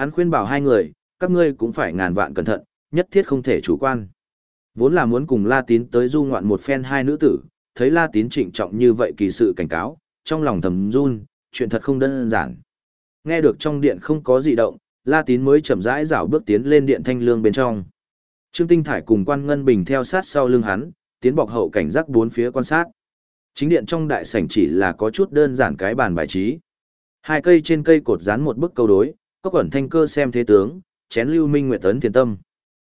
Hắn khuyên bảo hai người, các ngươi cũng phải ngàn vạn cẩn thận, nhất thiết không thể chủ quan. Vốn là muốn cùng La Tín tới du ngoạn một phen hai nữ tử, thấy La Tín trịnh trọng như vậy kỳ sự cảnh cáo, trong lòng thầm run, chuyện thật không đơn giản. Nghe được trong điện không có gì động, La Tín mới chậm rãi rảo bước tiến lên điện thanh lương bên trong. Trương Tinh Thải cùng quan ngân bình theo sát sau lưng hắn, tiến bọc hậu cảnh giác bốn phía quan sát. Chính điện trong đại sảnh chỉ là có chút đơn giản cái bàn bài trí. Hai cây trên cây cột dán một bức câu đối, cốc ẩn thanh cơ xem thế tướng, chén lưu minh nguyệt tấn thiền tâm.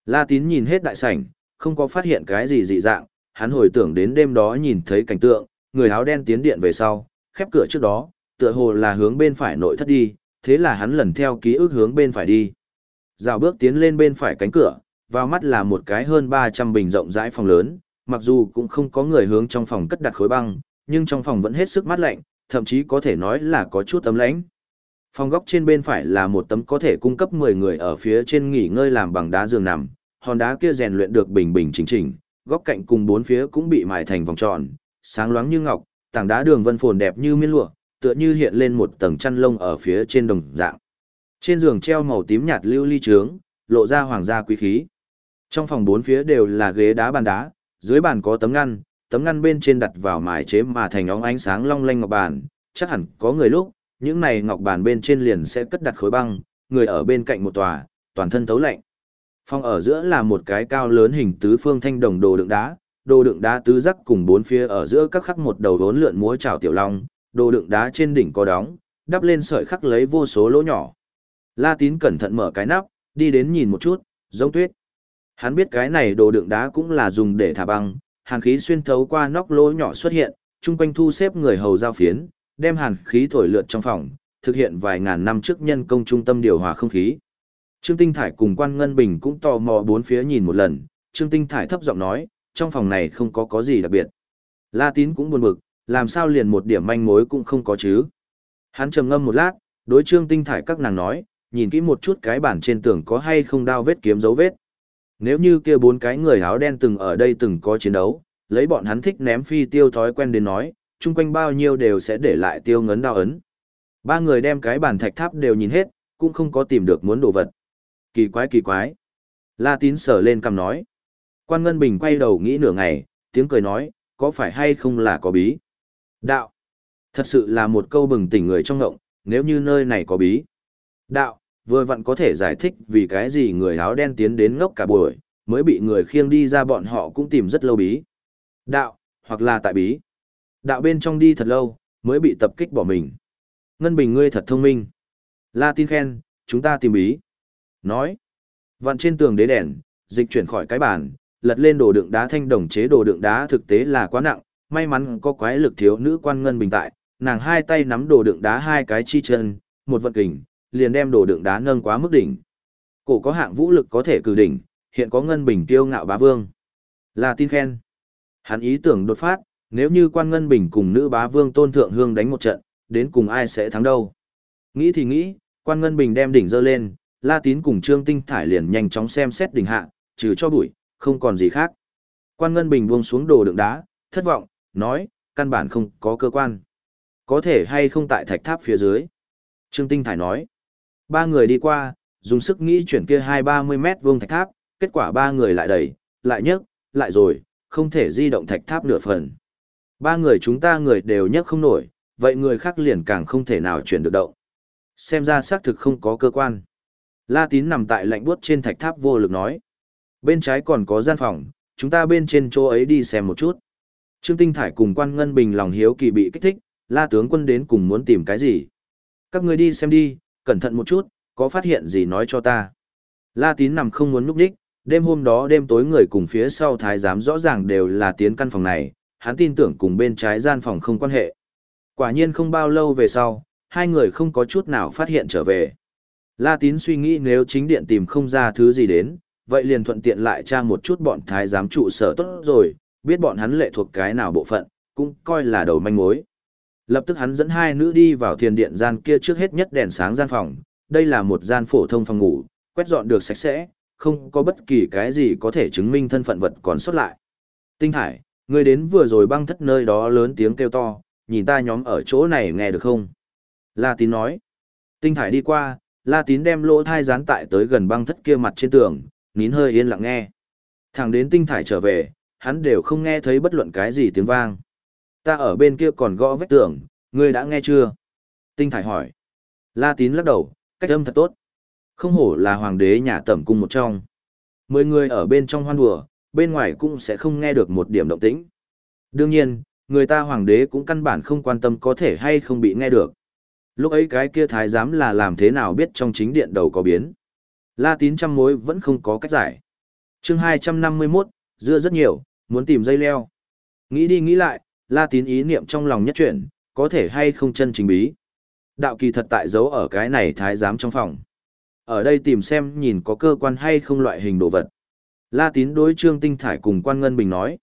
La Tín nhìn hết đại sảnh, không có phát hiện cái gì dị dạng, hắn hồi tưởng đến đêm đó nhìn thấy cảnh tượng, người áo đen tiến điện về sau, khép cửa trước đó, tựa hồ là hướng bên phải nội thất đi, thế là hắn lần theo ký ức hướng bên phải đi. Dạo bước tiến lên bên phải cánh cửa, vào mắt là một cái hơn 300 bình rộng rãi phòng lớn, mặc dù cũng không có người hướng trong phòng cất đặt khối băng, nhưng trong phòng vẫn hết sức mát lạnh, thậm chí có thể nói là có chút ấm lãnh. Phòng góc trên bên phải là một tấm có thể cung cấp 10 người ở phía trên nghỉ ngơi làm bằng đá giường nằm, hòn đá kia rèn luyện được bình bình chỉnh chỉnh, góc cạnh cùng bốn phía cũng bị mài thành vòng tròn, sáng loáng như ngọc, tảng đá đường vân phồn đẹp như miên lụa, tựa như hiện lên một tầng chăn lông ở phía trên đồng dạng. Trên giường treo màu tím nhạt lưu ly trướng, lộ ra hoàng gia quý khí. Trong phòng bốn phía đều là ghế đá bàn đá, dưới bàn có tấm ngăn, tấm ngăn bên trên đặt vào mài chế mà thành óng ánh sáng long lanh ngọc bàn, chắc hẳn có người lúc, những này ngọc bàn bên trên liền sẽ cất đặt khối băng, người ở bên cạnh một tòa, toàn thân thấu lạnh. Phòng ở giữa là một cái cao lớn hình tứ phương thanh đồng đồ đựng đá, đồ đựng đá tứ giác cùng bốn phía ở giữa các khắc một đầu vốn lượn múa trào tiểu long, đồ đựng đá trên đỉnh có đóng, đắp lên sợi khắc lấy vô số lỗ nhỏ. La Tín cẩn thận mở cái nắp, đi đến nhìn một chút, giống tuyết. Hắn biết cái này đồ đựng đá cũng là dùng để thả băng, hàn khí xuyên thấu qua nóc lỗ nhỏ xuất hiện, chung quanh thu xếp người hầu giao phiến, đem hàn khí thổi lượt trong phòng, thực hiện vài ngàn năm trước nhân công trung tâm điều hòa không khí. Trương Tinh Thải cùng quan Ngân Bình cũng tò mò bốn phía nhìn một lần, Trương Tinh Thải thấp giọng nói, trong phòng này không có có gì đặc biệt. La Tín cũng buồn bực, làm sao liền một điểm manh mối cũng không có chứ. Hắn trầm ngâm một lát, đối Trương Tinh Thải các nàng nói, nhìn kỹ một chút cái bản trên tường có hay không đao vết kiếm dấu vết. Nếu như kia bốn cái người áo đen từng ở đây từng có chiến đấu, lấy bọn hắn thích ném phi tiêu thói quen đến nói, chung quanh bao nhiêu đều sẽ để lại tiêu ngấn đao ấn. Ba người đem cái bàn thạch tháp đều nhìn hết, cũng không có tìm được muốn đồ vật. Kỳ quái kỳ quái. La tín sở lên cầm nói. Quan Ngân Bình quay đầu nghĩ nửa ngày, tiếng cười nói, có phải hay không là có bí? Đạo. Thật sự là một câu bừng tỉnh người trong ngộng, nếu như nơi này có bí. Đạo, vừa vặn có thể giải thích vì cái gì người áo đen tiến đến ngốc cả buổi, mới bị người khiêng đi ra bọn họ cũng tìm rất lâu bí. Đạo, hoặc là tại bí. Đạo bên trong đi thật lâu, mới bị tập kích bỏ mình. Ngân Bình ngươi thật thông minh. La tin khen, chúng ta tìm bí. Nói. Vặn trên tường đế đèn, dịch chuyển khỏi cái bàn, lật lên đồ đựng đá thanh đồng chế đồ đựng đá thực tế là quá nặng, may mắn có quái lực thiếu nữ quan ngân bình tại, nàng hai tay nắm đồ đựng đá hai cái chi chân, một vận kình, liền đem đồ đựng đá nâng quá mức đỉnh. Cổ có hạng vũ lực có thể cử đỉnh, hiện có ngân bình tiêu ngạo bá vương. Là tin khen. Hắn ý tưởng đột phát, nếu như quan ngân bình cùng nữ bá vương tôn thượng hương đánh một trận, đến cùng ai sẽ thắng đâu. Nghĩ thì nghĩ, quan ngân bình đem đỉnh dơ lên, la tín cùng trương tinh thải liền nhanh chóng xem xét đỉnh hạ, trừ cho bụi, không còn gì khác. Quan ngân bình buông xuống đồ đựng đá, thất vọng, nói, căn bản không có cơ quan. Có thể hay không tại thạch tháp phía dưới. Trương tinh thải nói, ba người đi qua, dùng sức nghĩ chuyển kia hai ba mươi mét vuông thạch tháp, kết quả ba người lại đẩy, lại nhấc, lại rồi, không thể di động thạch tháp nửa phần. Ba người chúng ta người đều nhấc không nổi, vậy người khác liền càng không thể nào chuyển được động. Xem ra xác thực không có cơ quan. La tín nằm tại lạnh buốt trên thạch tháp vô lực nói. Bên trái còn có gian phòng, chúng ta bên trên chỗ ấy đi xem một chút. Trương Tinh Thải cùng quan ngân bình lòng hiếu kỳ bị kích thích, la tướng quân đến cùng muốn tìm cái gì. Các người đi xem đi, cẩn thận một chút, có phát hiện gì nói cho ta. La tín nằm không muốn núp đích, đêm hôm đó đêm tối người cùng phía sau thái giám rõ ràng đều là tiến căn phòng này, hắn tin tưởng cùng bên trái gian phòng không quan hệ. Quả nhiên không bao lâu về sau, hai người không có chút nào phát hiện trở về. La tín suy nghĩ nếu chính điện tìm không ra thứ gì đến, vậy liền thuận tiện lại tra một chút bọn thái giám trụ sở tốt rồi, biết bọn hắn lệ thuộc cái nào bộ phận, cũng coi là đầu manh mối. Lập tức hắn dẫn hai nữ đi vào thiền điện gian kia trước hết nhất đèn sáng gian phòng, đây là một gian phổ thông phòng ngủ, quét dọn được sạch sẽ, không có bất kỳ cái gì có thể chứng minh thân phận vật còn xuất lại. Tinh Thải, người đến vừa rồi băng thất nơi đó lớn tiếng kêu to, nhìn ta nhóm ở chỗ này nghe được không? La tín nói. Tinh Thải đi qua, La Tín đem lỗ thai dán tại tới gần băng thất kia mặt trên tường, nín hơi yên lặng nghe. Thẳng đến tinh thải trở về, hắn đều không nghe thấy bất luận cái gì tiếng vang. Ta ở bên kia còn gõ vách tường, ngươi đã nghe chưa? Tinh thải hỏi. La Tín lắc đầu, cách âm thật tốt. Không hổ là hoàng đế nhà tẩm cung một trong. Mười người ở bên trong hoan đùa, bên ngoài cũng sẽ không nghe được một điểm động tĩnh. Đương nhiên, người ta hoàng đế cũng căn bản không quan tâm có thể hay không bị nghe được. Lúc ấy cái kia thái giám là làm thế nào biết trong chính điện đầu có biến. La tín trăm mối vẫn không có cách giải. chương 251, dưa rất nhiều, muốn tìm dây leo. Nghĩ đi nghĩ lại, la tín ý niệm trong lòng nhất chuyển, có thể hay không chân chính bí. Đạo kỳ thật tại giấu ở cái này thái giám trong phòng. Ở đây tìm xem nhìn có cơ quan hay không loại hình đồ vật. La tín đối trương tinh thải cùng quan ngân bình nói.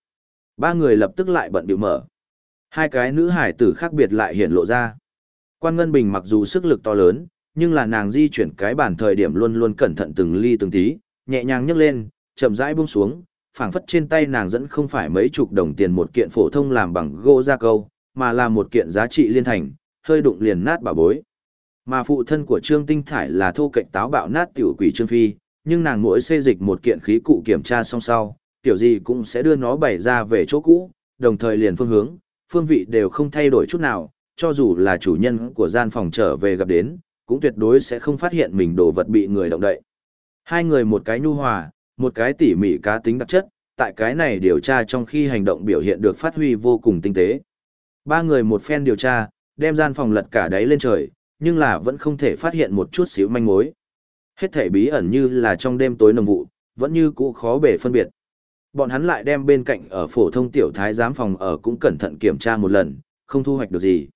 Ba người lập tức lại bận biểu mở. Hai cái nữ hải tử khác biệt lại hiện lộ ra. Quan Ngân Bình mặc dù sức lực to lớn, nhưng là nàng di chuyển cái bản thời điểm luôn luôn cẩn thận từng ly từng tí, nhẹ nhàng nhấc lên, chậm rãi buông xuống, phảng phất trên tay nàng dẫn không phải mấy chục đồng tiền một kiện phổ thông làm bằng gỗ da câu, mà là một kiện giá trị liên thành, hơi đụng liền nát bà bối. Mà phụ thân của Trương Tinh Thải là thô cạnh táo bạo nát tiểu quỷ Trương Phi, nhưng nàng mỗi xê dịch một kiện khí cụ kiểm tra xong sau, tiểu gì cũng sẽ đưa nó bày ra về chỗ cũ, đồng thời liền phương hướng, phương vị đều không thay đổi chút nào, cho dù là chủ nhân của gian phòng trở về gặp đến, cũng tuyệt đối sẽ không phát hiện mình đồ vật bị người động đậy. Hai người một cái nhu hòa, một cái tỉ mỉ cá tính đặc chất, tại cái này điều tra trong khi hành động biểu hiện được phát huy vô cùng tinh tế. Ba người một phen điều tra, đem gian phòng lật cả đáy lên trời, nhưng là vẫn không thể phát hiện một chút xíu manh mối. Hết thể bí ẩn như là trong đêm tối nồng vụ, vẫn như cũ khó bể phân biệt. Bọn hắn lại đem bên cạnh ở phổ thông tiểu thái giám phòng ở cũng cẩn thận kiểm tra một lần, không thu hoạch được gì.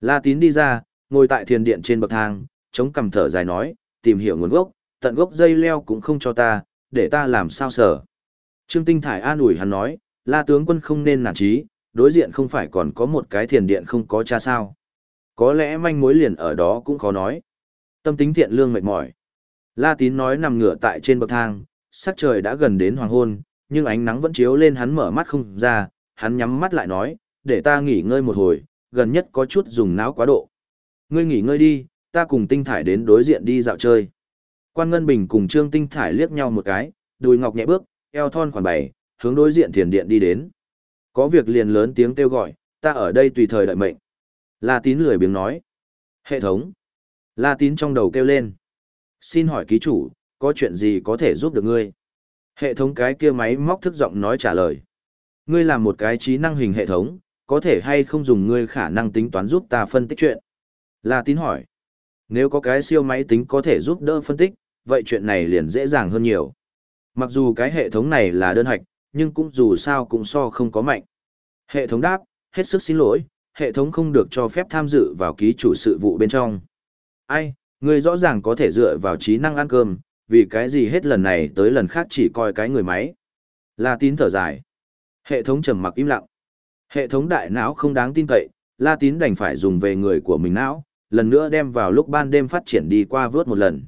La tín đi ra, ngồi tại thiền điện trên bậc thang, chống cằm thở dài nói, tìm hiểu nguồn gốc, tận gốc dây leo cũng không cho ta, để ta làm sao sở. Trương Tinh Thải an ủi hắn nói, la tướng quân không nên nản trí, đối diện không phải còn có một cái thiền điện không có cha sao. Có lẽ manh mối liền ở đó cũng khó nói. Tâm tính thiện lương mệt mỏi. La tín nói nằm ngửa tại trên bậc thang, sắc trời đã gần đến hoàng hôn, nhưng ánh nắng vẫn chiếu lên hắn mở mắt không ra, hắn nhắm mắt lại nói, để ta nghỉ ngơi một hồi, gần nhất có chút dùng não quá độ. Ngươi nghỉ ngơi đi, ta cùng Tinh Thải đến đối diện đi dạo chơi. Quan Ngân Bình cùng Trương Tinh Thải liếc nhau một cái, đùi ngọc nhẹ bước, eo thon khoảng bảy, hướng đối diện thiền điện đi đến. Có việc liền lớn tiếng kêu gọi, ta ở đây tùy thời đợi mệnh. La Tín lười biếng nói. Hệ thống. La Tín trong đầu kêu lên. Xin hỏi ký chủ, có chuyện gì có thể giúp được ngươi? Hệ thống cái kia máy móc thức giọng nói trả lời. Ngươi là một cái trí năng hình hệ thống, có thể hay không dùng ngươi khả năng tính toán giúp ta phân tích chuyện? La tín hỏi. Nếu có cái siêu máy tính có thể giúp đỡ phân tích, vậy chuyện này liền dễ dàng hơn nhiều. Mặc dù cái hệ thống này là đơn hạch, nhưng cũng dù sao cũng so không có mạnh. Hệ thống đáp, hết sức xin lỗi, hệ thống không được cho phép tham dự vào ký chủ sự vụ bên trong. Ai, ngươi rõ ràng có thể dựa vào trí năng ăn cơm, vì cái gì hết lần này tới lần khác chỉ coi cái người máy. La tín thở dài. Hệ thống trầm mặc im lặng. Hệ thống đại não không đáng tin cậy, La tín đành phải dùng về người của mình não, lần nữa đem vào lúc ban đêm phát triển đi qua vớt một lần.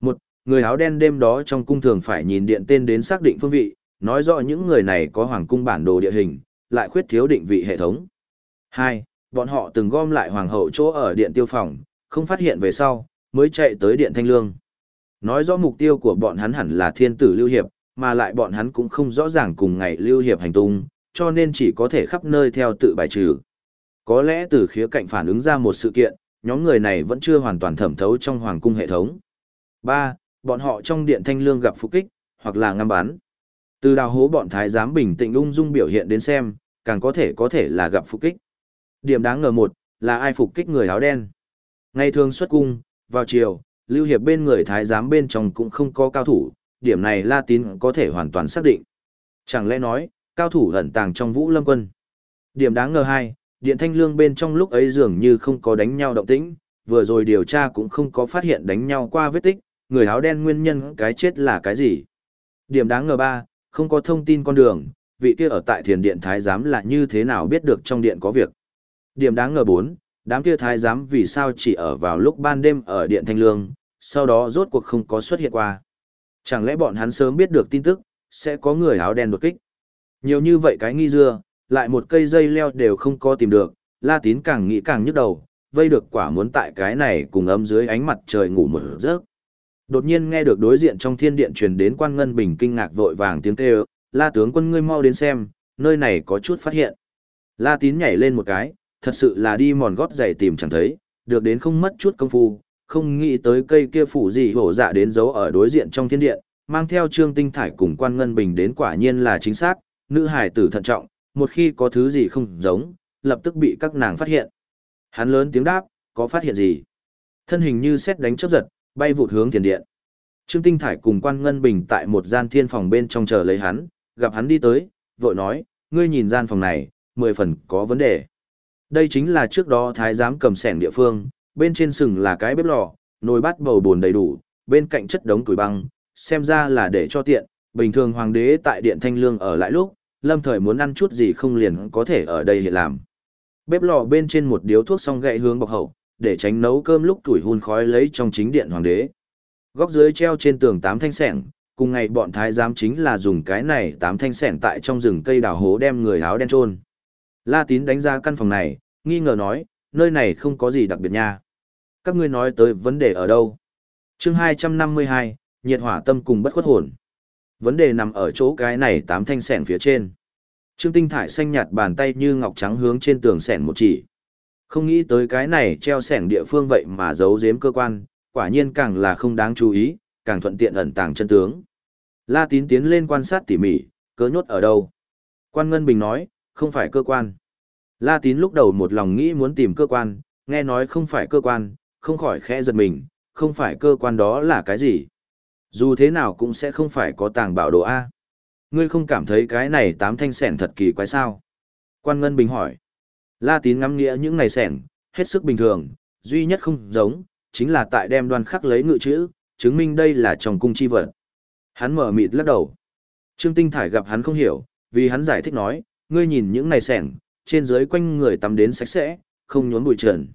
Một, người áo đen đêm đó trong cung thường phải nhìn điện tên đến xác định phương vị, nói rõ những người này có hoàng cung bản đồ địa hình, lại khuyết thiếu định vị hệ thống. Hai, bọn họ từng gom lại hoàng hậu chỗ ở điện tiêu phòng, không phát hiện về sau, mới chạy tới điện thanh lương. Nói rõ mục tiêu của bọn hắn hẳn là thiên tử lưu hiệp, mà lại bọn hắn cũng không rõ ràng cùng ngày lưu hiệp hành tung, cho nên chỉ có thể khắp nơi theo tự bài trừ. Có lẽ từ khía cạnh phản ứng ra một sự kiện, nhóm người này vẫn chưa hoàn toàn thẩm thấu trong hoàng cung hệ thống. 3. Bọn họ trong điện thanh lương gặp phục kích, hoặc là ngăn bắn. Từ đào hố bọn thái giám bình tĩnh ung dung biểu hiện đến xem, càng có thể có thể là gặp phục kích. Điểm đáng ngờ một, là ai phục kích người áo đen. Ngày thường xuất cung, vào chiều, lưu hiệp bên người thái giám bên trong cũng không có cao thủ, điểm này La Tín có thể hoàn toàn xác định. Chẳng lẽ nói, cao thủ ẩn tàng trong vũ lâm quân. Điểm đáng ngờ hai, điện thanh lương bên trong lúc ấy dường như không có đánh nhau động tĩnh, vừa rồi điều tra cũng không có phát hiện đánh nhau qua vết tích, người áo đen nguyên nhân cái chết là cái gì. Điểm đáng ngờ ba, không có thông tin con đường, vị kia ở tại thiền điện thái giám là như thế nào biết được trong điện có việc. Điểm đáng ngờ bốn, đám kia thái giám vì sao chỉ ở vào lúc ban đêm ở điện thanh lương, sau đó rốt cuộc không có xuất hiện qua. Chẳng lẽ bọn hắn sớm biết được tin tức, sẽ có người áo đen đột kích. Nhiều như vậy cái nghi dưa, lại một cây dây leo đều không có tìm được, La Tín càng nghĩ càng nhức đầu, vây được quả muốn tại cái này cùng ấm dưới ánh mặt trời ngủ một giấc. Đột nhiên nghe được đối diện trong thiên điện truyền đến quan ngân bình kinh ngạc vội vàng tiếng kêu, la tướng quân ngươi mau đến xem, nơi này có chút phát hiện. La tín nhảy lên một cái, thật sự là đi mòn gót giày tìm chẳng thấy, được đến không mất chút công phu, không nghĩ tới cây kia phủ gì hổ dạ đến giấu ở đối diện trong thiên điện, mang theo trương tinh thải cùng quan ngân bình đến quả nhiên là chính xác, nữ hải tử thận trọng, một khi có thứ gì không giống, lập tức bị các nàng phát hiện. Hắn lớn tiếng đáp, có phát hiện gì? Thân hình như xét đánh chớp giật, bay vụt hướng thiên điện. Trương Tinh Thải cùng quan ngân bình tại một gian thiên phòng bên trong chờ lấy hắn, gặp hắn đi tới, vội nói, ngươi nhìn gian phòng này, mười phần có vấn đề. Đây chính là trước đó thái giám cầm sẻng địa phương, bên trên sừng là cái bếp lò, nồi bát bầu buồn đầy đủ, bên cạnh chất đống tuổi băng, xem ra là để cho tiện, bình thường hoàng đế tại điện thanh lương ở lại lúc, lâm thời muốn ăn chút gì không liền có thể ở đây hiện làm. Bếp lò bên trên một điếu thuốc xong gậy hướng bọc hậu, để tránh nấu cơm lúc tuổi hun khói lấy trong chính điện hoàng đế. Góc dưới treo trên tường tám thanh sẻng, cùng ngày bọn thái giám chính là dùng cái này tám thanh sẻng tại trong rừng cây đào hố đem người áo đen trôn. La Tín đánh ra căn phòng này, nghi ngờ nói, nơi này không có gì đặc biệt nha. Các ngươi nói tới vấn đề ở đâu? chương 252, nhiệt hỏa tâm cùng bất khuất hồn. Vấn đề nằm ở chỗ cái này tám thanh sẻn phía trên. Trương Tinh Thải xanh nhạt bàn tay như ngọc trắng hướng trên tường sẻn một chỉ. Không nghĩ tới cái này treo sẻn địa phương vậy mà giấu giếm cơ quan, quả nhiên càng là không đáng chú ý, càng thuận tiện ẩn tàng chân tướng. La Tín tiến lên quan sát tỉ mỉ, cớ nhốt ở đâu? Quan Ngân Bình nói, không phải cơ quan. La Tín lúc đầu một lòng nghĩ muốn tìm cơ quan, nghe nói không phải cơ quan, không khỏi khẽ giật mình, không phải cơ quan đó là cái gì. Dù thế nào cũng sẽ không phải có tàng bảo đồ A. Ngươi không cảm thấy cái này tám thanh sẻn thật kỳ quái sao? Quan Ngân Bình hỏi. La Tín ngắm nghĩa những này sẻn, hết sức bình thường, duy nhất không giống, chính là tại đem đoan khắc lấy ngự chữ, chứng minh đây là trong cung chi vật. Hắn mở mịt lắc đầu. Trương Tinh Thải gặp hắn không hiểu, vì hắn giải thích nói, ngươi nhìn những này sẻng, trên dưới quanh người tắm đến sạch sẽ, không nhốn bụi trần.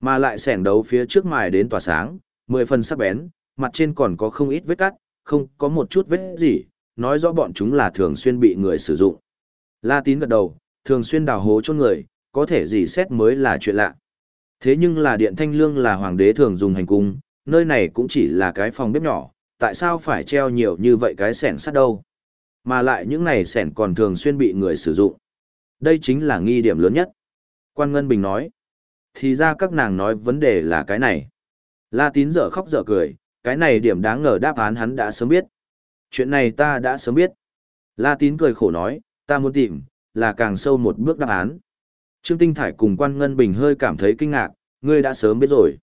Mà lại sẻng đấu phía trước mài đến tỏa sáng, mười phần sắc bén, mặt trên còn có không ít vết cắt, không có một chút vết gì, nói rõ bọn chúng là thường xuyên bị người sử dụng. La tín gật đầu, thường xuyên đào hố chôn người, có thể gì xét mới là chuyện lạ. Thế nhưng là điện thanh lương là hoàng đế thường dùng hành cung, nơi này cũng chỉ là cái phòng bếp nhỏ, tại sao phải treo nhiều như vậy cái sẻng sắt đâu? Mà lại những này sẻn còn thường xuyên bị người sử dụng. Đây chính là nghi điểm lớn nhất. Quan Ngân Bình nói. Thì ra các nàng nói vấn đề là cái này. La tín dở khóc dở cười, cái này điểm đáng ngờ đáp án hắn đã sớm biết. Chuyện này ta đã sớm biết. La tín cười khổ nói, ta muốn tìm, là càng sâu một bước đáp án. Trương Tinh Thải cùng quan Ngân Bình hơi cảm thấy kinh ngạc, ngươi đã sớm biết rồi.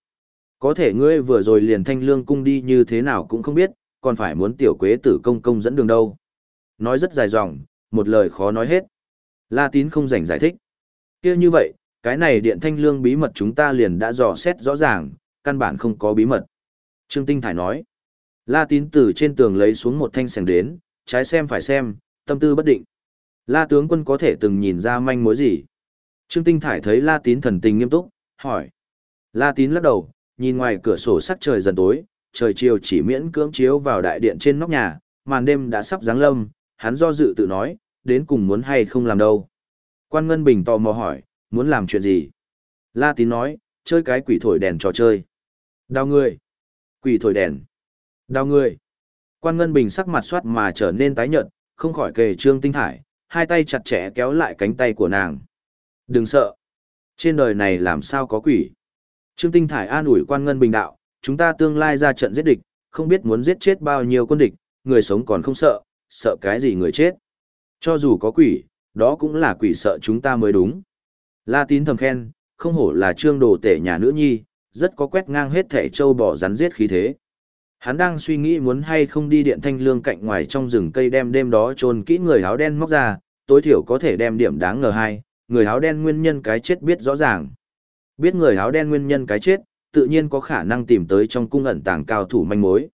Có thể ngươi vừa rồi liền thanh lương cung đi như thế nào cũng không biết, còn phải muốn tiểu quế tử công công dẫn đường đâu. Nói rất dài dòng, một lời khó nói hết. La tín không rảnh giải thích. kia như vậy, cái này điện thanh lương bí mật chúng ta liền đã dò xét rõ ràng, căn bản không có bí mật. Trương Tinh Thải nói. La tín từ trên tường lấy xuống một thanh sẻng đến, trái xem phải xem, tâm tư bất định. La tướng quân có thể từng nhìn ra manh mối gì? Trương Tinh Thải thấy La tín thần tình nghiêm túc, hỏi. La tín lắc đầu, nhìn ngoài cửa sổ sắc trời dần tối, trời chiều chỉ miễn cưỡng chiếu vào đại điện trên nóc nhà, màn đêm đã sắp giáng lâm, hắn do dự tự nói, đến cùng muốn hay không làm đâu. Quan Ngân Bình tò mò hỏi, muốn làm chuyện gì? La tín nói, chơi cái quỷ thổi đèn trò chơi. Đào người. Quỷ thổi đèn. Đào người. Quan Ngân Bình sắc mặt soát mà trở nên tái nhợt, không khỏi kề trương tinh thải, hai tay chặt chẽ kéo lại cánh tay của nàng. Đừng sợ. Trên đời này làm sao có quỷ. Trương Tinh Thải an ủi quan ngân bình đạo, chúng ta tương lai ra trận giết địch, không biết muốn giết chết bao nhiêu quân địch, người sống còn không sợ, sợ cái gì người chết. Cho dù có quỷ, đó cũng là quỷ sợ chúng ta mới đúng. La tín thầm khen, không hổ là trương đồ tể nhà nữ nhi, rất có quét ngang hết thẻ châu bò rắn giết khí thế. Hắn đang suy nghĩ muốn hay không đi điện thanh lương cạnh ngoài trong rừng cây đem đêm đó trôn kỹ người áo đen móc ra, tối thiểu có thể đem điểm đáng ngờ hai, người áo đen nguyên nhân cái chết biết rõ ràng. Biết người áo đen nguyên nhân cái chết, tự nhiên có khả năng tìm tới trong cung ẩn tàng cao thủ manh mối.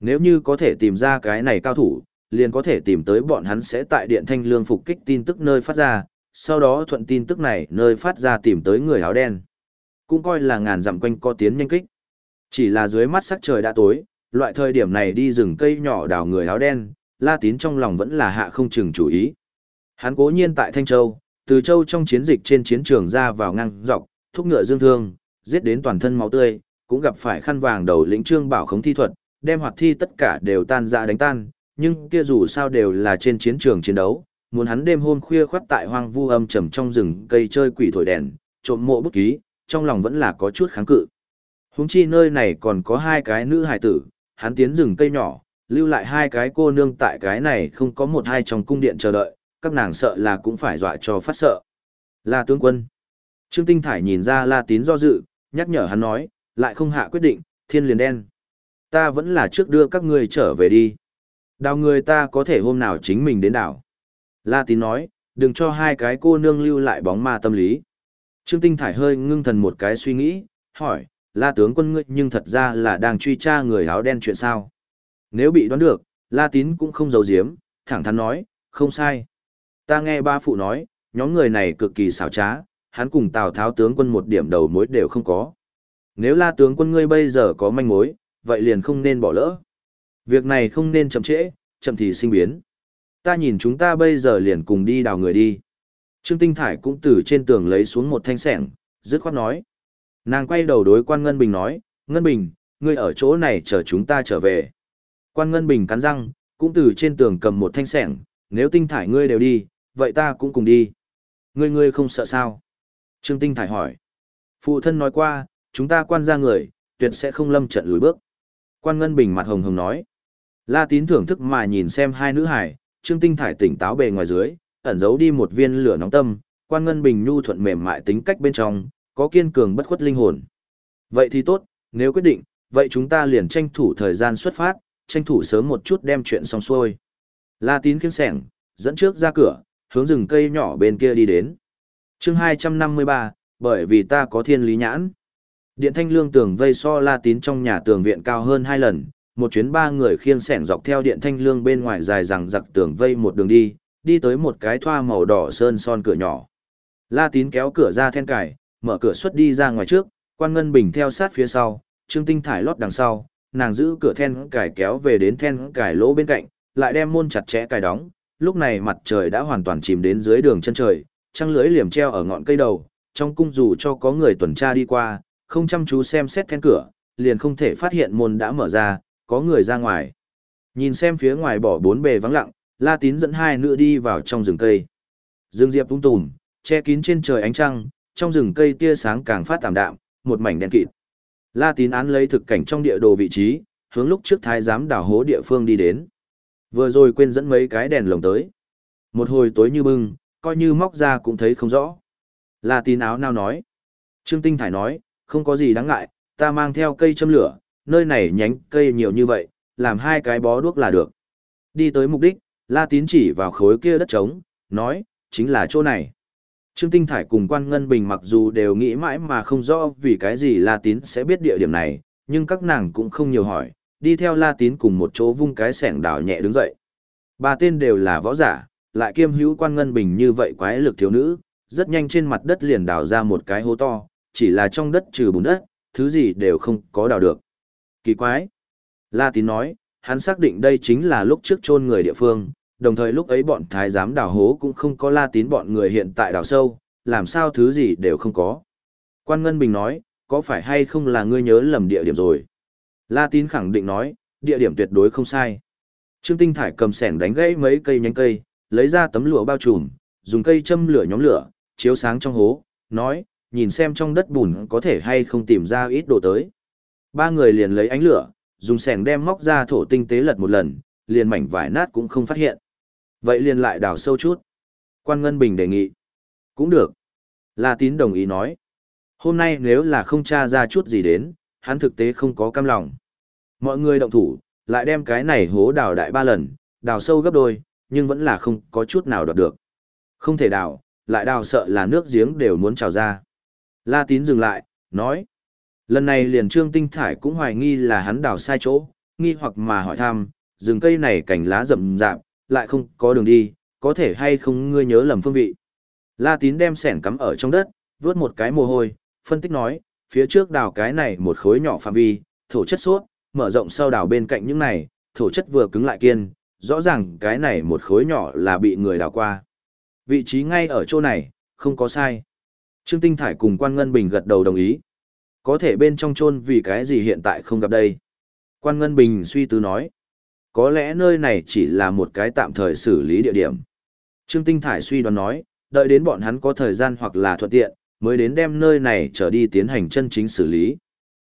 Nếu như có thể tìm ra cái này cao thủ, liền có thể tìm tới bọn hắn sẽ tại điện thanh lương phục kích tin tức nơi phát ra, sau đó thuận tin tức này nơi phát ra tìm tới người áo đen. Cũng coi là ngàn dặm quanh co tiến nhanh kích. Chỉ là dưới mắt sắc trời đã tối, loại thời điểm này đi rừng cây nhỏ đào người áo đen, La Tín trong lòng vẫn là hạ không chừng chủ ý. Hắn cố nhiên tại Thanh Châu, từ Châu trong chiến dịch trên chiến trường ra vào ngang dọc, thúc ngựa dương thương, giết đến toàn thân máu tươi, cũng gặp phải khăn vàng đầu lĩnh trương bảo khống thi thuật, đem hoạt thi tất cả đều tan ra đánh tan, nhưng kia dù sao đều là trên chiến trường chiến đấu, muốn hắn đêm hôm khuya khoắt tại hoang vu âm trầm trong rừng cây chơi quỷ thổi đèn, trộm mộ bút ký, trong lòng vẫn là có chút kháng cự. Húng chi nơi này còn có hai cái nữ hài tử, hắn tiến rừng cây nhỏ, lưu lại hai cái cô nương tại cái này không có một hai trong cung điện chờ đợi, các nàng sợ là cũng phải dọa cho phát sợ. La tướng quân. Trương Tinh Thải nhìn ra La Tín do dự, nhắc nhở hắn nói, lại không hạ quyết định, thiên liền đen. Ta vẫn là trước đưa các ngươi trở về đi. Đào người ta có thể hôm nào chính mình đến đảo. La Tín nói, đừng cho hai cái cô nương lưu lại bóng ma tâm lý. Trương Tinh Thải hơi ngưng thần một cái suy nghĩ, hỏi, La tướng quân ngươi nhưng thật ra là đang truy tra người áo đen chuyện sao? Nếu bị đoán được, La Tín cũng không giấu giếm, thẳng thắn nói, không sai. Ta nghe ba phụ nói, nhóm người này cực kỳ xảo trá, hắn cùng Tào Tháo tướng quân một điểm đầu mối đều không có. Nếu La tướng quân ngươi bây giờ có manh mối, vậy liền không nên bỏ lỡ. Việc này không nên chậm trễ, chậm thì sinh biến. Ta nhìn chúng ta bây giờ liền cùng đi đào người đi. Trương Tinh Thải cũng từ trên tường lấy xuống một thanh sẻng, dứt khoát nói. Nàng quay đầu đối quan Ngân Bình nói, Ngân Bình, ngươi ở chỗ này chờ chúng ta trở về. Quan Ngân Bình cắn răng, cũng từ trên tường cầm một thanh sẻng, nếu Tinh Thải ngươi đều đi, vậy ta cũng cùng đi. Ngươi ngươi không sợ sao? Trương Tinh Thải hỏi. Phụ thân nói qua, chúng ta quan ra người, tuyệt sẽ không lâm trận lùi bước. Quan Ngân Bình mặt hồng hồng nói. La Tín thưởng thức mà nhìn xem hai nữ hải, Trương Tinh Thải tỉnh táo bề ngoài dưới, ẩn giấu đi một viên lửa nóng tâm, Quan Ngân Bình nhu thuận mềm mại tính cách bên trong, có kiên cường bất khuất linh hồn. Vậy thì tốt, nếu quyết định, vậy chúng ta liền tranh thủ thời gian xuất phát, tranh thủ sớm một chút đem chuyện xong xuôi. La Tín kiêng sẻng, dẫn trước ra cửa, hướng rừng cây nhỏ bên kia đi đến. chương 253, bởi vì ta có thiên lý nhãn. Điện thanh lương tường vây so La Tín trong nhà tường viện cao hơn hai lần, một chuyến ba người khiêng sẻng dọc theo điện thanh lương bên ngoài dài rằng giặc tường vây một đường đi, đi tới một cái thoa màu đỏ sơn son cửa nhỏ. La Tín kéo cửa ra then cài, mở cửa xuất đi ra ngoài trước, quan ngân bình theo sát phía sau, trương tinh thải lót đằng sau, nàng giữ cửa then cài kéo về đến then cài lỗ bên cạnh, lại đem môn chặt chẽ cài đóng, lúc này mặt trời đã hoàn toàn chìm đến dưới đường chân trời, trăng lưới liềm treo ở ngọn cây đầu, trong cung dù cho có người tuần tra đi qua, không chăm chú xem xét then cửa, liền không thể phát hiện môn đã mở ra, có người ra ngoài. Nhìn xem phía ngoài bỏ bốn bề vắng lặng, La Tín dẫn hai nữ đi vào trong rừng cây. Dương diệp tung tùm, che kín trên trời ánh trăng, trong rừng cây tia sáng càng phát tạm đạm, một mảnh đen kịt. La Tín án lấy thực cảnh trong địa đồ vị trí, hướng lúc trước thái giám đảo hố địa phương đi đến. Vừa rồi quên dẫn mấy cái đèn lồng tới. Một hồi tối như bưng, coi như móc ra cũng thấy không rõ. La Tín áo nào nói. Trương Tinh Thải nói, không có gì đáng ngại, ta mang theo cây châm lửa, nơi này nhánh cây nhiều như vậy, làm hai cái bó đuốc là được. Đi tới mục đích, La Tín chỉ vào khối kia đất trống, nói, chính là chỗ này. Trương Tinh Thải cùng Quan Ngân Bình mặc dù đều nghĩ mãi mà không rõ vì cái gì La Tín sẽ biết địa điểm này, nhưng các nàng cũng không nhiều hỏi, đi theo La Tín cùng một chỗ vung cái sẻng đào nhẹ đứng dậy. Ba tên đều là võ giả, lại kiêm hữu Quan Ngân Bình như vậy quái lực thiếu nữ, rất nhanh trên mặt đất liền đào ra một cái hố to, chỉ là trong đất trừ bùn đất, thứ gì đều không có đào được. Kỳ quái. La Tín nói, hắn xác định đây chính là lúc trước chôn người địa phương, đồng thời lúc ấy bọn thái giám đào hố cũng không có La Tín bọn người hiện tại đào sâu, làm sao thứ gì đều không có. Quan Ngân Bình nói, có phải hay không là ngươi nhớ lầm địa điểm rồi? La Tín khẳng định nói, địa điểm tuyệt đối không sai. Trương Tinh Thải cầm sẻng đánh gãy mấy cây nhánh cây, lấy ra tấm lụa bao trùm, dùng cây châm lửa nhóm lửa, chiếu sáng trong hố, nói, nhìn xem trong đất bùn có thể hay không tìm ra ít đồ tới. Ba người liền lấy ánh lửa, dùng sẻng đem móc ra thổ tinh tế lật một lần, liền mảnh vải nát cũng không phát hiện. Vậy liền lại đào sâu chút. Quan Ngân Bình đề nghị. Cũng được. La Tín đồng ý nói. Hôm nay nếu là không tra ra chút gì đến, hắn thực tế không có cam lòng. Mọi người động thủ, lại đem cái này hố đào đại ba lần, đào sâu gấp đôi, nhưng vẫn là không có chút nào đoạt được. Không thể đào, lại đào sợ là nước giếng đều muốn trào ra. La Tín dừng lại, nói. Lần này liền Trương Tinh Thải cũng hoài nghi là hắn đào sai chỗ, nghi hoặc mà hỏi thăm, rừng cây này cành lá rậm rạp, lại không có đường đi, có thể hay không ngươi nhớ lầm phương vị. La Tín đem sẻn cắm ở trong đất, vớt một cái mồ hôi, phân tích nói, phía trước đào cái này một khối nhỏ phạm vi, thổ chất suốt, mở rộng sau đào bên cạnh những này, thổ chất vừa cứng lại kiên, rõ ràng cái này một khối nhỏ là bị người đào qua. Vị trí ngay ở chỗ này, không có sai. Trương Tinh Thải cùng Quan Ngân Bình gật đầu đồng ý. Có thể bên trong chôn vì cái gì hiện tại không gặp đây? Quan Ngân Bình suy tư nói. Có lẽ nơi này chỉ là một cái tạm thời xử lý địa điểm. Trương Tinh Thải suy đoán nói, đợi đến bọn hắn có thời gian hoặc là thuận tiện, mới đến đem nơi này trở đi tiến hành chân chính xử lý.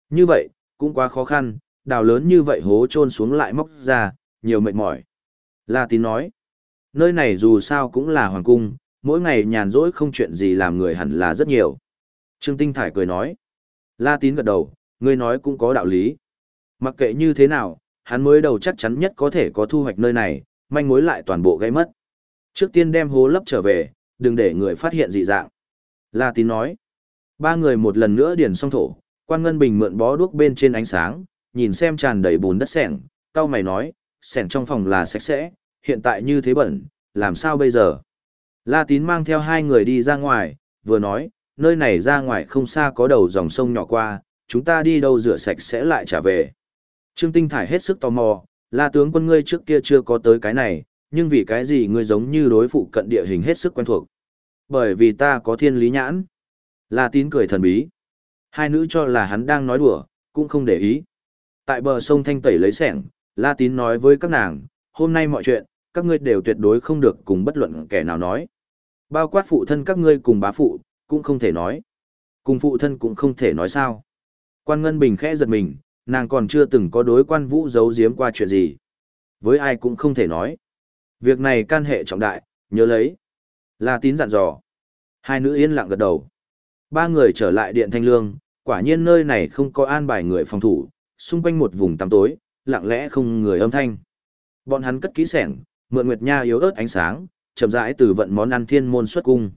Như vậy, cũng quá khó khăn, đào lớn như vậy hố trôn xuống lại móc ra, nhiều mệt mỏi. La Tín nói, nơi này dù sao cũng là hoàng cung, mỗi ngày nhàn rỗi không chuyện gì làm người hẳn là rất nhiều. Trương Tinh Thải cười nói, La Tín gật đầu, ngươi nói cũng có đạo lý. Mặc kệ như thế nào, hắn mới đầu chắc chắn nhất có thể có thu hoạch nơi này, manh mối lại toàn bộ gây mất. Trước tiên đem hố lấp trở về, đừng để người phát hiện dị dạng. La Tín nói, ba người một lần nữa điền xong thổ, quan ngân bình mượn bó đuốc bên trên ánh sáng, nhìn xem tràn đầy bùn đất sẻng, cao mày nói, sẻng trong phòng là sạch sẽ, hiện tại như thế bẩn, làm sao bây giờ? La Tín mang theo hai người đi ra ngoài, vừa nói, nơi này ra ngoài không xa có đầu dòng sông nhỏ qua, chúng ta đi đâu rửa sạch sẽ lại trả về. Trương Tinh Thải hết sức tò mò, La tướng quân ngươi trước kia chưa có tới cái này, nhưng vì cái gì ngươi giống như đối phụ cận địa hình hết sức quen thuộc. Bởi vì ta có thiên lý nhãn. La Tín cười thần bí. Hai nữ cho là hắn đang nói đùa, cũng không để ý. Tại bờ sông Thanh Tẩy lấy sẻng, La Tín nói với các nàng, hôm nay mọi chuyện, các ngươi đều tuyệt đối không được cùng bất luận kẻ nào nói. Bao quát phụ thân các ngươi cùng bá phụ, cũng không thể nói. Cùng phụ thân cũng không thể nói sao. Quan Ngân Bình khẽ giật mình, nàng còn chưa từng có đối quan vũ giấu giếm qua chuyện gì. Với ai cũng không thể nói. Việc này can hệ trọng đại, nhớ lấy. La tín dặn dò. Hai nữ yên lặng gật đầu. Ba người trở lại điện thanh lương, quả nhiên nơi này không có an bài người phòng thủ, xung quanh một vùng tăm tối, lặng lẽ không người âm thanh. Bọn hắn cất kỹ sẻng, mượn nguyệt nha yếu ớt ánh sáng, chậm rãi từ vận món ăn thiên môn xuất cung.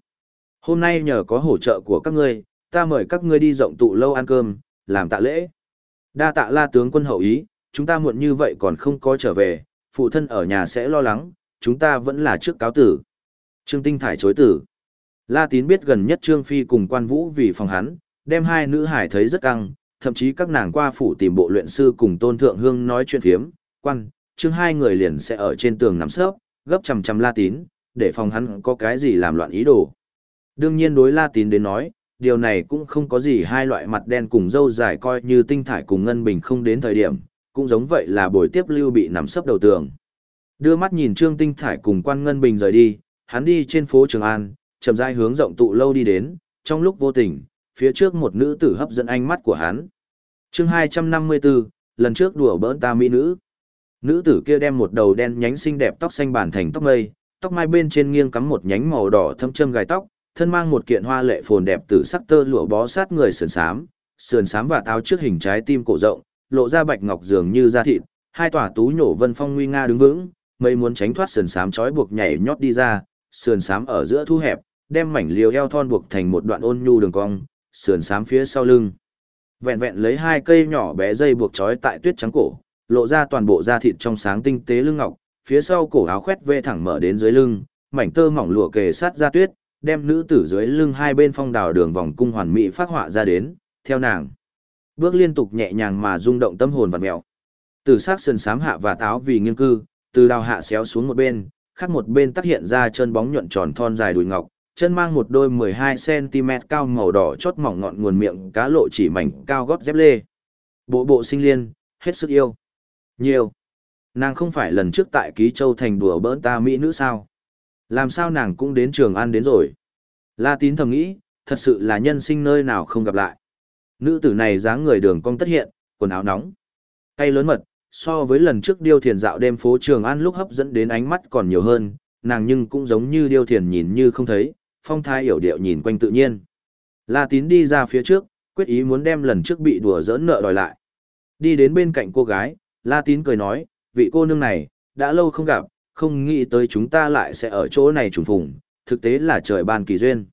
Hôm nay nhờ có hỗ trợ của các ngươi, ta mời các ngươi đi rộng tụ lâu ăn cơm, làm tạ lễ. Đa tạ la tướng quân hậu ý, chúng ta muộn như vậy còn không có trở về, phụ thân ở nhà sẽ lo lắng, chúng ta vẫn là trước cáo tử. Trương Tinh Thải chối tử. La Tín biết gần nhất Trương Phi cùng quan vũ vì phòng hắn, đem hai nữ hải thấy rất căng, thậm chí các nàng qua phủ tìm bộ luyện sư cùng tôn thượng hương nói chuyện phiếm, quan, Trương hai người liền sẽ ở trên tường nằm sớp, gấp chằm chằm La Tín, để phòng hắn có cái gì làm loạn ý đồ. Đương nhiên đối La Tín đến nói, điều này cũng không có gì hai loại mặt đen cùng dâu dài coi như tinh thải cùng ngân bình không đến thời điểm, cũng giống vậy là buổi tiếp lưu bị nằm sấp đầu tường. Đưa mắt nhìn Trương Tinh Thải cùng quan ngân bình rời đi, hắn đi trên phố Trường An, chậm rãi hướng rộng tụ lâu đi đến, trong lúc vô tình, phía trước một nữ tử hấp dẫn ánh mắt của hắn. Chương 254, lần trước đùa bỡn ta mỹ nữ. Nữ tử kia đem một đầu đen nhánh xinh đẹp tóc xanh bản thành tóc mây, tóc mai bên trên nghiêng cắm một nhánh màu đỏ thâm châm gài tóc, thân mang một kiện hoa lệ phồn đẹp từ sắc tơ lụa bó sát người sườn xám, sườn xám và táo trước hình trái tim cổ rộng, lộ ra bạch ngọc dường như da thịt, hai tòa tú nhổ vân phong nguy nga đứng vững, mấy muốn tránh thoát sườn xám trói buộc nhảy nhót đi ra, sườn xám ở giữa thu hẹp, đem mảnh liều eo thon buộc thành một đoạn ôn nhu đường cong, sườn xám phía sau lưng. Vẹn vẹn lấy hai cây nhỏ bé dây buộc trói tại tuyết trắng cổ, lộ ra toàn bộ da thịt trong sáng tinh tế lưng ngọc, phía sau cổ áo khoét vê thẳng mở đến dưới lưng, mảnh tơ mỏng lụa kề sát ra tuyết, đem nữ tử dưới lưng hai bên phong đào đường vòng cung hoàn mỹ phát họa ra đến, theo nàng. Bước liên tục nhẹ nhàng mà rung động tâm hồn vặn mèo. Từ sắc sườn sám hạ và táo vì nghiêng cư, từ đào hạ xéo xuống một bên, khác một bên tác hiện ra chân bóng nhuận tròn thon dài đùi ngọc, chân mang một đôi 12cm cao màu đỏ chót mỏng ngọn nguồn miệng cá lộ chỉ mảnh cao gót dép lê. Bộ bộ sinh liên, hết sức yêu. Nhiều. Nàng không phải lần trước tại ký châu thành đùa bỡn ta mỹ nữ sao? Làm sao nàng cũng đến trường ăn đến rồi? La tín thầm nghĩ, thật sự là nhân sinh nơi nào không gặp lại. Nữ tử này dáng người đường cong tất hiện, quần áo nóng. Tay lớn mật, so với lần trước điêu thiền dạo đêm phố trường an lúc hấp dẫn đến ánh mắt còn nhiều hơn, nàng nhưng cũng giống như điêu thiền nhìn như không thấy, phong thái hiểu điệu nhìn quanh tự nhiên. La tín đi ra phía trước, quyết ý muốn đem lần trước bị đùa giỡn nợ đòi lại. Đi đến bên cạnh cô gái, La tín cười nói, vị cô nương này, đã lâu không gặp, không nghĩ tới chúng ta lại sẽ ở chỗ này trùng phùng, thực tế là trời ban kỳ duyên.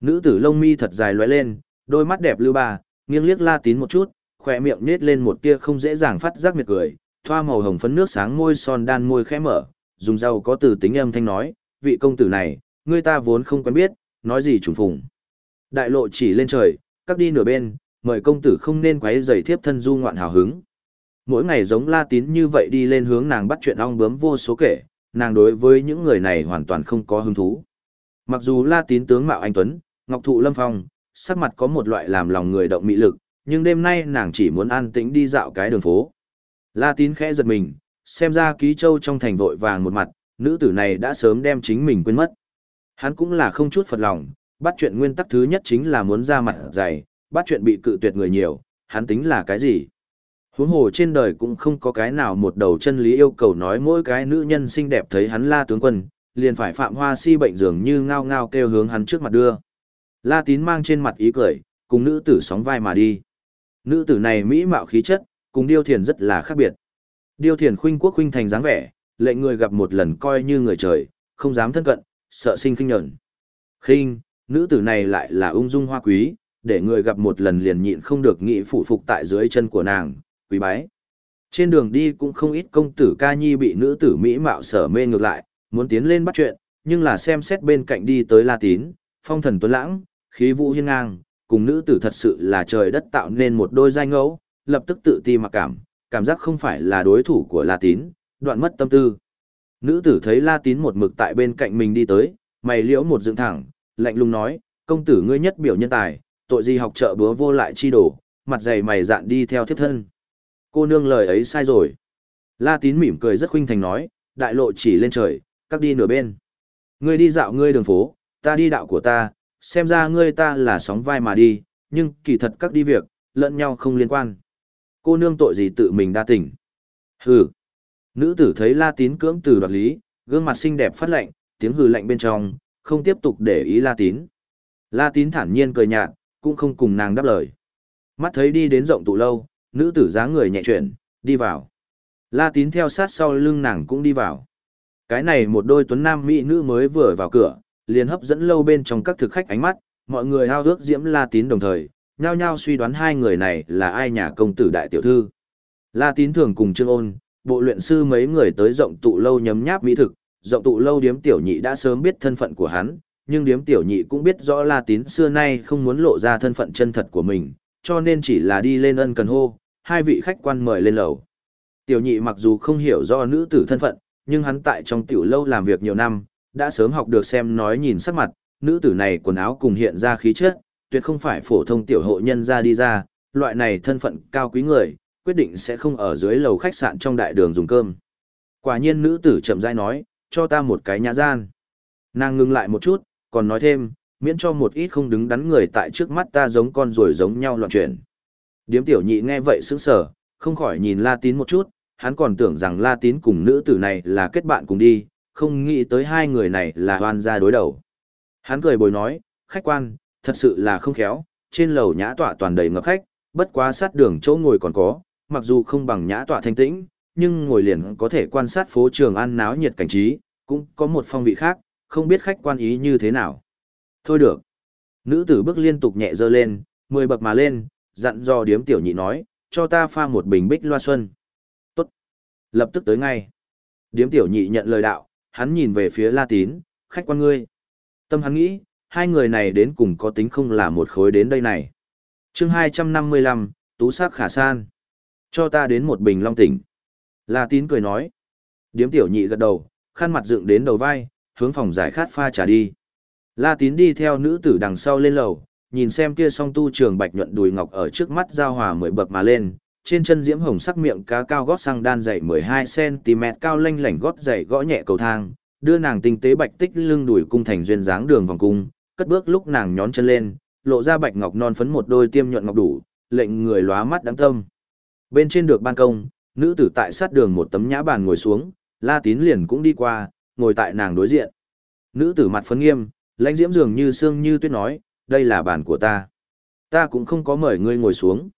Nữ tử lông mi thật dài lóe lên, đôi mắt đẹp lưu ba, nghiêng liếc La tín một chút, khỏe miệng nết lên một tia không dễ dàng phát giác miệt cười, thoa màu hồng phấn nước sáng môi son đan môi khẽ mở, dùng dầu có từ tính âm thanh nói, vị công tử này, người ta vốn không quen biết, nói gì trùng phùng. Đại lộ chỉ lên trời, các đi nửa bên, mời công tử không nên quấy rầy thiếp thân du ngoạn hào hứng. Mỗi ngày giống la tín như vậy đi lên hướng nàng bắt chuyện ong bướm vô số kể, nàng đối với những người này hoàn toàn không có hứng thú. Mặc dù la tín tướng mạo anh Tuấn, ngọc thụ lâm phong, sắc mặt có một loại làm lòng người động mị lực, nhưng đêm nay nàng chỉ muốn an tĩnh đi dạo cái đường phố. La tín khẽ giật mình, xem ra ký châu trong thành vội vàng một mặt, nữ tử này đã sớm đem chính mình quên mất. Hắn cũng là không chút phật lòng, bắt chuyện nguyên tắc thứ nhất chính là muốn ra mặt dày, bắt chuyện bị cự tuyệt người nhiều, hắn tính là cái gì? Huống hồ trên đời cũng không có cái nào một đầu chân lý yêu cầu nói mỗi cái nữ nhân xinh đẹp thấy hắn la tướng quân, liền phải phạm hoa si bệnh dường như ngao ngao kêu hướng hắn trước mặt đưa. La tín mang trên mặt ý cười, cùng nữ tử sóng vai mà đi. Nữ tử này mỹ mạo khí chất, cùng điêu thiền rất là khác biệt. Điêu thiền khuynh quốc khuynh thành dáng vẻ, lệnh người gặp một lần coi như người trời, không dám thân cận, sợ sinh khinh nhẫn. Khinh, nữ tử này lại là ung dung hoa quý, để người gặp một lần liền nhịn không được nghĩ phụ phục tại dưới chân của nàng, quý bái. Trên đường đi cũng không ít công tử ca nhi bị nữ tử mỹ mạo sở mê ngược lại, muốn tiến lên bắt chuyện, nhưng là xem xét bên cạnh đi tới La Tín, phong thần tuấn lãng, khí vũ hiên ngang, cùng nữ tử thật sự là trời đất tạo nên một đôi giai ngẫu, lập tức tự ti mặc cảm, cảm giác không phải là đối thủ của La Tín, đoạn mất tâm tư. Nữ tử thấy La Tín một mực tại bên cạnh mình đi tới, mày liễu một dựng thẳng, lạnh lùng nói, công tử ngươi nhất biểu nhân tài, tội gì học trợ búa vô lại chi đổ, mặt dày mày dạn đi theo thiếp thân. Cô nương lời ấy sai rồi. La Tín mỉm cười rất khuynh thành nói, đại lộ chỉ lên trời, các đi nửa bên. Ngươi đi dạo ngươi đường phố, ta đi đạo của ta, xem ra ngươi ta là sóng vai mà đi, nhưng kỳ thật các đi việc, lẫn nhau không liên quan. Cô nương tội gì tự mình đa tình. Hừ. Nữ tử thấy La Tín cưỡng từ đoạt lý, gương mặt xinh đẹp phát lạnh, tiếng hừ lạnh bên trong, không tiếp tục để ý La Tín. La Tín thản nhiên cười nhạt, cũng không cùng nàng đáp lời. Mắt thấy đi đến rộng tụ lâu, nữ tử dáng người nhẹ chuyển, đi vào. La Tín theo sát sau lưng nàng cũng đi vào. Cái này một đôi tuấn nam mỹ nữ mới vừa vào cửa, liền hấp dẫn lâu bên trong các thực khách ánh mắt, mọi người hao ước diễm La Tín đồng thời, nhao nhao suy đoán hai người này là ai nhà công tử đại tiểu thư. La Tín thường cùng Trương Ôn, bộ luyện sư mấy người tới rộng tụ lâu nhấm nháp mỹ thực, rộng tụ lâu điếm tiểu nhị đã sớm biết thân phận của hắn, nhưng điếm tiểu nhị cũng biết rõ La Tín xưa nay không muốn lộ ra thân phận chân thật của mình, cho nên chỉ là đi lên ân cần hô, hai vị khách quan mời lên lầu. Tiểu nhị mặc dù không hiểu do nữ tử thân phận, nhưng hắn tại trong tiểu lâu làm việc nhiều năm, đã sớm học được xem nói nhìn sắc mặt, nữ tử này quần áo cùng hiện ra khí chất, tuyệt không phải phổ thông tiểu hộ nhân ra đi ra, loại này thân phận cao quý người, quyết định sẽ không ở dưới lầu khách sạn trong đại đường dùng cơm. Quả nhiên nữ tử chậm rãi nói, cho ta một cái nhà gian. Nàng ngừng lại một chút, còn nói thêm, miễn cho một ít không đứng đắn người tại trước mắt ta giống con rồi giống nhau loạn chuyển. Điếm tiểu nhị nghe vậy sững sờ, không khỏi nhìn La Tín một chút, hắn còn tưởng rằng La Tín cùng nữ tử này là kết bạn cùng đi, không nghĩ tới hai người này là hoan gia đối đầu. Hắn cười bồi nói, khách quan, thật sự là không khéo, trên lầu nhã tọa toàn đầy ngập khách, bất quá sát đường chỗ ngồi còn có, mặc dù không bằng nhã tọa thanh tĩnh, nhưng ngồi liền có thể quan sát phố trường ăn náo nhiệt cảnh trí, cũng có một phong vị khác, không biết khách quan ý như thế nào. Thôi được. Nữ tử bước liên tục nhẹ dơ lên, mười bậc mà lên, dặn dò điếm tiểu nhị nói, cho ta pha một bình bích loa xuân. Tốt. Lập tức tới ngay. Điếm tiểu nhị nhận lời đạo, hắn nhìn về phía La Tín, khách quan ngươi. Tâm hắn nghĩ, hai người này đến cùng có tính không là một khối đến đây này. chương 255, Tú sắc khả san. Cho ta đến một bình long tỉnh. La Tín cười nói. Điếm tiểu nhị gật đầu, khăn mặt dựng đến đầu vai, hướng phòng giải khát pha trà đi. La Tín đi theo nữ tử đằng sau lên lầu, nhìn xem kia song tu trường bạch nhuận đùi ngọc ở trước mắt giao hòa mười bậc mà lên, trên chân diễm hồng sắc miệng cá cao gót sang đan dày 12cm cao lanh lảnh gót dày gõ nhẹ cầu thang, đưa nàng tinh tế bạch tích lưng đùi cung thành duyên dáng đường vòng cung, cất bước lúc nàng nhón chân lên, lộ ra bạch ngọc non phấn một đôi tiêm nhuận ngọc đủ, lệnh người lóa mắt đáng tâm. Bên trên được ban công, nữ tử tại sát đường một tấm nhã bàn ngồi xuống, La Tín liền cũng đi qua, ngồi tại nàng đối diện. Nữ tử mặt phấn nghiêm, lãnh diễm dường như xương như tuyết nói, đây là bàn của ta. Ta cũng không có mời ngươi ngồi xuống.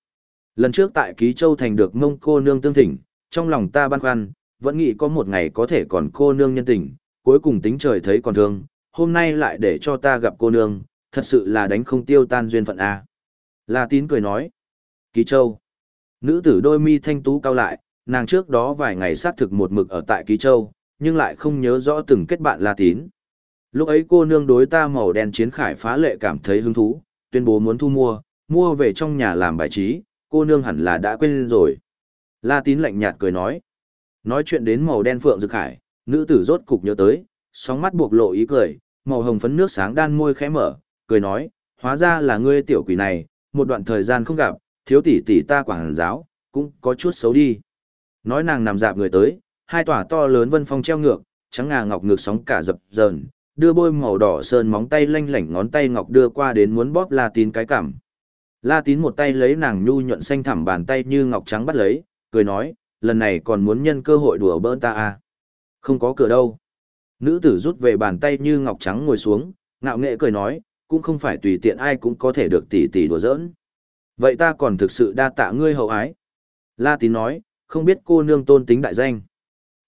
Lần trước tại Ký Châu Thành được mông cô nương tương thỉnh, trong lòng ta băn khoăn, vẫn nghĩ có một ngày có thể còn cô nương nhân tình, cuối cùng tính trời thấy còn thương, hôm nay lại để cho ta gặp cô nương, thật sự là đánh không tiêu tan duyên phận A. La tín cười nói. Ký Châu. Nữ tử đôi mi thanh tú cao lại, nàng trước đó vài ngày sát thực một mực ở tại Ký Châu, nhưng lại không nhớ rõ từng kết bạn La tín. Lúc ấy cô nương đối ta màu đen chiến khải phá lệ cảm thấy hứng thú, tuyên bố muốn thu mua, mua về trong nhà làm bài trí, cô nương hẳn là đã quên rồi. La tín lạnh nhạt cười nói. Nói chuyện đến màu đen phượng dực khải, nữ tử rốt cục nhớ tới, sóng mắt buộc lộ ý cười, màu hồng phấn nước sáng đan môi khẽ mở, cười nói, hóa ra là ngươi tiểu quỷ này, một đoạn thời gian không gặp, thiếu tỷ tỷ ta quảng giáo, cũng có chút xấu đi. Nói nàng nằm dạp người tới, hai tòa to lớn vân phong treo ngược, trắng ngà ngọc ngược sóng cả dập dờn, đưa bôi màu đỏ sơn móng tay lanh lảnh ngón tay ngọc đưa qua đến muốn bóp La Tín cái cảm. La Tín một tay lấy nàng nhu nhuận xanh thẳm bàn tay như ngọc trắng bắt lấy, cười nói, lần này còn muốn nhân cơ hội đùa bỡn ta à. Không có cửa đâu. Nữ tử rút về bàn tay như ngọc trắng ngồi xuống, ngạo nghệ cười nói, cũng không phải tùy tiện ai cũng có thể được tỷ tỷ đùa giỡn. Vậy ta còn thực sự đa tạ ngươi hậu ái. La Tín nói, không biết cô nương tôn tính đại danh.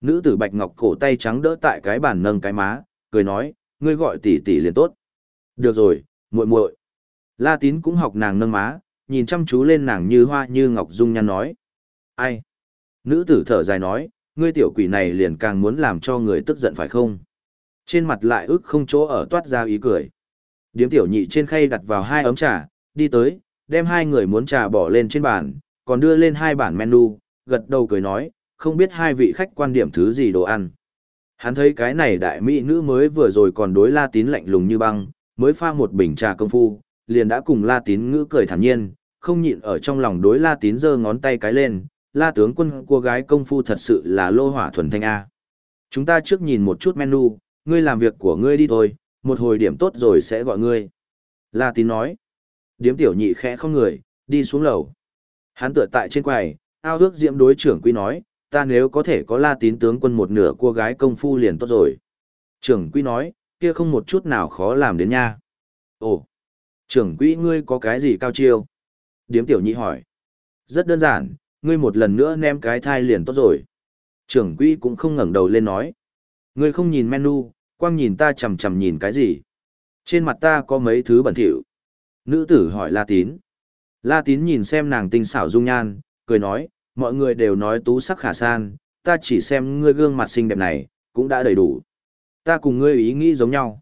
Nữ tử bạch ngọc cổ tay trắng đỡ tại cái bàn nâng cái má, cười nói, ngươi gọi tỷ tỷ liền tốt. Được rồi, muội muội. La Tín cũng học nàng nâng má, nhìn chăm chú lên nàng như hoa như ngọc dung nhan nói. Ai? Nữ tử thở dài nói, ngươi tiểu quỷ này liền càng muốn làm cho người tức giận phải không? Trên mặt lại ức không chỗ ở toát ra ý cười. Điếm tiểu nhị trên khay đặt vào hai ấm trà, đi tới, đem hai người muốn trà bỏ lên trên bàn, còn đưa lên hai bản menu, gật đầu cười nói, không biết hai vị khách quan điểm thứ gì đồ ăn. Hắn thấy cái này đại mỹ nữ mới vừa rồi còn đối la tín lạnh lùng như băng, mới pha một bình trà công phu, liền đã cùng la tín ngữ cười thản nhiên, không nhịn ở trong lòng đối la tín giơ ngón tay cái lên, la tướng quân cô gái công phu thật sự là lô hỏa thuần thanh A. Chúng ta trước nhìn một chút menu, ngươi làm việc của ngươi đi thôi, một hồi điểm tốt rồi sẽ gọi ngươi. La tín nói. Điếm tiểu nhị khẽ không người, đi xuống lầu. Hắn tựa tại trên quầy, ao ước diễm đối trưởng quy nói, ta nếu có thể có la tín tướng quân một nửa cô gái công phu liền tốt rồi. Trưởng quỹ nói, kia không một chút nào khó làm đến nha. Ồ, trưởng quỹ ngươi có cái gì cao chiêu? Điếm tiểu nhị hỏi. Rất đơn giản, ngươi một lần nữa ném cái thai liền tốt rồi. Trưởng quỹ cũng không ngẩng đầu lên nói. Ngươi không nhìn menu, quang nhìn ta chầm chầm nhìn cái gì? Trên mặt ta có mấy thứ bẩn thỉu. Nữ tử hỏi La Tín. La Tín nhìn xem nàng tinh xảo dung nhan, cười nói, mọi người đều nói tú sắc khả san, ta chỉ xem ngươi gương mặt xinh đẹp này, cũng đã đầy đủ. Ta cùng ngươi ý nghĩ giống nhau.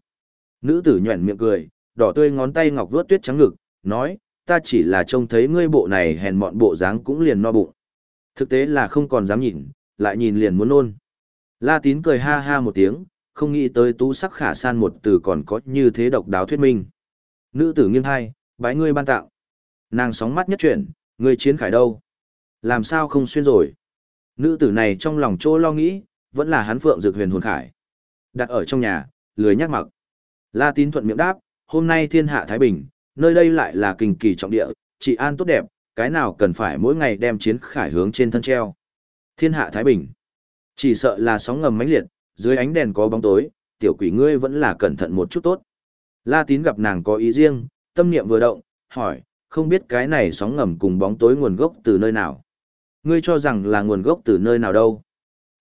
Nữ tử nhuẩn miệng cười, đỏ tươi ngón tay ngọc vuốt tuyết trắng ngực, nói, ta chỉ là trông thấy ngươi bộ này hèn mọn bộ dáng cũng liền no bụng. Thực tế là không còn dám nhìn, lại nhìn liền muốn nôn. La tín cười ha ha một tiếng, không nghĩ tới tú sắc khả san một từ còn có như thế độc đáo thuyết minh. Nữ tử nghiêng hai, bái ngươi ban tạo. Nàng sóng mắt nhất chuyển, ngươi chiến khải đâu? Làm sao không xuyên rồi? Nữ tử này trong lòng chỗ lo nghĩ, vẫn là hắn phượng dược huyền hồn khải. Đặt ở trong nhà, lười nhắc mặc. La tín thuận miệng đáp, hôm nay thiên hạ Thái Bình, nơi đây lại là kinh kỳ trọng địa, trị an tốt đẹp, cái nào cần phải mỗi ngày đem chiến khải hướng trên thân treo. Thiên hạ Thái Bình. Chỉ sợ là sóng ngầm mãnh liệt, dưới ánh đèn có bóng tối, tiểu quỷ ngươi vẫn là cẩn thận một chút tốt. La tín gặp nàng có ý riêng, tâm niệm vừa động, hỏi, không biết cái này sóng ngầm cùng bóng tối nguồn gốc từ nơi nào. Ngươi cho rằng là nguồn gốc từ nơi nào đâu?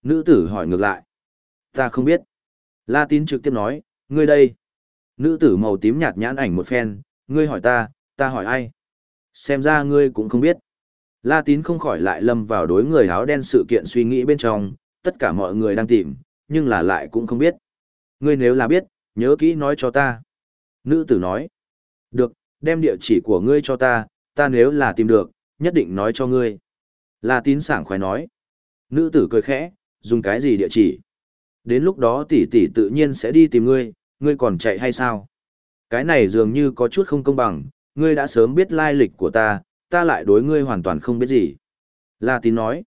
Nữ tử hỏi ngược lại. Ta không biết. La tín trực tiếp nói, ngươi đây. Nữ tử màu tím nhạt nhãn ảnh một phen, ngươi hỏi ta, ta hỏi ai? Xem ra ngươi cũng không biết. La tín không khỏi lại lâm vào đối người áo đen sự kiện suy nghĩ bên trong, tất cả mọi người đang tìm, nhưng là lại cũng không biết. Ngươi nếu là biết, nhớ kỹ nói cho ta. Nữ tử nói. Được, đem địa chỉ của ngươi cho ta, ta nếu là tìm được, nhất định nói cho ngươi. La tín sảng khoái nói. Nữ tử cười khẽ, dùng cái gì địa chỉ? Đến lúc đó tỷ tỷ tự nhiên sẽ đi tìm ngươi, ngươi còn chạy hay sao? Cái này dường như có chút không công bằng, ngươi đã sớm biết lai lịch của ta, ta lại đối ngươi hoàn toàn không biết gì. La tín nói.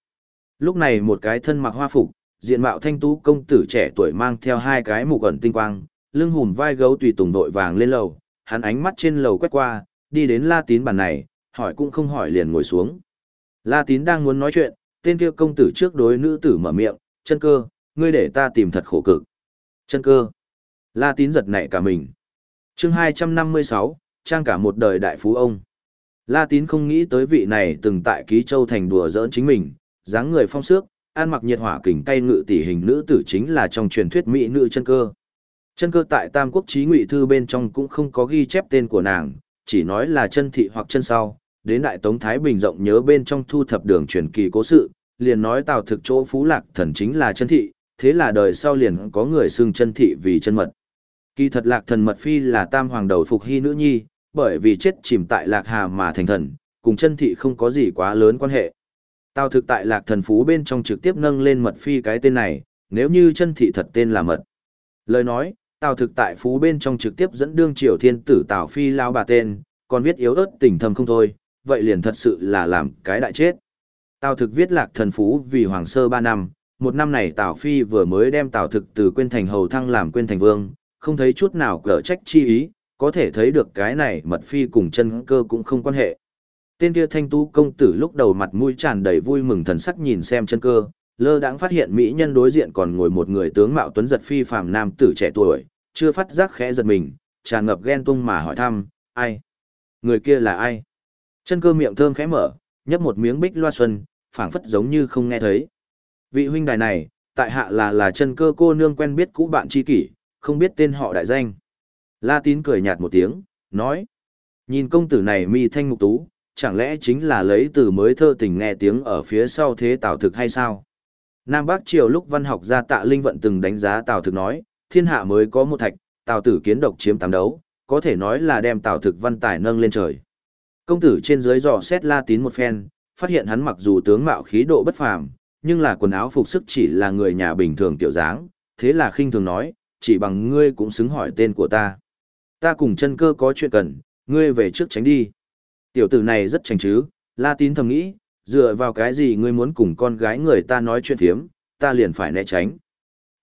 Lúc này một cái thân mặc hoa phục, diện mạo thanh tú công tử trẻ tuổi mang theo hai cái mục ẩn tinh quang, lưng hùm vai gấu tùy tùng đội vàng lên lầu, hắn ánh mắt trên lầu quét qua, đi đến La Tín bàn này, hỏi cũng không hỏi liền ngồi xuống. La Tín đang muốn nói chuyện, tên kia công tử trước đối nữ tử mở miệng, chân cơ, ngươi để ta tìm thật khổ cực. Chân cơ. La Tín giật nảy cả mình. chương 256, trang cả một đời đại phú ông. La Tín không nghĩ tới vị này từng tại Ký Châu thành đùa giỡn chính mình, dáng người phong sước, ăn mặc nhiệt hỏa kình tay ngự tỷ hình nữ tử chính là trong truyền thuyết mỹ nữ chân cơ. Chân cơ tại Tam Quốc Chí Ngụy Thư bên trong cũng không có ghi chép tên của nàng, chỉ nói là chân thị hoặc chân sau, đến Đại Tống Thái Bình rộng nhớ bên trong thu thập đường truyền kỳ cố sự, liền nói Tào thực chỗ Phú Lạc thần chính là chân thị, thế là đời sau liền có người xưng chân thị vì chân mật. Kỳ thật Lạc thần mật phi là tam hoàng đầu phục hy nữ nhi, bởi vì chết chìm tại Lạc Hà mà thành thần, cùng chân thị không có gì quá lớn quan hệ. Tào thực tại Lạc thần phú bên trong trực tiếp nâng lên mật phi cái tên này, nếu như chân thị thật tên là mật. Lời nói, Tào thực tại phú bên trong trực tiếp dẫn đương triều thiên tử Tào Phi lao bà tên, còn viết yếu ớt tình thầm không thôi, vậy liền thật sự là làm cái đại chết. Tào thực viết lạc thần phú vì hoàng sơ ba năm, một năm này Tào Phi vừa mới đem Tào thực từ quên thành hầu thăng làm quên thành vương, không thấy chút nào cỡ trách chi ý, có thể thấy được cái này mật phi cùng chân cơ cũng không quan hệ. Tên kia thanh tú công tử lúc đầu mặt mũi tràn đầy vui mừng thần sắc nhìn xem chân cơ, lơ đãng phát hiện mỹ nhân đối diện còn ngồi một người tướng mạo tuấn giật phi phàm nam tử trẻ tuổi, chưa phát giác khẽ giật mình, tràn ngập ghen tung mà hỏi thăm, ai? Người kia là ai? Chân cơ miệng thơm khẽ mở, nhấp một miếng bích loa xuân, phảng phất giống như không nghe thấy. Vị huynh đài này, tại hạ là là chân cơ cô nương quen biết cũ bạn tri kỷ, không biết tên họ đại danh. La tín cười nhạt một tiếng, nói. Nhìn công tử này mi thanh mục tú, chẳng lẽ chính là lấy từ mới thơ tình nghe tiếng ở phía sau thế tào thực hay sao? Nam Bắc Triều lúc văn học gia tạ Linh Vận từng đánh giá tào thực nói, thiên hạ mới có một thạch, tào tử kiến độc chiếm tám đấu, có thể nói là đem tào thực văn tài nâng lên trời. Công tử trên dưới dò xét la tín một phen, phát hiện hắn mặc dù tướng mạo khí độ bất phàm, nhưng là quần áo phục sức chỉ là người nhà bình thường tiểu dáng, thế là khinh thường nói, chỉ bằng ngươi cũng xứng hỏi tên của ta. Ta cùng chân cơ có chuyện cần, ngươi về trước tránh đi. Tiểu tử này rất tránh chứ, la tín thầm nghĩ, dựa vào cái gì ngươi muốn cùng con gái người ta nói chuyện thiếm, ta liền phải né tránh.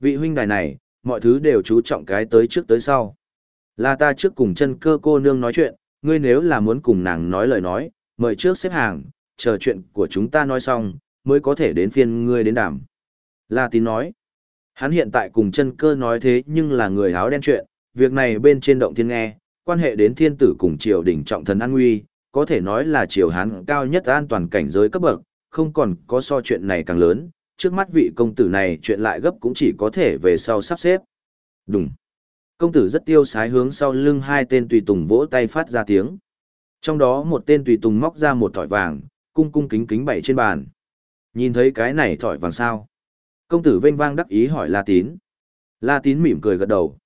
Vị huynh đài này, mọi thứ đều chú trọng cái tới trước tới sau. Là ta trước cùng chân cơ cô nương nói chuyện, ngươi nếu là muốn cùng nàng nói lời nói, mời trước xếp hàng, chờ chuyện của chúng ta nói xong, mới có thể đến phiên ngươi đến đàm. La tín nói, hắn hiện tại cùng chân cơ nói thế nhưng là người áo đen chuyện, việc này bên trên động thiên nghe, quan hệ đến thiên tử cùng triều đình trọng thần an nguy, có thể nói là triều hán cao nhất an toàn cảnh giới cấp bậc, không còn có so chuyện này càng lớn, trước mắt vị công tử này chuyện lại gấp cũng chỉ có thể về sau sắp xếp. Đúng. Công tử rất tiêu sái hướng sau lưng hai tên tùy tùng vỗ tay phát ra tiếng. Trong đó một tên tùy tùng móc ra một thỏi vàng, cung cung kính kính bày trên bàn. Nhìn thấy cái này thỏi vàng sao? Công tử vênh vang đắc ý hỏi La Tín. La Tín mỉm cười gật đầu.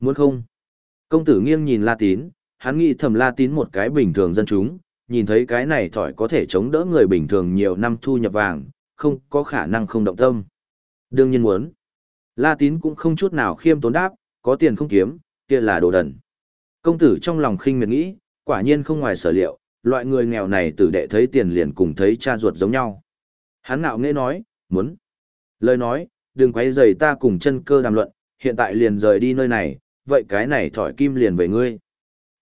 Muốn không? Công tử nghiêng nhìn La Tín, hắn nghĩ thầm La Tín một cái bình thường dân chúng, nhìn thấy cái này thỏi có thể chống đỡ người bình thường nhiều năm thu nhập vàng, không có khả năng không động tâm. Đương nhiên muốn. La Tín cũng không chút nào khiêm tốn đáp, có tiền không kiếm, kia là đồ đần. Công tử trong lòng khinh miệt nghĩ, quả nhiên không ngoài sở liệu, loại người nghèo này tử đệ thấy tiền liền cùng thấy cha ruột giống nhau. Hắn nạo nghe nói, muốn. Lời nói, đừng quấy rầy ta cùng chân cơ đàm luận, hiện tại liền rời đi nơi này, vậy cái này thỏi kim liền về ngươi.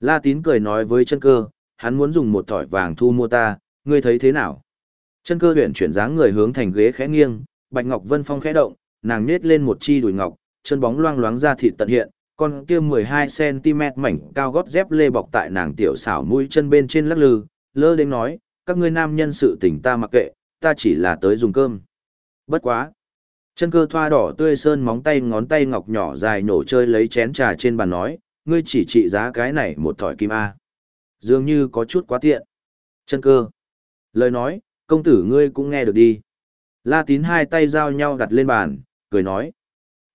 La tín cười nói với chân cơ, hắn muốn dùng một thỏi vàng thu mua ta, ngươi thấy thế nào? Chân cơ huyện chuyển dáng người hướng thành ghế khẽ nghiêng, Bạch Ngọc Vân Phong khẽ động, nàng nết lên một chi đùi ngọc, chân bóng loang loáng ra thịt tận hiện, con kia 12cm mảnh cao gót dép lê bọc tại nàng tiểu xảo mũi chân bên trên lắc lư, lơ đến nói, các ngươi nam nhân sự tình ta mặc kệ, ta chỉ là tới dùng cơm. Bất quá. Chân cơ thoa đỏ tươi sơn móng tay ngón tay ngọc nhỏ dài nổ chơi lấy chén trà trên bàn nói, ngươi chỉ trị giá cái này một thỏi kim A. Dường như có chút quá tiện. Chân cơ. Lời nói, công tử ngươi cũng nghe được đi. La tín hai tay giao nhau đặt lên bàn, cười nói.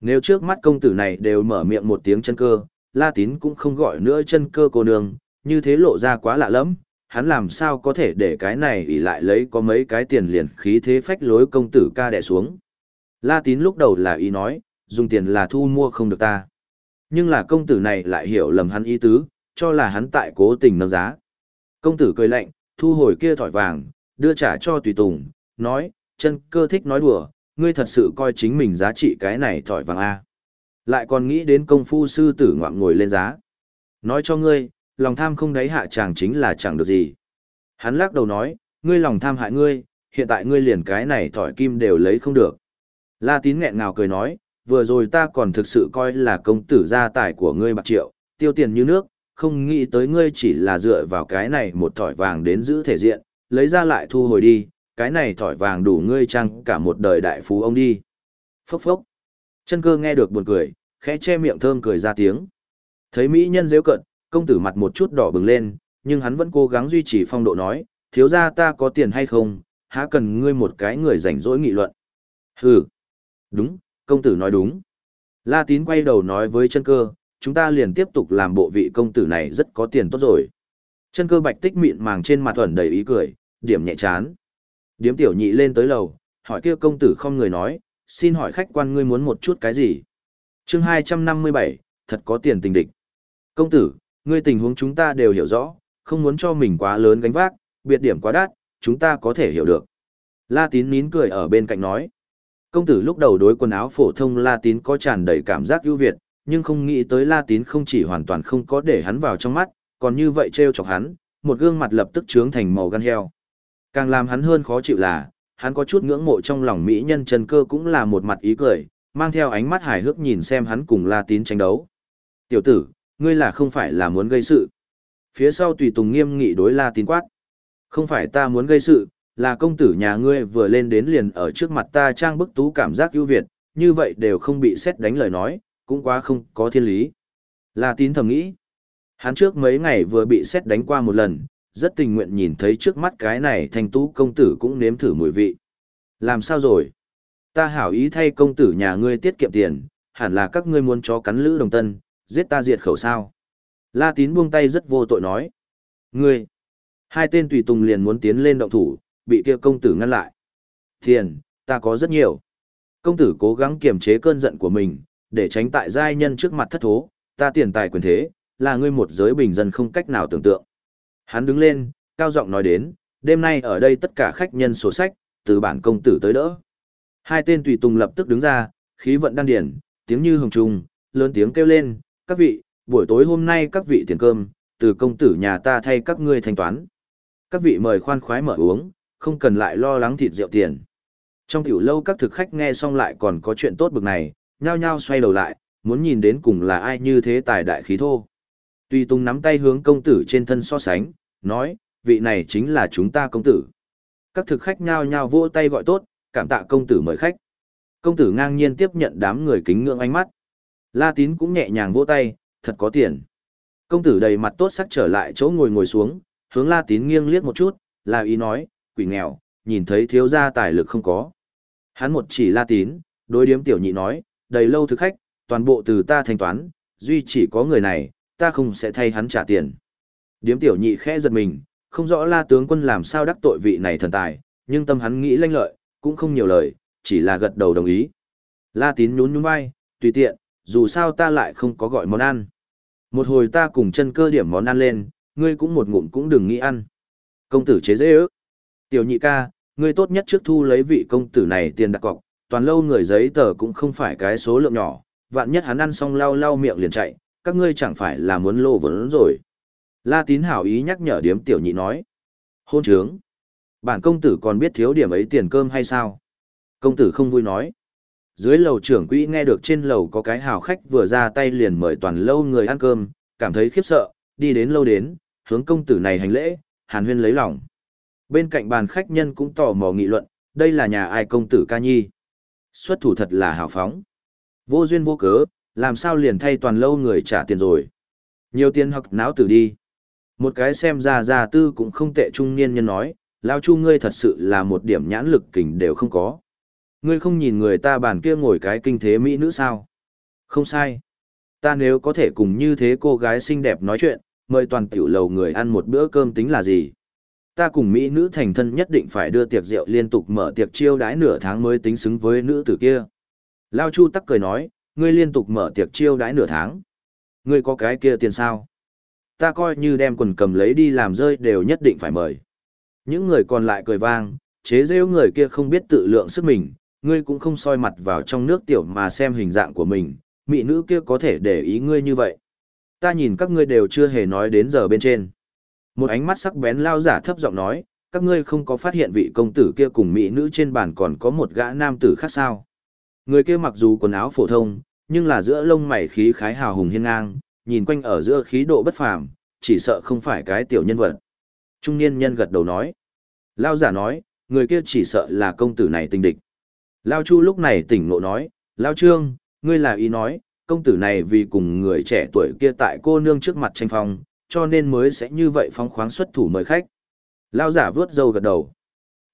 Nếu trước mắt công tử này đều mở miệng một tiếng chân cơ, La tín cũng không gọi nữa chân cơ cô nương, như thế lộ ra quá lạ lắm, hắn làm sao có thể để cái này ỉ lại lấy có mấy cái tiền liền khí thế phách lối công tử ca đẻ xuống. La tín lúc đầu là ý nói, dùng tiền là thu mua không được ta. Nhưng là công tử này lại hiểu lầm hắn ý tứ, cho là hắn tại cố tình nâng giá. Công tử cười lạnh, thu hồi kia thỏi vàng, đưa trả cho tùy tùng, nói, chân cơ thích nói đùa, ngươi thật sự coi chính mình giá trị cái này thỏi vàng A. Lại còn nghĩ đến công phu sư tử ngoạm ngồi lên giá. Nói cho ngươi, lòng tham không đáy hạ chàng chính là chẳng được gì. Hắn lắc đầu nói, ngươi lòng tham hại ngươi, hiện tại ngươi liền cái này thỏi kim đều lấy không được. La tín nghẹn ngào cười nói, vừa rồi ta còn thực sự coi là công tử gia tài của ngươi bạc triệu, tiêu tiền như nước, không nghĩ tới ngươi chỉ là dựa vào cái này một thỏi vàng đến giữ thể diện, lấy ra lại thu hồi đi, cái này thỏi vàng đủ ngươi chăng cả một đời đại phú ông đi. Phốc phốc. Chân cơ nghe được buồn cười, khẽ che miệng thơm cười ra tiếng. Thấy mỹ nhân dễ cận, công tử mặt một chút đỏ bừng lên, nhưng hắn vẫn cố gắng duy trì phong độ nói, thiếu ra ta có tiền hay không, há cần ngươi một cái người rảnh rỗi nghị luận. Hừ. Đúng, công tử nói đúng. La tín quay đầu nói với chân cơ, chúng ta liền tiếp tục làm bộ vị công tử này rất có tiền tốt rồi. Chân cơ bạch tích mịn màng trên mặt ẩn đầy ý cười, điểm nhẹ chán. Điếm tiểu nhị lên tới lầu, hỏi kia công tử không người nói, xin hỏi khách quan ngươi muốn một chút cái gì? chương 257, thật có tiền tình địch. Công tử, ngươi tình huống chúng ta đều hiểu rõ, không muốn cho mình quá lớn gánh vác, biệt điểm quá đắt, chúng ta có thể hiểu được. La tín nín cười ở bên cạnh nói. Công tử lúc đầu đối quần áo phổ thông La tín có tràn đầy cảm giác ưu việt, nhưng không nghĩ tới La tín không chỉ hoàn toàn không có để hắn vào trong mắt, còn như vậy treo chọc hắn, một gương mặt lập tức trướng thành màu gan heo. Càng làm hắn hơn khó chịu là, hắn có chút ngưỡng mộ trong lòng mỹ nhân Trần Cơ cũng là một mặt ý cười, mang theo ánh mắt hài hước nhìn xem hắn cùng La Tín tranh đấu. "Tiểu tử, ngươi là không phải là muốn gây sự?" Phía sau tùy tùng nghiêm nghị đối La Tín quát. "Không phải ta muốn gây sự, là công tử nhà ngươi vừa lên đến liền ở trước mặt ta trang bức tú cảm giác ưu việt, như vậy đều không bị xét đánh lời nói, cũng quá không có thiên lý." La Tín thầm nghĩ. Hắn trước mấy ngày vừa bị xét đánh qua một lần, rất tình nguyện nhìn thấy trước mắt cái này thanh tú công tử cũng nếm thử mùi vị. Làm sao rồi? Ta hảo ý thay công tử nhà ngươi tiết kiệm tiền, hẳn là các ngươi muốn chó cắn lữ đồng tân, giết ta diệt khẩu sao. La tín buông tay rất vô tội nói. Ngươi! Hai tên tùy tùng liền muốn tiến lên động thủ, bị kia công tử ngăn lại. Tiền, ta có rất nhiều. Công tử cố gắng kiềm chế cơn giận của mình, để tránh tại giai nhân trước mặt thất thố, ta tiền tài quyền thế, là ngươi một giới bình dân không cách nào tưởng tượng. Hắn đứng lên, cao giọng nói đến, đêm nay ở đây tất cả khách nhân sổ sách, từ bản công tử tới đỡ. Hai tên tùy tùng lập tức đứng ra, khí vận đan điển, tiếng như hồng trùng, lớn tiếng kêu lên, các vị, buổi tối hôm nay các vị tiền cơm, từ công tử nhà ta thay các ngươi thanh toán. Các vị mời khoan khoái mở uống, không cần lại lo lắng thịt rượu tiền. Trong tiểu lâu các thực khách nghe xong lại còn có chuyện tốt bực này, nhao nhao xoay đầu lại, muốn nhìn đến cùng là ai như thế tài đại khí thô. Tùy Tùng nắm tay hướng công tử trên thân so sánh, nói, vị này chính là chúng ta công tử. Các thực khách nhao nhao vỗ tay gọi tốt, cảm tạ công tử mời khách. Công tử ngang nhiên tiếp nhận đám người kính ngưỡng ánh mắt. La Tín cũng nhẹ nhàng vỗ tay, thật có tiền. Công tử đầy mặt tốt sắc trở lại chỗ ngồi ngồi xuống, hướng La Tín nghiêng liếc một chút, là ý nói, quỷ nghèo, nhìn thấy thiếu gia tài lực không có. Hắn một chỉ La Tín, đối điếm tiểu nhị nói, đầy lâu thực khách, toàn bộ từ ta thanh toán, duy chỉ có người này, ta không sẽ thay hắn trả tiền. Điếm tiểu nhị khẽ giật mình, không rõ la tướng quân làm sao đắc tội vị này thần tài, nhưng tâm hắn nghĩ lanh lợi, cũng không nhiều lời, chỉ là gật đầu đồng ý. La tín nhún nhún vai, tùy tiện, dù sao ta lại không có gọi món ăn. Một hồi ta cùng chân cơ điểm món ăn lên, ngươi cũng một ngụm cũng đừng nghĩ ăn. Công tử chế dễ ước. Tiểu nhị ca, ngươi tốt nhất trước thu lấy vị công tử này tiền đặt cọc, toàn lâu người giấy tờ cũng không phải cái số lượng nhỏ, vạn nhất hắn ăn xong lau lau miệng liền chạy, các ngươi chẳng phải là muốn lô vốn rồi. La tín hảo ý nhắc nhở điếm tiểu nhị nói. Hôn trướng. Bản công tử còn biết thiếu điểm ấy tiền cơm hay sao? Công tử không vui nói. Dưới lầu trưởng quỹ nghe được trên lầu có cái hào khách vừa ra tay liền mời toàn lâu người ăn cơm, cảm thấy khiếp sợ, đi đến lâu đến, hướng công tử này hành lễ, hàn huyên lấy lòng. Bên cạnh bàn khách nhân cũng tò mò nghị luận, đây là nhà ai công tử ca nhi. Xuất thủ thật là hào phóng. Vô duyên vô cớ, làm sao liền thay toàn lâu người trả tiền rồi. Nhiều tiền hoặc náo tử đi. Một cái xem ra già tư cũng không tệ trung niên nhân nói, lao chu ngươi thật sự là một điểm nhãn lực kình đều không có. Ngươi không nhìn người ta bàn kia ngồi cái kinh thế mỹ nữ sao? Không sai. Ta nếu có thể cùng như thế cô gái xinh đẹp nói chuyện, mời toàn tiểu lầu người ăn một bữa cơm tính là gì? Ta cùng mỹ nữ thành thân nhất định phải đưa tiệc rượu liên tục mở tiệc chiêu đãi nửa tháng mới tính xứng với nữ tử kia. Lao Chu tắc cười nói, ngươi liên tục mở tiệc chiêu đãi nửa tháng. Ngươi có cái kia tiền sao? Ta coi như đem quần cầm lấy đi làm rơi đều nhất định phải mời. Những người còn lại cười vang, chế rêu người kia không biết tự lượng sức mình, ngươi cũng không soi mặt vào trong nước tiểu mà xem hình dạng của mình, mỹ nữ kia có thể để ý ngươi như vậy. Ta nhìn các ngươi đều chưa hề nói đến giờ bên trên. Một ánh mắt sắc bén lao giả thấp giọng nói, các ngươi không có phát hiện vị công tử kia cùng mỹ nữ trên bàn còn có một gã nam tử khác sao. Người kia mặc dù quần áo phổ thông, nhưng là giữa lông mày khí khái hào hùng hiên ngang, nhìn quanh ở giữa khí độ bất phàm, chỉ sợ không phải cái tiểu nhân vật. Trung niên nhân gật đầu nói. Lao giả nói, người kia chỉ sợ là công tử này tình địch. Lao Chu lúc này tỉnh ngộ nói, Lao Trương, ngươi là ý nói, công tử này vì cùng người trẻ tuổi kia tại cô nương trước mặt tranh phong, cho nên mới sẽ như vậy phóng khoáng xuất thủ mời khách. Lao giả vướt dâu gật đầu.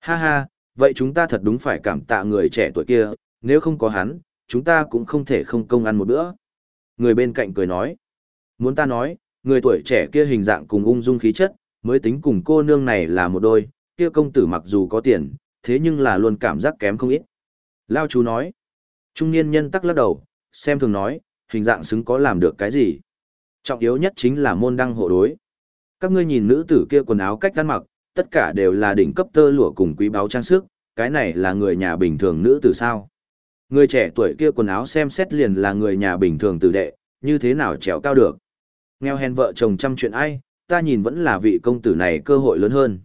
Ha ha, vậy chúng ta thật đúng phải cảm tạ người trẻ tuổi kia, nếu không có hắn, chúng ta cũng không thể không công ăn một bữa. Người bên cạnh cười nói. Muốn ta nói, người tuổi trẻ kia hình dạng cùng ung dung khí chất, mới tính cùng cô nương này là một đôi, kia công tử mặc dù có tiền, thế nhưng là luôn cảm giác kém không ít. Lao chú nói. Trung niên nhân tắc lắc đầu, xem thường nói, hình dạng xứng có làm được cái gì. Trọng yếu nhất chính là môn đăng hộ đối. Các ngươi nhìn nữ tử kia quần áo cách ăn mặc, tất cả đều là đỉnh cấp tơ lụa cùng quý báu trang sức, cái này là người nhà bình thường nữ tử sao. Người trẻ tuổi kia quần áo xem xét liền là người nhà bình thường tử đệ, như thế nào trèo cao được. Nghèo hèn vợ chồng trăm chuyện ai, ta nhìn vẫn là vị công tử này cơ hội lớn hơn.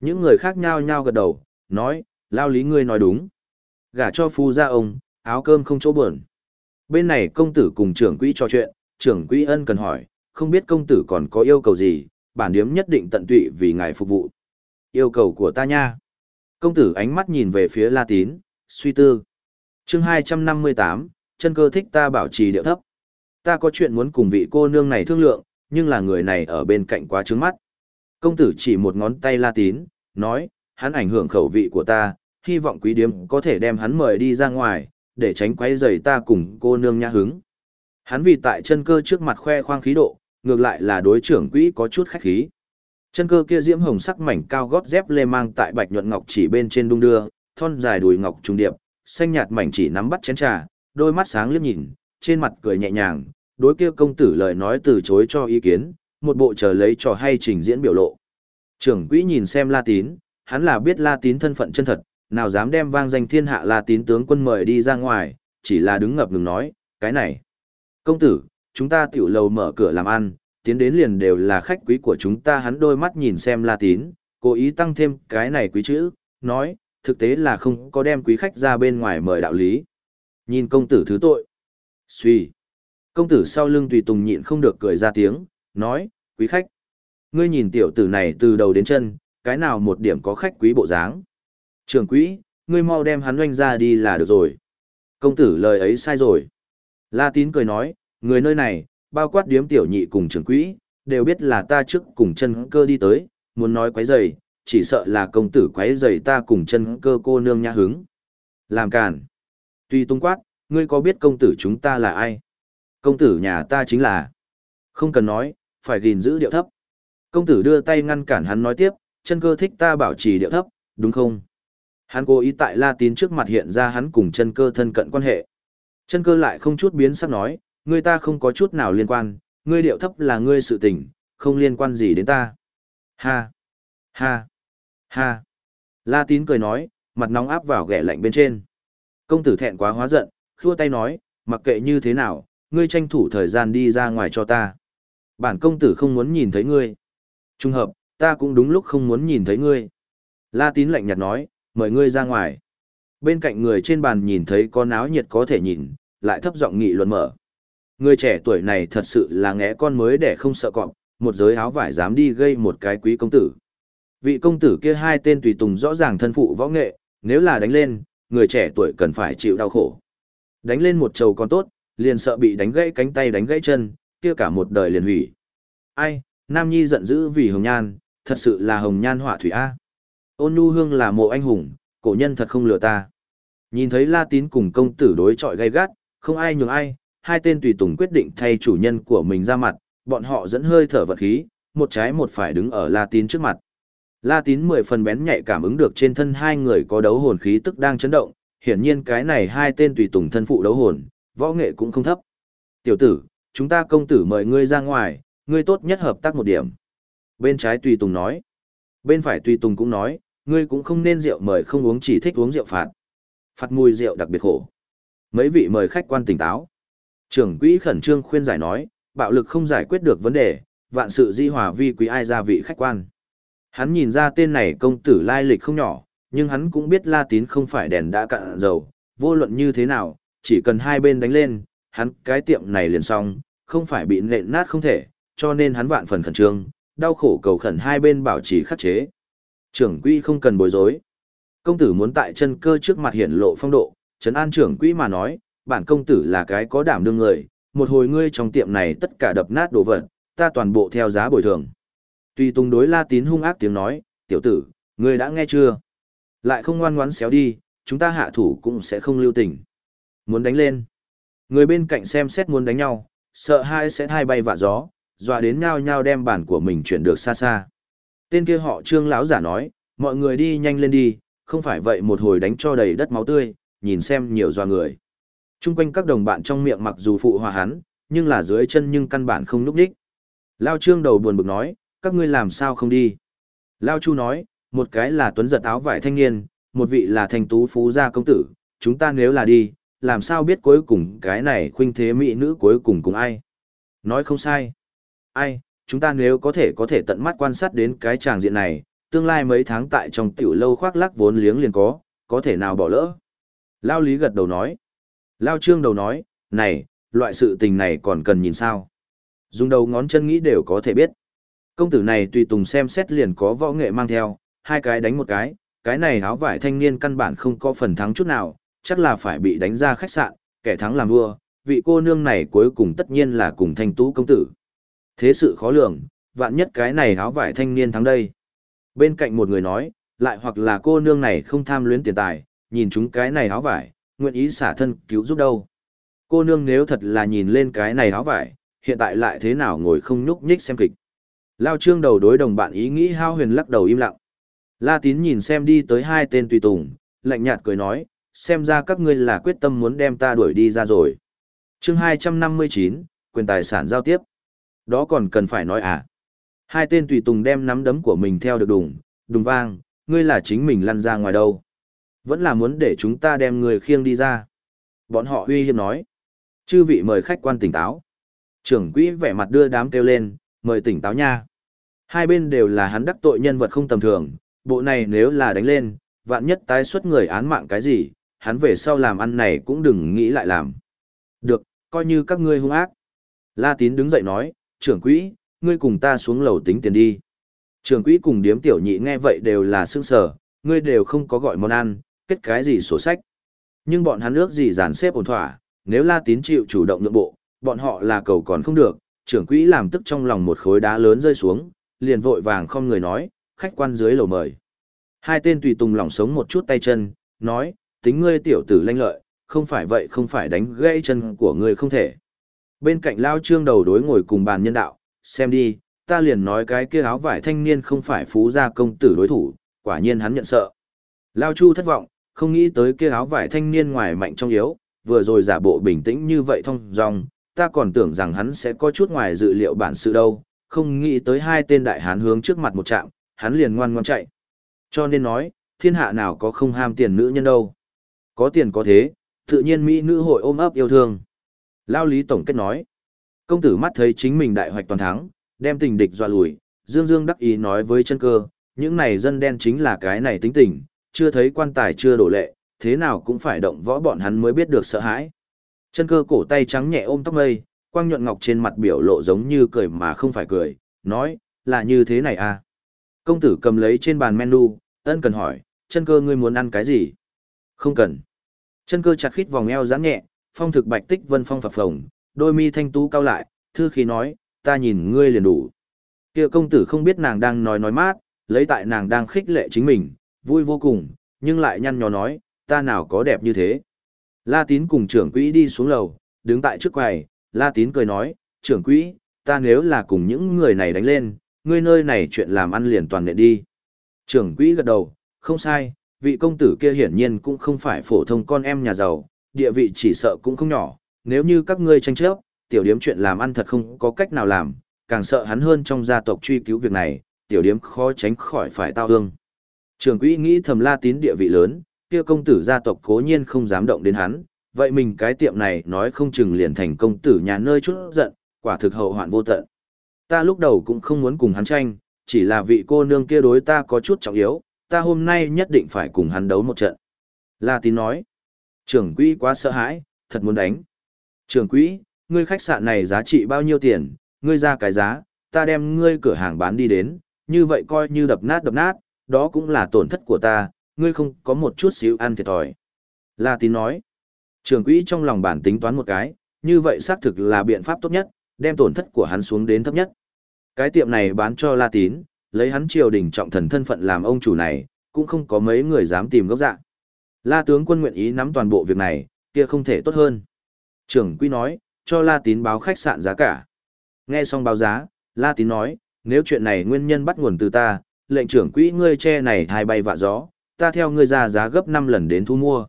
Những người khác nhao nhao gật đầu, nói, lao lý ngươi nói đúng. Gả cho phu ra ông, áo cơm không chỗ buồn. Bên này công tử cùng trưởng quỹ trò chuyện, trưởng quỹ ân cần hỏi, không biết công tử còn có yêu cầu gì, bản điếm nhất định tận tụy vì ngài phục vụ. Yêu cầu của ta nha. Công tử ánh mắt nhìn về phía La Tín, suy tư. chương 258, chân cơ thích ta bảo trì điệu thấp. Ta có chuyện muốn cùng vị cô nương này thương lượng, nhưng là người này ở bên cạnh quá trướng mắt. Công tử chỉ một ngón tay La Tín, nói, hắn ảnh hưởng khẩu vị của ta, hy vọng quý điếm có thể đem hắn mời đi ra ngoài, để tránh quấy rầy ta cùng cô nương nhã hứng. Hắn vì tại chân cơ trước mặt khoe khoang khí độ, ngược lại là đối trưởng quỹ có chút khách khí. Chân cơ kia diễm hồng sắc mảnh cao gót dép lê mang tại bạch nhuận ngọc chỉ bên trên đung đưa, thon dài đùi ngọc trùng điệp, xanh nhạt mảnh chỉ nắm bắt chén trà, đôi mắt sáng liếc nhìn, trên mặt cười nhẹ nhàng, đối kia công tử lời nói từ chối cho ý kiến, một bộ chờ lấy trò hay trình diễn biểu lộ. Trưởng quỹ nhìn xem La Tín, hắn là biết La Tín thân phận chân thật, nào dám đem vang danh thiên hạ La Tín tướng quân mời đi ra ngoài, chỉ là đứng ngập ngừng nói, cái này. Công tử, chúng ta tiểu lầu mở cửa làm ăn, tiến đến liền đều là khách quý của chúng ta hắn đôi mắt nhìn xem La Tín, cố ý tăng thêm cái này quý chữ, nói, thực tế là không có đem quý khách ra bên ngoài mời đạo lý. Nhìn công tử thứ tội. Suy. Công tử sau lưng tùy tùng nhịn không được cười ra tiếng, nói, quý khách. Ngươi nhìn tiểu tử này từ đầu đến chân, cái nào một điểm có khách quý bộ dáng. Trường quý, ngươi mau đem hắn oanh ra đi là được rồi. Công tử lời ấy sai rồi. La tín cười nói, người nơi này, bao quát điếm tiểu nhị cùng trường quỹ, đều biết là ta trước cùng chân cơ đi tới, muốn nói quấy rầy, chỉ sợ là công tử quấy rầy ta cùng chân cơ cô nương nhã hứng. Làm càn. Tuy tung quát, ngươi có biết công tử chúng ta là ai? Công tử nhà ta chính là. Không cần nói, phải gìn giữ điệu thấp. Công tử đưa tay ngăn cản hắn nói tiếp, chân cơ thích ta bảo trì điệu thấp, đúng không? Hắn cố ý tại La Tín trước mặt hiện ra hắn cùng chân cơ thân cận quan hệ. Chân cơ lại không chút biến sắc nói, ngươi ta không có chút nào liên quan, ngươi điệu thấp là ngươi sự tình, không liên quan gì đến ta. Ha! Ha! Ha! La Tín cười nói, mặt nóng áp vào ghẻ lạnh bên trên. Công tử thẹn quá hóa giận, khua tay nói, mặc kệ như thế nào, ngươi tranh thủ thời gian đi ra ngoài cho ta. Bản công tử không muốn nhìn thấy ngươi. Trung hợp, ta cũng đúng lúc không muốn nhìn thấy ngươi. La tín lạnh nhạt nói, mời ngươi ra ngoài. Bên cạnh người trên bàn nhìn thấy có náo nhiệt có thể nhìn, lại thấp giọng nghị luận mở. Người trẻ tuổi này thật sự là ngẽ con mới để không sợ cọp, một giới áo vải dám đi gây một cái quý công tử. Vị công tử kia hai tên tùy tùng rõ ràng thân phụ võ nghệ, nếu là đánh lên, người trẻ tuổi cần phải chịu đau khổ. Đánh lên một trầu còn tốt, liền sợ bị đánh gãy cánh tay đánh gãy chân, kia cả một đời liền hủy. Ai, Nam Nhi giận dữ vì Hồng Nhan, thật sự là Hồng Nhan họa thủy A. Ôn Nhu Hương là mộ anh hùng, cổ nhân thật không lừa ta. Nhìn thấy La Tín cùng công tử đối chọi gay gắt, không ai nhường ai, hai tên tùy tùng quyết định thay chủ nhân của mình ra mặt, bọn họ dẫn hơi thở vật khí, một trái một phải đứng ở La Tín trước mặt. La Tín mười phần bén nhạy cảm ứng được trên thân hai người có đấu hồn khí tức đang chấn động, hiển nhiên cái này hai tên tùy tùng thân phụ đấu hồn, võ nghệ cũng không thấp. Tiểu tử, chúng ta công tử mời ngươi ra ngoài, ngươi tốt nhất hợp tác một điểm. Bên trái tùy tùng nói. Bên phải tùy tùng cũng nói, ngươi cũng không nên rượu mời không uống chỉ thích uống rượu phạt. Phạt mùi rượu đặc biệt khổ. Mấy vị mời khách quan tỉnh táo. Trưởng quỹ khẩn trương khuyên giải nói, bạo lực không giải quyết được vấn đề, vạn sự di hòa vi quý ai ra vị khách quan. Hắn nhìn ra tên này công tử lai lịch không nhỏ, nhưng hắn cũng biết La Tín không phải đèn đã cạn dầu, vô luận như thế nào, chỉ cần hai bên đánh lên, hắn cái tiệm này liền xong, không phải bị nện nát không thể, cho nên hắn vạn phần khẩn trương, đau khổ cầu khẩn hai bên bảo trì khắc chế. Trưởng quỹ không cần bối rối. Công tử muốn tại chân cơ trước mặt hiển lộ phong độ, trấn an trưởng quỹ mà nói, bản công tử là cái có đảm đương người, một hồi ngươi trong tiệm này tất cả đập nát đồ vật, ta toàn bộ theo giá bồi thường. Tuy tung đối la tín hung ác tiếng nói, tiểu tử, ngươi đã nghe chưa? Lại không ngoan ngoãn xéo đi, chúng ta hạ thủ cũng sẽ không lưu tình. Muốn đánh lên. Người bên cạnh xem xét muốn đánh nhau, sợ hai sẽ thay bay vạ gió, dọa đến nhao nhao đem bản của mình chuyển được xa xa. Tên kia họ trương lão giả nói, mọi người đi nhanh lên đi, không phải vậy một hồi đánh cho đầy đất máu tươi, nhìn xem nhiều dọa người. Trung quanh các đồng bạn trong miệng mặc dù phụ hòa hắn, nhưng là dưới chân nhưng căn bản không núp đích. Lao trương đầu buồn bực nói, các ngươi làm sao không đi. Lao Chu nói, một cái là tuấn giật áo vải thanh niên, một vị là thành tú phú gia công tử, chúng ta nếu là đi, làm sao biết cuối cùng cái này khuynh thế mỹ nữ cuối cùng cùng ai? Nói không sai. Ai, chúng ta nếu có thể có thể tận mắt quan sát đến cái tràng diện này, tương lai mấy tháng tại trong tiểu lâu khoác lác vốn liếng liền có, có thể nào bỏ lỡ. Lao Lý gật đầu nói. Lao Trương đầu nói, này, loại sự tình này còn cần nhìn sao. Dùng đầu ngón chân nghĩ đều có thể biết. Công tử này tùy tùng xem xét liền có võ nghệ mang theo, hai cái đánh một cái, cái này áo vải thanh niên căn bản không có phần thắng chút nào, chắc là phải bị đánh ra khách sạn, kẻ thắng làm vua, vị cô nương này cuối cùng tất nhiên là cùng thanh tú công tử. Thế sự khó lường, vạn nhất cái này áo vải thanh niên thắng đây. Bên cạnh một người nói, lại hoặc là cô nương này không tham luyến tiền tài, nhìn chúng cái này áo vải, nguyện ý xả thân cứu giúp đâu. Cô nương nếu thật là nhìn lên cái này áo vải, hiện tại lại thế nào ngồi không nhúc nhích xem kịch. Lao trương đầu đối đồng bạn ý nghĩ hao huyền lắc đầu im lặng. La tín nhìn xem đi tới hai tên tùy tùng, lạnh nhạt cười nói, xem ra các ngươi là quyết tâm muốn đem ta đuổi đi ra rồi. chương 259, quyền tài sản giao tiếp. Đó còn cần phải nói à? Hai tên tùy tùng đem nắm đấm của mình theo được đùng, đùng vang, ngươi là chính mình lăn ra ngoài đâu. Vẫn là muốn để chúng ta đem người khiêng đi ra. Bọn họ uy hiếp nói. Chư vị mời khách quan tỉnh táo. Trưởng quỹ vẻ mặt đưa đám kêu lên, mời tỉnh táo nha. Hai bên đều là hắn đắc tội nhân vật không tầm thường, bộ này nếu là đánh lên, vạn nhất tái xuất người án mạng cái gì, hắn về sau làm ăn này cũng đừng nghĩ lại làm. Được, coi như các ngươi hung ác. La Tín đứng dậy nói, trưởng quỹ, ngươi cùng ta xuống lầu tính tiền đi. Trưởng quỹ cùng điếm tiểu nhị nghe vậy đều là sương sở, ngươi đều không có gọi món ăn, kết cái gì sổ sách. Nhưng bọn hắn ước gì dàn xếp ổn thỏa, nếu La Tín chịu chủ động nhượng bộ, bọn họ là cầu còn không được, trưởng quỹ làm tức trong lòng một khối đá lớn rơi xuống, liền vội vàng không người nói, khách quan dưới lầu mời. Hai tên tùy tùng lỏng sống một chút tay chân, nói, tính ngươi tiểu tử lanh lợi, không phải vậy không phải đánh gãy chân của ngươi không thể. Bên cạnh lao trương đầu đối ngồi cùng bàn nhân đạo, xem đi, ta liền nói cái kia áo vải thanh niên không phải phú gia công tử đối thủ, quả nhiên hắn nhận sợ. Lao chu thất vọng, không nghĩ tới kia áo vải thanh niên ngoài mạnh trong yếu, vừa rồi giả bộ bình tĩnh như vậy thông dong, ta còn tưởng rằng hắn sẽ có chút ngoài dự liệu bản sự đâu, không nghĩ tới hai tên đại hán hướng trước mặt một trạm, hắn liền ngoan ngoan chạy. Cho nên nói, thiên hạ nào có không ham tiền nữ nhân đâu. Có tiền có thế, tự nhiên Mỹ nữ hội ôm ấp yêu thương. Lao Lý Tổng kết nói, công tử mắt thấy chính mình đại hoạch toàn thắng, đem tình địch dọa lùi, Dương Dương đắc ý nói với chân cơ, những này dân đen chính là cái này tính tình, chưa thấy quan tài chưa đổ lệ, thế nào cũng phải động võ bọn hắn mới biết được sợ hãi. Chân cơ cổ tay trắng nhẹ ôm tóc mây, quang nhuận ngọc trên mặt biểu lộ giống như cười mà không phải cười, nói, là như thế này à. Công tử cầm lấy trên bàn menu, ân cần hỏi, chân cơ ngươi muốn ăn cái gì? Không cần. Chân cơ chặt khít vòng eo giãn nhẹ, phong thực bạch tích vân phong phập phồng, đôi mi thanh tú cao lại, thư khí nói, ta nhìn ngươi liền đủ. Kia công tử không biết nàng đang nói nói mát, lấy tại nàng đang khích lệ chính mình, vui vô cùng, nhưng lại nhăn nhó nói, ta nào có đẹp như thế. La tín cùng trưởng quỹ đi xuống lầu, đứng tại trước quầy, La tín cười nói, trưởng quỹ, ta nếu là cùng những người này đánh lên, ngươi nơi này chuyện làm ăn liền toàn nện đi. Trưởng quỹ gật đầu, không sai, vị công tử kia hiển nhiên cũng không phải phổ thông con em nhà giàu, địa vị chỉ sợ cũng không nhỏ, nếu như các ngươi tranh chấp, tiểu điếm chuyện làm ăn thật không có cách nào làm, càng sợ hắn hơn trong gia tộc truy cứu việc này, tiểu điếm khó tránh khỏi phải tao hương. Trưởng quỹ nghĩ thầm la tín địa vị lớn, kia công tử gia tộc cố nhiên không dám động đến hắn, vậy mình cái tiệm này nói không chừng liền thành công tử nhà nơi chút giận, quả thực hậu hoạn vô tận. Ta lúc đầu cũng không muốn cùng hắn tranh, chỉ là vị cô nương kia đối ta có chút trọng yếu, ta hôm nay nhất định phải cùng hắn đấu một trận. La tín nói, trưởng quỹ quá sợ hãi, thật muốn đánh. Trưởng quỹ, ngươi khách sạn này giá trị bao nhiêu tiền, ngươi ra cái giá, ta đem ngươi cửa hàng bán đi đến, như vậy coi như đập nát đập nát, đó cũng là tổn thất của ta, ngươi không có một chút xíu ăn thiệt thòi. La tín nói, trưởng quỹ trong lòng bản tính toán một cái, như vậy xác thực là biện pháp tốt nhất, đem tổn thất của hắn xuống đến thấp nhất. Cái tiệm này bán cho La tín, lấy hắn triều đình trọng thần thân phận làm ông chủ này, cũng không có mấy người dám tìm gốc dạng. La tướng quân nguyện ý nắm toàn bộ việc này, kia không thể tốt hơn. Trưởng quỹ nói, cho La tín báo khách sạn giá cả. Nghe xong báo giá, La tín nói, nếu chuyện này nguyên nhân bắt nguồn từ ta, lệnh trưởng quỹ ngươi che này hai bay vạ gió, ta theo ngươi ra giá gấp 5 lần đến thu mua.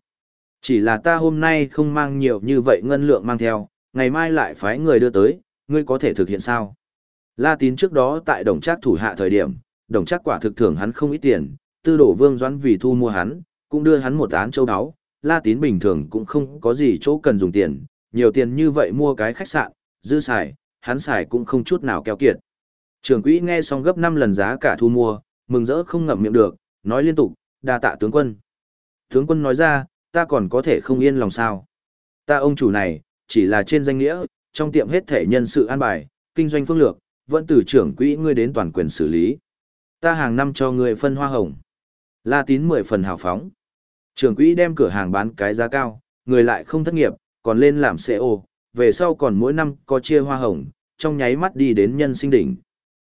Chỉ là ta hôm nay không mang nhiều như vậy ngân lượng mang theo, ngày mai lại phái người đưa tới, ngươi có thể thực hiện sao? La tín trước đó tại đồng trác thủ hạ thời điểm, đồng Trác quả thực thưởng hắn không ít tiền, tư đổ vương doãn vì thu mua hắn, cũng đưa hắn một án châu đáo. la tín bình thường cũng không có gì chỗ cần dùng tiền, nhiều tiền như vậy mua cái khách sạn, dư xài, hắn xài cũng không chút nào keo kiệt. Trưởng quỹ nghe xong gấp 5 lần giá cả thu mua, mừng rỡ không ngậm miệng được, nói liên tục, đa tạ tướng quân. Tướng quân nói ra, ta còn có thể không yên lòng sao. Ta ông chủ này, chỉ là trên danh nghĩa, trong tiệm hết thể nhân sự an bài, kinh doanh phương lược, vẫn từ trưởng quỹ ngươi đến toàn quyền xử lý. Ta hàng năm cho ngươi phân hoa hồng. La tín 10 phần hào phóng. Trưởng quỹ đem cửa hàng bán cái giá cao, người lại không thất nghiệp, còn lên làm CEO. về sau còn mỗi năm có chia hoa hồng, trong nháy mắt đi đến nhân sinh đỉnh.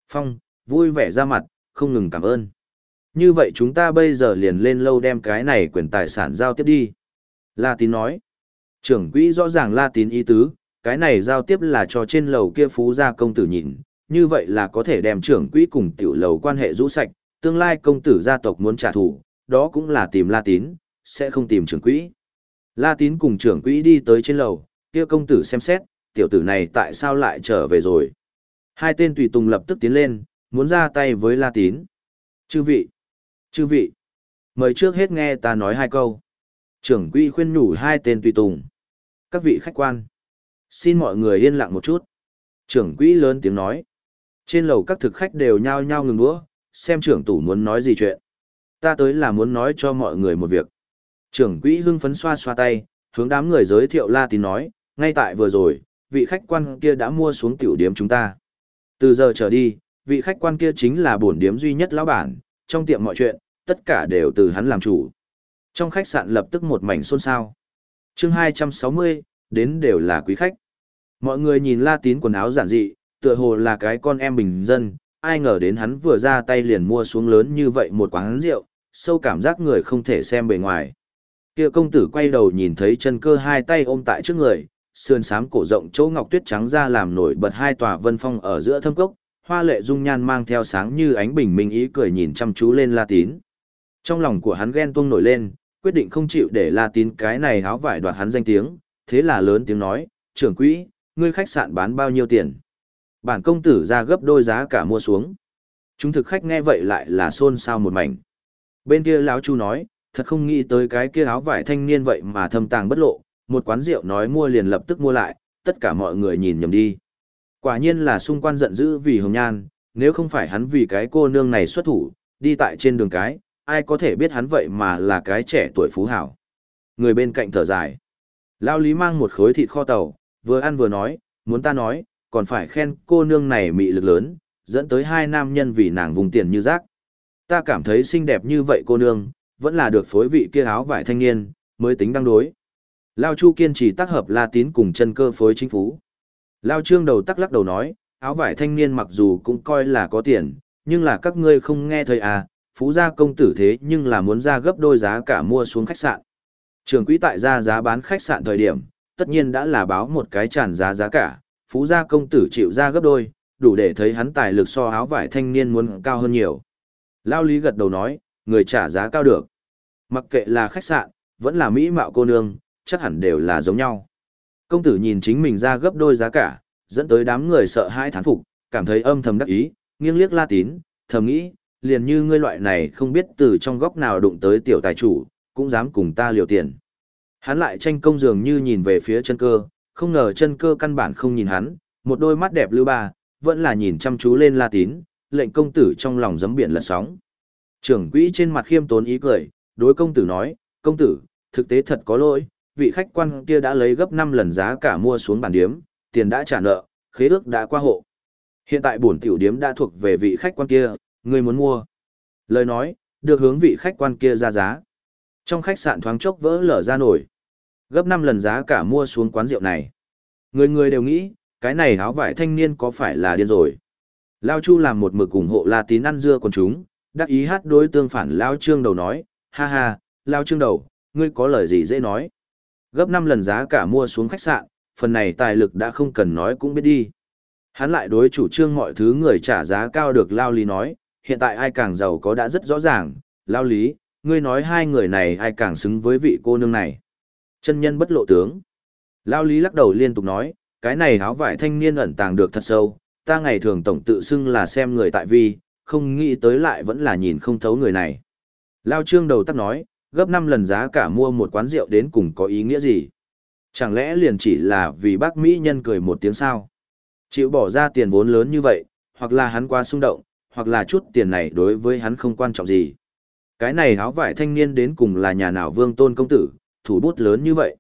Phong, vui vẻ ra mặt, không ngừng cảm ơn. Như vậy chúng ta bây giờ liền lên lâu đem cái này quyền tài sản giao tiếp đi. La tín nói. Trưởng quỹ rõ ràng la tín ý tứ, cái này giao tiếp là cho trên lầu kia phú gia công tử nhìn, như vậy là có thể đem trưởng quỹ cùng tiểu lầu quan hệ rũ sạch, tương lai công tử gia tộc muốn trả thù, đó cũng là tìm la tín, sẽ không tìm trưởng quỹ. La tín cùng trưởng quỹ đi tới trên lầu, kia công tử xem xét, tiểu tử này tại sao lại trở về rồi. Hai tên tùy tùng lập tức tiến lên, muốn ra tay với la tín. Chư vị, chư vị, mời trước hết nghe ta nói hai câu. Trưởng quỹ khuyên nhủ hai tên tùy tùng. Các vị khách quan, xin mọi người yên lặng một chút. Trưởng quỹ lớn tiếng nói. Trên lầu các thực khách đều nhao nhao ngừng đũa, xem trưởng tủ muốn nói gì chuyện. Ta tới là muốn nói cho mọi người một việc. Trưởng quỹ hưng phấn xoa xoa tay, hướng đám người giới thiệu La Tín nói, ngay tại vừa rồi, vị khách quan kia đã mua xuống tiểu điếm chúng ta. Từ giờ trở đi, vị khách quan kia chính là bổn điếm duy nhất lão bản, trong tiệm mọi chuyện, tất cả đều từ hắn làm chủ. Trong khách sạn lập tức một mảnh xôn xao. chương 260, đến đều là quý khách. Mọi người nhìn La Tín quần áo giản dị, tựa hồ là cái con em bình dân, ai ngờ đến hắn vừa ra tay liền mua xuống lớn như vậy một quán rượu, sâu cảm giác người không thể xem bề ngoài. Kia công tử quay đầu nhìn thấy chân cơ hai tay ôm tại trước người, sườn sám cổ rộng chỗ ngọc tuyết trắng ra làm nổi bật hai tòa vân phong ở giữa thâm cốc, hoa lệ dung nhan mang theo sáng như ánh bình minh ý cười nhìn chăm chú lên La Tín. Trong lòng của hắn ghen tuông nổi lên, quyết định không chịu để La Tín cái này háo vải đoạt hắn danh tiếng, thế là lớn tiếng nói, trưởng quỹ, ngươi khách sạn bán bao nhiêu tiền? Bản công tử ra gấp đôi giá cả mua xuống. Chúng thực khách nghe vậy lại là xôn xao một mảnh. Bên kia lão chu nói, thật không nghĩ tới cái kia áo vải thanh niên vậy mà thâm tàng bất lộ, một quán rượu nói mua liền lập tức mua lại, tất cả mọi người nhìn nhầm đi. Quả nhiên là xung quanh giận dữ vì hồng nhan, nếu không phải hắn vì cái cô nương này xuất thủ, đi tại trên đường cái, ai có thể biết hắn vậy mà là cái trẻ tuổi phú hảo. Người bên cạnh thở dài. Lao lý mang một khối thịt kho tàu, vừa ăn vừa nói, muốn ta nói, còn phải khen cô nương này mị lực lớn, dẫn tới hai nam nhân vì nàng vùng tiền như rác. Ta cảm thấy xinh đẹp như vậy cô nương, vẫn là được phối vị kia áo vải thanh niên, mới tính đăng đối. Lao Chu kiên trì tác hợp La Tín cùng chân cơ phối chính phú. Lao Trương đầu tắc lắc đầu nói, áo vải thanh niên mặc dù cũng coi là có tiền, nhưng là các ngươi không nghe thấy à, phú gia công tử thế nhưng là muốn ra gấp đôi giá cả mua xuống khách sạn. Trường quỹ tại ra giá bán khách sạn thời điểm, tất nhiên đã là báo một cái tràn giá giá cả, phú gia công tử chịu ra gấp đôi, đủ để thấy hắn tài lực so áo vải thanh niên muốn cao hơn nhiều. Lao Lý gật đầu nói, người trả giá cao được. Mặc kệ là khách sạn, vẫn là mỹ mạo cô nương, chắc hẳn đều là giống nhau. Công tử nhìn chính mình ra gấp đôi giá cả, dẫn tới đám người sợ hãi thán phục, cảm thấy âm thầm đắc ý, nghiêng liếc La Tín, thầm nghĩ, liền như ngươi loại này không biết từ trong góc nào đụng tới tiểu tài chủ, cũng dám cùng ta liều tiền. Hắn lại tranh công dường như nhìn về phía chân cơ, không ngờ chân cơ căn bản không nhìn hắn, một đôi mắt đẹp lưu ba, vẫn là nhìn chăm chú lên La Tín, lệnh công tử trong lòng giấm biển lật sóng. Trưởng quỹ trên mặt khiêm tốn ý cười, đối công tử nói, công tử, thực tế thật có lỗi, vị khách quan kia đã lấy gấp 5 lần giá cả mua xuống bản điếm, tiền đã trả nợ, khế ước đã qua hộ. Hiện tại bổn tiểu điếm đã thuộc về vị khách quan kia, người muốn mua. Lời nói, được hướng vị khách quan kia ra giá. Trong khách sạn thoáng chốc vỡ lở ra nổi. Gấp 5 lần giá cả mua xuống quán rượu này. Người người đều nghĩ, cái này áo vải thanh niên có phải là điên rồi. Lao Chu làm một mực ủng hộ La Tín ăn dưa con chúng, đắc ý hát đối tương phản Lao Trương đầu nói, ha ha, Lao Trương đầu, ngươi có lời gì dễ nói. Gấp 5 lần giá cả mua xuống khách sạn, phần này tài lực đã không cần nói cũng biết đi. Hắn lại đối chủ trương mọi thứ người trả giá cao được Lao Lý nói, hiện tại ai càng giàu có đã rất rõ ràng, Lao Lý, ngươi nói hai người này ai càng xứng với vị cô nương này. Chân nhân bất lộ tướng. Lao Lý lắc đầu liên tục nói, cái này áo vải thanh niên ẩn tàng được thật sâu, ta ngày thường tổng tự xưng là xem người tại vi, không nghĩ tới lại vẫn là nhìn không thấu người này. Lao trương đầu tắt nói, gấp 5 lần giá cả mua một quán rượu đến cùng có ý nghĩa gì? Chẳng lẽ liền chỉ là vì bác Mỹ nhân cười một tiếng sao? Chịu bỏ ra tiền vốn lớn như vậy, hoặc là hắn qua xung động, hoặc là chút tiền này đối với hắn không quan trọng gì. Cái này áo vải thanh niên đến cùng là nhà nào vương tôn công tử, thủ bút lớn như vậy.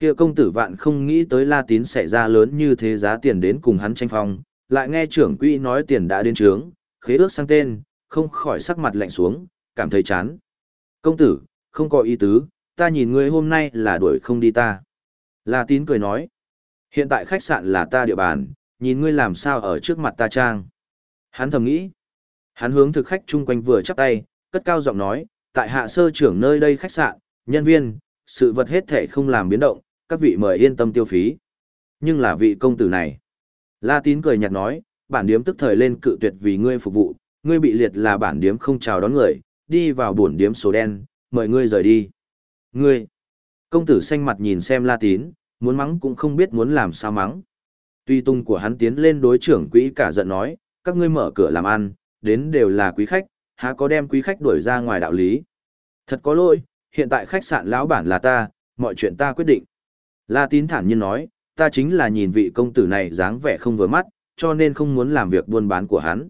kia công tử vạn không nghĩ tới la tín sẽ ra lớn như thế giá tiền đến cùng hắn tranh phong, lại nghe trưởng quỹ nói tiền đã đến trướng, khế ước sang tên, không khỏi sắc mặt lạnh xuống, cảm thấy chán. Công tử, không có ý tứ, ta nhìn ngươi hôm nay là đuổi không đi ta. La tín cười nói, hiện tại khách sạn là ta địa bàn, nhìn ngươi làm sao ở trước mặt ta trang. Hắn thầm nghĩ, hắn hướng thực khách chung quanh vừa chắp tay, cất cao giọng nói, tại hạ sơ trưởng nơi đây khách sạn, nhân viên, sự vật hết thể không làm biến động, các vị mời yên tâm tiêu phí. Nhưng là vị công tử này. La tín cười nhạt nói, bản điếm tức thời lên cự tuyệt vì ngươi phục vụ, ngươi bị liệt là bản điếm không chào đón người, đi vào buồn điếm số đen, mời ngươi rời đi. Ngươi. Công tử xanh mặt nhìn xem La tín, muốn mắng cũng không biết muốn làm sao mắng. Tuy tung của hắn tiến lên đối trưởng quỹ cả giận nói, các ngươi mở cửa làm ăn, đến đều là quý khách, há có đem quý khách đuổi ra ngoài đạo lý. Thật có lỗi, hiện tại khách sạn lão bản là ta, mọi chuyện ta quyết định. La tín thản nhiên nói, ta chính là nhìn vị công tử này dáng vẻ không vừa mắt, cho nên không muốn làm việc buôn bán của hắn.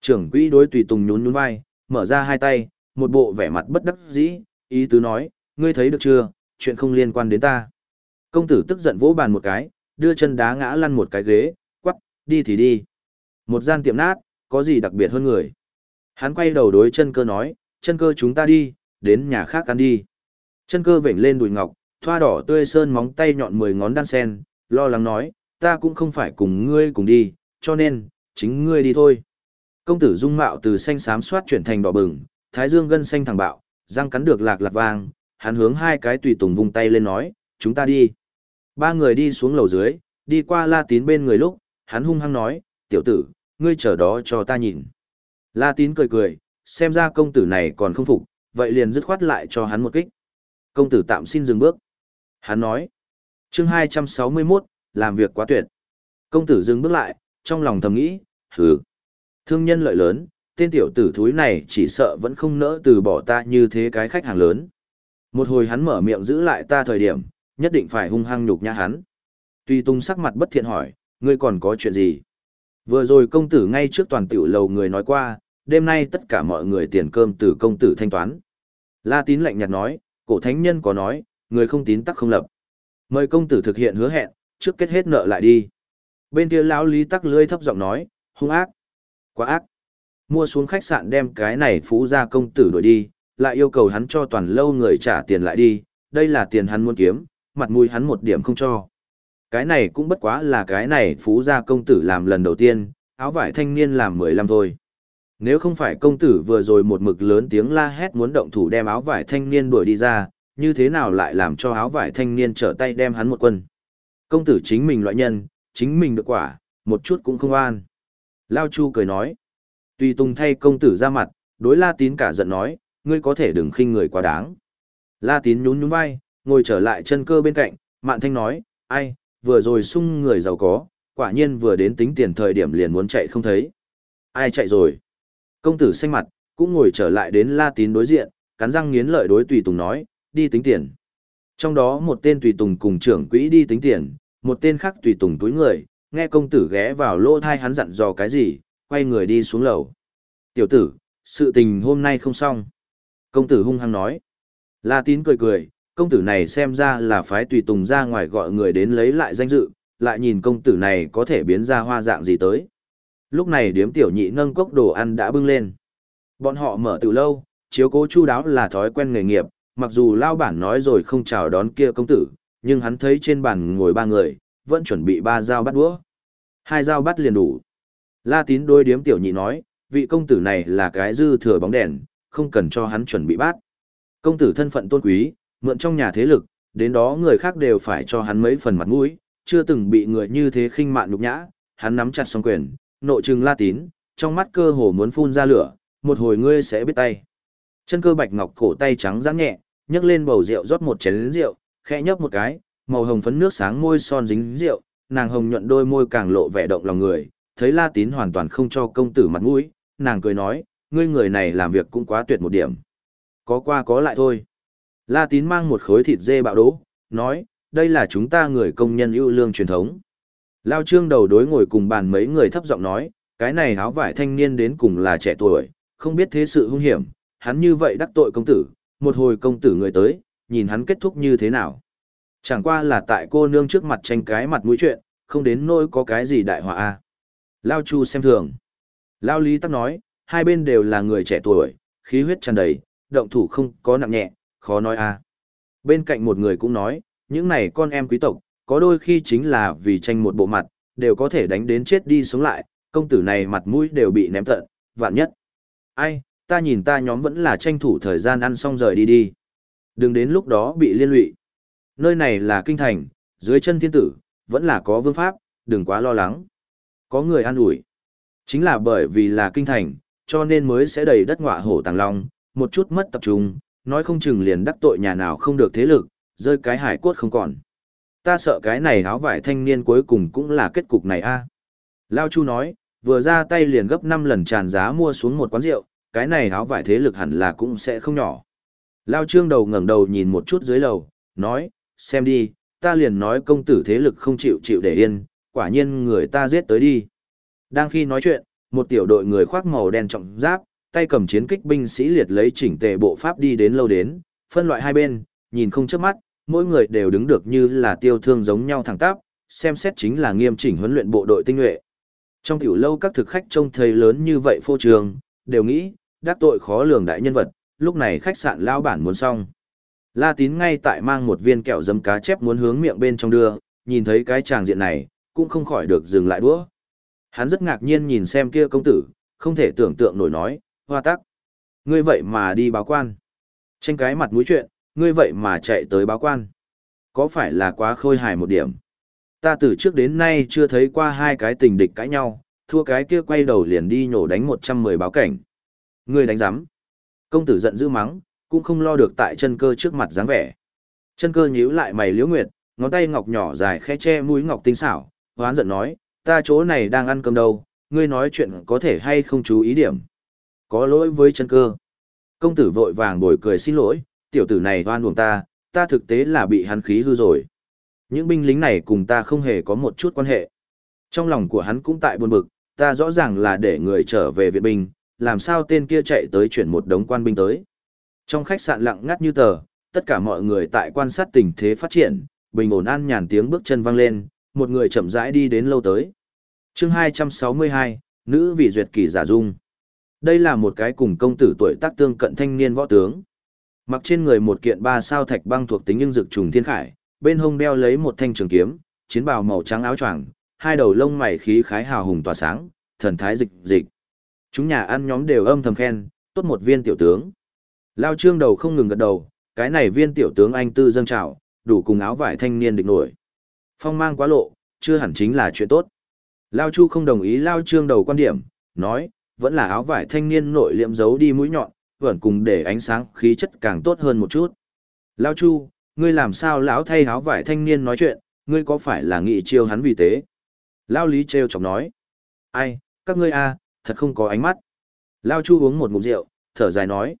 Trưởng quỹ đối tùy tùng nhún nhún vai, mở ra hai tay, một bộ vẻ mặt bất đắc dĩ, ý tứ nói, ngươi thấy được chưa, chuyện không liên quan đến ta. Công tử tức giận vỗ bàn một cái, đưa chân đá ngã lăn một cái ghế, quắc, đi thì đi. Một gian tiệm nát, có gì đặc biệt hơn người. Hắn quay đầu đối chân cơ nói, chân cơ chúng ta đi, đến nhà khác ăn đi. Chân cơ vểnh lên đùi ngọc, thoa đỏ tươi sơn móng tay nhọn mười ngón đan sen, lo lắng nói, ta cũng không phải cùng ngươi cùng đi, cho nên, chính ngươi đi thôi. Công tử dung mạo từ xanh xám xoát chuyển thành đỏ bừng, thái dương gân xanh thẳng bạo, răng cắn được lạc lạc vàng. hắn hướng hai cái tùy tùng vung tay lên nói, chúng ta đi. Ba người đi xuống lầu dưới, đi qua la tín bên người lúc, hắn hung hăng nói, tiểu tử, ngươi chờ đó cho ta nhìn. La tín cười cười, xem ra công tử này còn không phục, vậy liền dứt khoát lại cho hắn một kích. Công tử tạm xin dừng bước. Hắn nói, chương 261, làm việc quá tuyệt. Công tử dừng bước lại, trong lòng thầm nghĩ, hừ. Thương nhân lợi lớn, tên tiểu tử thúi này chỉ sợ vẫn không nỡ từ bỏ ta như thế cái khách hàng lớn. Một hồi hắn mở miệng giữ lại ta thời điểm, nhất định phải hung hăng nhục nhã hắn. Tuy tung sắc mặt bất thiện hỏi, ngươi còn có chuyện gì? Vừa rồi công tử ngay trước toàn tiểu lầu người nói qua, đêm nay tất cả mọi người tiền cơm từ công tử thanh toán. La tín lạnh nhạt nói, cổ thánh nhân có nói, người không tín tắc không lập. Mời công tử thực hiện hứa hẹn, trước kết hết nợ lại đi. Bên kia lão lý tắc lưỡi thấp giọng nói, hung ác, quá ác. Mua xuống khách sạn đem cái này phú ra công tử đuổi đi, lại yêu cầu hắn cho toàn lâu người trả tiền lại đi, đây là tiền hắn muốn kiếm, mặt mũi hắn một điểm không cho. Cái này cũng bất quá là cái này phú gia công tử làm lần đầu tiên, áo vải thanh niên làm mười lăm thôi. Nếu không phải công tử vừa rồi một mực lớn tiếng la hét muốn động thủ đem áo vải thanh niên đuổi đi ra, như thế nào lại làm cho áo vải thanh niên trở tay đem hắn một quân. Công tử chính mình loại nhân, chính mình được quả, một chút cũng không an. Lao Chu cười nói. Tùy Tùng thay công tử ra mặt, đối La Tín cả giận nói, ngươi có thể đừng khinh người quá đáng. La Tín nhún nhún vai, ngồi trở lại chân cơ bên cạnh, Mạn Thanh nói, ai, vừa rồi sung người giàu có, quả nhiên vừa đến tính tiền thời điểm liền muốn chạy không thấy. Ai chạy rồi? Công tử xanh mặt, cũng ngồi trở lại đến La Tín đối diện, cắn răng nghiến lợi đối Tùy Tùng nói, đi tính tiền. Trong đó một tên Tùy Tùng cùng trưởng quỹ đi tính tiền, một tên khác Tùy Tùng túi người, nghe công tử ghé vào lỗ thai hắn dặn dò cái gì, quay người đi xuống lầu. Tiểu tử, sự tình hôm nay không xong. Công tử hung hăng nói. La Tín cười cười, công tử này xem ra là phái tùy tùng ra ngoài gọi người đến lấy lại danh dự, lại nhìn công tử này có thể biến ra hoa dạng gì tới. Lúc này điếm tiểu nhị nâng cốc đồ ăn đã bưng lên. Bọn họ mở từ lâu, chiếu cố chu đáo là thói quen nghề nghiệp, mặc dù lao bản nói rồi không chào đón kia công tử, nhưng hắn thấy trên bàn ngồi ba người, vẫn chuẩn bị ba dao bắt đũa. Hai dao bắt liền đủ. La tín đôi điếm tiểu nhị nói, vị công tử này là cái dư thừa bóng đèn, không cần cho hắn chuẩn bị bát. Công tử thân phận tôn quý, mượn trong nhà thế lực, đến đó người khác đều phải cho hắn mấy phần mặt mũi, chưa từng bị người như thế khinh mạn nhục nhã, hắn nắm chặt song quyền, nội trừng la tín, trong mắt cơ hồ muốn phun ra lửa, một hồi ngươi sẽ biết tay. Chân cơ bạch ngọc cổ tay trắng giãn nhẹ, nhấc lên bầu rượu rót một chén rượu, khẽ nhấp một cái, màu hồng phấn nước sáng môi son dính rượu, nàng hồng nhuận đôi môi càng lộ vẻ động lòng người, thấy La Tín hoàn toàn không cho công tử mặt mũi, nàng cười nói, ngươi người này làm việc cũng quá tuyệt một điểm. Có qua có lại thôi. La tín mang một khối thịt dê bạo đố, nói, đây là chúng ta người công nhân ưu lương truyền thống. Lao trương đầu đối ngồi cùng bàn mấy người thấp giọng nói, cái này áo vải thanh niên đến cùng là trẻ tuổi, không biết thế sự hung hiểm, hắn như vậy đắc tội công tử, một hồi công tử người tới, nhìn hắn kết thúc như thế nào. Chẳng qua là tại cô nương trước mặt tranh cái mặt mũi chuyện, không đến nỗi có cái gì đại họa a. Lao Chu xem thường. Lao Lý Tắc nói, hai bên đều là người trẻ tuổi, khí huyết tràn đầy, động thủ không có nặng nhẹ, khó nói a. Bên cạnh một người cũng nói, những này con em quý tộc, có đôi khi chính là vì tranh một bộ mặt, đều có thể đánh đến chết đi sống lại, công tử này mặt mũi đều bị ném tận, vạn nhất. Ai, ta nhìn ta nhóm vẫn là tranh thủ thời gian ăn xong rời đi đi. Đừng đến lúc đó bị liên lụy. Nơi này là kinh thành, dưới chân thiên tử, vẫn là có vương pháp, đừng quá lo lắng. Có người an ủi. Chính là bởi vì là kinh thành, cho nên mới sẽ đầy đất ngọa hổ tàng long, một chút mất tập trung, nói không chừng liền đắc tội nhà nào không được thế lực, rơi cái hải cốt không còn. Ta sợ cái này áo vải thanh niên cuối cùng cũng là kết cục này a. À. Lao Chu nói, vừa ra tay liền gấp 5 lần tràn giá mua xuống một quán rượu, cái này áo vải thế lực hẳn là cũng sẽ không nhỏ. Lao Trương đầu ngẩng đầu nhìn một chút dưới lầu, nói, xem đi, ta liền nói công tử thế lực không chịu chịu để yên, quả nhiên người ta giết tới đi. Đang khi nói chuyện, một tiểu đội người khoác màu đen trọng giáp, tay cầm chiến kích binh sĩ liệt lấy chỉnh tề bộ pháp đi đến lâu đến, phân loại hai bên, nhìn không chớp mắt, mỗi người đều đứng được như là tiêu thương giống nhau thẳng tắp, xem xét chính là nghiêm chỉnh huấn luyện bộ đội tinh nhuệ. Trong tiểu lâu các thực khách trông thấy lớn như vậy phô trường, đều nghĩ, đắc tội khó lường đại nhân vật, lúc này khách sạn lao bản muốn xong. La tín ngay tại mang một viên kẹo dấm cá chép muốn hướng miệng bên trong đưa, nhìn thấy cái tràng diện này, cũng không khỏi được dừng lại đũa. Hắn rất ngạc nhiên nhìn xem kia công tử, không thể tưởng tượng nổi nói, hoa tắc. Ngươi vậy mà đi báo quan. Tranh cái mặt mũi chuyện, ngươi vậy mà chạy tới báo quan. Có phải là quá khôi hài một điểm? Ta từ trước đến nay chưa thấy qua hai cái tình địch cãi nhau, thua cái kia quay đầu liền đi nhổ đánh 110 báo cảnh. Ngươi đánh giám. Công tử giận dữ mắng, cũng không lo được tại chân cơ trước mặt dáng vẻ. Chân cơ nhíu lại mày liễu nguyệt, ngón tay ngọc nhỏ dài khẽ che mũi ngọc tinh xảo, hoán giận nói, ta chỗ này đang ăn cơm đâu, ngươi nói chuyện có thể hay không chú ý điểm. Có lỗi với chân cơ. Công tử vội vàng bồi cười xin lỗi, tiểu tử này oan uổng ta, ta thực tế là bị hắn khí hư rồi. Những binh lính này cùng ta không hề có một chút quan hệ. Trong lòng của hắn cũng tại buồn bực, ta rõ ràng là để người trở về viện binh, làm sao tên kia chạy tới chuyển một đống quan binh tới. Trong khách sạn lặng ngắt như tờ, tất cả mọi người tại quan sát tình thế phát triển, bình ổn an nhàn tiếng bước chân vang lên, một người chậm rãi đi đến lâu tới. chương 262, nữ vị duyệt kỳ giả dung. Đây là một cái cùng công tử tuổi tác tương cận thanh niên võ tướng. Mặc trên người một kiện ba sao thạch băng thuộc tính nhưng dược trùng thiên khải, bên hông đeo lấy một thanh trường kiếm, chiến bào màu trắng áo choàng, hai đầu lông mày khí khái hào hùng tỏa sáng, thần thái dịch dịch. Chúng nhà ăn nhóm đều âm thầm khen, tốt một viên tiểu tướng. Lao trương đầu không ngừng gật đầu, cái này viên tiểu tướng anh tư dâng trào, đủ cùng áo vải thanh niên địch nổi. Phong mang quá lộ, chưa hẳn chính là chuyện tốt. Lao chu không đồng ý Lao trương đầu quan điểm, nói, vẫn là áo vải thanh niên nội liệm giấu đi mũi nhọn, vẫn cùng để ánh sáng khí chất càng tốt hơn một chút. Lao chu, ngươi làm sao lão thay áo vải thanh niên nói chuyện, ngươi có phải là nghị chiêu hắn vì thế? Lao lý trêu chọc nói, ai, các ngươi a, thật không có ánh mắt. Lao chu uống một ngụm rượu, thở dài nói,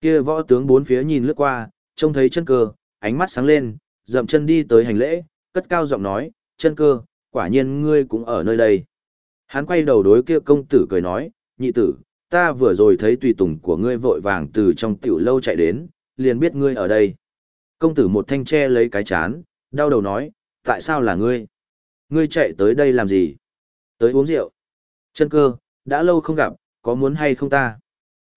Kia võ tướng bốn phía nhìn lướt qua, trông thấy chân cơ, ánh mắt sáng lên, dậm chân đi tới hành lễ, cất cao giọng nói, chân cơ, quả nhiên ngươi cũng ở nơi đây. Hắn quay đầu đối kia công tử cười nói, nhị tử, ta vừa rồi thấy tùy tùng của ngươi vội vàng từ trong tiểu lâu chạy đến, liền biết ngươi ở đây. Công tử một thanh tre lấy cái chán, đau đầu nói, tại sao là ngươi? Ngươi chạy tới đây làm gì? Tới uống rượu. Chân cơ, đã lâu không gặp, có muốn hay không ta?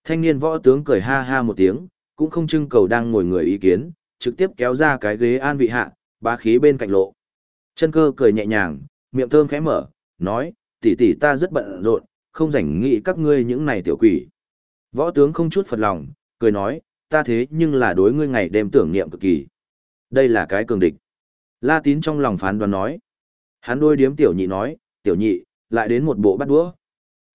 Thanh niên võ tướng cười ha ha một tiếng, cũng không trưng cầu đang ngồi người ý kiến, trực tiếp kéo ra cái ghế an vị hạ, bá khí bên cạnh lộ. Chân cơ cười nhẹ nhàng, miệng thơm khẽ mở, nói, tỷ tỷ ta rất bận rộn, không rảnh nghĩ các ngươi những này tiểu quỷ. Võ tướng không chút phật lòng, cười nói, ta thế nhưng là đối ngươi ngày đêm tưởng niệm cực kỳ. Đây là cái cường địch. La tín trong lòng phán đoán nói. Hắn đôi điếm tiểu nhị nói, tiểu nhị, lại đến một bộ bắt đũa.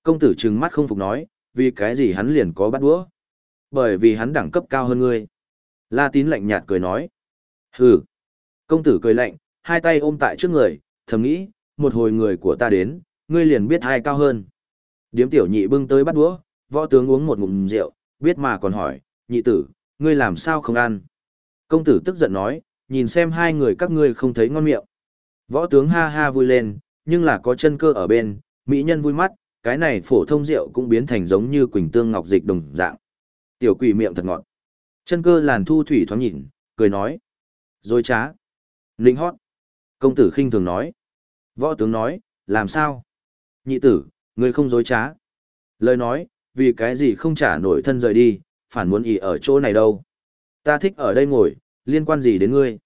Công tử trừng mắt không phục nói, vì cái gì hắn liền có bắt đũa? Bởi vì hắn đẳng cấp cao hơn ngươi. La tín lạnh nhạt cười nói. Hừ. Công tử cười lạnh, hai tay ôm tại trước người, thầm nghĩ, một hồi người của ta đến, ngươi liền biết ai cao hơn. Điếm tiểu nhị bưng tới bắt đũa, võ tướng uống một ngụm rượu, biết mà còn hỏi, nhị tử, ngươi làm sao không ăn? Công tử tức giận nói, nhìn xem hai người các ngươi không thấy ngon miệng. Võ tướng ha ha vui lên, nhưng là có chân cơ ở bên, mỹ nhân vui mắt, cái này phổ thông rượu cũng biến thành giống như quỳnh tương ngọc dịch đồng dạng. Tiểu quỷ miệng thật ngọt. Chân cơ làn thu thủy thoáng nhìn, cười nói. rồi trá. Linh hót. Công tử khinh thường nói. Võ tướng nói, làm sao? Nhị tử, ngươi không dối trá. Lời nói, vì cái gì không trả nổi thân rời đi, phản muốn ý ở chỗ này đâu. Ta thích ở đây ngồi, liên quan gì đến ngươi?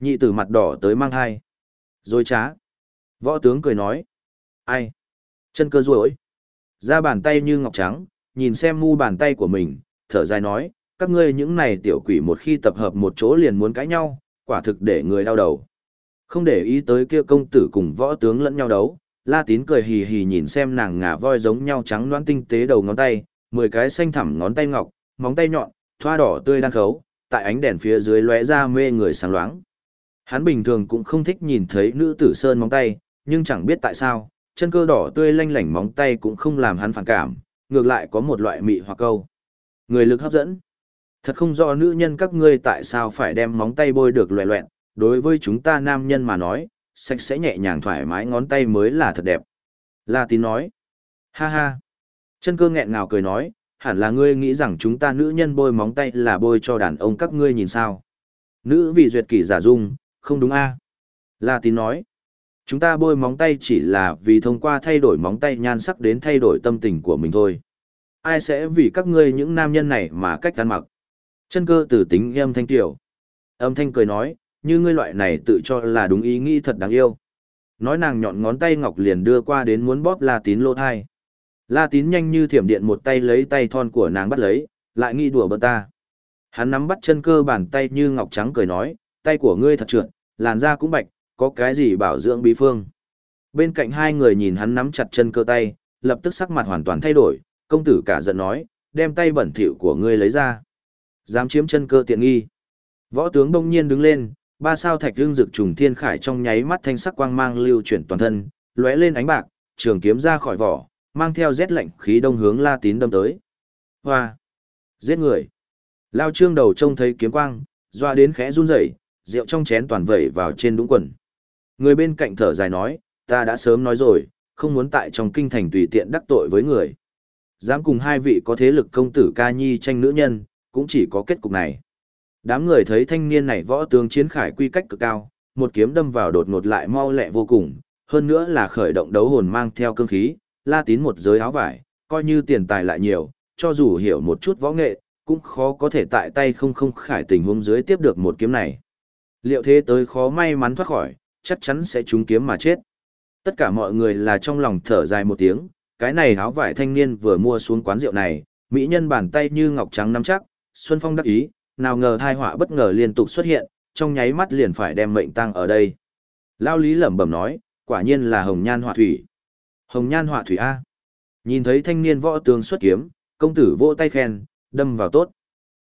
Nhị tử mặt đỏ tới mang hai. Dối trá. Võ tướng cười nói. Ai? Chân cơ ruỗi. Ra bàn tay như ngọc trắng, nhìn xem mu bàn tay của mình, thở dài nói, các ngươi những này tiểu quỷ một khi tập hợp một chỗ liền muốn cãi nhau, quả thực để người đau đầu. Không để ý tới kia công tử cùng võ tướng lẫn nhau đấu, La Tín cười hì hì nhìn xem nàng ngả voi giống nhau trắng loãng tinh tế đầu ngón tay, mười cái xanh thẳm ngón tay ngọc, móng tay nhọn, thoa đỏ tươi đan khấu, tại ánh đèn phía dưới lóe ra mê người sáng loáng. Hắn bình thường cũng không thích nhìn thấy nữ tử sơn móng tay, nhưng chẳng biết tại sao, chân cơ đỏ tươi lanh lảnh móng tay cũng không làm hắn phản cảm, ngược lại có một loại mị hoặc câu. Người lực hấp dẫn. Thật không rõ nữ nhân các ngươi tại sao phải đem móng tay bôi được loẹ loẹn, đối với chúng ta nam nhân mà nói, sạch sẽ nhẹ nhàng thoải mái ngón tay mới là thật đẹp. La tín nói. Ha ha. Chân cơ nghẹn ngào cười nói, hẳn là ngươi nghĩ rằng chúng ta nữ nhân bôi móng tay là bôi cho đàn ông các ngươi nhìn sao. Nữ vì duyệt kỷ giả dung, không đúng a La tín nói. Chúng ta bôi móng tay chỉ là vì thông qua thay đổi móng tay nhan sắc đến thay đổi tâm tình của mình thôi. Ai sẽ vì các ngươi những nam nhân này mà cách ăn mặc? Chân cơ tử tính âm thanh tiểu. Âm thanh cười nói, như ngươi loại này tự cho là đúng ý nghĩ thật đáng yêu. Nói nàng nhọn ngón tay ngọc liền đưa qua đến muốn bóp La Tín lô thai. La Tín nhanh như thiểm điện một tay lấy tay thon của nàng bắt lấy, lại nghi đùa bơ ta. Hắn nắm bắt chân cơ bàn tay như ngọc trắng cười nói, tay của ngươi thật trượt, làn da cũng bạch, có cái gì bảo dưỡng bí phương. Bên cạnh hai người nhìn hắn nắm chặt chân cơ tay, lập tức sắc mặt hoàn toàn thay đổi, công tử cả giận nói, đem tay bẩn thỉu của ngươi lấy ra. Dám chiếm chân cơ tiện nghi. Võ tướng đông nhiên đứng lên, ba sao thạch hương rực trùng thiên khải trong nháy mắt thanh sắc quang mang lưu chuyển toàn thân, lóe lên ánh bạc, trường kiếm ra khỏi vỏ, mang theo rét lạnh khí đông hướng La Tín đâm tới. Hoa! Giết người! Lao trương đầu trông thấy kiếm quang, doa đến khẽ run rẩy, rượu trong chén toàn vẩy vào trên đúng quần. Người bên cạnh thở dài nói, ta đã sớm nói rồi, không muốn tại trong kinh thành tùy tiện đắc tội với người. Dám cùng hai vị có thế lực công tử ca nhi tranh nữ nhân, cũng chỉ có kết cục này. Đám người thấy thanh niên này võ tướng chiến khải quy cách cực cao, một kiếm đâm vào đột ngột lại mau lẹ vô cùng, hơn nữa là khởi động đấu hồn mang theo cương khí, la tín một giới áo vải, coi như tiền tài lại nhiều, cho dù hiểu một chút võ nghệ, cũng khó có thể tại tay không không khải tình huống dưới tiếp được một kiếm này. Liệu thế tới khó may mắn thoát khỏi, chắc chắn sẽ trúng kiếm mà chết. Tất cả mọi người là trong lòng thở dài một tiếng, cái này áo vải thanh niên vừa mua xuống quán rượu này, mỹ nhân bàn tay như ngọc trắng nắm chắc, Xuân Phong đắc ý, nào ngờ thai họa bất ngờ liên tục xuất hiện, trong nháy mắt liền phải đem mệnh tăng ở đây. Lao Lý lẩm bẩm nói, quả nhiên là hồng nhan họa thủy. Hồng nhan họa thủy A. Nhìn thấy thanh niên võ tướng xuất kiếm, công tử vỗ tay khen, đâm vào tốt.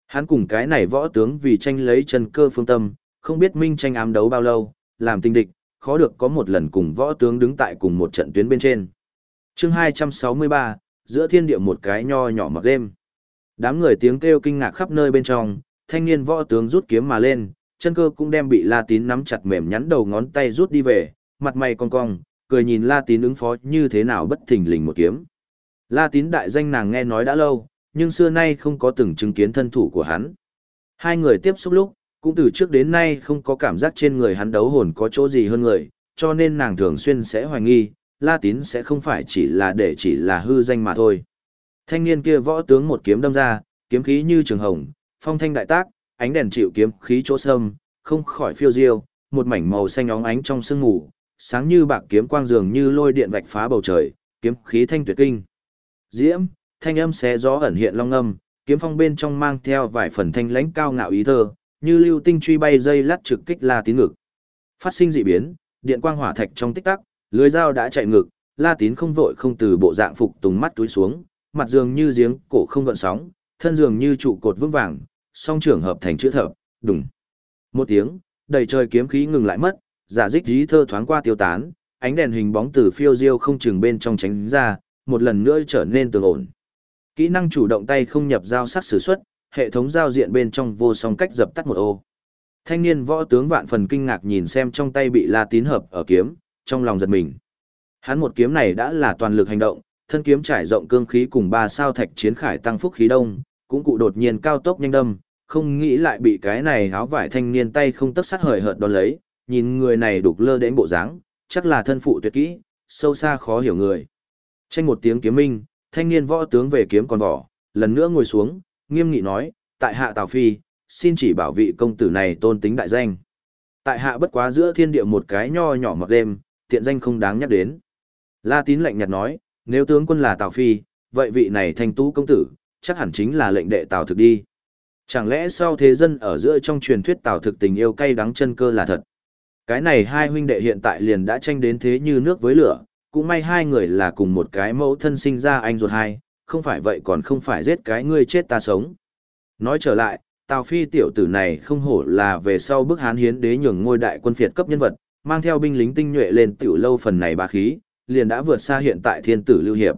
Hắn cùng cái này võ tướng vì tranh lấy chân cơ phương tâm, không biết minh tranh ám đấu bao lâu, làm tình địch, khó được có một lần cùng võ tướng đứng tại cùng một trận tuyến bên trên. chương 263, giữa thiên địa một cái nho nhỏ mặc đêm. Đám người tiếng kêu kinh ngạc khắp nơi bên trong, thanh niên võ tướng rút kiếm mà lên, chân cơ cũng đem bị La Tín nắm chặt mềm nhắn đầu ngón tay rút đi về, mặt mày cong cong, cười nhìn La Tín ứng phó như thế nào bất thình lình một kiếm. La Tín đại danh nàng nghe nói đã lâu, nhưng xưa nay không có từng chứng kiến thân thủ của hắn. Hai người tiếp xúc lúc, cũng từ trước đến nay không có cảm giác trên người hắn đấu hồn có chỗ gì hơn người, cho nên nàng thường xuyên sẽ hoài nghi, La Tín sẽ không phải chỉ là để chỉ là hư danh mà thôi. Thanh niên kia võ tướng một kiếm đâm ra, kiếm khí như trường hồng, phong thanh đại tác, ánh đèn chịu kiếm khí chỗ sâm, không khỏi phiêu diêu, một mảnh màu xanh óng ánh trong sương ngủ, sáng như bạc kiếm quang dường như lôi điện vạch phá bầu trời, kiếm khí thanh tuyệt kinh. Diễm, thanh âm xé gió ẩn hiện long âm, kiếm phong bên trong mang theo vài phần thanh lãnh cao ngạo ý thơ, như lưu tinh truy bay dây lát trực kích La Tín ngực. Phát sinh dị biến, điện quang hỏa thạch trong tích tắc, lưới dao đã chạy ngực, La Tín không vội không từ bộ dạng phục tùng mắt túi xuống, mặt dường như giếng cổ không gợn sóng, thân dường như trụ cột vững vàng, song trưởng hợp thành chữ thập, đùng. Một tiếng, đầy trời kiếm khí ngừng lại mất, giả dích dí thơ thoáng qua tiêu tán, ánh đèn hình bóng từ phiêu diêu không chừng bên trong tránh ra, một lần nữa trở nên tường ổn. Kỹ năng chủ động tay không nhập giao sắc sử xuất, hệ thống giao diện bên trong vô song cách dập tắt một ô. Thanh niên võ tướng vạn phần kinh ngạc nhìn xem trong tay bị La Tín hợp ở kiếm, trong lòng giật mình. Hắn một kiếm này đã là toàn lực hành động, thân kiếm trải rộng cương khí cùng ba sao thạch chiến khải tăng phúc khí đông, cũng cụ đột nhiên cao tốc nhanh đâm, không nghĩ lại bị cái này háo vải thanh niên tay không tấc sát hời hợt đón lấy, nhìn người này đục lơ đến bộ dáng, chắc là thân phụ tuyệt kỹ, sâu xa khó hiểu người. Tranh một tiếng kiếm minh, thanh niên võ tướng về kiếm còn vỏ, lần nữa ngồi xuống, nghiêm nghị nói, tại hạ Tào Phi, xin chỉ bảo vị công tử này tôn tính đại danh. Tại hạ bất quá giữa thiên địa một cái nho nhỏ mặc đêm, tiện danh không đáng nhắc đến. La tín lạnh nhạt nói, nếu tướng quân là Tào Phi, vậy vị này thanh tú công tử, chắc hẳn chính là lệnh đệ Tào thực đi. Chẳng lẽ sau thế dân ở giữa trong truyền thuyết Tào thực tình yêu cay đắng chân cơ là thật? Cái này hai huynh đệ hiện tại liền đã tranh đến thế như nước với lửa, cũng may hai người là cùng một cái mẫu thân sinh ra anh ruột hai, không phải vậy còn không phải giết cái ngươi chết ta sống. Nói trở lại, Tào Phi tiểu tử này không hổ là về sau bức hán hiến đế nhường ngôi đại quân phiệt cấp nhân vật, mang theo binh lính tinh nhuệ lên tiểu lâu phần này bá khí, liền đã vượt xa hiện tại thiên tử lưu hiệp.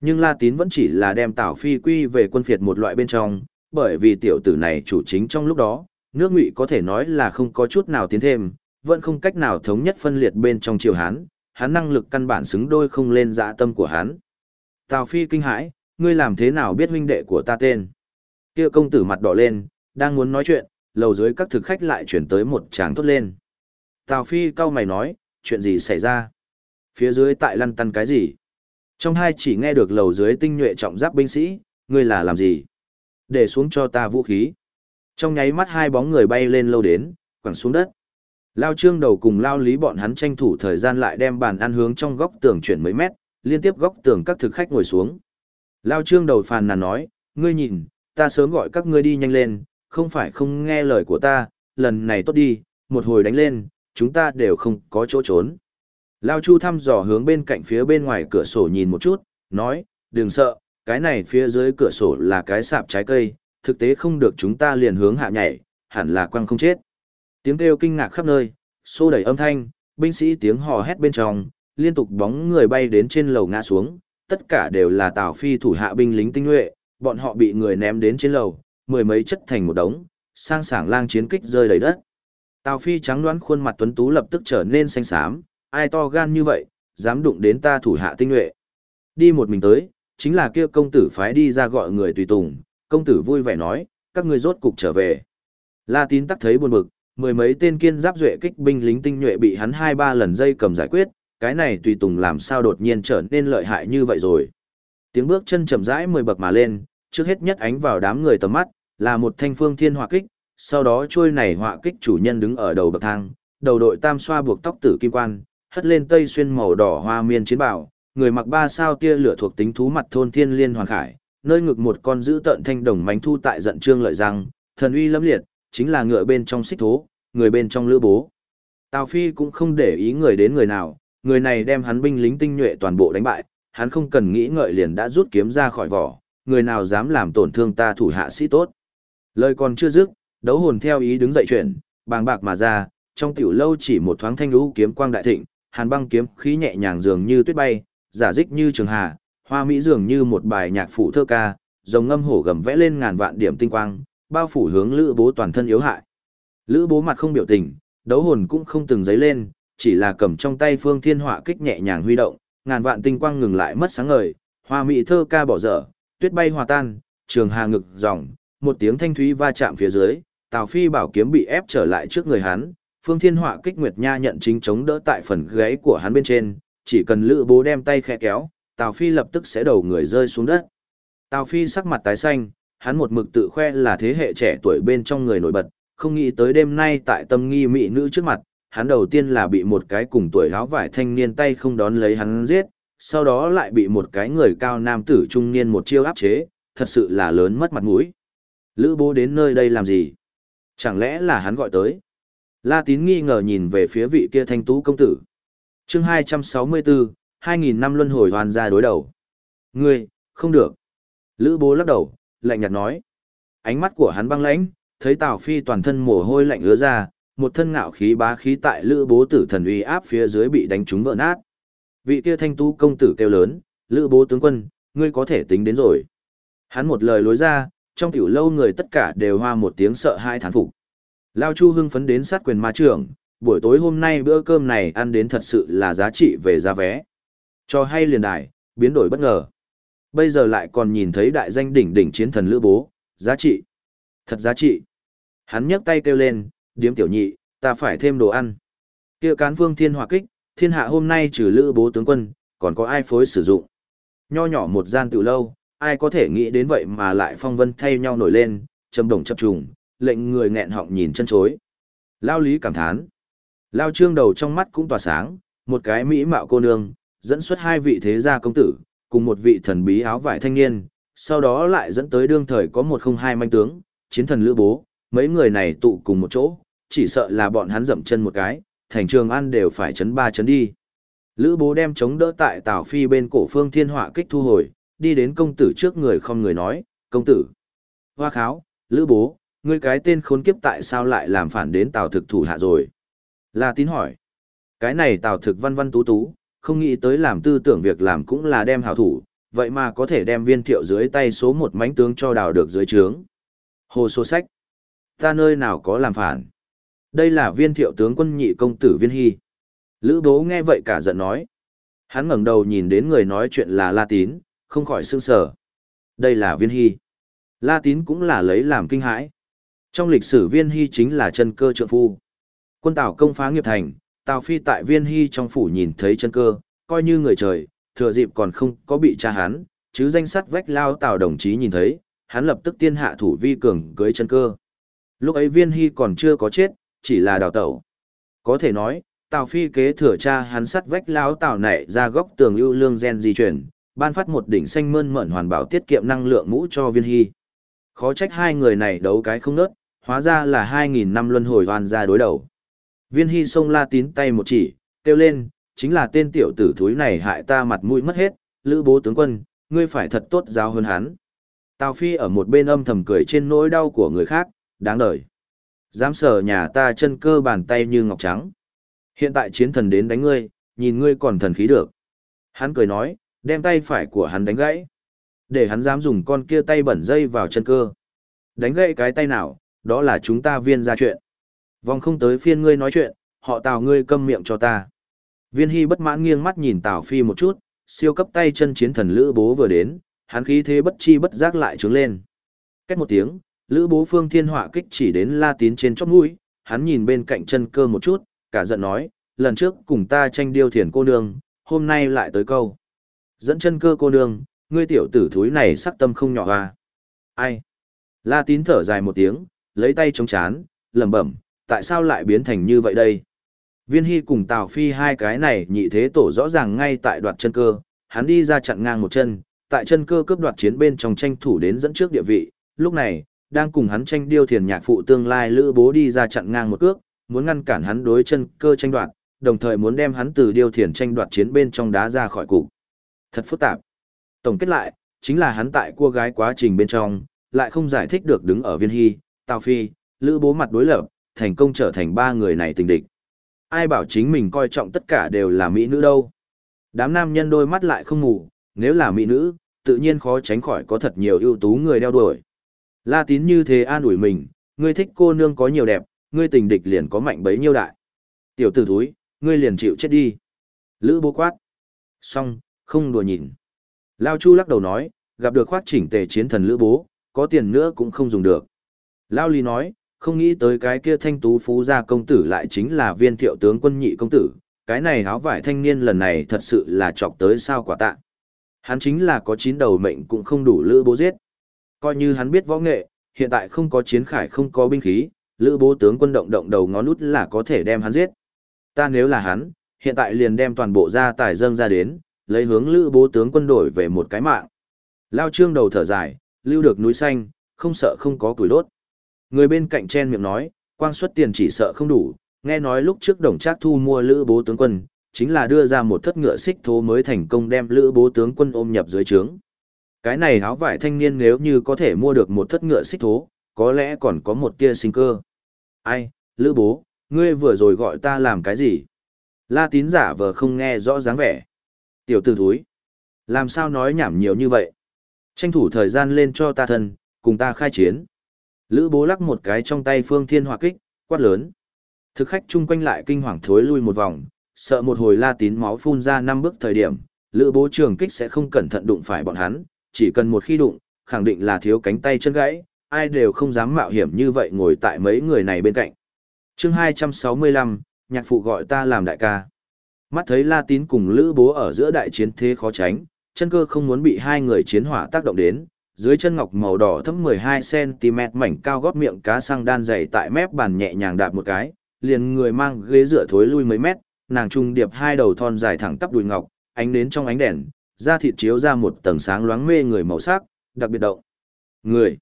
Nhưng La Tín vẫn chỉ là đem Tào Phi quy về quân phiệt một loại bên trong, bởi vì tiểu tử này chủ chính trong lúc đó, nước ngụy có thể nói là không có chút nào tiến thêm, vẫn không cách nào thống nhất phân liệt bên trong triều Hán, hắn năng lực căn bản xứng đôi không lên dạ tâm của hắn. Tào Phi kinh hãi, ngươi làm thế nào biết huynh đệ của ta tên? Kia công tử mặt đỏ lên, đang muốn nói chuyện, lầu dưới các thực khách lại chuyển tới một tràng thốt lên. Tào Phi cau mày nói, chuyện gì xảy ra? Phía dưới tại lăn tăn cái gì? Trong hai chỉ nghe được lầu dưới tinh nhuệ trọng giáp binh sĩ, ngươi là làm gì? Để xuống cho ta vũ khí. Trong nháy mắt hai bóng người bay lên lâu đến, quẳng xuống đất. Lao trương đầu cùng lao lý bọn hắn tranh thủ thời gian lại đem bàn ăn hướng trong góc tường chuyển mấy mét, liên tiếp góc tường các thực khách ngồi xuống. Lao trương đầu phàn nàn nói, ngươi nhìn, ta sớm gọi các ngươi đi nhanh lên, không phải không nghe lời của ta, lần này tốt đi, một hồi đánh lên, chúng ta đều không có chỗ trốn. Lao Chu thăm dò hướng bên cạnh phía bên ngoài cửa sổ nhìn một chút, nói, đừng sợ, cái này phía dưới cửa sổ là cái sạp trái cây, thực tế không được chúng ta liền hướng hạ nhảy, hẳn là quăng không chết. Tiếng kêu kinh ngạc khắp nơi, xô đẩy âm thanh, binh sĩ tiếng hò hét bên trong, liên tục bóng người bay đến trên lầu ngã xuống, tất cả đều là Tào Phi thủ hạ binh lính tinh nhuệ, bọn họ bị người ném đến trên lầu, mười mấy chất thành một đống, sang sảng lang chiến kích rơi đầy đất. Tào Phi trắng đoán khuôn mặt tuấn tú lập tức trở nên xanh xám, ai to gan như vậy, dám đụng đến ta thủ hạ tinh nhuệ. Đi một mình tới, chính là kia công tử phái đi ra gọi người tùy tùng, công tử vui vẻ nói, các ngươi rốt cục trở về. La tín tắc thấy buồn bực, mười mấy tên kiên giáp duệ kích binh lính tinh nhuệ bị hắn hai ba lần dây cầm giải quyết, cái này tùy tùng làm sao đột nhiên trở nên lợi hại như vậy rồi. Tiếng bước chân chậm rãi mười bậc mà lên, trước hết nhất ánh vào đám người tầm mắt, là một thanh phương thiên hỏa kích, sau đó trôi này hỏa kích chủ nhân đứng ở đầu bậc thang, đầu đội tam xoa buộc tóc tử kim quan, hất lên tây xuyên màu đỏ hoa miên chiến bảo, người mặc ba sao tia lửa thuộc tính thú mặt thôn thiên liên hoàn khải, nơi ngực một con dữ tợn thanh đồng mánh thu tại giận trương lợi răng, thần uy lâm liệt, chính là ngựa bên trong xích thố, người bên trong lữ bố. Tào Phi cũng không để ý người đến người nào, người này đem hắn binh lính tinh nhuệ toàn bộ đánh bại, hắn không cần nghĩ ngợi liền đã rút kiếm ra khỏi vỏ, người nào dám làm tổn thương ta thủ hạ sĩ tốt. Lời còn chưa dứt, đấu hồn theo ý đứng dậy chuyển, bàng bạc mà ra, trong tiểu lâu chỉ một thoáng thanh lũ kiếm quang đại thịnh, hàn băng kiếm khí nhẹ nhàng dường như tuyết bay, giả dích như trường hà, hoa mỹ dường như một bài nhạc phụ thơ ca, rồng ngâm hổ gầm vẽ lên ngàn vạn điểm tinh quang, bao phủ hướng lữ bố toàn thân yếu hại. Lữ bố mặt không biểu tình, đấu hồn cũng không từng dấy lên, chỉ là cầm trong tay phương thiên họa kích nhẹ nhàng huy động, ngàn vạn tinh quang ngừng lại mất sáng ngời, hoa mỹ thơ ca bỏ dở, tuyết bay hòa tan, trường hà ngực dòng, một tiếng thanh thúy va chạm phía dưới, Tào Phi bảo kiếm bị ép trở lại trước người hắn, Phương Thiên Họa kích Nguyệt Nha nhận chính chống đỡ tại phần gáy của hắn bên trên, chỉ cần Lữ Bố đem tay khẽ kéo, Tào Phi lập tức sẽ đầu người rơi xuống đất. Tào Phi sắc mặt tái xanh, hắn một mực tự khoe là thế hệ trẻ tuổi bên trong người nổi bật, không nghĩ tới đêm nay tại tâm nghi mỹ nữ trước mặt, hắn đầu tiên là bị một cái cùng tuổi áo vải thanh niên tay không đón lấy hắn giết, sau đó lại bị một cái người cao nam tử trung niên một chiêu áp chế, thật sự là lớn mất mặt mũi. Lữ bố đến nơi đây làm gì? Chẳng lẽ là hắn gọi tới? La tín nghi ngờ nhìn về phía vị kia thanh tú công tử chương 264, 2000 năm luân hồi hoàn ra đối đầu. Ngươi, không được. Lữ bố lắc đầu, lạnh nhạt nói. Ánh mắt của hắn băng lãnh, thấy Tào Phi toàn thân mồ hôi lạnh ứa ra, một thân ngạo khí bá khí tại lữ bố tử thần uy áp phía dưới bị đánh trúng vỡ nát. Vị kia thanh tú công tử kêu lớn, lữ bố tướng quân, ngươi có thể tính đến rồi. Hắn một lời lối ra, trong tiểu lâu người tất cả đều hoa một tiếng sợ hai thán phục. Lao Chu hưng phấn đến sát quyền ma trưởng, buổi tối hôm nay bữa cơm này ăn đến thật sự là giá trị về giá vé. Cho hay liền đài, biến đổi bất ngờ. Bây giờ lại còn nhìn thấy đại danh đỉnh đỉnh chiến thần lữ bố, giá trị. Thật giá trị. Hắn nhấc tay kêu lên, điếm tiểu nhị, ta phải thêm đồ ăn. kia cán vương thiên hỏa kích, thiên hạ hôm nay trừ lữ bố tướng quân, còn có ai phối sử dụng. Nho nhỏ một gian tự lâu, ai có thể nghĩ đến vậy mà lại phong vân thay nhau nổi lên, châm đồng chập trùng, lệnh người nghẹn họng nhìn chân chối. Lao lý cảm thán. Lao trương đầu trong mắt cũng tỏa sáng, một cái mỹ mạo cô nương, dẫn xuất hai vị thế gia công tử, cùng một vị thần bí áo vải thanh niên, sau đó lại dẫn tới đương thời có một không hai manh tướng, chiến thần lữ bố, mấy người này tụ cùng một chỗ, chỉ sợ là bọn hắn dậm chân một cái, thành trường ăn đều phải chấn ba chấn đi. Lữ bố đem chống đỡ tại Tào Phi bên cổ phương thiên họa kích thu hồi, đi đến công tử trước người không người nói, công tử. Hoa kháo, Lữ bố, ngươi cái tên khốn kiếp tại sao lại làm phản đến Tào thực thủ hạ rồi? La tín hỏi. Cái này Tào thực văn văn tú tú, không nghĩ tới làm tư tưởng việc làm cũng là đem hảo thủ, vậy mà có thể đem viên thiệu dưới tay số một mánh tướng cho đào được dưới trướng. Hồ sô sách. Ta nơi nào có làm phản. Đây là viên thiệu tướng quân nhị công tử viên hy. Lữ bố nghe vậy cả giận nói. Hắn ngẩng đầu nhìn đến người nói chuyện là La Tín, không khỏi sương sở. Đây là viên hy. La Tín cũng là lấy làm kinh hãi. Trong lịch sử viên hy chính là chân cơ trượng phu. Quân Tào công phá nghiệp thành, Tào Phi tại viên hy trong phủ nhìn thấy chân cơ, coi như người trời, thừa dịp còn không có bị tra hắn, chứ danh sắt vách lao Tào đồng chí nhìn thấy, hắn lập tức tiên hạ thủ vi cường cưới chân cơ. Lúc ấy viên hy còn chưa có chết, chỉ là đào tẩu. Có thể nói, Tào Phi kế thừa cha hắn sắt vách lao Tào nảy ra góc tường lưu lương gen di chuyển, ban phát một đỉnh xanh mơn mởn hoàn bảo tiết kiệm năng lượng mũ cho viên hy. Khó trách hai người này đấu cái không nớt, hóa ra là 2.000 năm luân hồi hoàn ra đối đầu. Viên hy sông la tín tay một chỉ, kêu lên, chính là tên tiểu tử thúi này hại ta mặt mũi mất hết, lữ bố tướng quân, ngươi phải thật tốt giáo hơn hắn. Tào Phi ở một bên âm thầm cười trên nỗi đau của người khác, đáng đời. Dám sờ nhà ta chân cơ bàn tay như ngọc trắng. Hiện tại chiến thần đến đánh ngươi, nhìn ngươi còn thần khí được. Hắn cười nói, đem tay phải của hắn đánh gãy. Để hắn dám dùng con kia tay bẩn dây vào chân cơ. Đánh gãy cái tay nào, đó là chúng ta viên ra chuyện. Vòng không tới phiên ngươi nói chuyện, họ tào ngươi câm miệng cho ta. Viên Hy bất mãn nghiêng mắt nhìn Tào Phi một chút, siêu cấp tay chân chiến thần Lữ Bố vừa đến, hắn khí thế bất chi bất giác lại trướng lên. Cách một tiếng, Lữ Bố Phương Thiên Họa kích chỉ đến La Tín trên chóp mũi, hắn nhìn bên cạnh chân cơ một chút, cả giận nói, lần trước cùng ta tranh điêu thiền cô nương, hôm nay lại tới câu. Dẫn chân cơ cô nương, ngươi tiểu tử thúi này sắc tâm không nhỏ à. Ai? La Tín thở dài một tiếng, lấy tay chống chán, lẩm bẩm, tại sao lại biến thành như vậy đây? Viên Hy cùng Tào Phi hai cái này nhị thế tổ rõ ràng ngay tại đoạt chân cơ, hắn đi ra chặn ngang một chân, tại chân cơ cướp đoạt chiến bên trong tranh thủ đến dẫn trước địa vị, lúc này, đang cùng hắn tranh điêu thiền nhạc phụ tương lai lữ bố đi ra chặn ngang một cước, muốn ngăn cản hắn đối chân cơ tranh đoạt, đồng thời muốn đem hắn từ điêu thiền tranh đoạt chiến bên trong đá ra khỏi cục. Thật phức tạp. Tổng kết lại, chính là hắn tại cua gái quá trình bên trong, lại không giải thích được đứng ở viên hy, Tào Phi, lữ bố mặt đối lập, thành công trở thành ba người này tình địch. Ai bảo chính mình coi trọng tất cả đều là mỹ nữ đâu. Đám nam nhân đôi mắt lại không ngủ, nếu là mỹ nữ, tự nhiên khó tránh khỏi có thật nhiều ưu tú người đeo đuổi. La tín như thế an ủi mình, ngươi thích cô nương có nhiều đẹp, ngươi tình địch liền có mạnh bấy nhiêu đại. Tiểu tử thúi, ngươi liền chịu chết đi. Lữ bố quát. Xong, không đùa nhìn. Lao Chu lắc đầu nói, gặp được khoát chỉnh tề chiến thần lữ bố, có tiền nữa cũng không dùng được. Lao Lý nói, không nghĩ tới cái kia thanh tú phú gia công tử lại chính là viên thiệu tướng quân nhị công tử, cái này áo vải thanh niên lần này thật sự là chọc tới sao quả tạ. Hắn chính là có chín đầu mệnh cũng không đủ lữ bố giết. Coi như hắn biết võ nghệ, hiện tại không có chiến khải không có binh khí, lữ bố tướng quân động động đầu ngón út là có thể đem hắn giết. Ta nếu là hắn, hiện tại liền đem toàn bộ gia tài dâng ra đến, lấy hướng lữ bố tướng quân đổi về một cái mạng. Lao trương đầu thở dài, lưu được núi xanh, không sợ không có củi đốt. Người bên cạnh chen miệng nói, quang suất tiền chỉ sợ không đủ, nghe nói lúc trước đồng trác thu mua lữ bố tướng quân, chính là đưa ra một thất ngựa xích thố mới thành công đem lữ bố tướng quân ôm nhập dưới trướng. Cái này háo vải thanh niên nếu như có thể mua được một thất ngựa xích thố, có lẽ còn có một tia sinh cơ. Ai, lữ bố, ngươi vừa rồi gọi ta làm cái gì? La tín giả vờ không nghe rõ dáng vẻ. Tiểu tử thúi. Làm sao nói nhảm nhiều như vậy? Tranh thủ thời gian lên cho ta thân, cùng ta khai chiến. Lữ bố lắc một cái trong tay phương thiên hỏa kích, quát lớn. Thực khách chung quanh lại kinh hoàng thối lui một vòng, sợ một hồi la tín máu phun ra năm bước thời điểm, lữ bố trường kích sẽ không cẩn thận đụng phải bọn hắn, chỉ cần một khi đụng, khẳng định là thiếu cánh tay chân gãy, ai đều không dám mạo hiểm như vậy ngồi tại mấy người này bên cạnh. chương 265, nhạc phụ gọi ta làm đại ca. Mắt thấy La Tín cùng Lữ Bố ở giữa đại chiến thế khó tránh, chân cơ không muốn bị hai người chiến hỏa tác động đến, dưới chân ngọc màu đỏ thấp 12cm mảnh cao gót miệng cá sang đan dày tại mép bàn nhẹ nhàng đạp một cái, liền người mang ghế dựa thối lui mấy mét, nàng trung điệp hai đầu thon dài thẳng tắp đùi ngọc, ánh đến trong ánh đèn, da thịt chiếu ra một tầng sáng loáng mê người màu sắc, đặc biệt động. Người.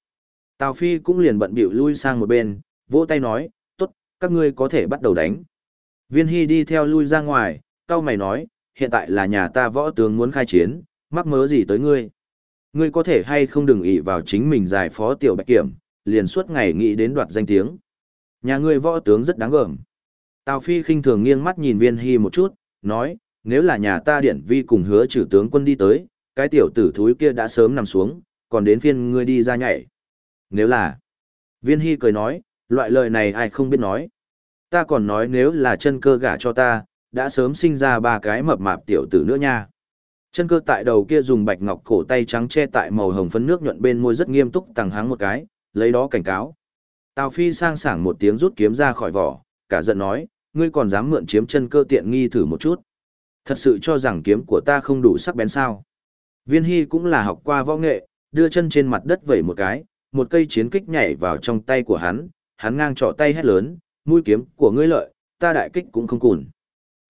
Tào Phi cũng liền bận bịu lui sang một bên, vỗ tay nói, tốt, các ngươi có thể bắt đầu đánh. Viên Hy đi theo lui ra ngoài, cao mày nói, hiện tại là nhà ta võ tướng muốn khai chiến, mắc mớ gì tới ngươi. Ngươi có thể hay không đừng ỷ vào chính mình giải phó tiểu bạch kiểm, liền suốt ngày nghĩ đến đoạt danh tiếng. Nhà ngươi võ tướng rất đáng gờm. Tào Phi khinh thường nghiêng mắt nhìn viên hy một chút, nói, nếu là nhà ta điển vi cùng hứa trừ tướng quân đi tới, cái tiểu tử thúi kia đã sớm nằm xuống, còn đến phiên ngươi đi ra nhảy. Nếu là, viên hy cười nói, loại lời này ai không biết nói. Ta còn nói nếu là chân cơ gả cho ta, đã sớm sinh ra ba cái mập mạp tiểu tử nữa nha. Chân cơ tại đầu kia dùng bạch ngọc cổ tay trắng che tại màu hồng phấn nước nhuận bên môi rất nghiêm túc tàng háng một cái, lấy đó cảnh cáo. Tào Phi sang sảng một tiếng rút kiếm ra khỏi vỏ, cả giận nói, ngươi còn dám mượn chiếm chân cơ tiện nghi thử một chút. Thật sự cho rằng kiếm của ta không đủ sắc bén sao. Viên Hy cũng là học qua võ nghệ, đưa chân trên mặt đất vẩy một cái, một cây chiến kích nhảy vào trong tay của hắn, hắn ngang trọ tay hét lớn, mũi kiếm của ngươi lợi, ta đại kích cũng không cùn.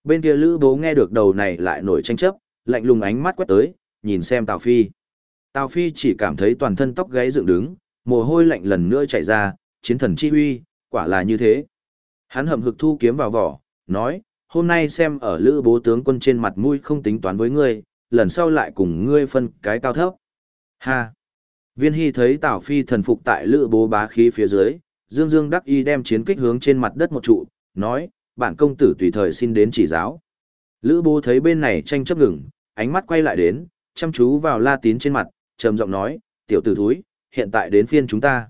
Bên kia Lữ Bố nghe được đầu này lại nổi tranh chấp, lạnh lùng ánh mắt quét tới, nhìn xem Tào Phi. Tào Phi chỉ cảm thấy toàn thân tóc gáy dựng đứng, mồ hôi lạnh lần nữa chảy ra, chiến thần chi huy, quả là như thế. Hắn hậm hực thu kiếm vào vỏ, nói, hôm nay xem ở lữ bố tướng quân trên mặt mũi không tính toán với ngươi, lần sau lại cùng ngươi phân cái cao thấp. Ha! Viên Hy thấy Tào Phi thần phục tại lữ bố bá khí phía dưới, Dương Dương đắc y đem chiến kích hướng trên mặt đất một trụ, nói, bản công tử tùy thời xin đến chỉ giáo. Lữ bố thấy bên này tranh chấp ngừng, ánh mắt quay lại đến, chăm chú vào La Tín trên mặt, trầm giọng nói, tiểu tử thúi, hiện tại đến phiên chúng ta.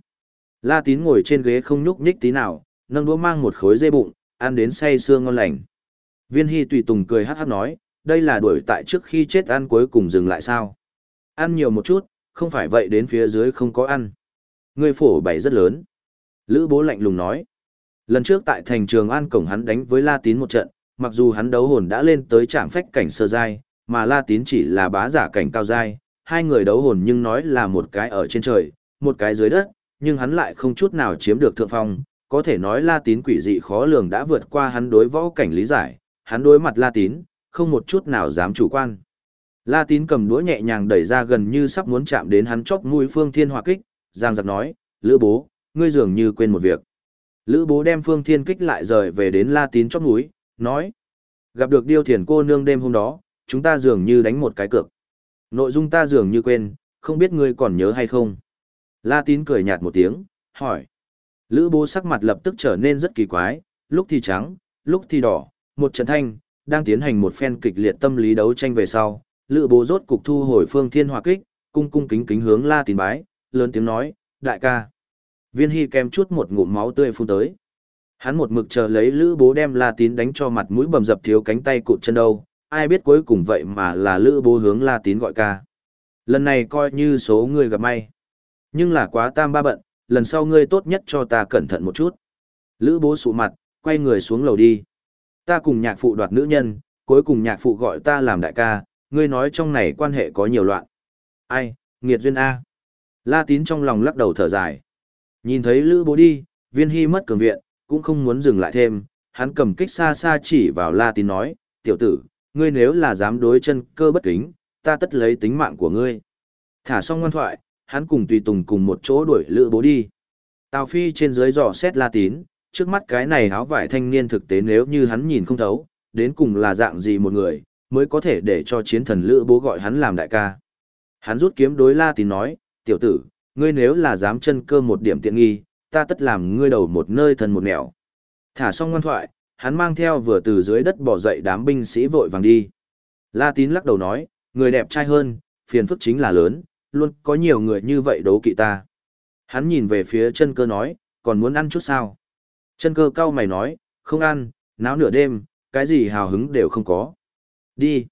La Tín ngồi trên ghế không nhúc nhích tí nào, nâng đũa mang một khối dê bụng, ăn đến say xương ngon lành. Viên Hy tùy tùng cười hát hát nói, đây là đuổi tại trước khi chết ăn cuối cùng dừng lại sao. Ăn nhiều một chút, không phải vậy đến phía dưới không có ăn. Người phổ bày rất lớn. Lữ bố lạnh lùng nói. Lần trước tại thành trường An Cổng hắn đánh với La Tín một trận, mặc dù hắn đấu hồn đã lên tới trạng phách cảnh sơ giai, mà La Tín chỉ là bá giả cảnh cao giai, hai người đấu hồn nhưng nói là một cái ở trên trời, một cái dưới đất, nhưng hắn lại không chút nào chiếm được thượng phong, có thể nói La Tín quỷ dị khó lường đã vượt qua hắn đối võ cảnh lý giải, hắn đối mặt La Tín, không một chút nào dám chủ quan. La Tín cầm đũa nhẹ nhàng đẩy ra gần như sắp muốn chạm đến hắn chóp mũi Phương Thiên hỏa kích, giang giật nói, Lữ bố, ngươi dường như quên một việc. Lữ bố đem Phương Thiên kích lại rời về đến La Tín chóp mũi, nói, gặp được điêu thiền cô nương đêm hôm đó, chúng ta dường như đánh một cái cược. Nội dung ta dường như quên, không biết ngươi còn nhớ hay không. La Tín cười nhạt một tiếng, hỏi. Lữ bố sắc mặt lập tức trở nên rất kỳ quái, lúc thì trắng, lúc thì đỏ, một trận thanh, đang tiến hành một phen kịch liệt tâm lý đấu tranh về sau. Lữ bố rốt cục thu hồi phương thiên hòa kích, cung cung kính kính hướng La Tín bái, lớn tiếng nói, đại ca. Viên Hy kèm chút một ngụm máu tươi phun tới. Hắn một mực chờ lấy Lữ bố đem La Tín đánh cho mặt mũi bầm dập thiếu cánh tay cụt chân đâu, ai biết cuối cùng vậy mà là Lữ bố hướng La Tín gọi ca. Lần này coi như số người gặp may. Nhưng là quá tam ba bận, lần sau ngươi tốt nhất cho ta cẩn thận một chút. Lữ bố sụ mặt, quay người xuống lầu đi. Ta cùng nhạc phụ đoạt nữ nhân, cuối cùng nhạc phụ gọi ta làm đại ca, ngươi nói trong này quan hệ có nhiều loạn. Ai, nghiệt duyên A. La tín trong lòng lắc đầu thở dài. Nhìn thấy lữ bố đi, viên hy mất cường viện, cũng không muốn dừng lại thêm, hắn cầm kích xa xa chỉ vào la tín nói, tiểu tử, ngươi nếu là dám đối chân cơ bất kính, ta tất lấy tính mạng của ngươi. Thả xong ngoan thoại, hắn cùng tùy tùng cùng một chỗ đuổi lữ bố đi. Tào Phi trên dưới dò xét La Tín, trước mắt cái này áo vải thanh niên thực tế nếu như hắn nhìn không thấu, đến cùng là dạng gì một người, mới có thể để cho chiến thần lữ bố gọi hắn làm đại ca. Hắn rút kiếm đối La Tín nói, tiểu tử, ngươi nếu là dám chân cơ một điểm tiện nghi, ta tất làm ngươi đầu một nơi thần một nẻo. Thả xong ngoan thoại, hắn mang theo vừa từ dưới đất bỏ dậy đám binh sĩ vội vàng đi. La Tín lắc đầu nói, Người đẹp trai hơn, phiền phức chính là lớn, luôn có nhiều người như vậy đấu kỵ ta. Hắn nhìn về phía chân cơ nói, còn muốn ăn chút sao? Chân cơ cau mày nói, không ăn, náo nửa đêm, cái gì hào hứng đều không có. Đi.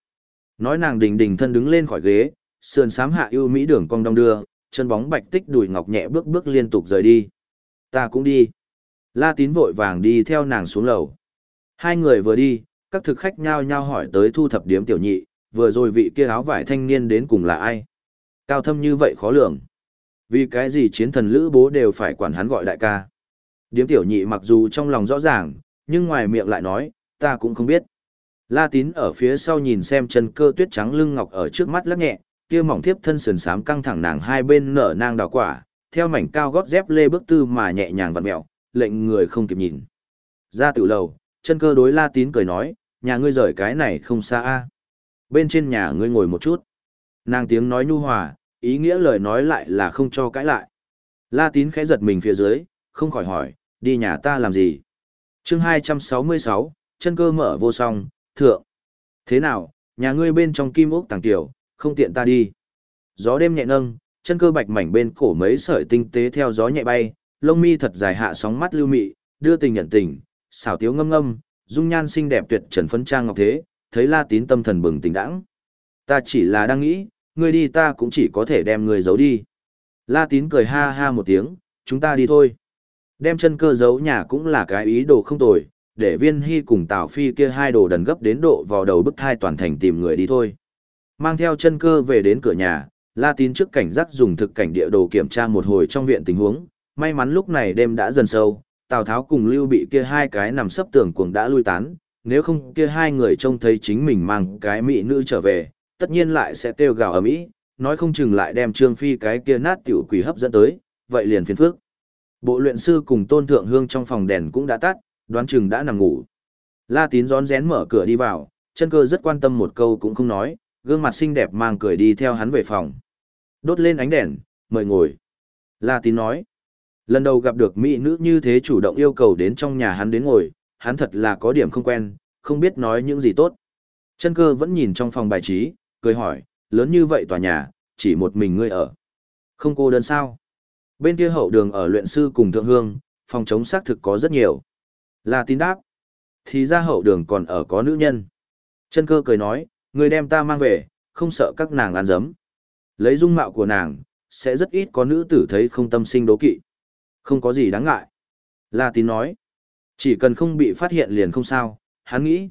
Nói nàng đình đình thân đứng lên khỏi ghế, sườn sám hạ ưu mỹ đường cong đong đưa, chân bóng bạch tích đùi ngọc nhẹ bước bước liên tục rời đi. Ta cũng đi. La tín vội vàng đi theo nàng xuống lầu. Hai người vừa đi, các thực khách nhao nhao hỏi tới thu thập điếm tiểu nhị, vừa rồi vị kia áo vải thanh niên đến cùng là ai. Cao thâm như vậy khó lường. Vì cái gì chiến thần lữ bố đều phải quản hắn gọi đại ca. Điếm tiểu nhị mặc dù trong lòng rõ ràng, nhưng ngoài miệng lại nói, ta cũng không biết. La tín ở phía sau nhìn xem chân cơ tuyết trắng lưng ngọc ở trước mắt lắc nhẹ, kia mỏng thiếp thân sườn sám căng thẳng nàng hai bên nở nang đào quả, theo mảnh cao gót dép lê bước tư mà nhẹ nhàng vặn mẹo, lệnh người không kịp nhìn. Ra tự lầu, chân cơ đối la tín cười nói, nhà ngươi rời cái này không xa a Bên trên nhà ngươi ngồi một chút. Nàng tiếng nói nhu hòa, ý nghĩa lời nói lại là không cho cãi lại. La tín khẽ giật mình phía dưới, không khỏi hỏi, đi nhà ta làm gì? chương 266, chân cơ mở vô song, thượng. Thế nào, nhà ngươi bên trong kim ốc tàng tiểu, không tiện ta đi. Gió đêm nhẹ nâng, chân cơ bạch mảnh bên cổ mấy sợi tinh tế theo gió nhẹ bay, lông mi thật dài hạ sóng mắt lưu mị, đưa tình nhận tình, xảo tiếu ngâm ngâm, dung nhan xinh đẹp tuyệt trần phấn trang ngọc thế, thấy La Tín tâm thần bừng tỉnh đãng. Ta chỉ là đang nghĩ, ngươi đi ta cũng chỉ có thể đem ngươi giấu đi. La Tín cười ha ha một tiếng, chúng ta đi thôi. Đem chân cơ giấu nhà cũng là cái ý đồ không tồi, để viên hy cùng Tào Phi kia hai đồ đần gấp đến độ vào đầu bức thai toàn thành tìm người đi thôi. Mang theo chân cơ về đến cửa nhà, La Tín trước cảnh giác dùng thực cảnh địa đồ kiểm tra một hồi trong viện tình huống, may mắn lúc này đêm đã dần sâu, Tào Tháo cùng Lưu bị kia hai cái nằm sấp tường cuồng đã lui tán, nếu không kia hai người trông thấy chính mình mang cái mỹ nữ trở về, tất nhiên lại sẽ kêu gào ầm ĩ, nói không chừng lại đem Trương Phi cái kia nát tiểu quỷ hấp dẫn tới, vậy liền phiền phức. Bộ luyện sư cùng Tôn Thượng Hương trong phòng đèn cũng đã tắt, đoán chừng đã nằm ngủ. La Tín rón rén mở cửa đi vào, chân cơ rất quan tâm một câu cũng không nói, gương mặt xinh đẹp mang cười đi theo hắn về phòng. Đốt lên ánh đèn, mời ngồi. La Tín nói, lần đầu gặp được mỹ nữ như thế chủ động yêu cầu đến trong nhà hắn đến ngồi, hắn thật là có điểm không quen, không biết nói những gì tốt. Chân cơ vẫn nhìn trong phòng bài trí, cười hỏi, lớn như vậy tòa nhà, chỉ một mình ngươi ở. Không cô đơn sao? Bên kia hậu đường ở luyện sư cùng thượng hương, phòng chống xác thực có rất nhiều. Là tín đáp. Thì ra hậu đường còn ở có nữ nhân. Chân cơ cười nói, người đem ta mang về, không sợ các nàng ăn dấm. Lấy dung mạo của nàng, sẽ rất ít có nữ tử thấy không tâm sinh đố kỵ. Không có gì đáng ngại. La tín nói. Chỉ cần không bị phát hiện liền không sao, hắn nghĩ.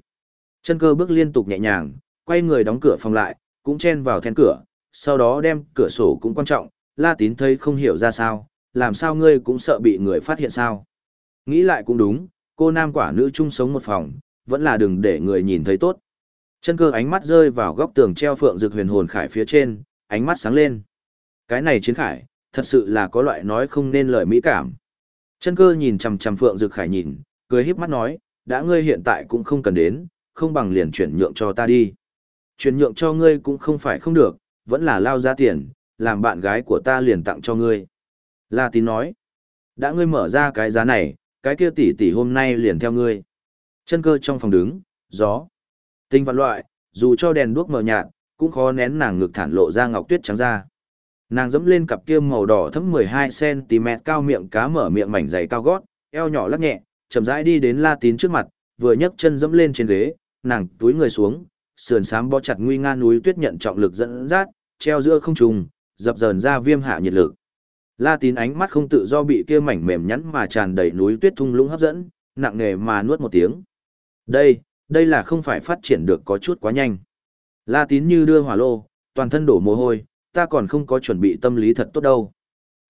Chân cơ bước liên tục nhẹ nhàng, quay người đóng cửa phòng lại, cũng chen vào then cửa, sau đó đem cửa sổ cũng quan trọng, La Tín thấy không hiểu ra sao, làm sao ngươi cũng sợ bị người phát hiện sao. Nghĩ lại cũng đúng, cô nam quả nữ chung sống một phòng, vẫn là đừng để người nhìn thấy tốt. Chân cơ ánh mắt rơi vào góc tường treo phượng rực huyền hồn khải phía trên, ánh mắt sáng lên. Cái này chiến khải, thật sự là có loại nói không nên lời mỹ cảm. Chân cơ nhìn chằm chằm phượng rực khải nhìn, cười híp mắt nói, đã ngươi hiện tại cũng không cần đến, không bằng liền chuyển nhượng cho ta đi. Chuyển nhượng cho ngươi cũng không phải không được, vẫn là lao ra tiền, làm bạn gái của ta liền tặng cho ngươi. La tín nói, đã ngươi mở ra cái giá này, cái kia tỷ tỷ hôm nay liền theo ngươi. Chân cơ trong phòng đứng, gió. Tinh vạn loại, dù cho đèn đuốc mờ nhạt, cũng khó nén nàng ngực thản lộ ra ngọc tuyết trắng ra. Nàng dẫm lên cặp kia màu đỏ thấm 12cm cao miệng cá mở miệng mảnh dày cao gót, eo nhỏ lắc nhẹ, chậm rãi đi đến La Tín trước mặt, vừa nhấc chân dẫm lên trên ghế, nàng túi người xuống, sườn sám bó chặt nguy nga núi tuyết nhận trọng lực dẫn dắt, treo giữa không trung, dập dờn ra viêm hạ nhiệt lực. La Tín ánh mắt không tự do bị kia mảnh mềm nhẵn mà tràn đầy núi tuyết thung lũng hấp dẫn, nặng nề mà nuốt một tiếng. Đây, đây là không phải phát triển được có chút quá nhanh. La Tín như đưa hỏa lô, toàn thân đổ mồ hôi, ta còn không có chuẩn bị tâm lý thật tốt đâu.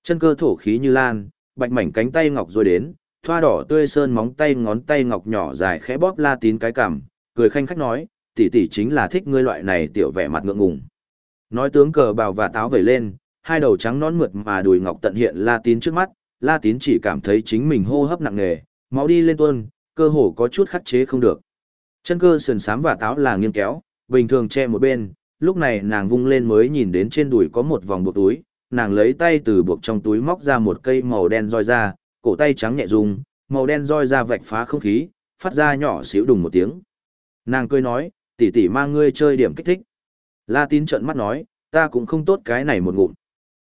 Chân cơ thổ khí như lan, bạch mảnh cánh tay ngọc rồi đến, thoa đỏ tươi sơn móng tay ngón tay ngọc nhỏ dài khẽ bóp La Tín cái cằm, cười khanh khách nói, tỷ tỷ chính là thích ngươi loại này tiểu vẻ mặt ngượng ngùng. Nói tướng cờ bào và táo vẩy lên, hai đầu trắng nón mượt mà đùi ngọc tận hiện La Tín trước mắt, La Tín chỉ cảm thấy chính mình hô hấp nặng nề, máu đi lên tuôn, cơ hồ có chút khắc chế không được. Chân cơ sườn sám và táo là nghiêng kéo, bình thường che một bên, lúc này nàng vung lên mới nhìn đến trên đùi có một vòng buộc túi, nàng lấy tay từ buộc trong túi móc ra một cây màu đen roi ra, cổ tay trắng nhẹ rung, màu đen roi ra vạch phá không khí, phát ra nhỏ xíu đùng một tiếng. Nàng cười nói, tỷ tỷ mang ngươi chơi điểm kích thích. La tín trợn mắt nói, ta cũng không tốt cái này một ngụm.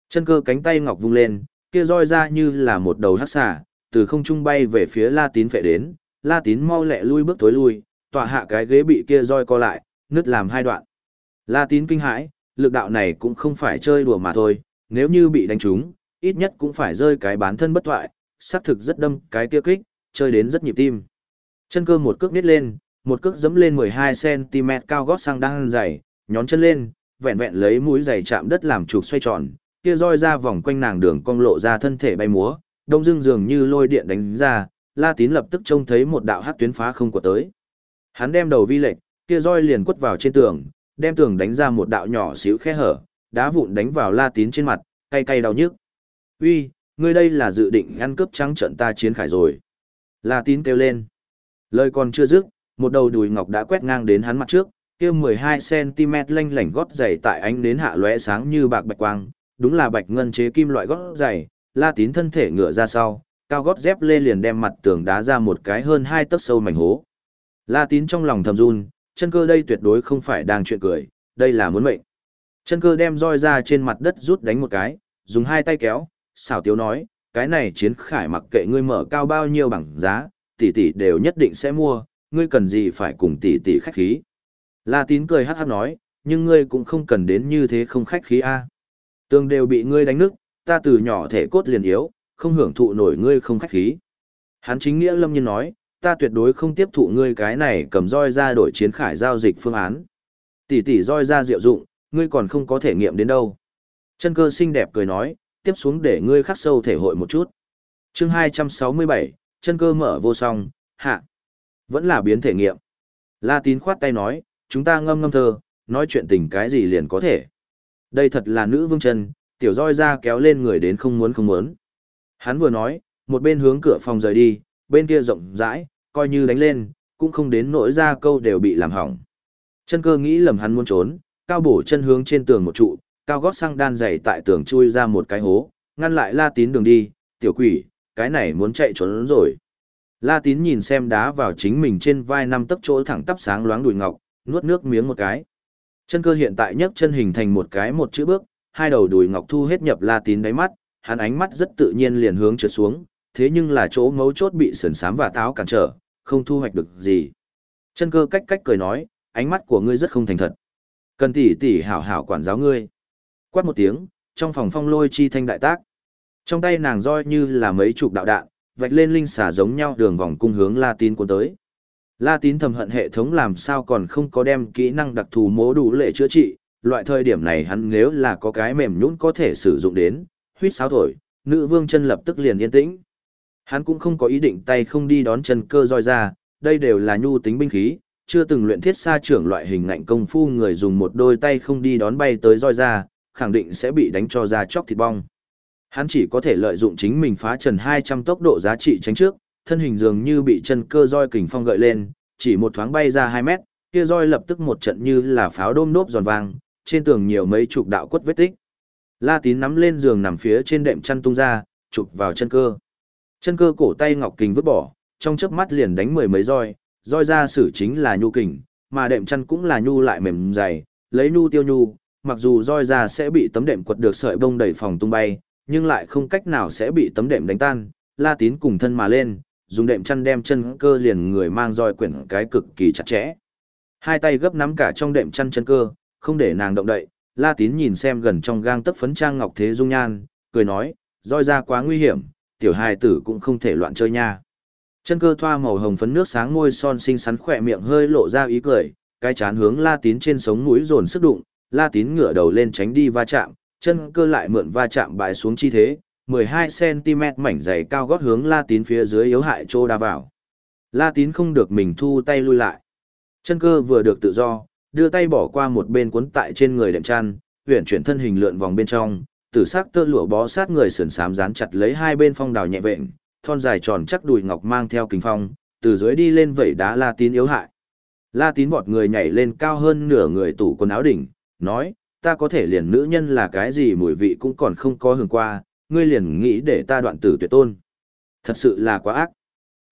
Chân cơ cánh tay ngọc vung lên, kia roi ra như là một đầu hắc xà, từ không trung bay về phía La tín phệ đến, La tín mau lẹ lui bước tối lui, tọa hạ cái ghế bị kia roi co lại, nứt làm hai đoạn. La tín kinh hãi, lực đạo này cũng không phải chơi đùa mà thôi, nếu như bị đánh trúng, ít nhất cũng phải rơi cái bán thân bất thoại, xác thực rất đâm cái kia kích, chơi đến rất nhịp tim. Chân cơ một cước nít lên, một cước dẫm lên 12cm cao gót sang đang dày, nhón chân lên, vẹn vẹn lấy mũi giày chạm đất làm trục xoay tròn, kia roi ra vòng quanh nàng đường cong lộ ra thân thể bay múa, đông dưng dường như lôi điện đánh ra, La Tín lập tức trông thấy một đạo hắc tuyến phá không của tới. Hắn đem đầu vi lệnh, kia roi liền quất vào trên tường, đem tường đánh ra một đạo nhỏ xíu khe hở, đá vụn đánh vào La Tín trên mặt, cay cay đau nhức. "Uy, ngươi đây là dự định ăn cướp trắng trận ta chiến khải rồi." La Tín kêu lên. Lời còn chưa dứt, một đầu đùi ngọc đã quét ngang đến hắn mặt trước, kia 12cm lanh lảnh gót giày tại ánh đến hạ lóe sáng như bạc bạch quang, đúng là bạch ngân chế kim loại gót giày, La Tín thân thể ngửa ra sau, cao gót dép lê liền đem mặt tường đá ra một cái hơn hai tấc sâu mảnh hố. La Tín trong lòng thầm run, chân cơ đây tuyệt đối không phải đang chuyện cười, đây là muốn mệnh. Chân cơ đem roi ra trên mặt đất rút đánh một cái, dùng hai tay kéo, xảo tiếu nói, cái này chiến khải mặc kệ ngươi mở cao bao nhiêu bằng giá, tỷ tỷ đều nhất định sẽ mua, ngươi cần gì phải cùng tỷ tỷ khách khí. La tín cười hát hát nói, nhưng ngươi cũng không cần đến như thế không khách khí a. À. Tương đều bị ngươi đánh nứt, ta từ nhỏ thể cốt liền yếu, không hưởng thụ nổi ngươi không khách khí. Hắn chính nghĩa lâm nhiên nói, ta tuyệt đối không tiếp thụ ngươi cái này cầm roi ra đổi chiến khải giao dịch phương án. Tỷ tỷ roi ra diệu dụng, ngươi còn không có thể nghiệm đến đâu. Chân cơ xinh đẹp cười nói, tiếp xuống để ngươi khắc sâu thể hội một chút. chương 267, chân cơ mở vô song, hạ. Vẫn là biến thể nghiệm. La tín khoát tay nói, chúng ta ngâm ngâm thơ, nói chuyện tình cái gì liền có thể. Đây thật là nữ vương chân, tiểu roi ra kéo lên người đến không muốn không muốn. Hắn vừa nói, một bên hướng cửa phòng rời đi, bên kia rộng rãi, coi như đánh lên, cũng không đến nỗi ra câu đều bị làm hỏng. Chân cơ nghĩ lầm hắn muốn trốn, cao bổ chân hướng trên tường một trụ, cao gót sang đan dày tại tường chui ra một cái hố, ngăn lại la tín đường đi, tiểu quỷ, cái này muốn chạy trốn rồi. La tín nhìn xem đá vào chính mình trên vai năm tấc chỗ thẳng tắp sáng loáng đùi ngọc, nuốt nước miếng một cái. Chân cơ hiện tại nhấc chân hình thành một cái một chữ bước, hai đầu đùi ngọc thu hết nhập la tín đáy mắt, hắn ánh mắt rất tự nhiên liền hướng trượt xuống, thế nhưng là chỗ ngấu chốt bị sườn sám và táo cản trở, không thu hoạch được gì. Chân cơ cách cách cười nói, ánh mắt của ngươi rất không thành thật. Cần tỷ tỷ hảo hảo quản giáo ngươi. Quát một tiếng, trong phòng phong lôi chi thanh đại tác. Trong tay nàng roi như là mấy chục đạo đạn, vạch lên linh xả giống nhau đường vòng cung hướng La Tín cuốn tới. La Tín thầm hận hệ thống làm sao còn không có đem kỹ năng đặc thù mố đủ lệ chữa trị, loại thời điểm này hắn nếu là có cái mềm nhũn có thể sử dụng đến, huýt sáo thổi, nữ vương chân lập tức liền yên tĩnh. Hắn cũng không có ý định tay không đi đón chân cơ roi ra, đây đều là nhu tính binh khí, chưa từng luyện thiết xa trưởng loại hình ngạnh công phu người dùng một đôi tay không đi đón bay tới roi ra, khẳng định sẽ bị đánh cho ra chóc thịt bong. Hắn chỉ có thể lợi dụng chính mình phá trần 200 tốc độ giá trị tránh trước, thân hình dường như bị chân cơ roi kình phong gợi lên, chỉ một thoáng bay ra 2 mét, kia roi lập tức một trận như là pháo đôm nốt giòn vang, trên tường nhiều mấy chục đạo quất vết tích. La Tín nắm lên giường nằm phía trên đệm chăn tung ra, chụp vào chân cơ. Chân cơ cổ tay ngọc kình vứt bỏ, trong chớp mắt liền đánh mười mấy roi, roi ra sử chính là nhu kình, mà đệm chăn cũng là nhu lại mềm dày, lấy nhu tiêu nhu, mặc dù roi ra sẽ bị tấm đệm quật được sợi bông đẩy phòng tung bay, nhưng lại không cách nào sẽ bị tấm đệm đánh tan, La Tín cùng thân mà lên, dùng đệm chăn đem chân cơ liền người mang roi quyển cái cực kỳ chặt chẽ. Hai tay gấp nắm cả trong đệm chăn chân cơ, không để nàng động đậy, La Tín nhìn xem gần trong gang tấc phấn trang ngọc thế dung nhan, cười nói, roi ra quá nguy hiểm, tiểu hài tử cũng không thể loạn chơi nha. Chân cơ thoa màu hồng phấn nước sáng môi son xinh xắn khỏe miệng hơi lộ ra ý cười, cái chán hướng La Tín trên sống mũi dồn sức đụng, La Tín ngửa đầu lên tránh đi va chạm, chân cơ lại mượn va chạm bại xuống chi thế, 12cm mảnh dày cao gót hướng La Tín phía dưới yếu hại trô đa vào. La Tín không được mình thu tay lui lại. Chân cơ vừa được tự do, đưa tay bỏ qua một bên cuốn tại trên người đệm chăn, huyển chuyển thân hình lượn vòng bên trong, tử sắc tơ lụa bó sát người sườn sám dán chặt lấy hai bên phong đào nhẹ vện, thon dài tròn chắc đùi ngọc mang theo kình phong, từ dưới đi lên vẩy đá La Tín yếu hại. La Tín vọt người nhảy lên cao hơn nửa người tủ quần áo đỉnh, nói, ta có thể liền nữ nhân là cái gì mùi vị cũng còn không có hưởng qua, ngươi liền nghĩ để ta đoạn tử tuyệt tôn. Thật sự là quá ác.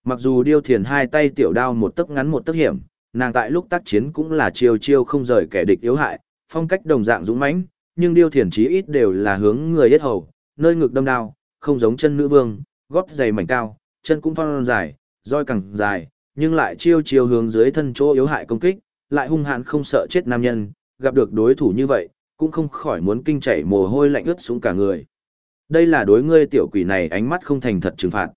Mặc dù điêu thiền hai tay tiểu đao một tấc ngắn một tấc hiểm, nàng tại lúc tác chiến cũng là chiêu chiêu không rời kẻ địch yếu hại, phong cách đồng dạng dũng mãnh, nhưng điêu thiền chí ít đều là hướng người yết hầu, nơi ngực đâm đao, không giống chân nữ vương, gót dày mảnh cao, chân cũng phong dài, roi càng dài, nhưng lại chiêu chiêu hướng dưới thân chỗ yếu hại công kích, lại hung hãn không sợ chết nam nhân, gặp được đối thủ như vậy, cũng không khỏi muốn kinh chảy mồ hôi lạnh ướt xuống cả người. Đây là đối ngươi tiểu quỷ này ánh mắt không thành thật trừng phạt.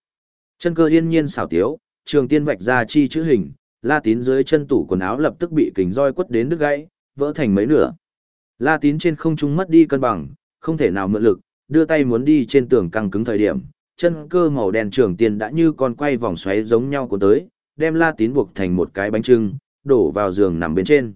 Chân cơ yên nhiên xảo tiếu, trường tiên vạch ra chi chữ hình, la tín dưới chân tủ quần áo lập tức bị kính roi quất đến đứt gãy, vỡ thành mấy nửa. La tín trên không trung mất đi cân bằng, không thể nào mượn lực, đưa tay muốn đi trên tường căng cứng thời điểm, chân cơ màu đen trưởng tiền đã như con quay vòng xoáy giống nhau của tới, đem la tín buộc thành một cái bánh trưng, đổ vào giường nằm bên trên.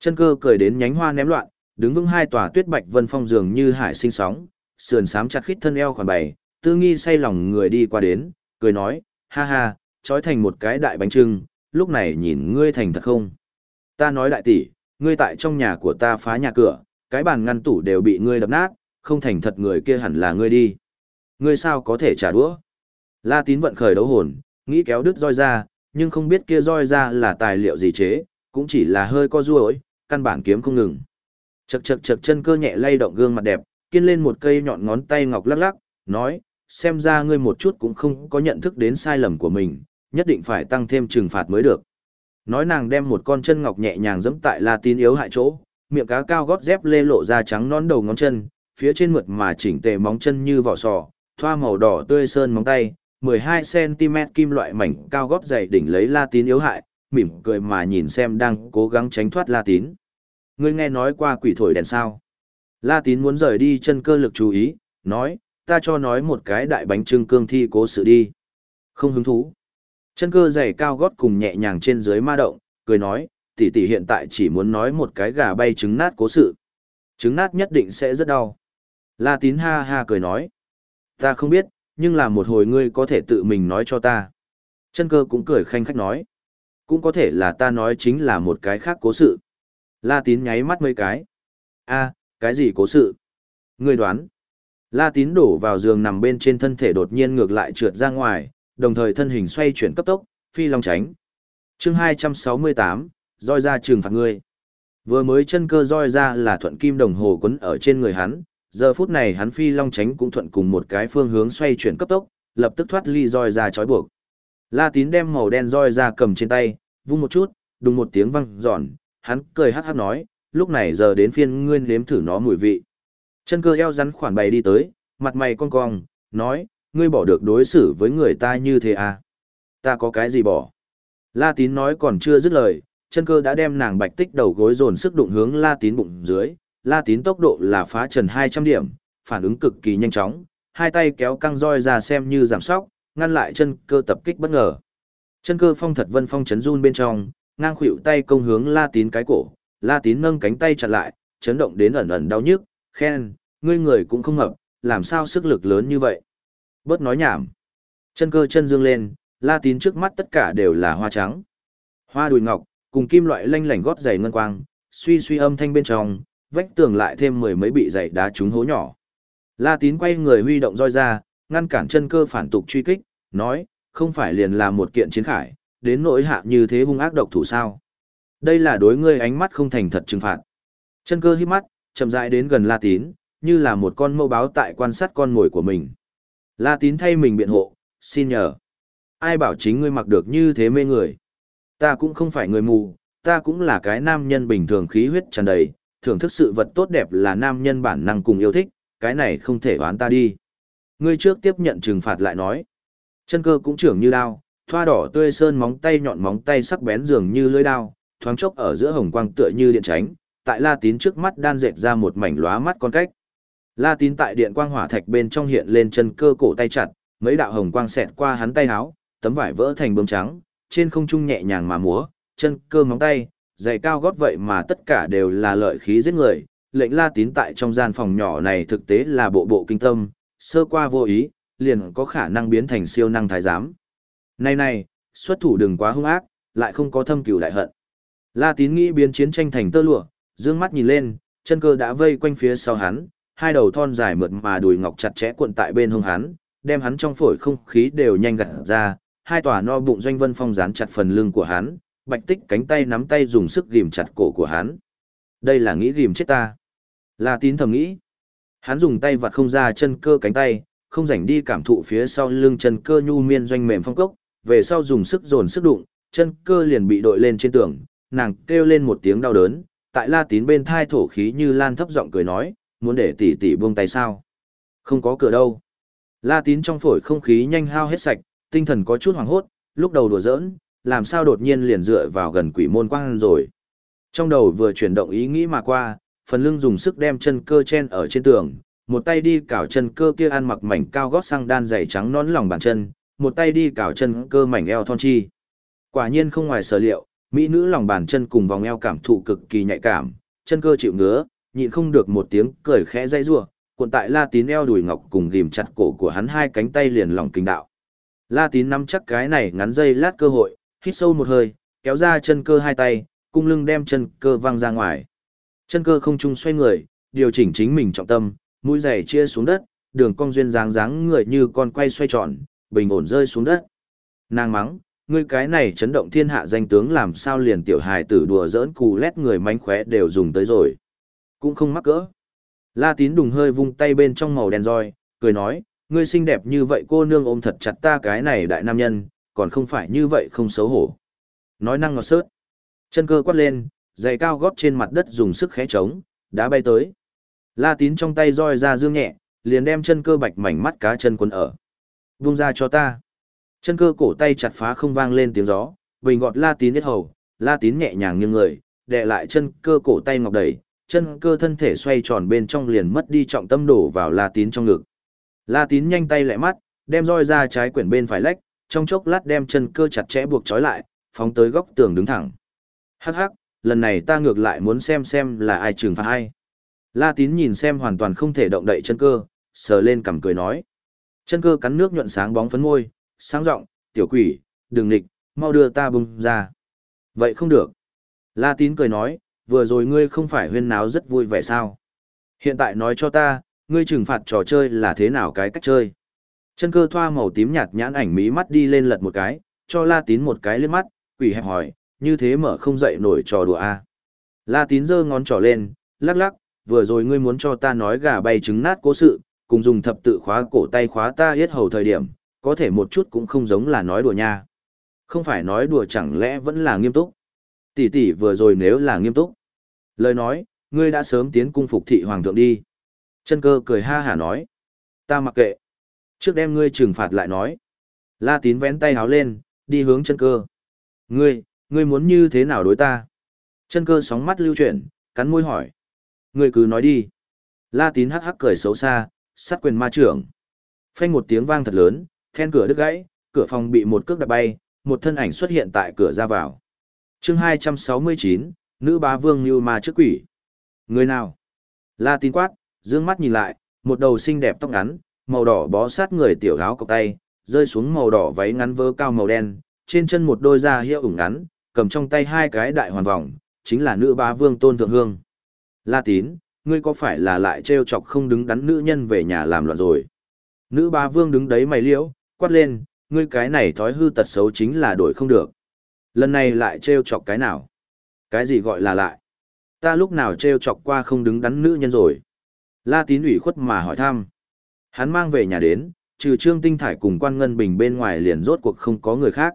Chân cơ cười đến nhánh hoa ném loạn, đứng vững hai tòa tuyết bạch vân phong giường như hải sinh sóng, sườn sám chặt khít thân eo khoản bày, tư nghi say lòng người đi qua đến, cười nói, ha ha, trói thành một cái đại bánh trưng, lúc này nhìn ngươi thành thật không? Ta nói đại tỷ, ngươi tại trong nhà của ta phá nhà cửa, cái bàn ngăn tủ đều bị ngươi đập nát, không thành thật người kia hẳn là ngươi đi. Ngươi sao có thể trả đũa? La tín vận khởi đấu hồn, nghĩ kéo đứt roi ra, nhưng không biết kia roi ra là tài liệu gì chế, cũng chỉ là hơi co ruồi, căn bản kiếm không ngừng. Chật chật chật chân cơ nhẹ lay động gương mặt đẹp, kiên lên một cây nhọn ngón tay ngọc lắc lắc, nói, xem ra ngươi một chút cũng không có nhận thức đến sai lầm của mình, nhất định phải tăng thêm trừng phạt mới được. Nói nàng đem một con chân ngọc nhẹ nhàng giẫm tại La Tín yếu hại chỗ, miệng cá cao gót dép lê lộ ra trắng nón đầu ngón chân, phía trên mượt mà chỉnh tề móng chân như vỏ sò, thoa màu đỏ tươi sơn móng tay, 12cm kim loại mảnh cao gót dày đỉnh lấy La Tín yếu hại, mỉm cười mà nhìn xem đang cố gắng tránh thoát La Tín. Ngươi nghe nói qua quỷ thổi đèn sao? La Tín muốn rời đi chân cơ lực chú ý, nói, ta cho nói một cái đại bánh trưng cương thi cố sự đi. Không hứng thú. Chân cơ giày cao gót cùng nhẹ nhàng trên dưới ma động, cười nói, tỷ tỷ hiện tại chỉ muốn nói một cái gà bay trứng nát cố sự. Trứng nát nhất định sẽ rất đau. La tín ha ha cười nói. Ta không biết, nhưng là một hồi ngươi có thể tự mình nói cho ta. Chân cơ cũng cười khanh khách nói. Cũng có thể là ta nói chính là một cái khác cố sự. La tín nháy mắt mấy cái. a cái gì cố sự? Ngươi đoán. La tín đổ vào giường nằm bên trên thân thể đột nhiên ngược lại trượt ra ngoài, đồng thời thân hình xoay chuyển cấp tốc, phi long tránh. chương 268, roi ra trường phạt ngươi. Vừa mới chân cơ roi ra là thuận kim đồng hồ quấn ở trên người hắn, giờ phút này hắn phi long tránh cũng thuận cùng một cái phương hướng xoay chuyển cấp tốc, lập tức thoát ly roi ra trói buộc. La tín đem màu đen roi ra cầm trên tay, vung một chút, đùng một tiếng vang giòn, hắn cười hắc hắc nói, lúc này giờ đến phiên ngươi nếm thử nó mùi vị. Chân cơ eo rắn khoản bày đi tới, mặt mày cong cong, nói, ngươi bỏ được đối xử với người ta như thế à? Ta có cái gì bỏ? La tín nói còn chưa dứt lời, chân cơ đã đem nàng bạch tích đầu gối dồn sức đụng hướng la tín bụng dưới. La tín tốc độ là phá trần 200 điểm, phản ứng cực kỳ nhanh chóng, hai tay kéo căng roi ra xem như giảm sóc, ngăn lại chân cơ tập kích bất ngờ. Chân cơ phong thật vân phong chấn run bên trong, ngang khuỵu tay công hướng la tín cái cổ, la tín nâng cánh tay chặt lại, chấn động đến ẩn ẩn đau nhức, khen, ngươi người cũng không hợp, làm sao sức lực lớn như vậy. Bớt nói nhảm. Chân cơ chân dương lên, la tín trước mắt tất cả đều là hoa trắng. Hoa đùi ngọc, cùng kim loại lanh lảnh gót giày ngân quang, suy suy âm thanh bên trong, vách tường lại thêm mười mấy bị dày đá trúng hố nhỏ. La tín quay người huy động roi ra, ngăn cản chân cơ phản tục truy kích, nói, không phải liền là một kiện chiến khải, đến nỗi hạ như thế hung ác độc thủ sao. Đây là đối ngươi ánh mắt không thành thật trừng phạt. Chân cơ hít mắt, chậm rãi đến gần La tín, như là một con mâu báo tại quan sát con mồi của mình. La tín thay mình biện hộ, xin nhờ. Ai bảo chính ngươi mặc được như thế mê người. Ta cũng không phải người mù, ta cũng là cái nam nhân bình thường khí huyết tràn đầy, thưởng thức sự vật tốt đẹp là nam nhân bản năng cùng yêu thích, cái này không thể oán ta đi. Ngươi trước tiếp nhận trừng phạt lại nói. Chân cơ cũng trưởng như đao, thoa đỏ tươi sơn móng tay nhọn móng tay sắc bén dường như lưỡi đao, thoáng chốc ở giữa hồng quang tựa như điện tránh, tại La Tín trước mắt đan dệt ra một mảnh lóa mắt con cách. La tín tại điện quang hỏa thạch bên trong hiện lên chân cơ cổ tay chặt, mấy đạo hồng quang xẹt qua hắn tay áo, tấm vải vỡ thành bông trắng, trên không trung nhẹ nhàng mà múa, chân cơ móng tay, giày cao gót vậy mà tất cả đều là lợi khí giết người. Lệnh La tín tại trong gian phòng nhỏ này thực tế là bộ bộ kinh tâm, sơ qua vô ý, liền có khả năng biến thành siêu năng thái giám. Này này, xuất thủ đừng quá hung ác, lại không có thâm cửu đại hận. La tín nghĩ biến chiến tranh thành tơ lụa, dương mắt nhìn lên, chân cơ đã vây quanh phía sau hắn, hai đầu thon dài mượt mà đùi ngọc chặt chẽ cuộn tại bên hông hắn, đem hắn trong phổi không khí đều nhanh gặt ra, hai tòa no bụng doanh vân phong dán chặt phần lưng của hắn, bạch tích cánh tay nắm tay dùng sức ghìm chặt cổ của hắn. Đây là nghĩ ghìm chết ta. La tín thầm nghĩ. Hắn dùng tay vặt không ra chân cơ cánh tay, không rảnh đi cảm thụ phía sau lưng chân cơ nhu miên doanh mềm phong cốc, về sau dùng sức dồn sức đụng, chân cơ liền bị đội lên trên tường, nàng kêu lên một tiếng đau đớn, tại La Tín bên thai thổ khí như lan thấp giọng cười nói, muốn để tỷ tỷ buông tay sao? Không có cửa đâu. La Tín trong phổi không khí nhanh hao hết sạch, tinh thần có chút hoảng hốt, lúc đầu đùa giỡn, làm sao đột nhiên liền dựa vào gần quỷ môn quang rồi. Trong đầu vừa chuyển động ý nghĩ mà qua, phần lưng dùng sức đem chân cơ chen ở trên tường, một tay đi cào chân cơ kia ăn mặc mảnh cao gót sang đan dày trắng nón lòng bàn chân, một tay đi cào chân cơ mảnh eo thon chi. Quả nhiên không ngoài sở liệu, mỹ nữ lòng bàn chân cùng vòng eo cảm thụ cực kỳ nhạy cảm, chân cơ chịu ngứa, nhịn không được một tiếng cười khẽ dây rủa, cuộn tại La Tín eo đùi ngọc cùng ghim chặt cổ của hắn hai cánh tay liền lòng kinh đạo. La Tín nắm chắc cái này ngắn dây lát cơ hội, hít sâu một hơi, kéo ra chân cơ hai tay, cung lưng đem chân cơ văng ra ngoài. Chân cơ không trung xoay người, điều chỉnh chính mình trọng tâm, mũi giày chia xuống đất, đường cong duyên dáng dáng người như con quay xoay tròn, bình ổn rơi xuống đất. Nàng mắng, ngươi cái này chấn động thiên hạ danh tướng làm sao liền tiểu hài tử đùa giỡn cù lét người mánh khóe đều dùng tới rồi. Cũng không mắc cỡ. La tín đùng hơi vung tay bên trong màu đen roi, cười nói, ngươi xinh đẹp như vậy cô nương ôm thật chặt ta cái này đại nam nhân, còn không phải như vậy không xấu hổ. Nói năng ngọt sớt. Chân cơ quát lên, giày cao gót trên mặt đất dùng sức khẽ trống, đá bay tới. La tín trong tay roi ra dương nhẹ, liền đem chân cơ bạch mảnh mắt cá chân quấn ở. Vung ra cho ta. Chân cơ cổ tay chặt phá không vang lên tiếng gió, bình gọt la tín hết hầu, la tín nhẹ nhàng như người, đè lại chân cơ cổ tay ngọc đẩy, chân cơ thân thể xoay tròn bên trong liền mất đi trọng tâm đổ vào la tín trong ngực. La tín nhanh tay lẹ mắt, đem roi ra trái quyển bên phải lách, trong chốc lát đem chân cơ chặt chẽ buộc trói lại, phóng tới góc tường đứng thẳng. Hắc hắc, lần này ta ngược lại muốn xem xem là ai trừng phạt ai. La tín nhìn xem hoàn toàn không thể động đậy chân cơ, sờ lên cằm cười nói. Chân cơ cắn nước nhuận sáng bóng phấn môi, sáng rộng, tiểu quỷ, đừng nịch, mau đưa ta bung ra. Vậy không được. La tín cười nói, vừa rồi ngươi không phải huyên náo rất vui vẻ sao. Hiện tại nói cho ta, ngươi trừng phạt trò chơi là thế nào cái cách chơi. Chân cơ thoa màu tím nhạt nhãn ảnh mí mắt đi lên lật một cái, cho La tín một cái lên mắt, quỷ hẹp hỏi, như thế mở không dậy nổi trò đùa a. À. La tín giơ ngón trỏ lên, lắc lắc, vừa rồi ngươi muốn cho ta nói gà bay trứng nát cố sự, cùng dùng thập tự khóa cổ tay khóa ta yết hầu thời điểm, có thể một chút cũng không giống là nói đùa nha. Không phải nói đùa chẳng lẽ vẫn là nghiêm túc. Tỷ tỷ vừa rồi nếu là nghiêm túc. Lời nói, ngươi đã sớm tiến cung phục thị hoàng thượng đi. Chân cơ cười ha hả nói. Ta mặc kệ. Trước đem ngươi trừng phạt lại nói. La tín vén tay háo lên, đi hướng chân cơ. Ngươi, ngươi muốn như thế nào đối ta? Chân cơ sóng mắt lưu chuyển, cắn môi hỏi. Ngươi cứ nói đi. La tín hắc hắc cười xấu xa, sát quyền ma trưởng. Phanh một tiếng vang thật lớn, then cửa đứt gãy, cửa phòng bị một cước đạp bay, một thân ảnh xuất hiện tại cửa ra vào. chương 269, nữ bá vương như ma trước quỷ. Người nào? La tín quát, dương mắt nhìn lại, một đầu xinh đẹp tóc ngắn, màu đỏ bó sát người tiểu áo cọc tay, rơi xuống màu đỏ váy ngắn vơ cao màu đen, trên chân một đôi da hiệu ủng ngắn, cầm trong tay hai cái đại hoàn vòng, chính là nữ bá vương tôn thượng hương. La tín, ngươi có phải là lại trêu chọc không đứng đắn nữ nhân về nhà làm loạn rồi? Nữ bá vương đứng đấy mày liễu, quát lên, ngươi cái này thói hư tật xấu chính là đổi không được. Lần này lại trêu chọc cái nào? Cái gì gọi là lại? Ta lúc nào treo chọc qua không đứng đắn nữ nhân rồi? La tín ủy khuất mà hỏi thăm. Hắn mang về nhà đến, trừ trương tinh thải cùng quan ngân bình bên ngoài liền rốt cuộc không có người khác.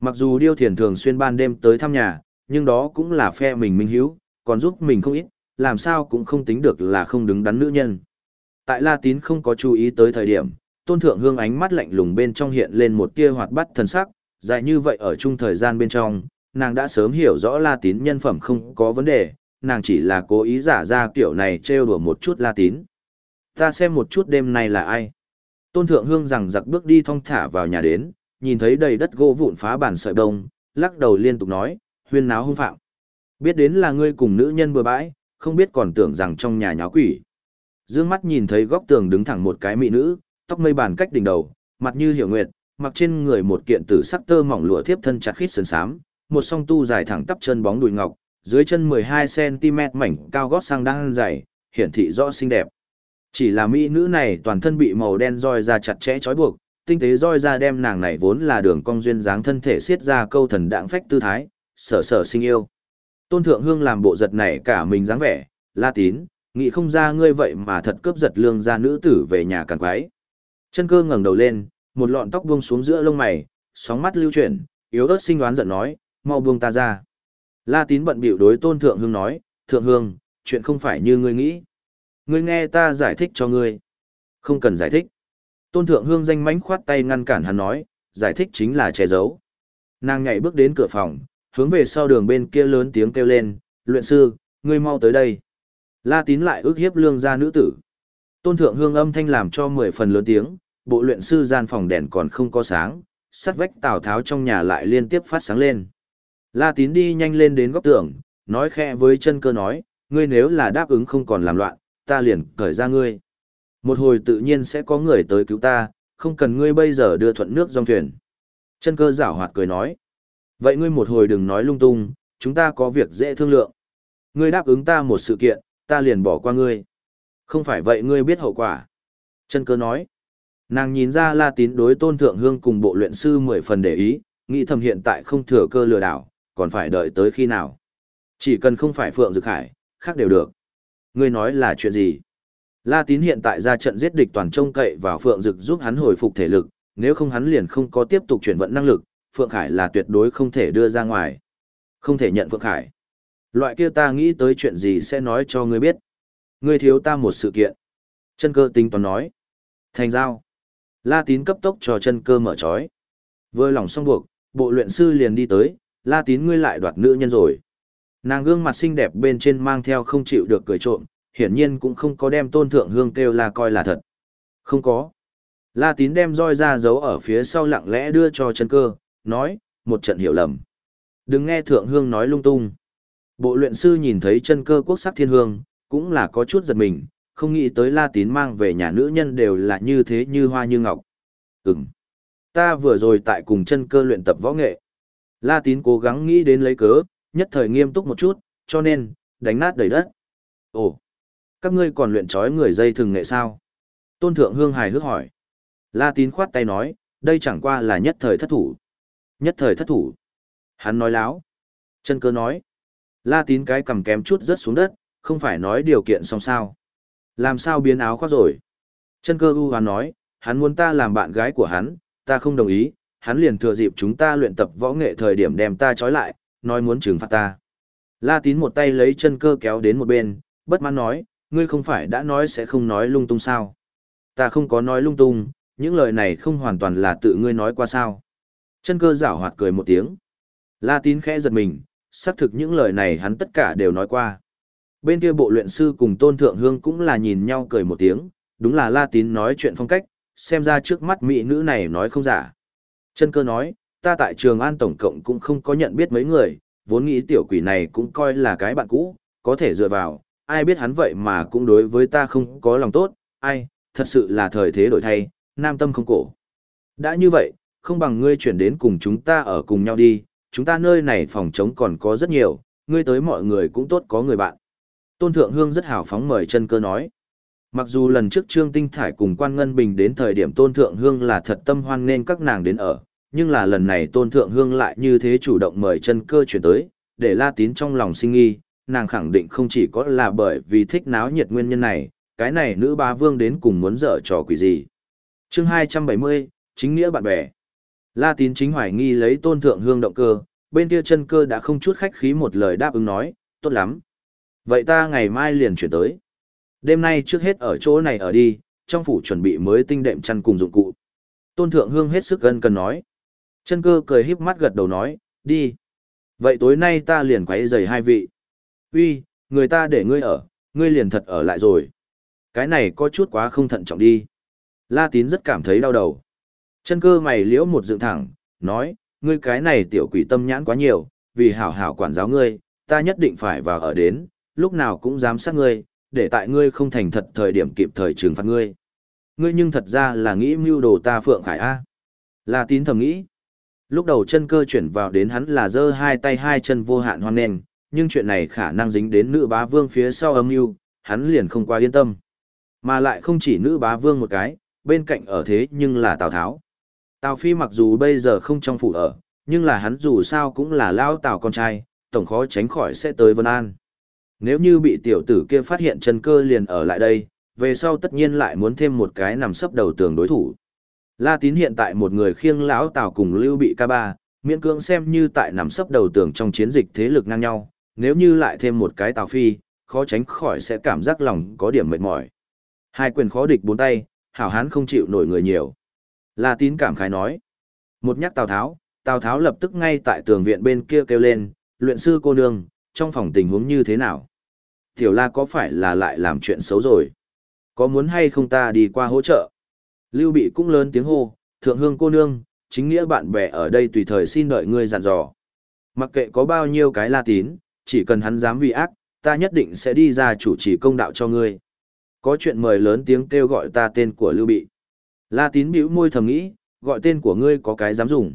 Mặc dù điêu thiền thường xuyên ban đêm tới thăm nhà, nhưng đó cũng là phe mình minh hiếu, còn giúp mình không ít, làm sao cũng không tính được là không đứng đắn nữ nhân. Tại La Tín không có chú ý tới thời điểm, tôn thượng hương ánh mắt lạnh lùng bên trong hiện lên một tia hoạt bát thần sắc, dài như vậy ở chung thời gian bên trong, nàng đã sớm hiểu rõ La Tín nhân phẩm không có vấn đề, nàng chỉ là cố ý giả ra kiểu này trêu đùa một chút La Tín. Ta xem một chút đêm nay là ai. Tôn thượng hương rằng giặc bước đi thong thả vào nhà đến, nhìn thấy đầy đất gỗ vụn phá bản sợi bông, lắc đầu liên tục nói, huyên náo hung phạm. Biết đến là ngươi cùng nữ nhân bừa bãi, không biết còn tưởng rằng trong nhà nháo quỷ. Dương mắt nhìn thấy góc tường đứng thẳng một cái mỹ nữ, tóc mây bàn cách đỉnh đầu, mặt như hiểu nguyệt, mặc trên người một kiện tử sắc tơ mỏng lụa thiếp thân chặt khít sườn sám một song tu dài thẳng tắp chân bóng đùi ngọc, dưới chân 12cm mảnh cao gót sang đang dày, hiển thị rõ xinh đẹp. Chỉ là mỹ nữ này toàn thân bị màu đen roi ra chặt chẽ trói buộc, tinh tế roi ra đem nàng này vốn là đường cong duyên dáng thân thể siết ra câu thần đạng phách tư thái, sở sở sinh yêu. Tôn Thượng Hương làm bộ giật này cả mình dáng vẻ, la tín, nghĩ không ra ngươi vậy mà thật cướp giật lương gia nữ tử về nhà càng quái. Chân cơ ngẩng đầu lên, một lọn tóc buông xuống giữa lông mày, sóng mắt lưu chuyển, yếu ớt sinh đoán giận nói, mau buông ta ra. La tín bận bịu đối tôn thượng hương nói, thượng hương, chuyện không phải như ngươi nghĩ. Ngươi nghe ta giải thích cho ngươi. Không cần giải thích. Tôn thượng hương danh mánh khoát tay ngăn cản hắn nói, giải thích chính là che giấu. Nàng nhảy bước đến cửa phòng, hướng về sau đường bên kia lớn tiếng kêu lên, luyện sư, ngươi mau tới đây. La tín lại ước hiếp lương gia nữ tử. Tôn thượng hương âm thanh làm cho mười phần lớn tiếng, bộ luyện sư gian phòng đèn còn không có sáng, sắt vách tào tháo trong nhà lại liên tiếp phát sáng lên. La tín đi nhanh lên đến góc tường, nói khẽ với chân cơ nói, ngươi nếu là đáp ứng không còn làm loạn, ta liền cởi ra ngươi. Một hồi tự nhiên sẽ có người tới cứu ta, không cần ngươi bây giờ đưa thuận nước dòng thuyền. Chân cơ giảo hoạt cười nói, vậy ngươi một hồi đừng nói lung tung, chúng ta có việc dễ thương lượng. Ngươi đáp ứng ta một sự kiện, ta liền bỏ qua ngươi. Không phải vậy ngươi biết hậu quả. Chân cơ nói, nàng nhìn ra la tín đối tôn thượng hương cùng bộ luyện sư mười phần để ý, nghĩ thầm hiện tại không thừa cơ lừa đảo, còn phải đợi tới khi nào. Chỉ cần không phải Phượng Dực Hải, khác đều được. Ngươi nói là chuyện gì? La Tín hiện tại ra trận giết địch toàn trông cậy vào Phượng Dực giúp hắn hồi phục thể lực, nếu không hắn liền không có tiếp tục chuyển vận năng lực, Phượng Khải là tuyệt đối không thể đưa ra ngoài. Không thể nhận Phượng Khải. Loại kia ta nghĩ tới chuyện gì sẽ nói cho ngươi biết. Ngươi thiếu ta một sự kiện. Chân cơ tính toán nói. Thành giao. La Tín cấp tốc cho chân cơ mở trói. Vừa lòng xong buộc, bộ luyện sư liền đi tới, La Tín ngươi lại đoạt nữ nhân rồi. Nàng gương mặt xinh đẹp bên trên mang theo không chịu được cười trộm, hiển nhiên cũng không có đem tôn thượng hương kêu là coi là thật. Không có. La Tín đem roi ra giấu ở phía sau lặng lẽ đưa cho chân cơ, nói, một trận hiểu lầm. Đừng nghe thượng hương nói lung tung. Bộ luyện sư nhìn thấy chân cơ quốc sắc thiên hương, cũng là có chút giật mình, không nghĩ tới La Tín mang về nhà nữ nhân đều là như thế như hoa như ngọc. Ừm. Ta vừa rồi tại cùng chân cơ luyện tập võ nghệ. La Tín cố gắng nghĩ đến lấy cớ, nhất thời nghiêm túc một chút, cho nên, đánh nát đầy đất. Ồ, các ngươi còn luyện trói người dây thường nghệ sao? Tôn Thượng Hương hài hước hỏi. La Tín khoát tay nói, đây chẳng qua là nhất thời thất thủ. Nhất thời thất thủ. Hắn nói láo. Chân cơ nói. La Tín cái cầm kém chút rớt xuống đất, không phải nói điều kiện xong sao. Làm sao biến áo khoác rồi? Chân cơ u hoán nói, hắn muốn ta làm bạn gái của hắn, ta không đồng ý, hắn liền thừa dịp chúng ta luyện tập võ nghệ thời điểm đem ta trói lại, nói muốn trừng phạt ta. La tín một tay lấy chân cơ kéo đến một bên, bất mãn nói, ngươi không phải đã nói sẽ không nói lung tung sao. Ta không có nói lung tung, những lời này không hoàn toàn là tự ngươi nói qua sao. Chân cơ giảo hoạt cười một tiếng. La tín khẽ giật mình, xác thực những lời này hắn tất cả đều nói qua. Bên kia bộ luyện sư cùng tôn thượng hương cũng là nhìn nhau cười một tiếng, đúng là La tín nói chuyện phong cách, xem ra trước mắt mỹ nữ này nói không giả. Chân cơ nói, ta tại trường an tổng cộng cũng không có nhận biết mấy người, vốn nghĩ tiểu quỷ này cũng coi là cái bạn cũ, có thể dựa vào, ai biết hắn vậy mà cũng đối với ta không có lòng tốt, ai, thật sự là thời thế đổi thay, nam tâm không cổ. Đã như vậy, không bằng ngươi chuyển đến cùng chúng ta ở cùng nhau đi, chúng ta nơi này phòng chống còn có rất nhiều, ngươi tới mọi người cũng tốt có người bạn. Tôn Thượng Hương rất hào phóng mời chân cơ nói. Mặc dù lần trước Trương Tinh Thải cùng Quan Ngân Bình đến thời điểm Tôn Thượng Hương là thật tâm hoan nên các nàng đến ở, nhưng là lần này Tôn Thượng Hương lại như thế chủ động mời chân cơ chuyển tới, để La Tín trong lòng sinh nghi, nàng khẳng định không chỉ có là bởi vì thích náo nhiệt nguyên nhân này, cái này nữ ba vương đến cùng muốn dở trò quỷ gì. chương 270, chính nghĩa bạn bè. La Tín chính hoài nghi lấy Tôn Thượng Hương động cơ, bên kia chân cơ đã không chút khách khí một lời đáp ứng nói, tốt lắm. Vậy ta ngày mai liền chuyển tới. Đêm nay trước hết ở chỗ này ở đi, trong phủ chuẩn bị mới tinh đệm chăn cùng dụng cụ. Tôn Thượng Hương hết sức gân cần nói. Chân cơ cười híp mắt gật đầu nói, đi. Vậy tối nay ta liền quấy giày hai vị. Uy, người ta để ngươi ở, ngươi liền thật ở lại rồi. Cái này có chút quá không thận trọng đi. La tín rất cảm thấy đau đầu. Chân cơ mày liễu một dựng thẳng, nói, ngươi cái này tiểu quỷ tâm nhãn quá nhiều, vì hảo hảo quản giáo ngươi, ta nhất định phải vào ở đến, lúc nào cũng dám sát ngươi, để tại ngươi không thành thật thời điểm kịp thời trừng phạt ngươi. Ngươi nhưng thật ra là nghĩ mưu đồ ta Phượng Khải A. là tín thầm nghĩ. Lúc đầu chân cơ chuyển vào đến hắn là giơ hai tay hai chân vô hạn hoan nền, nhưng chuyện này khả năng dính đến nữ bá vương phía sau âm mưu, hắn liền không qua yên tâm. Mà lại không chỉ nữ bá vương một cái, bên cạnh ở thế nhưng là Tào Tháo. Tào Phi mặc dù bây giờ không trong phủ ở, nhưng là hắn dù sao cũng là lao Tào con trai, tổng khó tránh khỏi sẽ tới Vân An. Nếu như bị tiểu tử kia phát hiện chân cơ liền ở lại đây, về sau tất nhiên lại muốn thêm một cái nằm sấp đầu tường đối thủ. La Tín hiện tại một người khiêng lão Tào cùng Lưu Bị ca ba, miễn cưỡng xem như tại nằm sấp đầu tường trong chiến dịch thế lực ngang nhau, nếu như lại thêm một cái Tào Phi, khó tránh khỏi sẽ cảm giác lòng có điểm mệt mỏi. Hai quyền khó địch bốn tay, hảo hán không chịu nổi người nhiều. La Tín cảm khái nói. Một nhắc Tào Tháo, Tào Tháo lập tức ngay tại tường viện bên kia kêu lên, luyện sư cô nương, trong phòng tình huống như thế nào? Tiểu La có phải là lại làm chuyện xấu rồi? Có muốn hay không ta đi qua hỗ trợ? Lưu Bị cũng lớn tiếng hô, thượng hương cô nương, chính nghĩa bạn bè ở đây tùy thời xin đợi ngươi dặn dò. Mặc kệ có bao nhiêu cái la tín, chỉ cần hắn dám vì ác, ta nhất định sẽ đi ra chủ trì công đạo cho ngươi. Có chuyện mời lớn tiếng kêu gọi ta tên của Lưu Bị. La tín bĩu môi thầm nghĩ, gọi tên của ngươi có cái dám dùng.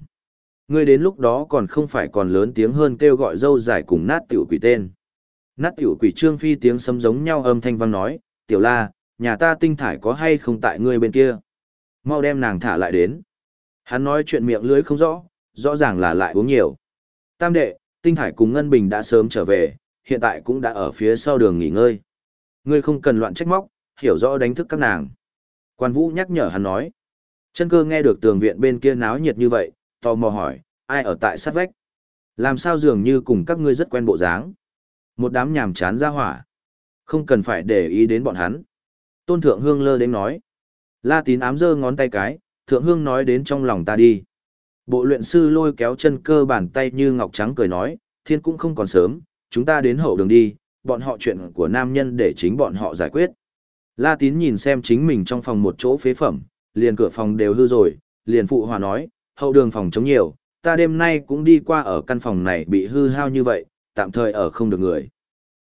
Ngươi đến lúc đó còn không phải còn lớn tiếng hơn kêu gọi dâu dài cùng nát tiểu quỷ tên. Nát tiểu quỷ trương phi tiếng sấm giống nhau âm thanh vang nói, tiểu la, nhà ta tinh thải có hay không tại ngươi bên kia. Mau đem nàng thả lại đến. Hắn nói chuyện miệng lưới không rõ, rõ ràng là lại uống nhiều. Tam đệ, tinh thải cùng Ngân Bình đã sớm trở về, hiện tại cũng đã ở phía sau đường nghỉ ngơi. Ngươi không cần loạn trách móc, hiểu rõ đánh thức các nàng. Quan Vũ nhắc nhở hắn nói. Chân cơ nghe được tường viện bên kia náo nhiệt như vậy, tò mò hỏi, ai ở tại sát vách? Làm sao dường như cùng các ngươi rất quen bộ dáng? Một đám nhàm chán ra hỏa. Không cần phải để ý đến bọn hắn. Tôn Thượng Hương lơ đến nói. La tín ám giơ ngón tay cái, Thượng Hương nói đến trong lòng ta đi. Bộ luyện sư lôi kéo chân cơ bàn tay như ngọc trắng cười nói, thiên cũng không còn sớm, chúng ta đến hậu đường đi, bọn họ chuyện của nam nhân để chính bọn họ giải quyết. La tín nhìn xem chính mình trong phòng một chỗ phế phẩm, liền cửa phòng đều hư rồi, liền phụ hòa nói, hậu đường phòng chống nhiều, ta đêm nay cũng đi qua ở căn phòng này bị hư hao như vậy, tạm thời ở không được người.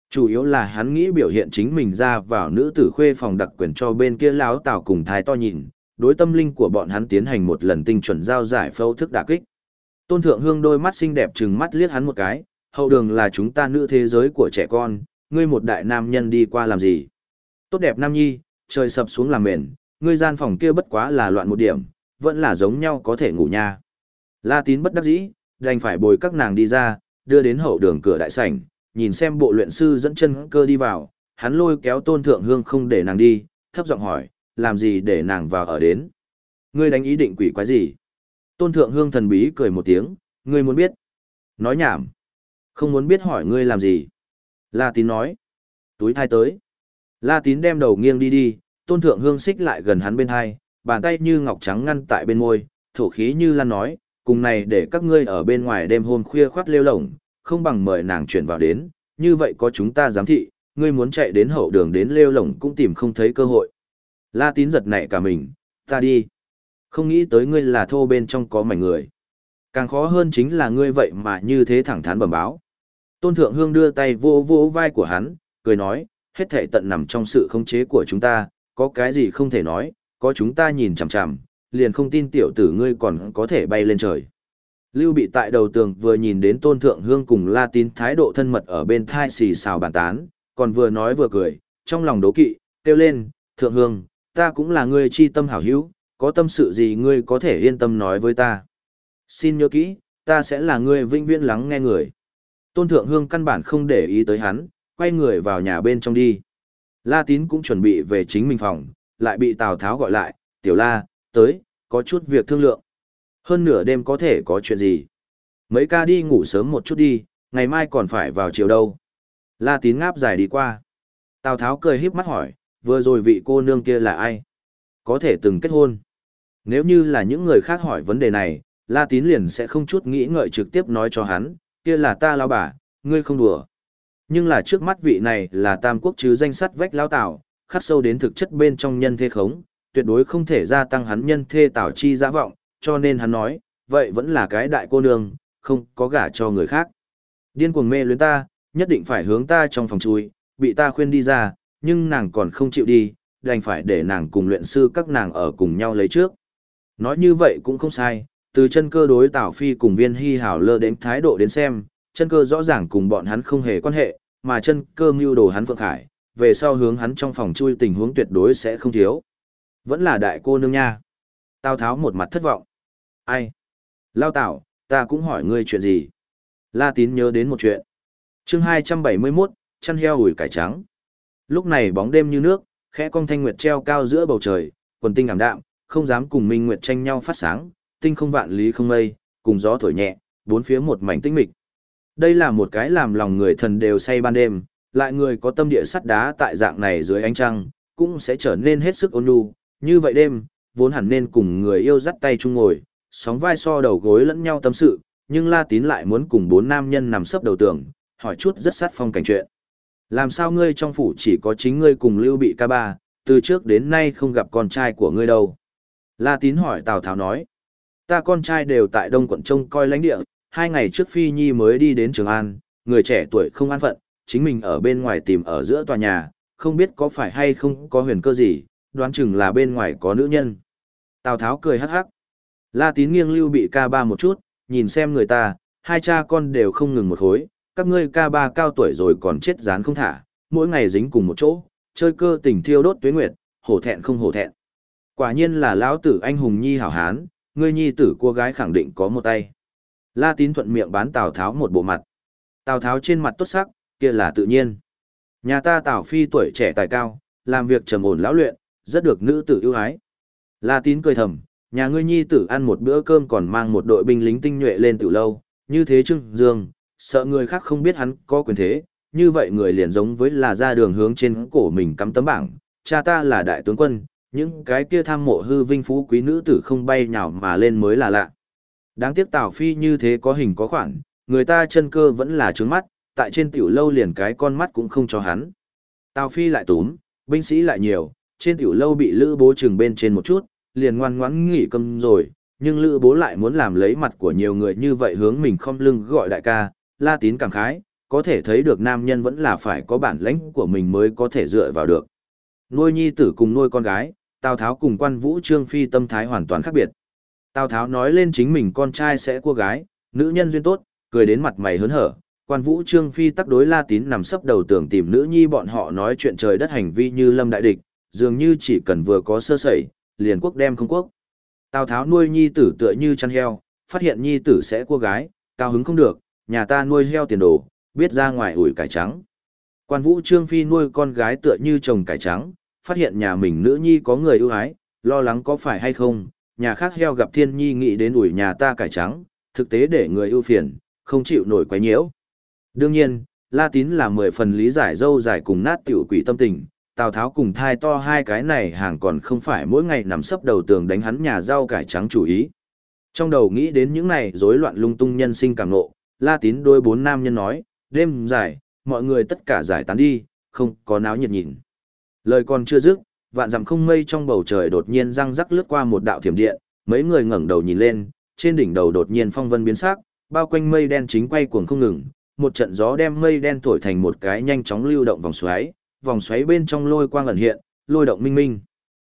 Chủ yếu là hắn nghĩ biểu hiện chính mình ra vào nữ tử khuê phòng đặc quyền cho bên kia lão tào cùng thái to nhìn, đối tâm linh của bọn hắn tiến hành một lần tinh chuẩn giao giải phẫu thức đả kích. Tôn Thượng Hương đôi mắt xinh đẹp trừng mắt liếc hắn một cái, hậu đường là chúng ta nữ thế giới của trẻ con, ngươi một đại nam nhân đi qua làm gì? Tốt đẹp nam nhi, trời sập xuống làm mền, ngươi gian phòng kia bất quá là loạn một điểm, vẫn là giống nhau có thể ngủ nha. La tín bất đắc dĩ, đành phải bồi các nàng đi ra, đưa đến hậu đường cửa đại sảnh, nhìn xem bộ luyện sư dẫn chân cơ đi vào, hắn lôi kéo tôn thượng hương không để nàng đi, thấp giọng hỏi, làm gì để nàng vào ở đến. Ngươi đánh ý định quỷ quái gì? Tôn thượng hương thần bí cười một tiếng, ngươi muốn biết. Nói nhảm. Không muốn biết hỏi ngươi làm gì. La tín nói. Túi thai tới. La tín đem đầu nghiêng đi đi, tôn thượng hương xích lại gần hắn bên hai, bàn tay như ngọc trắng ngăn tại bên môi, thổ khí như lan nói, cùng này để các ngươi ở bên ngoài đêm hôm khuya khoát lêu lổng, không bằng mời nàng chuyển vào đến, như vậy có chúng ta giám thị, ngươi muốn chạy đến hậu đường đến lêu lổng cũng tìm không thấy cơ hội. La tín giật nảy cả mình, ta đi. Không nghĩ tới ngươi là thô bên trong có mảnh người. Càng khó hơn chính là ngươi vậy mà như thế thẳng thắn bẩm báo. Tôn Thượng Hương đưa tay vô vô vai của hắn, cười nói, hết thảy tận nằm trong sự khống chế của chúng ta, có cái gì không thể nói, có chúng ta nhìn chằm chằm, liền không tin tiểu tử ngươi còn có thể bay lên trời. Lưu bị tại đầu tường vừa nhìn đến tôn thượng hương cùng la tín thái độ thân mật ở bên thai xì xào bàn tán, còn vừa nói vừa cười, trong lòng đố kỵ, kêu lên, thượng hương, ta cũng là người chi tâm hảo hữu, có tâm sự gì ngươi có thể yên tâm nói với ta. Xin nhớ kỹ, ta sẽ là người vinh viễn lắng nghe người. Tôn thượng hương căn bản không để ý tới hắn, quay người vào nhà bên trong đi. La tín cũng chuẩn bị về chính mình phòng, lại bị Tào Tháo gọi lại, tiểu la, tới, có chút việc thương lượng. Hơn nửa đêm có thể có chuyện gì? Mấy ca đi ngủ sớm một chút đi, ngày mai còn phải vào chiều đâu. La tín ngáp dài đi qua. Tào Tháo cười híp mắt hỏi, vừa rồi vị cô nương kia là ai? Có thể từng kết hôn. Nếu như là những người khác hỏi vấn đề này, La tín liền sẽ không chút nghĩ ngợi trực tiếp nói cho hắn, kia là ta lão bà, ngươi không đùa. Nhưng là trước mắt vị này là tam quốc chứ danh sắt vách lão tạo, khắc sâu đến thực chất bên trong nhân thế khống, tuyệt đối không thể gia tăng hắn nhân thê tảo chi giả vọng, cho nên hắn nói, vậy vẫn là cái đại cô nương, không có gả cho người khác. Điên cuồng mê luyến ta, nhất định phải hướng ta trong phòng chui, bị ta khuyên đi ra, nhưng nàng còn không chịu đi, đành phải để nàng cùng luyện sư các nàng ở cùng nhau lấy trước. Nói như vậy cũng không sai, từ chân cơ đối Tảo Phi cùng viên hy hảo lơ đến thái độ đến xem, chân cơ rõ ràng cùng bọn hắn không hề quan hệ, mà chân cơ mưu đồ hắn Phượng Khải, về sau hướng hắn trong phòng chui tình huống tuyệt đối sẽ không thiếu. Vẫn là đại cô nương nha. Tào Tháo một mặt thất vọng. Ai? Lao Tảo, ta cũng hỏi ngươi chuyện gì? La Tín nhớ đến một chuyện. chương 271, chăn heo ủi cải trắng. Lúc này bóng đêm như nước, khẽ cong thanh nguyệt treo cao giữa bầu trời, quần tinh ảm đạm, không dám cùng minh nguyệt tranh nhau phát sáng, tinh không vạn lý không mây, cùng gió thổi nhẹ, bốn phía một mảnh tinh mịch. Đây là một cái làm lòng người thần đều say ban đêm, lại người có tâm địa sắt đá tại dạng này dưới ánh trăng, cũng sẽ trở nên hết sức ôn nhu, như vậy đêm, vốn hẳn nên cùng người yêu dắt tay chung ngồi, sóng vai so đầu gối lẫn nhau tâm sự, nhưng La Tín lại muốn cùng bốn nam nhân nằm sấp đầu tường, hỏi chút rất sát phong cảnh chuyện. Làm sao ngươi trong phủ chỉ có chính ngươi cùng Lưu Bị ca ba, từ trước đến nay không gặp con trai của ngươi đâu? La Tín hỏi Tào Tháo nói. Ta con trai đều tại Đông quận trông coi lãnh địa, hai ngày trước Phi Nhi mới đi đến Trường An, người trẻ tuổi không an phận, chính mình ở bên ngoài tìm ở giữa tòa nhà, không biết có phải hay không có huyền cơ gì, đoán chừng là bên ngoài có nữ nhân. Tào Tháo cười hắc hắc. La Tín nghiêng Lưu Bị ca ba một chút, nhìn xem người ta, hai cha con đều không ngừng một hối, các ngươi ca ba cao tuổi rồi còn chết rán không thả, mỗi ngày dính cùng một chỗ, chơi cơ tình thiêu đốt tuyết nguyệt, hổ thẹn không hổ thẹn. Quả nhiên là lão tử anh hùng nhi hảo hán, ngươi nhi tử cô gái khẳng định có một tay. La tín thuận miệng bán Tào Tháo một bộ mặt. Tào Tháo trên mặt tốt sắc, kia là tự nhiên. Nhà ta Tào Phi tuổi trẻ tài cao, làm việc trầm ổn lão luyện, rất được nữ tử ưu ái. La tín cười thầm, nhà ngươi nhi tử ăn một bữa cơm còn mang một đội binh lính tinh nhuệ lên tiểu lâu, như thế trưng dương, sợ người khác không biết hắn có quyền thế, như vậy người liền giống với là ra đường hướng trên cổ mình cắm tấm bảng, cha ta là đại tướng quân, những cái kia tham mộ hư vinh phú quý nữ tử không bay nhào mà lên mới là lạ. Đáng tiếc Tào Phi như thế có hình có khoản, người ta chân cơ vẫn là trướng mắt, tại trên tiểu lâu liền cái con mắt cũng không cho hắn. Tào Phi lại túm, binh sĩ lại nhiều, trên tiểu lâu bị lữ bố chừng bên trên một chút, liền ngoan ngoãn nghỉ cơm rồi, nhưng lữ bố lại muốn làm lấy mặt của nhiều người như vậy hướng mình không lưng gọi đại ca, la tín cảm khái, có thể thấy được nam nhân vẫn là phải có bản lãnh của mình mới có thể dựa vào được. Nuôi nhi tử cùng nuôi con gái, Tào Tháo cùng quan vũ trương phi tâm thái hoàn toàn khác biệt. Tào Tháo nói lên chính mình con trai sẽ cua gái, nữ nhân duyên tốt, cười đến mặt mày hớn hở. Quan vũ trương phi tắc đối la tín nằm sấp đầu tưởng tìm nữ nhi bọn họ nói chuyện trời đất hành vi như lâm đại địch, dường như chỉ cần vừa có sơ sẩy, liền quốc đem không quốc. Tào Tháo nuôi nhi tử tựa như chăn heo, phát hiện nhi tử sẽ cua gái, cao hứng không được, nhà ta nuôi heo tiền đồ, biết ra ngoài ủi cải trắng. Quan vũ trương phi nuôi con gái tựa như chồng cải trắng, phát hiện nhà mình nữ nhi có người ưu ái, lo lắng có phải hay không, nhà khác heo gặp thiên nhi nghĩ đến ủi nhà ta cải trắng, thực tế để người ưu phiền, không chịu nổi quấy nhiễu. Đương nhiên, La Tín là mười phần lý giải dâu dài cùng nát tiểu quỷ tâm tình, Tào Tháo cùng thai to hai cái này hàng còn không phải mỗi ngày nằm sấp đầu tường đánh hắn nhà rau cải trắng chủ ý. Trong đầu nghĩ đến những này rối loạn lung tung nhân sinh càng nộ, La Tín đôi bốn nam nhân nói, đêm dài, mọi người tất cả giải tán đi, không có náo nhiệt nhìn. Lời còn chưa dứt, vạn dặm không mây trong bầu trời đột nhiên răng rắc lướt qua một đạo thiểm điện, mấy người ngẩng đầu nhìn lên, trên đỉnh đầu đột nhiên phong vân biến sắc, bao quanh mây đen chính quay cuồng không ngừng, một trận gió đem mây đen thổi thành một cái nhanh chóng lưu động vòng xoáy, vòng xoáy bên trong lôi quang ẩn hiện, lôi động minh minh.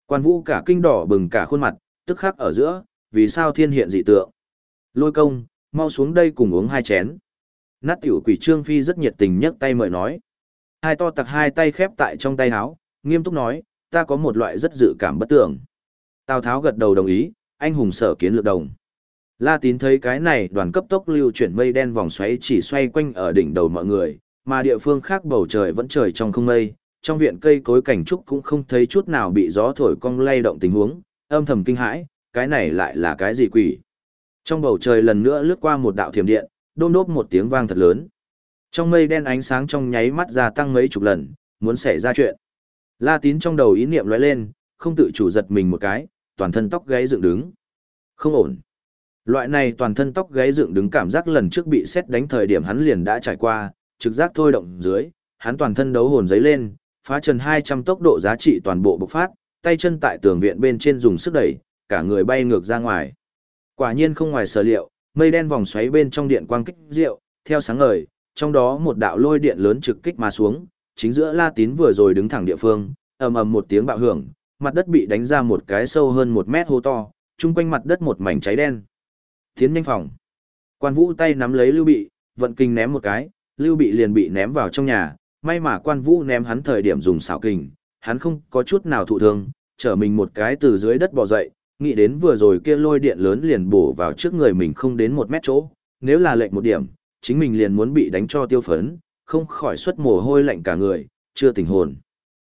Quan Vũ cả kinh đỏ bừng cả khuôn mặt, tức khắc ở giữa, vì sao thiên hiện dị tượng? Lôi công, mau xuống đây cùng uống hai chén. Nát tiểu quỷ trương phi rất nhiệt tình nhấc tay mời nói. Hai to tặc hai tay khép tại trong tay áo, nghiêm túc nói, ta có một loại rất dự cảm bất tưởng. Tào Tháo gật đầu đồng ý, anh hùng sở kiến lược đồng. La Tín thấy cái này đoàn cấp tốc lưu chuyển mây đen vòng xoáy chỉ xoay quanh ở đỉnh đầu mọi người, mà địa phương khác bầu trời vẫn trời trong không mây, trong viện cây cối cảnh trúc cũng không thấy chút nào bị gió thổi cong lay động tình huống, âm thầm kinh hãi, cái này lại là cái gì quỷ? Trong bầu trời lần nữa lướt qua một đạo thiểm điện, đôm đốp một tiếng vang thật lớn. Trong mây đen ánh sáng trong nháy mắt gia tăng mấy chục lần, muốn xảy ra chuyện. La tín trong đầu ý niệm lóe lên, không tự chủ giật mình một cái, toàn thân tóc gáy dựng đứng. Không ổn. Loại này toàn thân tóc gáy dựng đứng cảm giác lần trước bị xét đánh thời điểm hắn liền đã trải qua, trực giác thôi động dưới, hắn toàn thân đấu hồn giấy lên, phá trần 200 tốc độ giá trị toàn bộ bộc phát, tay chân tại tường viện bên trên dùng sức đẩy, cả người bay ngược ra ngoài. Quả nhiên không ngoài sở liệu, mây đen vòng xoáy bên trong điện quang kích rượu, theo sáng ngời, trong đó một đạo lôi điện lớn trực kích mà xuống, chính giữa La Tín vừa rồi đứng thẳng địa phương, ầm ầm một tiếng bạo hưởng, mặt đất bị đánh ra một cái sâu hơn một mét hố to, chung quanh mặt đất một mảnh cháy đen. Tiến nhanh phòng. Quan Vũ tay nắm lấy Lưu Bị, vận kinh ném một cái, Lưu Bị liền bị ném vào trong nhà, may mà Quan Vũ ném hắn thời điểm dùng xảo kình, hắn không có chút nào thụ thương, trở mình một cái từ dưới đất bò dậy, nghĩ đến vừa rồi kia lôi điện lớn liền bổ vào trước người mình không đến một mét chỗ, nếu là lệnh một điểm, chính mình liền muốn bị đánh cho tiêu phấn, không khỏi xuất mồ hôi lạnh cả người, chưa tỉnh hồn.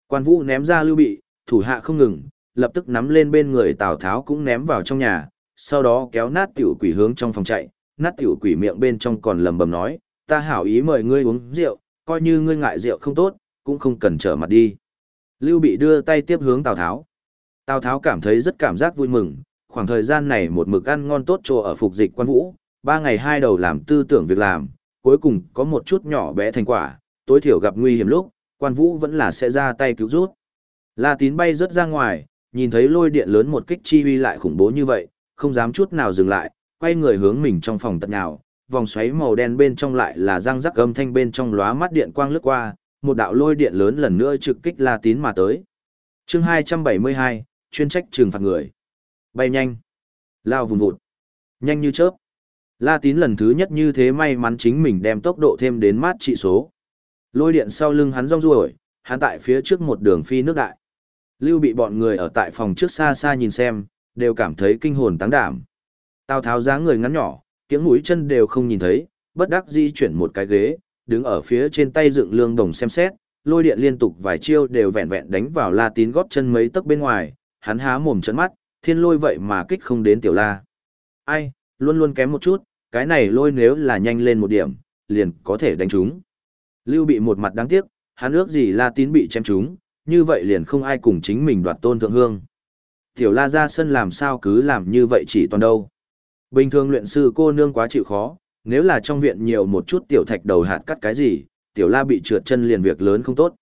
Quan Vũ ném ra Lưu Bị, thủ hạ không ngừng, lập tức nắm lên bên người Tào Tháo cũng ném vào trong nhà, sau đó kéo nát tiểu quỷ hướng trong phòng chạy, nát tiểu quỷ miệng bên trong còn lầm bầm nói, ta hảo ý mời ngươi uống rượu, coi như ngươi ngại rượu không tốt, cũng không cần trở mặt đi. Lưu Bị đưa tay tiếp hướng Tào Tháo. Tào Tháo cảm thấy rất cảm giác vui mừng, khoảng thời gian này một mực ăn ngon tốt chỗ ở phục dịch quan vũ, ba ngày hai đầu làm tư tưởng việc làm, cuối cùng có một chút nhỏ bé thành quả, tối thiểu gặp nguy hiểm lúc, quan vũ vẫn là sẽ ra tay cứu rút. La tín bay rớt ra ngoài, nhìn thấy lôi điện lớn một kích chi huy lại khủng bố như vậy, không dám chút nào dừng lại, quay người hướng mình trong phòng tận nào vòng xoáy màu đen bên trong lại là răng rắc âm thanh bên trong lóa mắt điện quang lướt qua, một đạo lôi điện lớn lần nữa trực kích La tín mà tới. chương 272, chuyên trách trừng phạt người. Bay nhanh, lao vùng vụt, nhanh như chớp. La tín lần thứ nhất như thế may mắn chính mình đem tốc độ thêm đến mát trị số. Lôi điện sau lưng hắn rong ruổi, hắn tại phía trước một đường phi nước đại. Lưu bị bọn người ở tại phòng trước xa xa nhìn xem, đều cảm thấy kinh hồn táng đảm. Tào tháo dáng người ngắn nhỏ, kiếng mũi chân đều không nhìn thấy, bất đắc di chuyển một cái ghế, đứng ở phía trên tay dựng lương đồng xem xét, lôi điện liên tục vài chiêu đều vẹn vẹn đánh vào la tín góp chân mấy tấc bên ngoài, hắn há mồm trận mắt, thiên lôi vậy mà kích không đến tiểu la. Ai, luôn luôn kém một chút, cái này lôi nếu là nhanh lên một điểm, liền có thể đánh chúng. Lưu bị một mặt đáng tiếc, hắn ước gì La Tín bị chém chúng, như vậy liền không ai cùng chính mình đoạt tôn thượng hương. Tiểu La ra sân làm sao cứ làm như vậy chỉ toàn đâu. Bình thường luyện sư cô nương quá chịu khó, nếu là trong viện nhiều một chút tiểu thạch đầu hạt cắt cái gì, tiểu La bị trượt chân liền việc lớn không tốt.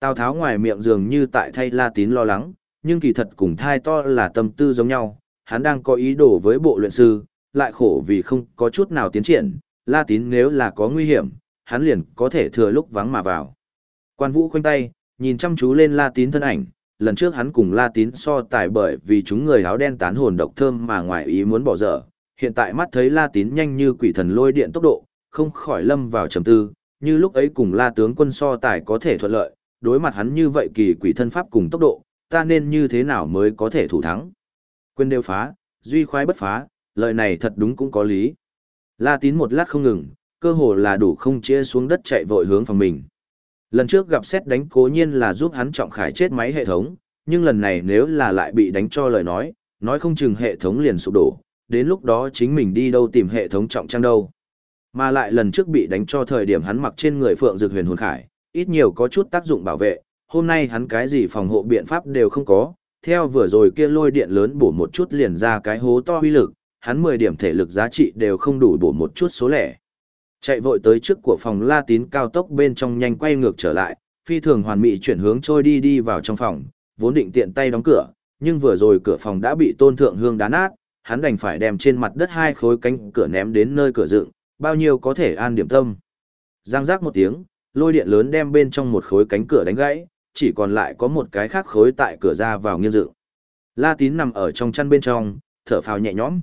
Tào Tháo ngoài miệng dường như tại thay La Tín lo lắng, nhưng kỳ thật cùng thai to là tâm tư giống nhau, hắn đang có ý đồ với bộ luyện sư, lại khổ vì không có chút nào tiến triển, La Tín nếu là có nguy hiểm, hắn liền có thể thừa lúc vắng mà vào. Quan Vũ khoanh tay, nhìn chăm chú lên La Tín thân ảnh, lần trước hắn cùng La Tín so tài bởi vì chúng người áo đen tán hồn độc thơm mà ngoài ý muốn bỏ dở, hiện tại mắt thấy La Tín nhanh như quỷ thần lôi điện tốc độ, không khỏi lâm vào trầm tư, như lúc ấy cùng La tướng quân so tài có thể thuận lợi, đối mặt hắn như vậy kỳ quỷ thân pháp cùng tốc độ, ta nên như thế nào mới có thể thủ thắng. Quên đều phá, duy khoái bất phá, lời này thật đúng cũng có lý. La tín một lát không ngừng, cơ hồ là đủ không chia xuống đất chạy vội hướng phòng mình. Lần trước gặp xét đánh cố nhiên là giúp hắn trọng khải chết máy hệ thống, nhưng lần này nếu là lại bị đánh cho lời nói, nói không chừng hệ thống liền sụp đổ, đến lúc đó chính mình đi đâu tìm hệ thống trọng trang đâu. Mà lại lần trước bị đánh cho thời điểm hắn mặc trên người phượng dược huyền hồn khải, ít nhiều có chút tác dụng bảo vệ, hôm nay hắn cái gì phòng hộ biện pháp đều không có, theo vừa rồi kia lôi điện lớn bổ một chút liền ra cái hố to uy lực, hắn 10 điểm thể lực giá trị đều không đủ bổ một chút số lẻ. Chạy vội tới trước của phòng La Tín cao tốc bên trong nhanh quay ngược trở lại, phi thường hoàn mỹ chuyển hướng trôi đi đi vào trong phòng, vốn định tiện tay đóng cửa, nhưng vừa rồi cửa phòng đã bị Tôn Thượng Hương đá nát, hắn đành phải đem trên mặt đất hai khối cánh cửa ném đến nơi cửa dựng, bao nhiêu có thể an điểm tâm. Giang giác một tiếng, lôi điện lớn đem bên trong một khối cánh cửa đánh gãy, chỉ còn lại có một cái khác khối tại cửa ra vào nghiêng dựng. La Tín nằm ở trong chăn bên trong, thở phào nhẹ nhõm.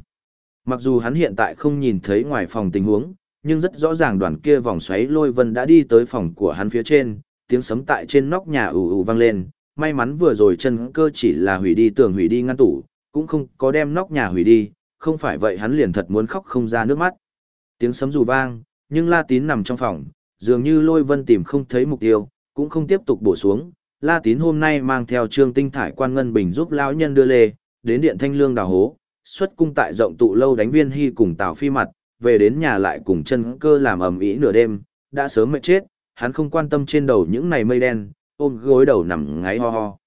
Mặc dù hắn hiện tại không nhìn thấy ngoài phòng tình huống, nhưng rất rõ ràng đoàn kia vòng xoáy lôi vân đã đi tới phòng của hắn phía trên, tiếng sấm tại trên nóc nhà ù ù vang lên, may mắn vừa rồi chân cơ chỉ là hủy đi tường hủy đi ngăn tủ, cũng không có đem nóc nhà hủy đi, không phải vậy hắn liền thật muốn khóc không ra nước mắt. Tiếng sấm dù vang, nhưng La Tín nằm trong phòng, dường như lôi vân tìm không thấy mục tiêu, cũng không tiếp tục bổ xuống. La Tín hôm nay mang theo trương tinh thải quan ngân bình giúp lão nhân đưa lê, đến điện thanh lương đào hố, xuất cung tại rộng tụ lâu đánh viên hy cùng tào phi mặt, về đến nhà lại cùng chân cơ làm ầm ĩ nửa đêm, đã sớm mệt chết, hắn không quan tâm trên đầu những này mây đen, ôm gối đầu nằm ngáy ho ho.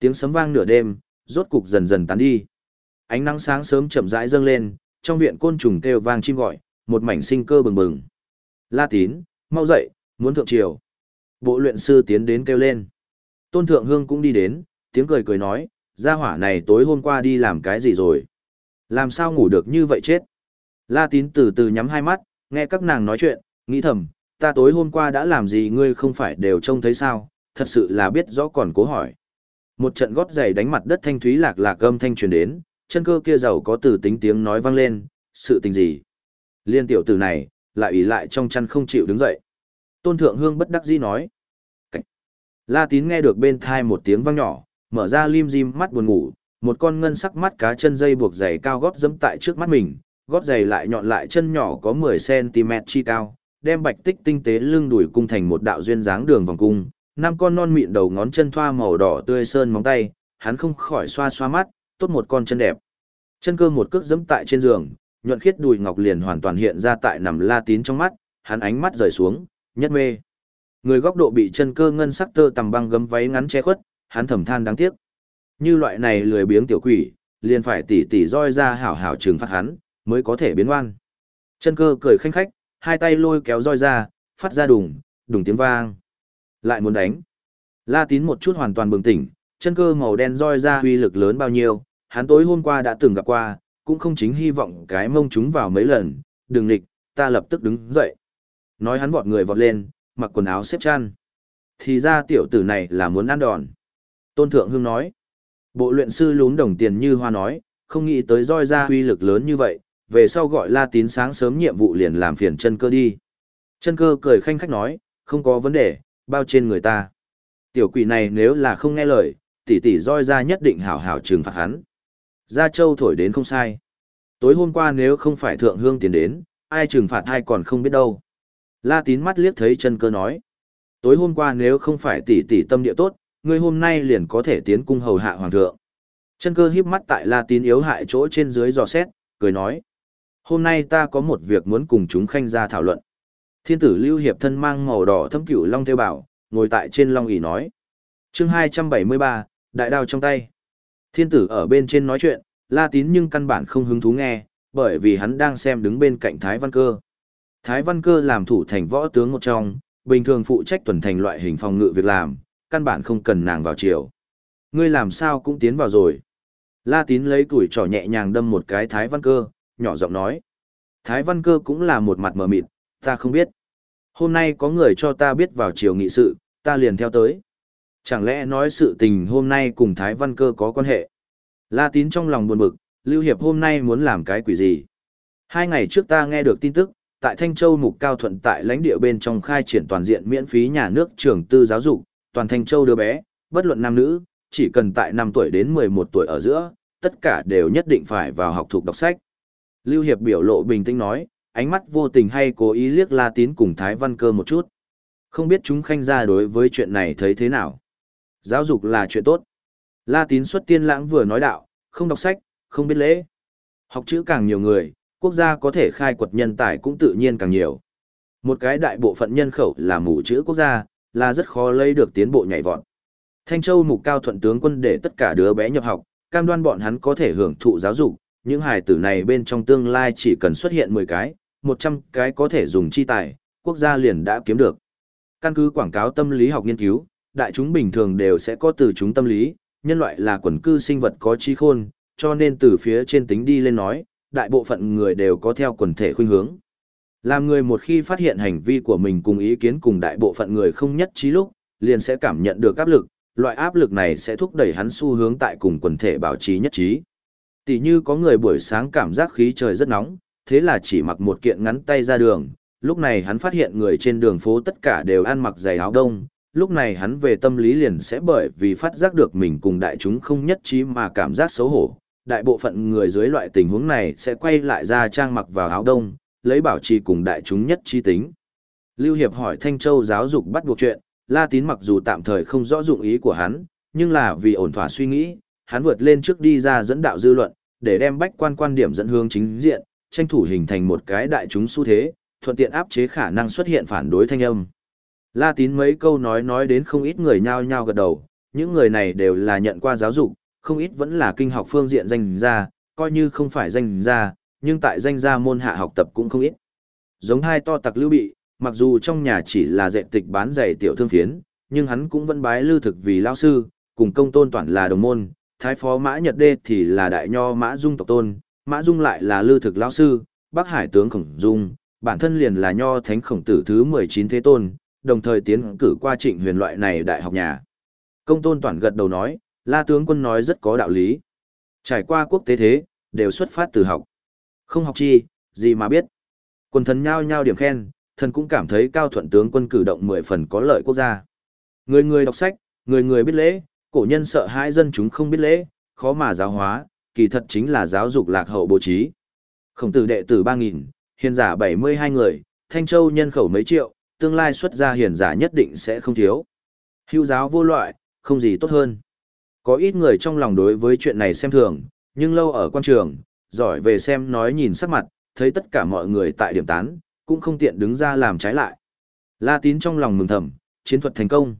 Tiếng sấm vang nửa đêm, rốt cục dần dần tán đi. Ánh nắng sáng sớm chậm rãi dâng lên, trong viện côn trùng kêu vang chim gọi, một mảnh sinh cơ bừng bừng. La Tín, mau dậy, muốn thượng triều. Bộ luyện sư tiến đến kêu lên. Tôn Thượng Hương cũng đi đến, tiếng cười cười nói, gia hỏa này tối hôm qua đi làm cái gì rồi? Làm sao ngủ được như vậy chết? La tín từ từ nhắm hai mắt, nghe các nàng nói chuyện, nghĩ thầm, ta tối hôm qua đã làm gì ngươi không phải đều trông thấy sao, thật sự là biết rõ còn cố hỏi. Một trận gót giày đánh mặt đất thanh thúy lạc lạc gâm thanh truyền đến, chân cơ kia giàu có từ tính tiếng nói vang lên, sự tình gì? Liên tiểu tử này, lại ủy lại trong chăn không chịu đứng dậy. Tôn thượng hương bất đắc dĩ nói. Cảnh. La tín nghe được bên thai một tiếng vang nhỏ, mở ra lim dim mắt buồn ngủ, một con ngân sắc mắt cá chân dây buộc giày cao gót dẫm tại trước mắt mình, gót giày lại nhọn lại chân nhỏ có 10cm chi cao, đem bạch tích tinh tế lưng đùi cung thành một đạo duyên dáng đường vòng cung, năm con non mịn đầu ngón chân thoa màu đỏ tươi sơn móng tay, hắn không khỏi xoa xoa mắt, tốt một con chân đẹp. Chân cơ một cước giẫm tại trên giường, nhuận khiết đùi ngọc liền hoàn toàn hiện ra tại nằm la tín trong mắt, hắn ánh mắt rời xuống, nhất mê. Người góc độ bị chân cơ ngân sắc tơ tầm băng gấm váy ngắn che khuất, hắn thầm than đáng tiếc. Như loại này lười biếng tiểu quỷ, liền phải tỉ tỉ roi ra hảo hảo trừng phạt hắn, mới có thể biến oan. Chân cơ cười khanh khách, hai tay lôi kéo roi ra, phát ra đùng, đùng tiếng vang. Lại muốn đánh. La tín một chút hoàn toàn bừng tỉnh, chân cơ màu đen roi ra uy lực lớn bao nhiêu, hắn tối hôm qua đã từng gặp qua, cũng không chính hy vọng cái mông chúng vào mấy lần, đừng nịch, ta lập tức đứng dậy. Nói hắn vọt người vọt lên, mặc quần áo xếp chăn. Thì ra tiểu tử này là muốn ăn đòn. Tôn Thượng Hương nói. Bộ luyện sư lún đồng tiền như hoa nói, không nghĩ tới roi ra uy lực lớn như vậy, về sau gọi la tín sáng sớm nhiệm vụ liền làm phiền chân cơ đi. Chân cơ cười khanh khách nói, không có vấn đề, bao trên người ta. Tiểu quỷ này nếu là không nghe lời, tỷ tỷ roi ra nhất định hảo hảo trừng phạt hắn. Gia Châu thổi đến không sai. Tối hôm qua nếu không phải thượng hương tiến đến, ai trừng phạt ai còn không biết đâu. La tín mắt liếc thấy chân cơ nói. Tối hôm qua nếu không phải tỷ tỷ tâm địa tốt, ngươi hôm nay liền có thể tiến cung hầu hạ hoàng thượng. Chân cơ híp mắt tại La tín yếu hại chỗ trên dưới dò xét, cười nói. Hôm nay ta có một việc muốn cùng chúng khanh ra thảo luận. Thiên tử lưu hiệp thân mang màu đỏ thâm cửu long theo bảo, ngồi tại trên long ỷ nói. chương 273, đại đao trong tay. Thiên tử ở bên trên nói chuyện, la tín nhưng căn bản không hứng thú nghe, bởi vì hắn đang xem đứng bên cạnh Thái Văn Cơ. Thái Văn Cơ làm thủ thành võ tướng một trong, bình thường phụ trách tuần thành loại hình phòng ngự việc làm, căn bản không cần nàng vào chiều. Ngươi làm sao cũng tiến vào rồi. La tín lấy củi trỏ nhẹ nhàng đâm một cái Thái Văn Cơ, nhỏ giọng nói. Thái Văn Cơ cũng là một mặt mờ mịt, ta không biết. Hôm nay có người cho ta biết vào chiều nghị sự, ta liền theo tới. Chẳng lẽ nói sự tình hôm nay cùng Thái Văn Cơ có quan hệ? La Tín trong lòng buồn bực, Lưu Hiệp hôm nay muốn làm cái quỷ gì? Hai ngày trước ta nghe được tin tức, tại Thanh Châu Mục Cao Thuận tại lãnh địa bên trong khai triển toàn diện miễn phí nhà nước trường tư giáo dục, toàn Thanh Châu đứa bé, bất luận nam nữ, chỉ cần tại 5 tuổi đến 11 tuổi ở giữa, tất cả đều nhất định phải vào học thuộc đọc sách. Lưu Hiệp biểu lộ bình tĩnh nói, ánh mắt vô tình hay cố ý liếc La Tín cùng Thái Văn Cơ một chút. Không biết chúng khanh ra đối với chuyện này thấy thế nào. Giáo dục là chuyện tốt. La tín xuất tiên lãng vừa nói đạo, không đọc sách, không biết lễ. Học chữ càng nhiều người, quốc gia có thể khai quật nhân tài cũng tự nhiên càng nhiều. Một cái đại bộ phận nhân khẩu là mù chữ quốc gia, là rất khó lấy được tiến bộ nhảy vọt. Thanh Châu mục cao thuận tướng quân để tất cả đứa bé nhập học, cam đoan bọn hắn có thể hưởng thụ giáo dục, những hài tử này bên trong tương lai chỉ cần xuất hiện 10 cái, 100 cái có thể dùng chi tài, quốc gia liền đã kiếm được. Căn cứ quảng cáo tâm lý học nghiên cứu, đại chúng bình thường đều sẽ có từ chúng tâm lý, nhân loại là quần cư sinh vật có trí khôn, cho nên từ phía trên tính đi lên nói, đại bộ phận người đều có theo quần thể khuynh hướng. Làm người một khi phát hiện hành vi của mình cùng ý kiến cùng đại bộ phận người không nhất trí lúc, liền sẽ cảm nhận được áp lực, loại áp lực này sẽ thúc đẩy hắn xu hướng tại cùng quần thể bảo trì nhất trí. Tỷ như có người buổi sáng cảm giác khí trời rất nóng, thế là chỉ mặc một kiện ngắn tay ra đường, lúc này hắn phát hiện người trên đường phố tất cả đều ăn mặc giày áo đông, lúc này hắn về tâm lý liền sẽ bởi vì phát giác được mình cùng đại chúng không nhất trí mà cảm giác xấu hổ. Đại bộ phận người dưới loại tình huống này sẽ quay lại ra trang mặc vào áo đông, lấy bảo trì cùng đại chúng nhất trí tính. Lưu Hiệp hỏi Thanh Châu giáo dục bắt buộc chuyện, La Tín mặc dù tạm thời không rõ dụng ý của hắn, nhưng là vì ổn thỏa suy nghĩ, hắn vượt lên trước đi ra dẫn đạo dư luận, để đem bách quan quan điểm dẫn hướng chính diện, tranh thủ hình thành một cái đại chúng xu thế, thuận tiện áp chế khả năng xuất hiện phản đối thanh âm. La tín mấy câu nói nói đến không ít người nhao nhao gật đầu, những người này đều là nhận qua giáo dục, không ít vẫn là kinh học phương diện danh gia, coi như không phải danh gia, nhưng tại danh gia môn hạ học tập cũng không ít. Giống hai to tặc lưu bị, mặc dù trong nhà chỉ là dạy tịch bán giày tiểu thương phiến, nhưng hắn cũng vẫn bái lưu thực vì lao sư, cùng công tôn toàn là đồng môn, thái phó mã nhật đê thì là đại nho mã dung tộc tôn, mã dung lại là lưu thực Lão sư, bắc hải tướng khổng dung, bản thân liền là nho thánh khổng tử thứ 19 thế tôn, đồng thời tiến cử qua trịnh huyền loại này đại học nhà. Công tôn toàn gật đầu nói, la tướng quân nói rất có đạo lý. Trải qua quốc tế thế, đều xuất phát từ học. Không học chi, gì mà biết. Quân thần nhao nhao điểm khen, thần cũng cảm thấy cao thuận tướng quân cử động mười phần có lợi quốc gia. Người người đọc sách, người người biết lễ, cổ nhân sợ hãi dân chúng không biết lễ, khó mà giáo hóa, kỳ thật chính là giáo dục lạc hậu bố trí. Khổng tử đệ tử 3.000, hiền giả 72 người, Thanh Châu nhân khẩu mấy triệu, tương lai xuất gia hiền giả nhất định sẽ không thiếu. Hưu giáo vô loại, không gì tốt hơn. Có ít người trong lòng đối với chuyện này xem thường, nhưng lâu ở quan trường, giỏi về xem nói nhìn sắc mặt, thấy tất cả mọi người tại điểm tán, cũng không tiện đứng ra làm trái lại. La tín trong lòng mừng thầm, chiến thuật thành công.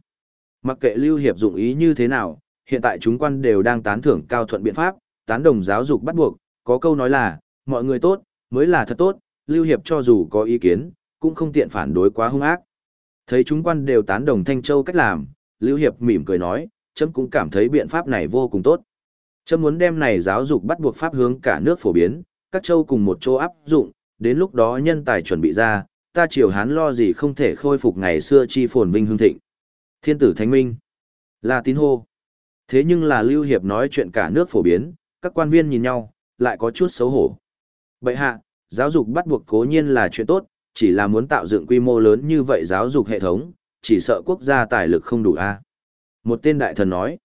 Mặc kệ Lưu Hiệp dụng ý như thế nào, hiện tại chúng quan đều đang tán thưởng cao thuận biện pháp, tán đồng giáo dục bắt buộc, có câu nói là, mọi người tốt, mới là thật tốt, Lưu Hiệp cho dù có ý kiến, cũng không tiện phản đối quá hung ác. Thấy chúng quan đều tán đồng Thanh Châu cách làm, Lưu Hiệp mỉm cười nói, chấm cũng cảm thấy biện pháp này vô cùng tốt. Chấm muốn đem này giáo dục bắt buộc pháp hướng cả nước phổ biến, các châu cùng một chỗ áp dụng, đến lúc đó nhân tài chuẩn bị ra, ta triều hán lo gì không thể khôi phục ngày xưa chi phồn vinh hương thịnh. Thiên tử Thánh Minh, là tín hô. Thế nhưng là Lưu Hiệp nói chuyện cả nước phổ biến, các quan viên nhìn nhau, lại có chút xấu hổ. Bậy hạ, giáo dục bắt buộc cố nhiên là chuyện tốt, chỉ là muốn tạo dựng quy mô lớn như vậy giáo dục hệ thống, chỉ sợ quốc gia tài lực không đủ a. Một tên đại thần nói,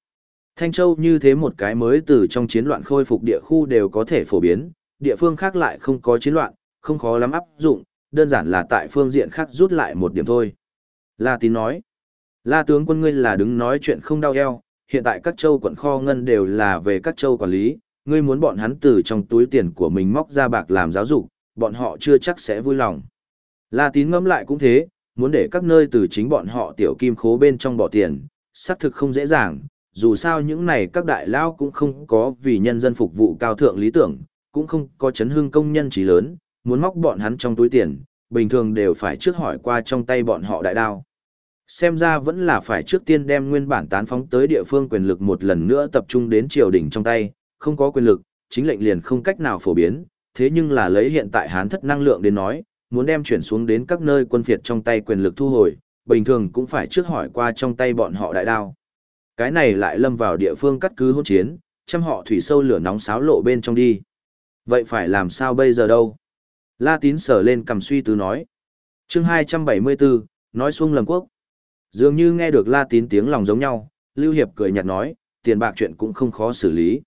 Thanh Châu như thế một cái mới từ trong chiến loạn khôi phục địa khu đều có thể phổ biến, địa phương khác lại không có chiến loạn, không khó lắm áp dụng, đơn giản là tại phương diện khác rút lại một điểm thôi. La Tín nói, La tướng quân ngươi là đứng nói chuyện không đau eo, hiện tại các châu quận kho ngân đều là về các châu quản lý, ngươi muốn bọn hắn từ trong túi tiền của mình móc ra bạc làm giáo dục, bọn họ chưa chắc sẽ vui lòng. La Tín ngẫm lại cũng thế, muốn để các nơi từ chính bọn họ tiểu kim khố bên trong bỏ tiền, xác thực không dễ dàng, dù sao những này các đại lao cũng không có vì nhân dân phục vụ cao thượng lý tưởng, cũng không có chấn hương công nhân trí lớn, muốn móc bọn hắn trong túi tiền, bình thường đều phải trước hỏi qua trong tay bọn họ đại đao. Xem ra vẫn là phải trước tiên đem nguyên bản tán phóng tới địa phương quyền lực một lần nữa tập trung đến triều đình trong tay, không có quyền lực, chính lệnh liền không cách nào phổ biến, thế nhưng là lấy hiện tại hán thất năng lượng đến nói, muốn đem chuyển xuống đến các nơi quân phiệt trong tay quyền lực thu hồi, bình thường cũng phải trước hỏi qua trong tay bọn họ đại đao. Cái này lại lâm vào địa phương cắt cứ hỗn chiến, chăm họ thủy sâu lửa nóng xáo lộ bên trong đi. Vậy phải làm sao bây giờ đâu? La tín sở lên cầm suy tư nói. chương 274, nói xuông lầm quốc. Dường như nghe được la tín tiếng lòng giống nhau, Lưu Hiệp cười nhạt nói, tiền bạc chuyện cũng không khó xử lý.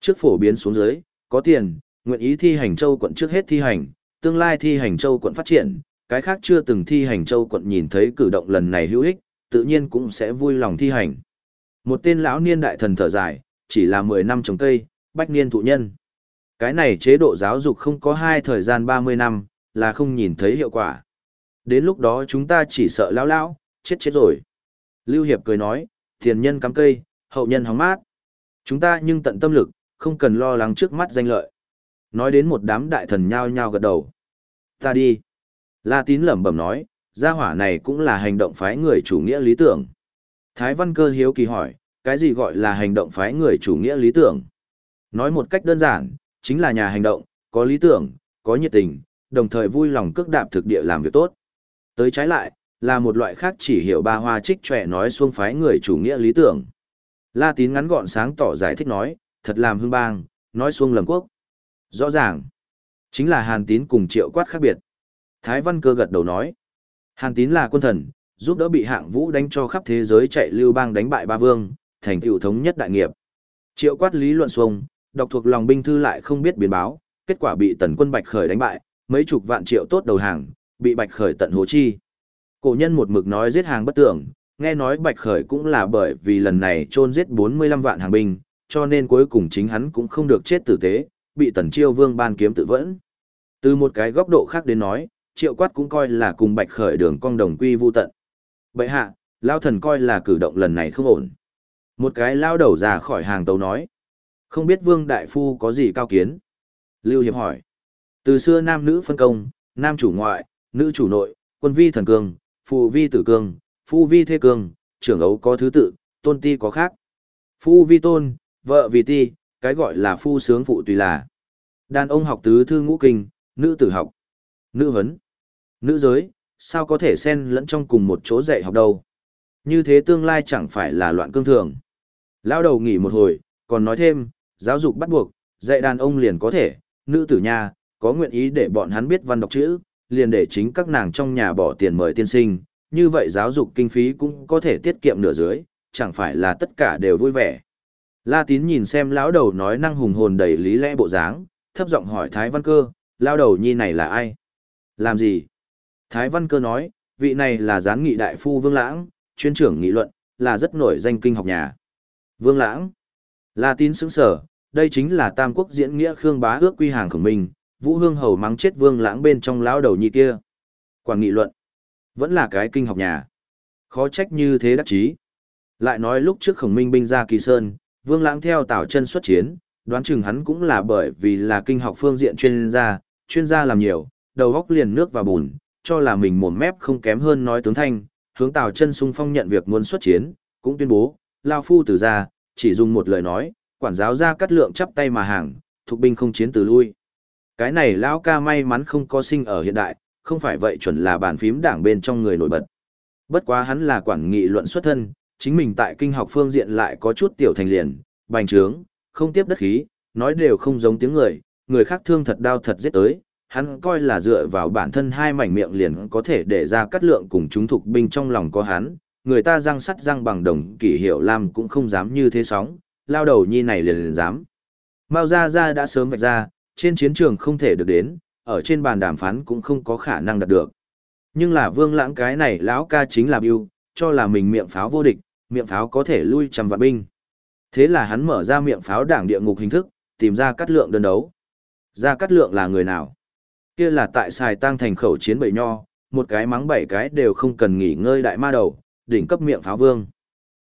Trước phổ biến xuống dưới, có tiền, nguyện ý thi hành châu quận trước hết thi hành, tương lai thi hành châu quận phát triển, cái khác chưa từng thi hành châu quận nhìn thấy cử động lần này hữu ích, tự nhiên cũng sẽ vui lòng thi hành. Một tên lão niên đại thần thở dài, chỉ là 10 năm trồng cây, bách niên thụ nhân. Cái này chế độ giáo dục không có hai thời gian 30 năm, là không nhìn thấy hiệu quả. Đến lúc đó chúng ta chỉ sợ lão lão, chết chết rồi. Lưu Hiệp cười nói, tiền nhân cắm cây, hậu nhân hóng mát. Chúng ta nhưng tận tâm lực, không cần lo lắng trước mắt danh lợi. Nói đến một đám đại thần nhao nhao gật đầu. Ta đi. La tín lẩm bẩm nói, gia hỏa này cũng là hành động phái người chủ nghĩa lý tưởng. Thái văn cơ hiếu kỳ hỏi, cái gì gọi là hành động phái người chủ nghĩa lý tưởng? Nói một cách đơn giản, chính là nhà hành động, có lý tưởng, có nhiệt tình, đồng thời vui lòng cước đạp thực địa làm việc tốt. Tới trái lại, là một loại khác chỉ hiểu ba hoa trích trẻ nói xuông phái người chủ nghĩa lý tưởng. La tín ngắn gọn sáng tỏ giải thích nói, thật làm hương bang, nói xuông lầm quốc. Rõ ràng, chính là hàn tín cùng triệu quát khác biệt. Thái văn cơ gật đầu nói, hàn tín là quân thần, giúp đỡ bị hạng vũ đánh cho khắp thế giới chạy lưu bang đánh bại ba vương, thành tựu thống nhất đại nghiệp. Triệu quát lý luận xuông, đọc thuộc lòng binh thư lại không biết biến báo, kết quả bị tần quân Bạch Khởi đánh bại, mấy chục vạn triệu tốt đầu hàng, bị Bạch Khởi tận hố chi. Cổ nhân một mực nói giết hàng bất tưởng, nghe nói Bạch Khởi cũng là bởi vì lần này chôn giết 45 vạn hàng binh, cho nên cuối cùng chính hắn cũng không được chết tử tế, bị tần chiêu vương ban kiếm tự vẫn. Từ một cái góc độ khác đến nói, triệu quát cũng coi là cùng Bạch Khởi đường cong đồng quy vu tận. Bậy hạ, lao thần coi là cử động lần này không ổn. Một cái lao đầu ra khỏi hàng tàu nói. Không biết Vương Đại Phu có gì cao kiến? Lưu Hiệp hỏi. Từ xưa nam nữ phân công, nam chủ ngoại, nữ chủ nội, quân vi thần cương, phụ vi tử cương, phu vi thế cương, trưởng ấu có thứ tự, tôn ti có khác. Phu vi tôn, vợ vì ti, cái gọi là phu sướng phụ tùy là. Đàn ông học tứ thư ngũ kinh, nữ tử học. Nữ vấn. Nữ giới, sao có thể xen lẫn trong cùng một chỗ dạy học đâu. Như thế tương lai chẳng phải là loạn cương thường. Lao đầu nghỉ một hồi, còn nói thêm, giáo dục bắt buộc, dạy đàn ông liền có thể, nữ tử nhà, có nguyện ý để bọn hắn biết văn đọc chữ, liền để chính các nàng trong nhà bỏ tiền mời tiên sinh, như vậy giáo dục kinh phí cũng có thể tiết kiệm nửa dưới, chẳng phải là tất cả đều vui vẻ. La tín nhìn xem lão đầu nói năng hùng hồn đầy lý lẽ bộ dáng, thấp giọng hỏi Thái Văn Cơ, lão đầu nhi này là ai? Làm gì? Thái Văn Cơ nói, vị này là gián nghị đại phu Vương Lãng, chuyên trưởng nghị luận, là rất nổi danh kinh học nhà. Vương Lãng, La Tín sững sở, đây chính là Tam Quốc diễn nghĩa Khương Bá ước quy hàng khổng minh, Vũ Hương Hầu mắng chết Vương Lãng bên trong lão đầu nhi kia. Quản nghị luận, vẫn là cái kinh học nhà. Khó trách như thế đắc chí. Lại nói lúc trước khổng minh binh ra kỳ sơn, Vương Lãng theo Tào chân xuất chiến, đoán chừng hắn cũng là bởi vì là kinh học phương diện chuyên gia, chuyên gia làm nhiều, đầu góc liền nước và bùn, cho là mình mồm mép không kém hơn nói tướng thanh, hướng Tào chân sung phong nhận việc muốn xuất chiến, cũng tuyên bố, lao phu từ ra, chỉ dùng một lời nói, quản giáo ra cắt lượng chắp tay mà hàng, thuộc binh không chiến từ lui. Cái này lão ca may mắn không có sinh ở hiện đại, không phải vậy chuẩn là bàn phím đảng bên trong người nổi bật. Bất quá hắn là quản nghị luận xuất thân, chính mình tại kinh học phương diện lại có chút tiểu thành liền, bành trướng, không tiếp đất khí, nói đều không giống tiếng người, người khác thương thật đau thật giết tới, hắn coi là dựa vào bản thân hai mảnh miệng liền có thể để ra cắt lượng cùng chúng thuộc binh trong lòng có hắn, người ta răng sắt răng bằng đồng kỷ hiệu lam cũng không dám như thế sóng, lao đầu nhi này liền liền dám. Mao Gia Gia đã sớm vạch ra, trên chiến trường không thể được đến, ở trên bàn đàm phán cũng không có khả năng đạt được. Nhưng là vương lãng cái này lão ca chính là biêu, cho là mình miệng pháo vô địch, miệng pháo có thể lui trăm vạn binh. Thế là hắn mở ra miệng pháo đảng địa ngục hình thức, tìm ra cắt lượng đơn đấu. Ra cắt lượng là người nào? Kia là tại xài tăng thành khẩu chiến bầy nho, một cái mắng bảy cái đều không cần nghỉ ngơi đại ma đầu, đỉnh cấp miệng pháo vương.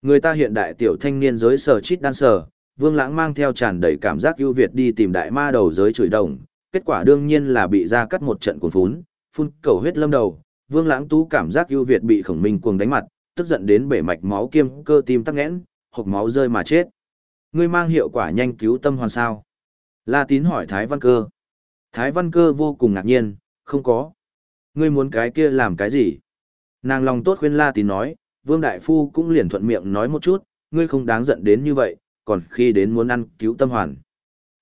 Người ta hiện đại tiểu thanh niên giới sở chít đan sở, vương lãng mang theo tràn đầy cảm giác ưu việt đi tìm đại ma đầu giới chửi đồng, kết quả đương nhiên là bị ra cắt một trận cuốn phún, phun cầu huyết lâm đầu, vương lãng tú cảm giác ưu việt bị khổng minh cuồng đánh mặt, tức giận đến bể mạch máu kiêm cơ tim tắc nghẽn, hộc máu rơi mà chết. Ngươi mang hiệu quả nhanh cứu tâm hoàn sao? La tín hỏi Thái Văn Cơ. Thái Văn Cơ vô cùng ngạc nhiên, không có. Ngươi muốn cái kia làm cái gì? Nàng lòng tốt khuyên La tín nói, Vương Đại Phu cũng liền thuận miệng nói một chút, ngươi không đáng giận đến như vậy, còn khi đến muốn ăn cứu tâm hoàn.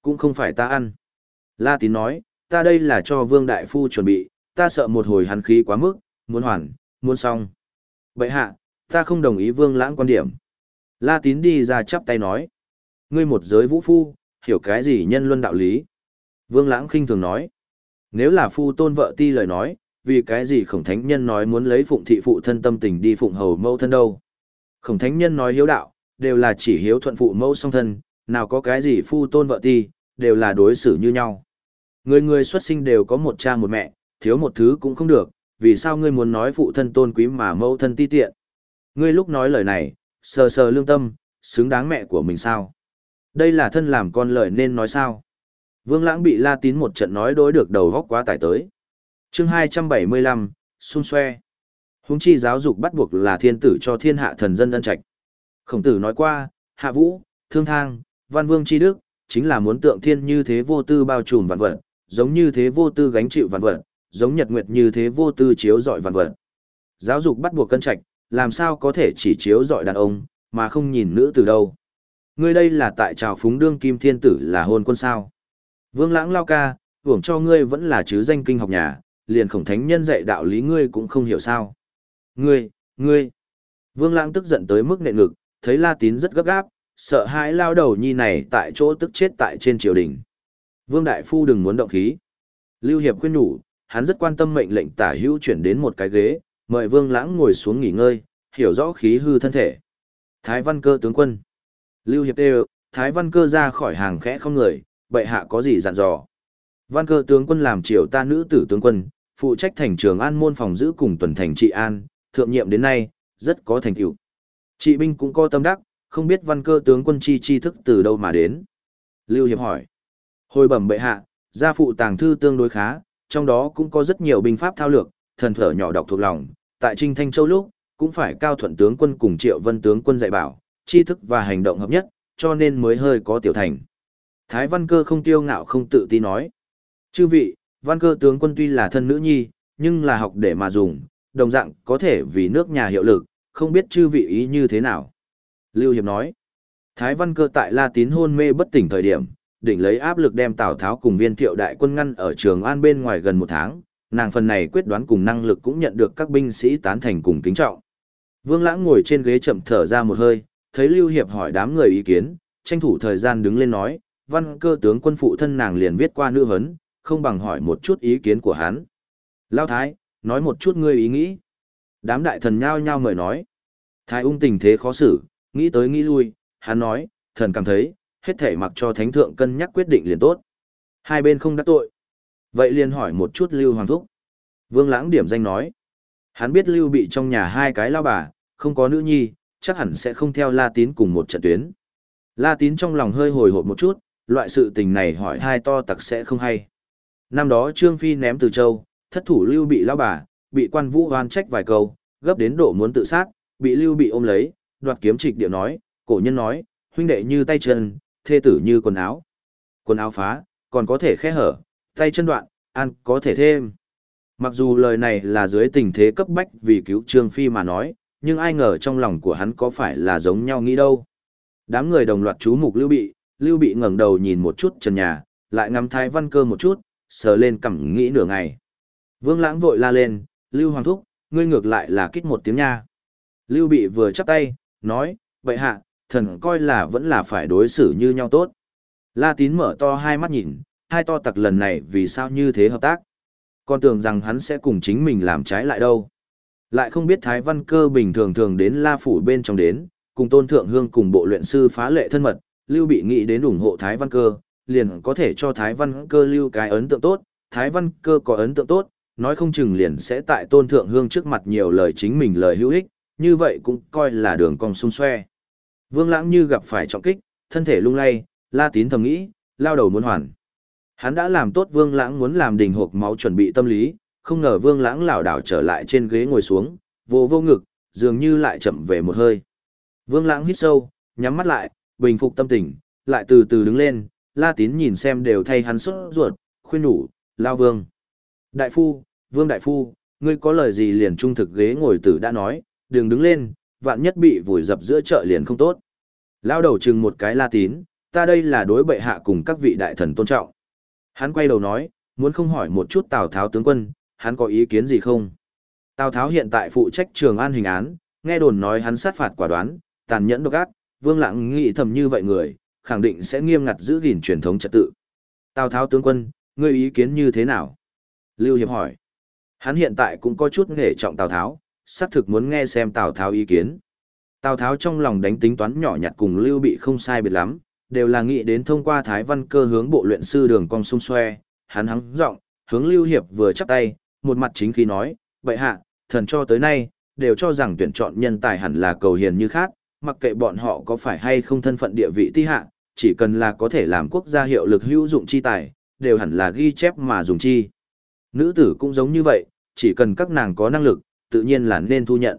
Cũng không phải ta ăn. La tín nói, ta đây là cho Vương Đại Phu chuẩn bị, ta sợ một hồi hắn khí quá mức, muốn hoàn, muốn xong. Vậy hạ, ta không đồng ý Vương Lãng quan điểm. La tín đi ra chắp tay nói. Ngươi một giới vũ phu, hiểu cái gì nhân luân đạo lý? Vương Lãng khinh thường nói. Nếu là phu tôn vợ ti lời nói, vì cái gì khổng thánh nhân nói muốn lấy phụng thị phụ thân tâm tình đi phụng hầu mẫu thân đâu? Khổng thánh nhân nói hiếu đạo, đều là chỉ hiếu thuận phụ mẫu song thân, nào có cái gì phu tôn vợ ti, đều là đối xử như nhau. Người người xuất sinh đều có một cha một mẹ, thiếu một thứ cũng không được, vì sao ngươi muốn nói phụ thân tôn quý mà mẫu thân ti tiện? Ngươi lúc nói lời này, sờ sờ lương tâm, xứng đáng mẹ của mình sao? Đây là thân làm con lời nên nói sao? Vương Lãng bị La Tín một trận nói đối được đầu góc quá tải tới. chương 275, xung xoe. Huống chi giáo dục bắt buộc là thiên tử cho thiên hạ thần dân ân trạch. Khổng tử nói qua, hạ vũ, thương thang, văn vương chi đức, chính là muốn tượng thiên như thế vô tư bao trùm vạn vật, giống như thế vô tư gánh chịu vạn vật, giống nhật nguyệt như thế vô tư chiếu dọi vạn vật. Giáo dục bắt buộc cân trạch, làm sao có thể chỉ chiếu dọi đàn ông, mà không nhìn nữ từ đâu. Ngươi đây là tại trào phúng đương kim thiên tử là hôn quân sao. Vương lãng lao ca, hưởng cho ngươi vẫn là chứ danh kinh học nhà, liền khổng thánh nhân dạy đạo lý ngươi cũng không hiểu sao. Ngươi, ngươi. Vương lãng tức giận tới mức nệ ngực, thấy la tín rất gấp gáp, sợ hãi lao đầu nhi này tại chỗ tức chết tại trên triều đình. Vương đại phu đừng muốn động khí. Lưu hiệp khuyên nhủ, hắn rất quan tâm mệnh lệnh tả hữu chuyển đến một cái ghế, mời vương lãng ngồi xuống nghỉ ngơi, hiểu rõ khí hư thân thể. Thái văn cơ tướng quân. Lưu Hiệp đều, Thái Văn Cơ ra khỏi hàng khẽ không người, bệ hạ có gì dặn dò. Văn Cơ tướng quân làm triều ta nữ tử tướng quân, phụ trách thành trường an môn phòng giữ cùng tuần thành trị an, thượng nhiệm đến nay, rất có thành tựu. Trị binh cũng có tâm đắc, không biết Văn Cơ tướng quân chi chi thức từ đâu mà đến. Lưu Hiệp hỏi. Hồi bẩm bệ hạ, gia phụ tàng thư tương đối khá, trong đó cũng có rất nhiều binh pháp thao lược, thần thở nhỏ đọc thuộc lòng, tại Trinh Thanh Châu lúc, cũng phải cao thuận tướng quân cùng Triệu Vân tướng quân dạy bảo, tri thức và hành động hợp nhất, cho nên mới hơi có tiểu thành. Thái văn cơ không tiêu ngạo không tự ti nói. Chư vị, văn cơ tướng quân tuy là thân nữ nhi, nhưng là học để mà dùng, đồng dạng có thể vì nước nhà hiệu lực, không biết chư vị ý như thế nào. Lưu Hiệp nói. Thái văn cơ tại La Tín hôn mê bất tỉnh thời điểm, định lấy áp lực đem Tào Tháo cùng viên thiệu đại quân ngăn ở trường an bên ngoài gần một tháng, nàng phần này quyết đoán cùng năng lực cũng nhận được các binh sĩ tán thành cùng kính trọng. Vương Lãng ngồi trên ghế chậm thở ra một hơi, thấy Lưu Hiệp hỏi đám người ý kiến, tranh thủ thời gian đứng lên nói, văn cơ tướng quân phụ thân nàng liền viết qua nữ hấn, không bằng hỏi một chút ý kiến của hắn. Lao Thái, nói một chút ngươi ý nghĩ. Đám đại thần nhao nhao mời nói. Thái ung tình thế khó xử, nghĩ tới nghĩ lui, hắn nói, thần cảm thấy, hết thể mặc cho thánh thượng cân nhắc quyết định liền tốt. Hai bên không đắc tội. Vậy liền hỏi một chút Lưu Hoàng Thúc. Vương Lãng điểm danh nói. Hắn biết Lưu bị trong nhà hai cái lao bà, không có nữ nhi, chắc hẳn sẽ không theo La Tín cùng một trận tuyến. La Tín trong lòng hơi hồi hộp một chút, loại sự tình này hỏi hai to tặc sẽ không hay. Năm đó Trương Phi ném từ châu, thất thủ Lưu bị lao bà, bị quan vũ hoan trách vài câu, gấp đến độ muốn tự sát, bị Lưu bị ôm lấy, đoạt kiếm trịch điệu nói, cổ nhân nói, huynh đệ như tay chân, thê tử như quần áo. Quần áo phá, còn có thể khe hở, tay chân đoạn, ăn có thể thêm. Mặc dù lời này là dưới tình thế cấp bách vì cứu Trương Phi mà nói, nhưng ai ngờ trong lòng của hắn có phải là giống nhau nghĩ đâu. Đám người đồng loạt chú mục Lưu Bị, Lưu Bị ngẩng đầu nhìn một chút trần nhà, lại ngắm Thái Văn Cơ một chút, sờ lên cằm nghĩ nửa ngày. Vương Lãng vội la lên, Lưu Hoàng Thúc, ngươi ngược lại là kích một tiếng nha. Lưu Bị vừa chắp tay, nói, vậy hạ, thần coi là vẫn là phải đối xử như nhau tốt. La Tín mở to hai mắt nhìn, hai to tặc lần này vì sao như thế hợp tác. Con tưởng rằng hắn sẽ cùng chính mình làm trái lại đâu. Lại không biết Thái Văn Cơ bình thường thường đến La Phủ bên trong đến, cùng Tôn Thượng Hương cùng bộ luyện sư phá lệ thân mật, Lưu bị nghĩ đến ủng hộ Thái Văn Cơ, liền có thể cho Thái Văn Cơ lưu cái ấn tượng tốt, Thái Văn Cơ có ấn tượng tốt, nói không chừng liền sẽ tại Tôn Thượng Hương trước mặt nhiều lời chính mình lời hữu ích, như vậy cũng coi là đường cong xung xoe. Vương Lãng như gặp phải trọng kích, thân thể lung lay, La Tín thầm nghĩ, lao đầu muốn hoàn. Hắn đã làm tốt Vương Lãng muốn làm đình hộp máu chuẩn bị tâm lý, không ngờ Vương Lãng lảo đảo trở lại trên ghế ngồi xuống, vô vô ngực, dường như lại chậm về một hơi. Vương Lãng hít sâu, nhắm mắt lại, bình phục tâm tình, lại từ từ đứng lên, La Tín nhìn xem đều thay hắn sốt ruột, khuyên nhủ, lao Vương. Đại phu, Vương Đại phu, ngươi có lời gì liền trung thực ghế ngồi tử đã nói, đừng đứng lên, vạn nhất bị vùi dập giữa chợ liền không tốt. Lao đầu chừng một cái La Tín, ta đây là đối bệ hạ cùng các vị đại thần tôn trọng. Hắn quay đầu nói, muốn không hỏi một chút Tào Tháo tướng quân, hắn có ý kiến gì không? Tào Tháo hiện tại phụ trách trường an hình án, nghe đồn nói hắn sát phạt quả đoán, tàn nhẫn độc ác, Vương Lãng nghĩ thầm như vậy người, khẳng định sẽ nghiêm ngặt giữ gìn truyền thống trật tự. Tào Tháo tướng quân, ngươi ý kiến như thế nào? Lưu Hiệp hỏi. Hắn hiện tại cũng có chút nghề trọng Tào Tháo, xác thực muốn nghe xem Tào Tháo ý kiến. Tào Tháo trong lòng đánh tính toán nhỏ nhặt cùng Lưu Bị không sai biệt lắm, đều là nghĩ đến thông qua Thái Văn cơ hướng bộ luyện sư đường cong xung xoe, hắn hắng giọng, hướng Lưu Hiệp vừa chắp tay, một mặt chính khí nói, vậy hạ, thần cho tới nay, đều cho rằng tuyển chọn nhân tài hẳn là cầu hiền như khác, mặc kệ bọn họ có phải hay không thân phận địa vị ti hạ, chỉ cần là có thể làm quốc gia hiệu lực hữu dụng chi tài, đều hẳn là ghi chép mà dùng chi. Nữ tử cũng giống như vậy, chỉ cần các nàng có năng lực, tự nhiên là nên thu nhận.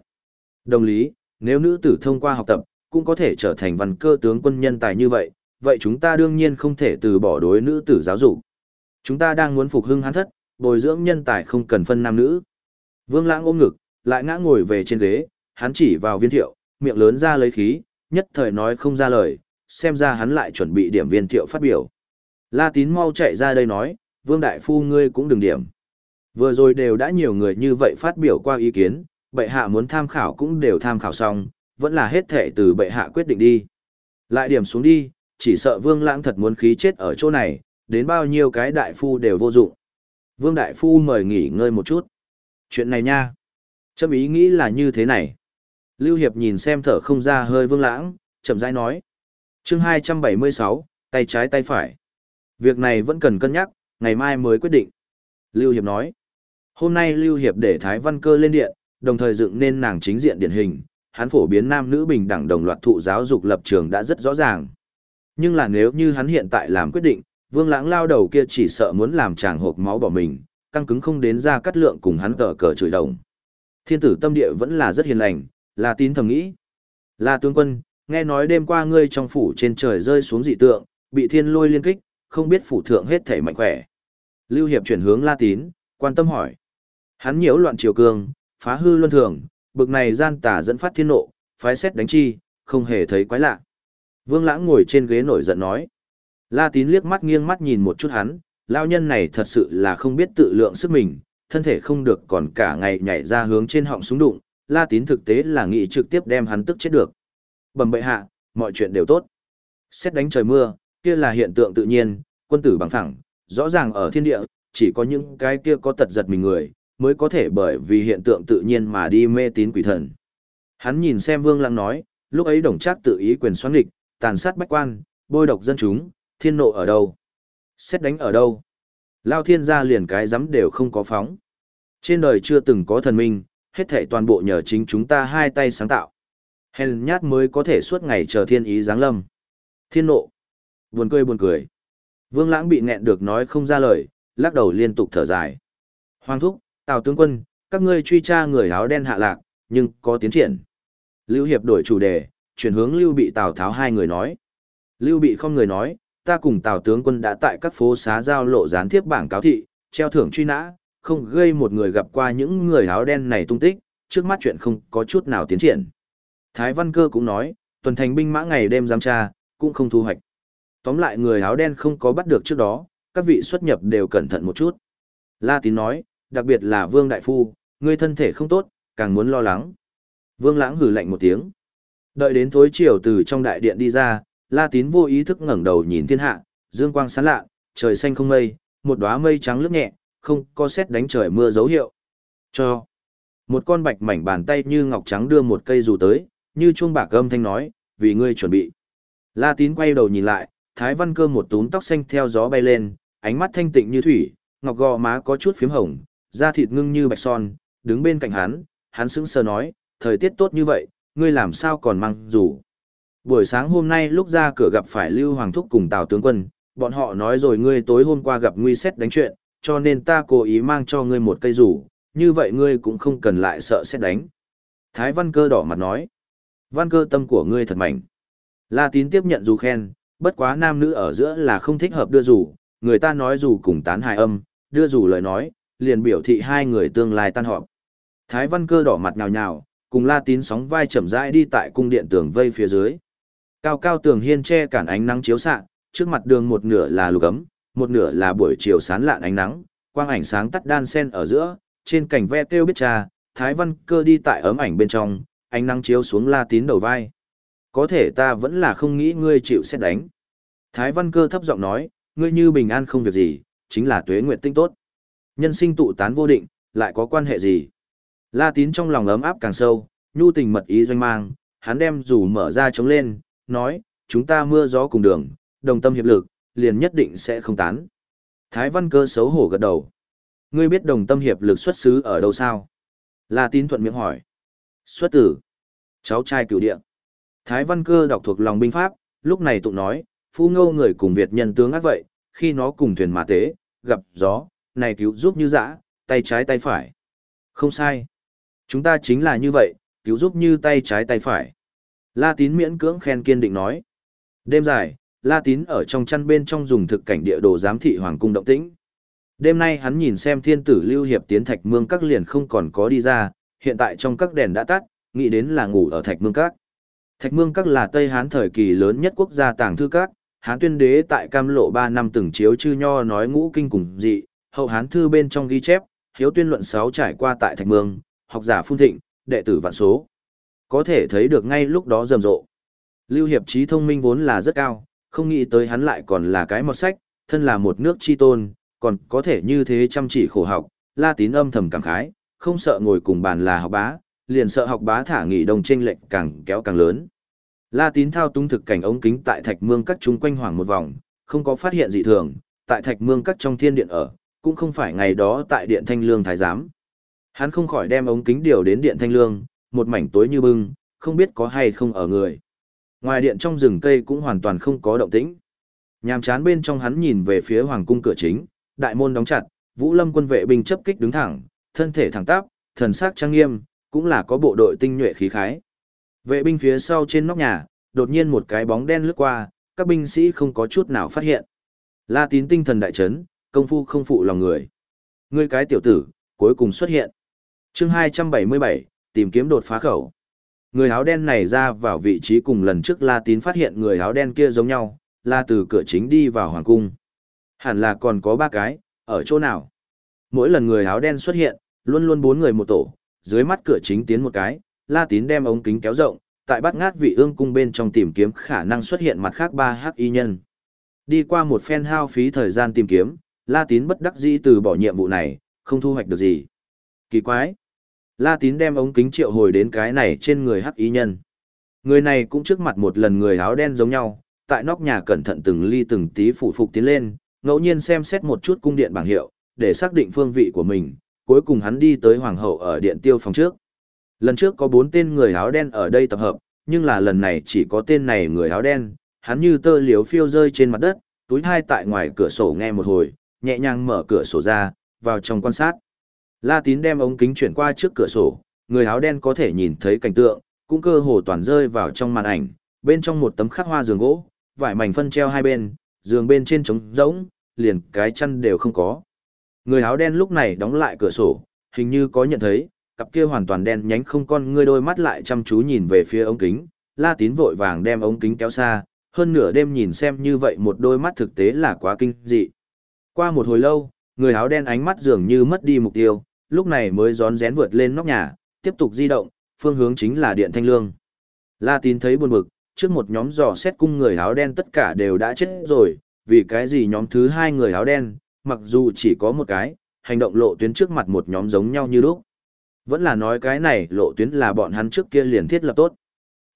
Đồng lý, nếu nữ tử thông qua học tập, cũng có thể trở thành văn cơ tướng quân nhân tài như vậy, vậy chúng ta đương nhiên không thể từ bỏ đối nữ tử giáo dục. Chúng ta đang muốn phục hưng hắn thất, bồi dưỡng nhân tài không cần phân nam nữ. Vương Lãng ôm ngực, lại ngã ngồi về trên ghế, hắn chỉ vào viên thiệu, miệng lớn ra lấy khí, nhất thời nói không ra lời, xem ra hắn lại chuẩn bị điểm viên thiệu phát biểu. La Tín mau chạy ra đây nói, Vương Đại Phu ngươi cũng đừng điểm. Vừa rồi đều đã nhiều người như vậy phát biểu qua ý kiến, bệ hạ muốn tham khảo cũng đều tham khảo xong, vẫn là hết thể từ bệ hạ quyết định đi. Lại điểm xuống đi, chỉ sợ Vương Lãng thật muốn khí chết ở chỗ này, đến bao nhiêu cái đại phu đều vô dụng. Vương Đại Phu mời nghỉ ngơi một chút. Chuyện này nha. Châm ý nghĩ là như thế này. Lưu Hiệp nhìn xem thở không ra hơi Vương Lãng, chậm rãi nói. chương 276, tay trái tay phải. Việc này vẫn cần cân nhắc, ngày mai mới quyết định. Lưu Hiệp nói. Hôm nay Lưu Hiệp để Thái Văn Cơ lên điện, đồng thời dựng nên nàng chính diện điển hình, hắn phổ biến nam nữ bình đẳng đồng loạt thụ giáo dục lập trường đã rất rõ ràng. Nhưng là nếu như hắn hiện tại làm quyết định, vương lãng lao đầu kia chỉ sợ muốn làm chàng hộp máu bỏ mình, căng cứng không đến ra cắt lượng cùng hắn tờ cờ chửi đồng. Thiên tử tâm địa vẫn là rất hiền lành, là tín thầm nghĩ. Là tướng quân, nghe nói đêm qua ngươi trong phủ trên trời rơi xuống dị tượng, bị thiên lôi liên kích, không biết phủ thượng hết thể mạnh khỏe. Lưu Hiệp chuyển hướng La Tín, quan tâm hỏi. Hắn nhiễu loạn triều cương, phá hư luân thường, bực này gian tà dẫn phát thiên nộ, phái xét đánh chi, không hề thấy quái lạ. Vương Lãng ngồi trên ghế nổi giận nói. La Tín liếc mắt nghiêng mắt nhìn một chút hắn, lao nhân này thật sự là không biết tự lượng sức mình, thân thể không được còn cả ngày nhảy ra hướng trên họng súng đụng, La Tín thực tế là nghĩ trực tiếp đem hắn tức chết được. Bẩm bệ hạ, mọi chuyện đều tốt. Xét đánh trời mưa, kia là hiện tượng tự nhiên, quân tử bằng phẳng, rõ ràng ở thiên địa, chỉ có những cái kia có tật giật mình người, mới có thể bởi vì hiện tượng tự nhiên mà đi mê tín quỷ thần. Hắn nhìn xem Vương Lãng nói, lúc ấy đồng trác tự ý quyền xoắn địch, tàn sát bách quan, bôi độc dân chúng, thiên nộ ở đâu? Xét đánh ở đâu? Lao thiên gia liền cái dám đều không có phóng. Trên đời chưa từng có thần minh, hết thảy toàn bộ nhờ chính chúng ta hai tay sáng tạo. Hèn nhát mới có thể suốt ngày chờ thiên ý giáng lâm. Thiên nộ. Buồn cười buồn cười. Vương Lãng bị nghẹn được nói không ra lời, lắc đầu liên tục thở dài. Hoàng thúc, Tào tướng quân, các ngươi truy tra người áo đen hạ lạc, nhưng có tiến triển. Lưu Hiệp đổi chủ đề, chuyển hướng Lưu Bị Tào Tháo hai người nói. Lưu Bị không người nói, ta cùng Tào tướng quân đã tại các phố xá giao lộ gián tiếp bảng cáo thị, treo thưởng truy nã, không gây một người gặp qua những người áo đen này tung tích, trước mắt chuyện không có chút nào tiến triển. Thái Văn Cơ cũng nói, tuần thành binh mã ngày đêm giám tra, cũng không thu hoạch. Tóm lại người áo đen không có bắt được trước đó, các vị xuất nhập đều cẩn thận một chút. La Tín nói, đặc biệt là Vương Đại Phu, người thân thể không tốt, càng muốn lo lắng. Vương Lãng hử lạnh một tiếng. Đợi đến tối chiều từ trong đại điện đi ra, La Tín vô ý thức ngẩng đầu nhìn thiên hạ, dương quang sáng lạ, trời xanh không mây, một đóa mây trắng lướt nhẹ, không có xét đánh trời mưa dấu hiệu. Cho. Một con bạch mảnh bàn tay như ngọc trắng đưa một cây dù tới, như chuông bạc âm thanh nói, vì ngươi chuẩn bị. La Tín quay đầu nhìn lại, Thái Văn Cơ một túm tóc xanh theo gió bay lên, ánh mắt thanh tịnh như thủy, ngọc gò má có chút phím hồng, da thịt ngưng như bạch son, đứng bên cạnh hắn, hắn sững sờ nói, thời tiết tốt như vậy, ngươi làm sao còn mang dù. Buổi sáng hôm nay lúc ra cửa gặp phải Lưu Hoàng Thúc cùng Tào Tướng Quân, bọn họ nói rồi ngươi tối hôm qua gặp nguy xét đánh chuyện, cho nên ta cố ý mang cho ngươi một cây rủ, như vậy ngươi cũng không cần lại sợ xét đánh. Thái Văn Cơ đỏ mặt nói, văn cơ tâm của ngươi thật mạnh. La Tín tiếp nhận dù khen, bất quá nam nữ ở giữa là không thích hợp đưa rủ, người ta nói dù cùng tán hài âm, đưa rủ lời nói, liền biểu thị hai người tương lai tan họp. Thái Văn Cơ đỏ mặt nhào nhào, cùng La Tín sóng vai chậm rãi đi tại cung điện tường vây phía dưới. Cao cao tường hiên che cản ánh nắng chiếu xạ, trước mặt đường một nửa là lục ấm, một nửa là buổi chiều sán lạn ánh nắng, quang ảnh sáng tắt đan sen ở giữa, trên cảnh ve kêu biết cha Thái Văn Cơ đi tại ấm ảnh bên trong, ánh nắng chiếu xuống La Tín đầu vai. Có thể ta vẫn là không nghĩ ngươi chịu xét đánh. Thái Văn Cơ thấp giọng nói, ngươi như bình an không việc gì, chính là tuế nguyện tinh tốt. Nhân sinh tụ tán vô định, lại có quan hệ gì? La Tín trong lòng ấm áp càng sâu, nhu tình mật ý doanh mang, hắn đem dù mở ra chống lên, nói, chúng ta mưa gió cùng đường, đồng tâm hiệp lực, liền nhất định sẽ không tán. Thái Văn Cơ xấu hổ gật đầu. Ngươi biết đồng tâm hiệp lực xuất xứ ở đâu sao? La Tín thuận miệng hỏi. Xuất tử. Cháu trai cửu địa. Thái Văn Cơ đọc thuộc lòng binh pháp, lúc này tụng nói, phu ngâu người cùng Việt nhân tướng ác vậy, khi nó cùng thuyền mà tế, gặp gió, này cứu giúp như dã, tay trái tay phải. Không sai. Chúng ta chính là như vậy, cứu giúp như tay trái tay phải. La Tín miễn cưỡng khen kiên định nói. Đêm dài, La Tín ở trong chăn bên trong dùng thực cảnh địa đồ giám thị hoàng cung động tĩnh. Đêm nay hắn nhìn xem thiên tử lưu hiệp tiến thạch mương các liền không còn có đi ra, hiện tại trong các đèn đã tắt, nghĩ đến là ngủ ở thạch mương các. Thạch mương các là Tây Hán thời kỳ lớn nhất quốc gia tàng thư các, Hán tuyên đế tại cam lộ 3 năm từng chiếu chư nho nói ngũ kinh cùng dị, hậu Hán thư bên trong ghi chép, hiếu tuyên luận 6 trải qua tại thạch mương, học giả phun thịnh, đệ tử vạn số. Có thể thấy được ngay lúc đó rầm rộ. Lưu Hiệp trí thông minh vốn là rất cao, không nghĩ tới hắn lại còn là cái một sách, thân là một nước chi tôn, còn có thể như thế chăm chỉ khổ học, la tín âm thầm cảm khái, không sợ ngồi cùng bàn là học bá, liền sợ học bá thả nghỉ đồng trên lệnh càng kéo càng lớn. La tín thao túng thực cảnh ống kính tại thạch mương các chúng quanh hoàng một vòng, không có phát hiện gì thường, tại thạch mương các trong thiên điện ở, cũng không phải ngày đó tại điện thanh lương thái giám. Hắn không khỏi đem ống kính điều đến điện thanh lương, một mảnh tối như bưng, không biết có hay không ở người. Ngoài điện trong rừng cây cũng hoàn toàn không có động tĩnh. Nhàm chán bên trong hắn nhìn về phía hoàng cung cửa chính, đại môn đóng chặt, Vũ Lâm quân vệ binh chấp kích đứng thẳng, thân thể thẳng tắp, thần sắc trang nghiêm, cũng là có bộ đội tinh nhuệ khí khái. Vệ binh phía sau trên nóc nhà, đột nhiên một cái bóng đen lướt qua, các binh sĩ không có chút nào phát hiện. La Tín tinh thần đại chấn, công phu không phụ lòng người. Ngươi cái tiểu tử, cuối cùng xuất hiện. Chương 277, tìm kiếm đột phá khẩu. Người áo đen này ra vào vị trí cùng lần trước La Tín phát hiện người áo đen kia giống nhau, là từ cửa chính đi vào hoàng cung. Hẳn là còn có ba cái, ở chỗ nào? Mỗi lần người áo đen xuất hiện, luôn luôn bốn người một tổ, dưới mắt cửa chính tiến một cái, La Tín đem ống kính kéo rộng, tại bắt ngát vị ương cung bên trong tìm kiếm khả năng xuất hiện mặt khác ba hắc y nhân. Đi qua một phen hao phí thời gian tìm kiếm, La Tín bất đắc dĩ từ bỏ nhiệm vụ này, không thu hoạch được gì. Kỳ quái. La tín đem ống kính triệu hồi đến cái này trên người hắc ý nhân. Người này cũng trước mặt một lần người áo đen giống nhau, tại nóc nhà cẩn thận từng ly từng tí phủ phục tiến lên, ngẫu nhiên xem xét một chút cung điện bảng hiệu, để xác định phương vị của mình, cuối cùng hắn đi tới hoàng hậu ở điện tiêu phòng trước. Lần trước có bốn tên người áo đen ở đây tập hợp, nhưng là lần này chỉ có tên này người áo đen, hắn như tơ liếu phiêu rơi trên mặt đất, túi thai tại ngoài cửa sổ nghe một hồi, nhẹ nhàng mở cửa sổ ra, vào trong quan sát. La tín đem ống kính chuyển qua trước cửa sổ, người áo đen có thể nhìn thấy cảnh tượng, cũng cơ hồ toàn rơi vào trong màn ảnh, bên trong một tấm khắc hoa giường gỗ, vải mảnh phân treo hai bên, giường bên trên trống rỗng, liền cái chăn đều không có. Người áo đen lúc này đóng lại cửa sổ, hình như có nhận thấy, cặp kia hoàn toàn đen nhánh không con ngươi đôi mắt lại chăm chú nhìn về phía ống kính, La Tín vội vàng đem ống kính kéo xa, hơn nửa đêm nhìn xem như vậy một đôi mắt thực tế là quá kinh dị. Qua một hồi lâu, người áo đen ánh mắt dường như mất đi mục tiêu, lúc này mới rón rén vượt lên nóc nhà, tiếp tục di động, phương hướng chính là điện thanh lương. La Tín thấy buồn bực, trước một nhóm dò xét cung người áo đen tất cả đều đã chết rồi, vì cái gì nhóm thứ hai người áo đen, mặc dù chỉ có một cái, hành động lộ tuyến trước mặt một nhóm giống nhau như lúc. Vẫn là nói cái này lộ tuyến là bọn hắn trước kia liền thiết lập tốt.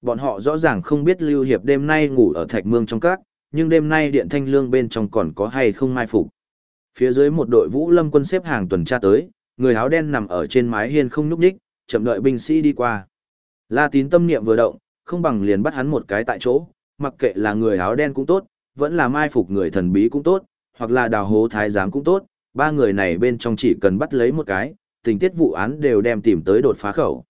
Bọn họ rõ ràng không biết Lưu Hiệp đêm nay ngủ ở Thạch Mương trong các, nhưng đêm nay Điện Thanh Lương bên trong còn có hay không mai phục. Phía dưới một đội vũ lâm quân xếp hàng tuần tra tới, người áo đen nằm ở trên mái hiên không nhúc nhích, chậm đợi binh sĩ đi qua. La Tín tâm niệm vừa động, không bằng liền bắt hắn một cái tại chỗ, mặc kệ là người áo đen cũng tốt, vẫn là mai phục người thần bí cũng tốt, hoặc là đào hố thái giám cũng tốt, ba người này bên trong chỉ cần bắt lấy một cái, tình tiết vụ án đều đem tìm tới đột phá khẩu.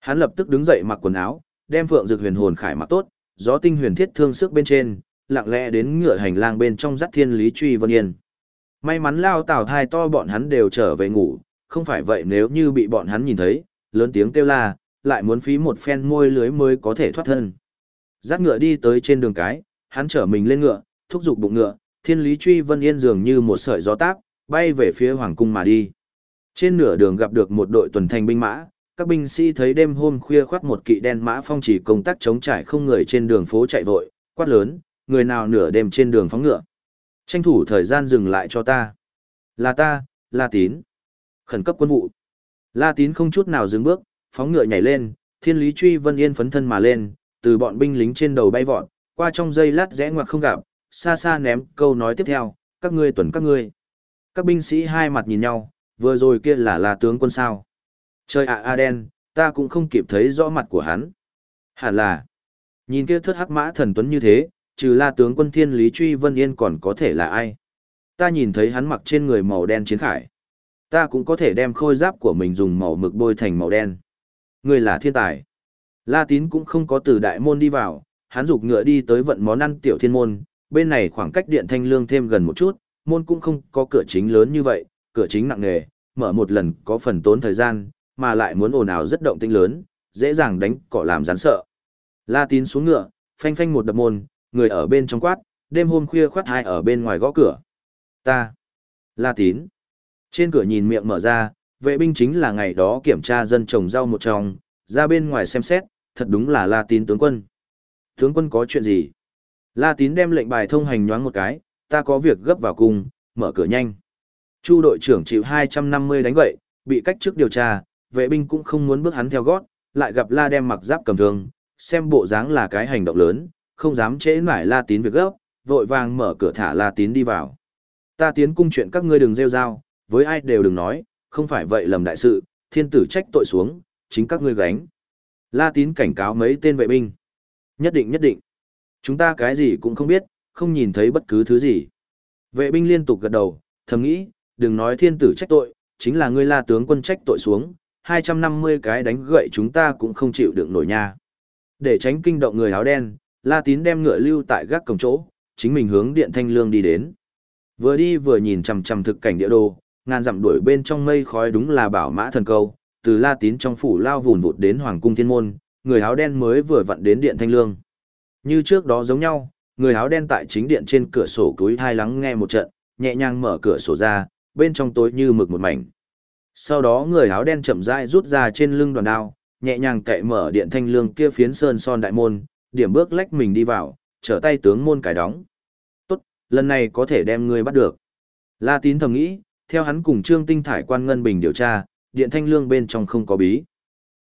Hắn lập tức đứng dậy mặc quần áo, đem phượng dược huyền hồn khải mặc tốt, gió tinh huyền thiết thương sức bên trên, lặng lẽ đến ngựa hành lang bên trong dắt thiên lý truy vân yên. May mắn lao tào thai to bọn hắn đều trở về ngủ, không phải vậy nếu như bị bọn hắn nhìn thấy, lớn tiếng kêu la, lại muốn phí một phen môi lưới mới có thể thoát thân. Giác ngựa đi tới trên đường cái, hắn trở mình lên ngựa, thúc giục bụng ngựa, thiên lý truy vân yên dường như một sợi gió táp, bay về phía hoàng cung mà đi. Trên nửa đường gặp được một đội tuần thành binh mã, các binh sĩ thấy đêm hôm khuya khoát một kỵ đen mã phong chỉ công tác chống trải không người trên đường phố chạy vội, quát lớn, người nào nửa đêm trên đường phóng ngựa. Tranh thủ thời gian dừng lại cho ta. Là ta, là Tín. Khẩn cấp quân vụ. La Tín không chút nào dừng bước, phóng ngựa nhảy lên, thiên lý truy vân yên phấn thân mà lên, từ bọn binh lính trên đầu bay vọt, qua trong giây lát rẽ ngoặt không gặp, xa xa ném câu nói tiếp theo, các ngươi tuần các ngươi. Các binh sĩ hai mặt nhìn nhau, vừa rồi kia là là tướng quân sao. Trời ạ a đen, ta cũng không kịp thấy rõ mặt của hắn. Hẳn là, nhìn kia thất hắc mã thần tuấn như thế, trừ la tướng quân thiên lý truy vân yên còn có thể là ai. Ta nhìn thấy hắn mặc trên người màu đen chiến khải. Ta cũng có thể đem khôi giáp của mình dùng màu mực bôi thành màu đen. Người là thiên tài. La tín cũng không có từ đại môn đi vào, hắn dục ngựa đi tới vận món ăn tiểu thiên môn, bên này khoảng cách điện thanh lương thêm gần một chút, môn cũng không có cửa chính lớn như vậy, cửa chính nặng nề, mở một lần có phần tốn thời gian, mà lại muốn ồn ào rất động tinh lớn, dễ dàng đánh cỏ làm rắn sợ. La tín xuống ngựa, phanh phanh một đập môn, người ở bên trong quát, đêm hôm khuya khoát hai ở bên ngoài gõ cửa. Ta. La tín. Trên cửa nhìn miệng mở ra, vệ binh chính là ngày đó kiểm tra dân trồng rau một trong, ra bên ngoài xem xét, thật đúng là La tín tướng quân. Tướng quân có chuyện gì? La tín đem lệnh bài thông hành nhoáng một cái, ta có việc gấp vào cung, mở cửa nhanh. Chu đội trưởng chịu 250 đánh gậy, bị cách trước điều tra, vệ binh cũng không muốn bước hắn theo gót, lại gặp La đem mặc giáp cầm thương, xem bộ dáng là cái hành động lớn, không dám trễ nải La Tín việc gấp, vội vàng mở cửa thả La Tín đi vào. Ta tiến cung chuyện các ngươi đừng rêu rao, với ai đều đừng nói, không phải vậy lầm đại sự, thiên tử trách tội xuống, chính các ngươi gánh. La Tín cảnh cáo mấy tên vệ binh. Nhất định nhất định. Chúng ta cái gì cũng không biết, không nhìn thấy bất cứ thứ gì. Vệ binh liên tục gật đầu, thầm nghĩ, đừng nói thiên tử trách tội, chính là ngươi la tướng quân trách tội xuống, 250 cái đánh gậy chúng ta cũng không chịu được nổi nha. Để tránh kinh động người áo đen, La Tín đem ngựa lưu tại gác cổng chỗ, chính mình hướng điện thanh lương đi đến. Vừa đi vừa nhìn chằm chằm thực cảnh địa đồ, ngàn dặm đuổi bên trong mây khói đúng là bảo mã thần câu, từ La Tín trong phủ lao vùn vụt đến hoàng cung thiên môn, người áo đen mới vừa vặn đến điện thanh lương. Như trước đó giống nhau, người áo đen tại chính điện trên cửa sổ cúi thai lắng nghe một trận, nhẹ nhàng mở cửa sổ ra, bên trong tối như mực một mảnh. Sau đó người áo đen chậm rãi rút ra trên lưng đoàn đao, nhẹ nhàng cậy mở điện thanh lương kia phiến sơn son đại môn, điểm bước lách mình đi vào, trở tay tướng môn cải đóng. Tốt, lần này có thể đem ngươi bắt được. La tín thầm nghĩ, theo hắn cùng Trương Tinh Thải quan ngân bình điều tra, điện thanh lương bên trong không có bí.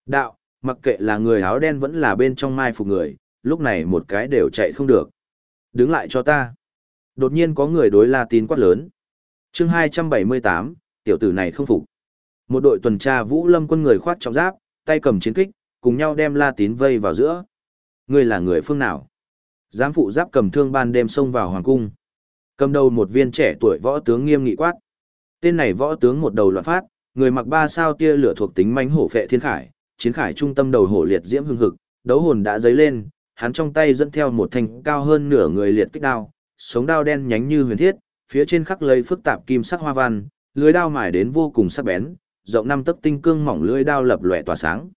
Đạo, mặc kệ là người áo đen vẫn là bên trong mai phục người, lúc này một cái đều chạy không được. Đứng lại cho ta. Đột nhiên có người đối La Tín quát lớn. chương 278, tiểu tử này không phục. Một đội tuần tra Vũ Lâm quân người khoát trọng giáp, tay cầm chiến kích, cùng nhau đem La Tín vây vào giữa. Ngươi là người phương nào? Giám phụ giáp cầm thương ban đêm xông vào hoàng cung. Cầm đầu một viên trẻ tuổi võ tướng nghiêm nghị quát. Tên này võ tướng một đầu loạn phát, người mặc ba sao tia lửa thuộc tính mãnh hổ phệ thiên khải, chiến khải trung tâm đầu hổ liệt diễm hưng hực, đấu hồn đã dấy lên, hắn trong tay dẫn theo một thanh cao hơn nửa người liệt kích đao, sống đao đen nhánh như huyền thiết, phía trên khắc lấy phức tạp kim sắc hoa văn, lưới đao mài đến vô cùng sắc bén, rộng năm tấc tinh cương mỏng lưới đao lập lòe tỏa sáng.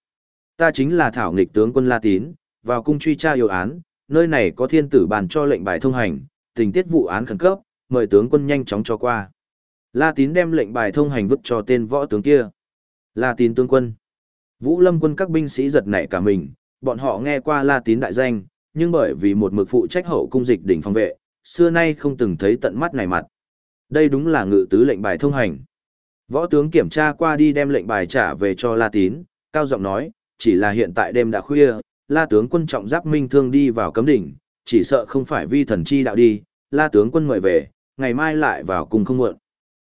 Ta chính là thảo nghịch tướng quân La Tín, vào cung truy tra yêu án, nơi này có thiên tử bàn cho lệnh bài thông hành, tình tiết vụ án khẩn cấp, mời tướng quân nhanh chóng cho qua. La Tín đem lệnh bài thông hành vứt cho tên võ tướng kia. La Tín tướng quân. Vũ Lâm quân các binh sĩ giật nảy cả mình, bọn họ nghe qua La Tín đại danh, nhưng bởi vì một mực phụ trách hậu cung dịch đỉnh phòng vệ, xưa nay không từng thấy tận mắt này mặt. Đây đúng là ngự tứ lệnh bài thông hành. Võ tướng kiểm tra qua đi đem lệnh bài trả về cho La Tín, cao giọng nói, chỉ là hiện tại đêm đã khuya, La tướng quân trọng giáp minh thương đi vào cấm đỉnh, chỉ sợ không phải vi thần chi đạo đi, La tướng quân mời về, ngày mai lại vào cùng không muộn.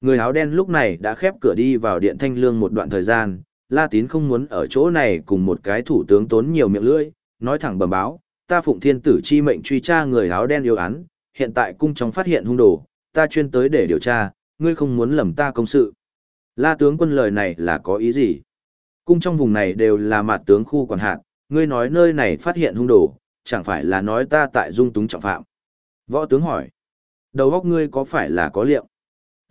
Người áo đen lúc này đã khép cửa đi vào điện thanh lương một đoạn thời gian, La Tín không muốn ở chỗ này cùng một cái thủ tướng tốn nhiều miệng lưỡi, nói thẳng bẩm báo, ta phụng thiên tử chi mệnh truy tra người áo đen yêu án, hiện tại cung trong phát hiện hung đồ, ta chuyên tới để điều tra, ngươi không muốn lầm ta công sự. La tướng quân lời này là có ý gì? Cung trong vùng này đều là mặt tướng khu quản hạt, ngươi nói nơi này phát hiện hung đồ, chẳng phải là nói ta tại dung túng trọng phạm. Võ tướng hỏi, đầu óc ngươi có phải là có liệu?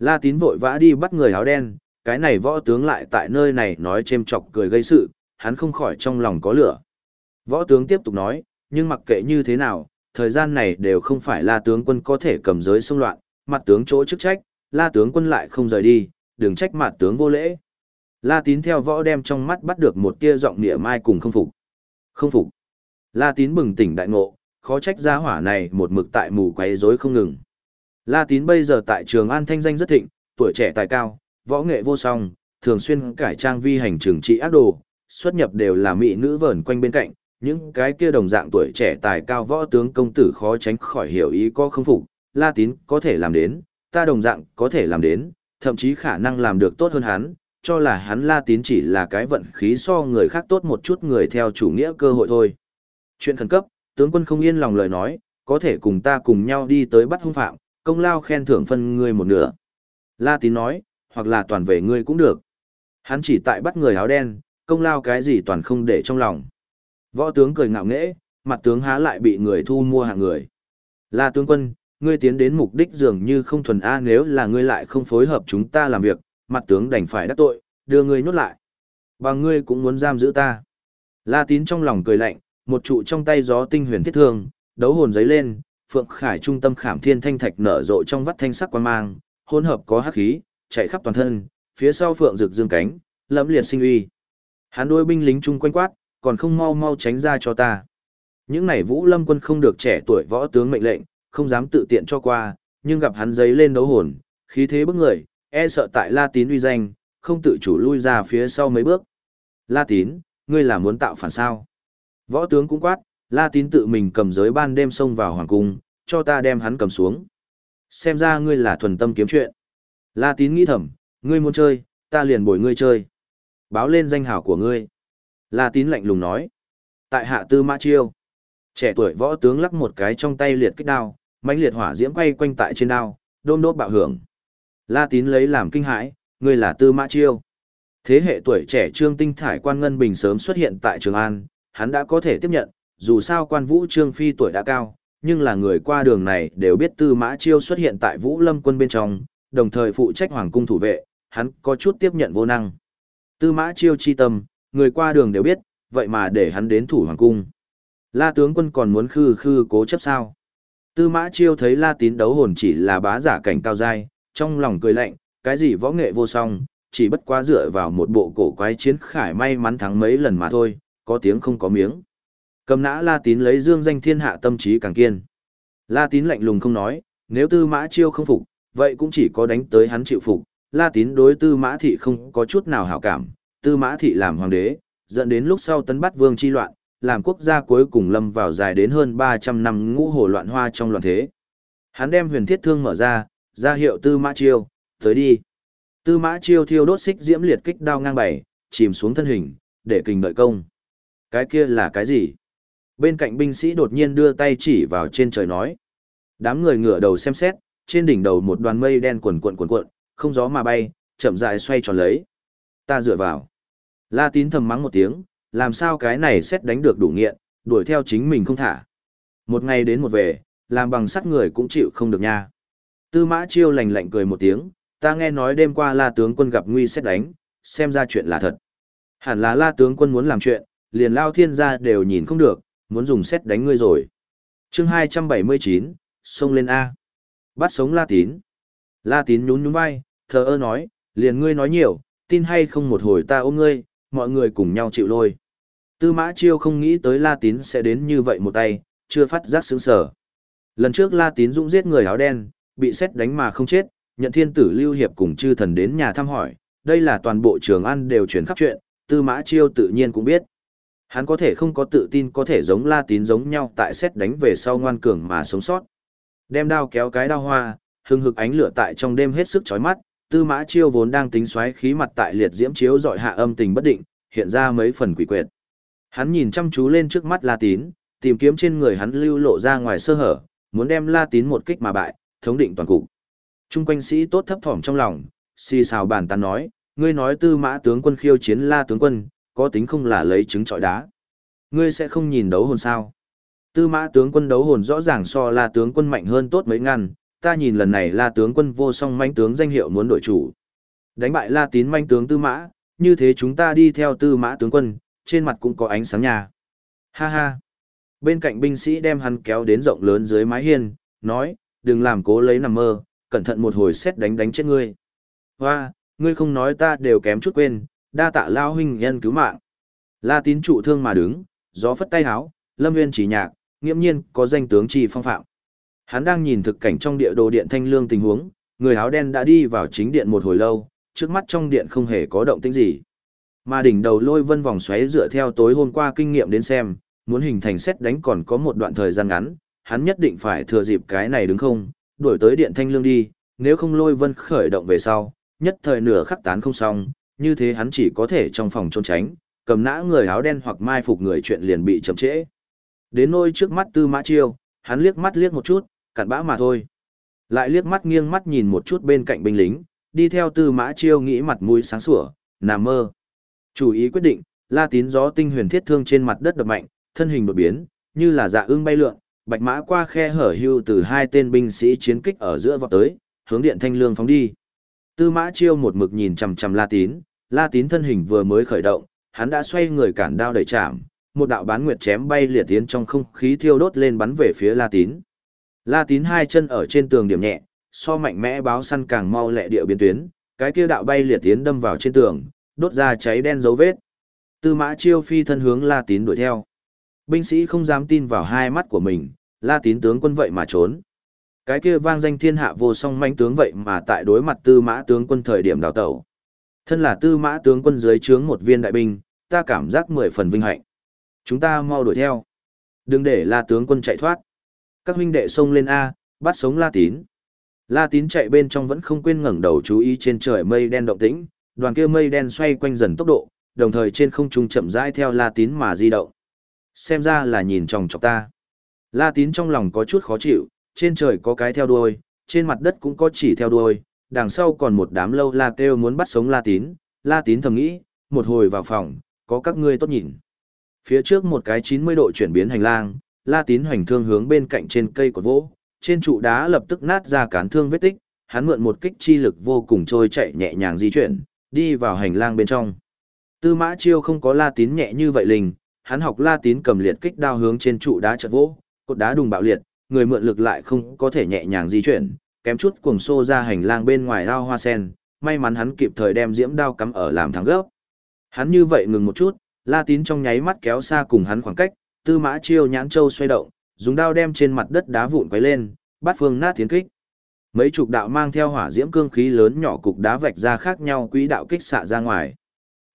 La tín vội vã đi bắt người áo đen, cái này võ tướng lại tại nơi này nói chêm chọc cười gây sự, hắn không khỏi trong lòng có lửa. Võ tướng tiếp tục nói, nhưng mặc kệ như thế nào, thời gian này đều không phải la tướng quân có thể cầm giới xông loạn, mặt tướng chỗ chức trách, la tướng quân lại không rời đi, đừng trách mặt tướng vô lễ. La tín theo võ đem trong mắt bắt được một tia giọng nịa mai cùng không phục. Không phục. La tín bừng tỉnh đại ngộ, khó trách gia hỏa này một mực tại mù quấy rối không ngừng. La tín bây giờ tại trường an thanh danh rất thịnh, tuổi trẻ tài cao, võ nghệ vô song, thường xuyên cải trang vi hành trường trị ác đồ, xuất nhập đều là mỹ nữ vờn quanh bên cạnh, những cái kia đồng dạng tuổi trẻ tài cao võ tướng công tử khó tránh khỏi hiểu ý có không phục, La Tín có thể làm đến, ta đồng dạng có thể làm đến, thậm chí khả năng làm được tốt hơn hắn, cho là hắn La Tín chỉ là cái vận khí so người khác tốt một chút người theo chủ nghĩa cơ hội thôi. Chuyện khẩn cấp, tướng quân không yên lòng lời nói, có thể cùng ta cùng nhau đi tới bắt hung phạm, công lao khen thưởng phân ngươi một nửa. La Tín nói, hoặc là toàn về ngươi cũng được. Hắn chỉ tại bắt người áo đen, công lao cái gì toàn không để trong lòng. Võ tướng cười ngạo nghễ, mặt tướng há lại bị người thu mua hạng người. La tướng quân, ngươi tiến đến mục đích dường như không thuần A nếu là ngươi lại không phối hợp chúng ta làm việc, mặt tướng đành phải đắc tội, đưa ngươi nhốt lại. Và ngươi cũng muốn giam giữ ta. La tín trong lòng cười lạnh, một trụ trong tay gió tinh huyền thiết thương, đấu hồn giấy lên, phượng khải trung tâm khảm thiên thanh thạch nở rộ trong vắt thanh sắc quan mang, hỗn hợp có hắc khí, chạy khắp toàn thân, phía sau phượng rực dương cánh, lẫm liệt sinh uy. Hắn đôi binh lính chung quanh quát, còn không mau mau tránh ra cho ta. Những này Vũ Lâm quân không được trẻ tuổi võ tướng mệnh lệnh, không dám tự tiện cho qua, nhưng gặp hắn giấy lên đấu hồn, khí thế bức người, e sợ tại La Tín uy danh, không tự chủ lui ra phía sau mấy bước. La Tín, ngươi là muốn tạo phản sao? Võ tướng cũng quát, La Tín tự mình cầm giới ban đêm xông vào hoàng cung, cho ta đem hắn cầm xuống. Xem ra ngươi là thuần tâm kiếm chuyện. La Tín nghĩ thầm, ngươi muốn chơi, ta liền bồi ngươi chơi. Báo lên danh hảo của ngươi. La Tín lạnh lùng nói. Tại hạ tư mã chiêu. Trẻ tuổi võ tướng lắc một cái trong tay liệt kích đao, mãnh liệt hỏa diễm quay quanh tại trên đao, đôm đốt bạo hưởng. La Tín lấy làm kinh hãi, ngươi là tư mã chiêu. Thế hệ tuổi trẻ Trương Tinh Thải quan ngân bình sớm xuất hiện tại Trường An, hắn đã có thể tiếp nhận, dù sao quan vũ Trương Phi tuổi đã cao, nhưng là người qua đường này đều biết tư mã chiêu xuất hiện tại vũ lâm quân bên trong, đồng thời phụ trách hoàng cung thủ vệ, hắn có chút tiếp nhận vô năng. Tư mã chiêu chi tâm, người qua đường đều biết, vậy mà để hắn đến thủ hoàng cung. La tướng quân còn muốn khư khư cố chấp sao? Tư mã chiêu thấy la tín đấu hồn chỉ là bá giả cảnh cao dai, trong lòng cười lạnh, cái gì võ nghệ vô song, chỉ bất quá dựa vào một bộ cổ quái chiến khải may mắn thắng mấy lần mà thôi, có tiếng không có miếng. Cầm nã la tín lấy dương danh thiên hạ tâm trí càng kiên. La tín lạnh lùng không nói, nếu tư mã chiêu không phục, vậy cũng chỉ có đánh tới hắn chịu phục, La Tín đối Tư Mã Thị không có chút nào hảo cảm, Tư Mã Thị làm hoàng đế, dẫn đến lúc sau tấn bắt vương chi loạn, làm quốc gia cuối cùng lâm vào dài đến hơn 300 năm ngũ hồ loạn hoa trong loạn thế. Hắn đem huyền thiết thương mở ra, ra hiệu Tư Mã Chiêu, tới đi. Tư Mã Chiêu thiêu đốt xích diễm liệt kích đao ngang bảy, chìm xuống thân hình, để kình đợi công. Cái kia là cái gì? Bên cạnh binh sĩ đột nhiên đưa tay chỉ vào trên trời nói. Đám người ngửa đầu xem xét, trên đỉnh đầu một đoàn mây đen quần cuộn cuộn cuộn, không gió mà bay, chậm rãi xoay tròn lấy. Ta dựa vào. La tín thầm mắng một tiếng, làm sao cái này xét đánh được đủ nghiện, đuổi theo chính mình không thả. Một ngày đến một về, làm bằng sắt người cũng chịu không được nha. Tư mã chiêu lành lạnh cười một tiếng, ta nghe nói đêm qua la tướng quân gặp nguy xét đánh, xem ra chuyện là thật. Hẳn là la tướng quân muốn làm chuyện, liền lao thiên gia đều nhìn không được, muốn dùng xét đánh ngươi rồi. chương 279, xông lên A. Bắt sống la tín. La tín nhún nhún vai, thờ ơ nói, liền ngươi nói nhiều, tin hay không một hồi ta ôm ngươi, mọi người cùng nhau chịu lôi. Tư mã chiêu không nghĩ tới La Tín sẽ đến như vậy một tay, chưa phát giác sướng sở. Lần trước La Tín dũng giết người áo đen, bị xét đánh mà không chết, nhận thiên tử lưu hiệp cùng chư thần đến nhà thăm hỏi, đây là toàn bộ trường ăn đều truyền khắp chuyện, tư mã chiêu tự nhiên cũng biết. Hắn có thể không có tự tin có thể giống La Tín giống nhau tại xét đánh về sau ngoan cường mà sống sót. Đem đao kéo cái đao hoa, hừng hực ánh lửa tại trong đêm hết sức chói mắt, Tư Mã Chiêu vốn đang tính xoáy khí mặt tại liệt diễm chiếu dọi hạ âm tình bất định, hiện ra mấy phần quỷ quyệt. Hắn nhìn chăm chú lên trước mắt La Tín, tìm kiếm trên người hắn lưu lộ ra ngoài sơ hở, muốn đem La Tín một kích mà bại, thống định toàn cục. Trung quanh sĩ tốt thấp thỏm trong lòng, xì xào bàn tán nói, ngươi nói Tư Mã tướng quân khiêu chiến La tướng quân, có tính không là lấy trứng trọi đá. Ngươi sẽ không nhìn đấu hồn sao? Tư Mã tướng quân đấu hồn rõ ràng so La tướng quân mạnh hơn tốt mấy ngàn, ta nhìn lần này la tướng quân vô song manh tướng danh hiệu muốn đổi chủ. Đánh bại la tín manh tướng tư mã, như thế chúng ta đi theo tư mã tướng quân, trên mặt cũng có ánh sáng nhà. Ha ha. Bên cạnh binh sĩ đem hắn kéo đến rộng lớn dưới mái hiên, nói, đừng làm cố lấy nằm mơ, cẩn thận một hồi xét đánh đánh chết ngươi. Hoa, ngươi không nói ta đều kém chút quên, đa tạ lao huynh nhân cứu mạng. La tín trụ thương mà đứng, gió phất tay háo, lâm nguyên chỉ nhạc, nghiễm nhiên có danh tướng trì phong phạm. Hắn đang nhìn thực cảnh trong địa đồ điện thanh lương tình huống, người áo đen đã đi vào chính điện một hồi lâu, trước mắt trong điện không hề có động tĩnh gì. Mà đỉnh đầu lôi vân vòng xoáy dựa theo tối hôm qua kinh nghiệm đến xem, muốn hình thành xét đánh còn có một đoạn thời gian ngắn, hắn nhất định phải thừa dịp cái này đứng không, đuổi tới điện thanh lương đi, nếu không lôi vân khởi động về sau, nhất thời nửa khắc tán không xong, như thế hắn chỉ có thể trong phòng trốn tránh, cầm nã người áo đen hoặc mai phục người chuyện liền bị chậm trễ. Đến nôi trước mắt tư mã chiêu, hắn liếc mắt liếc một chút, cặn bã mà thôi. Lại liếc mắt nghiêng mắt nhìn một chút bên cạnh binh lính, đi theo tư mã chiêu nghĩ mặt mũi sáng sủa, nằm mơ. Chủ ý quyết định, la tín gió tinh huyền thiết thương trên mặt đất đập mạnh, thân hình đột biến, như là dạ ương bay lượn, bạch mã qua khe hở hưu từ hai tên binh sĩ chiến kích ở giữa vọt tới, hướng điện thanh lương phóng đi. Tư mã chiêu một mực nhìn chằm chằm la tín, la tín thân hình vừa mới khởi động, hắn đã xoay người cản đao đẩy chạm, một đạo bán nguyệt chém bay liệt tiến trong không khí thiêu đốt lên bắn về phía la tín. La tín hai chân ở trên tường điểm nhẹ, so mạnh mẽ báo săn càng mau lẹ địa biến tuyến, cái kia đạo bay liệt tiến đâm vào trên tường, đốt ra cháy đen dấu vết. Tư mã chiêu phi thân hướng La tín đuổi theo. Binh sĩ không dám tin vào hai mắt của mình, La tín tướng quân vậy mà trốn. Cái kia vang danh thiên hạ vô song mãnh tướng vậy mà tại đối mặt tư mã tướng quân thời điểm đào tẩu. Thân là tư mã tướng quân dưới trướng một viên đại binh, ta cảm giác mười phần vinh hạnh. Chúng ta mau đuổi theo. Đừng để La tướng quân chạy thoát. Các huynh đệ xông lên A, bắt sống La Tín. La Tín chạy bên trong vẫn không quên ngẩng đầu chú ý trên trời mây đen động tĩnh, đoàn kia mây đen xoay quanh dần tốc độ, đồng thời trên không trung chậm rãi theo La Tín mà di động. Xem ra là nhìn chòng chọc ta. La Tín trong lòng có chút khó chịu, trên trời có cái theo đuôi, trên mặt đất cũng có chỉ theo đuôi, đằng sau còn một đám lâu la kêu muốn bắt sống La Tín. La Tín thầm nghĩ, một hồi vào phòng, có các ngươi tốt nhìn. Phía trước một cái 90 độ chuyển biến hành lang, La Tín hoành thương hướng bên cạnh trên cây cột vỗ, trên trụ đá lập tức nát ra cán thương vết tích, hắn mượn một kích chi lực vô cùng trôi chạy nhẹ nhàng di chuyển, đi vào hành lang bên trong. Tư Mã Chiêu không có La Tín nhẹ như vậy linh, hắn học La Tín cầm liệt kích đao hướng trên trụ đá chật vỗ, cột đá đùng bạo liệt, người mượn lực lại không có thể nhẹ nhàng di chuyển, kém chút cuồng xô ra hành lang bên ngoài ao hoa sen, may mắn hắn kịp thời đem diễm đao cắm ở làm thắng gốc. Hắn như vậy ngừng một chút, La Tín trong nháy mắt kéo xa cùng hắn khoảng cách, tư mã chiêu nhãn châu xoay động, dùng đao đem trên mặt đất đá vụn quấy lên, bắt phương nát tiến kích. Mấy chục đạo mang theo hỏa diễm cương khí lớn nhỏ cục đá vạch ra khác nhau quỹ đạo kích xạ ra ngoài.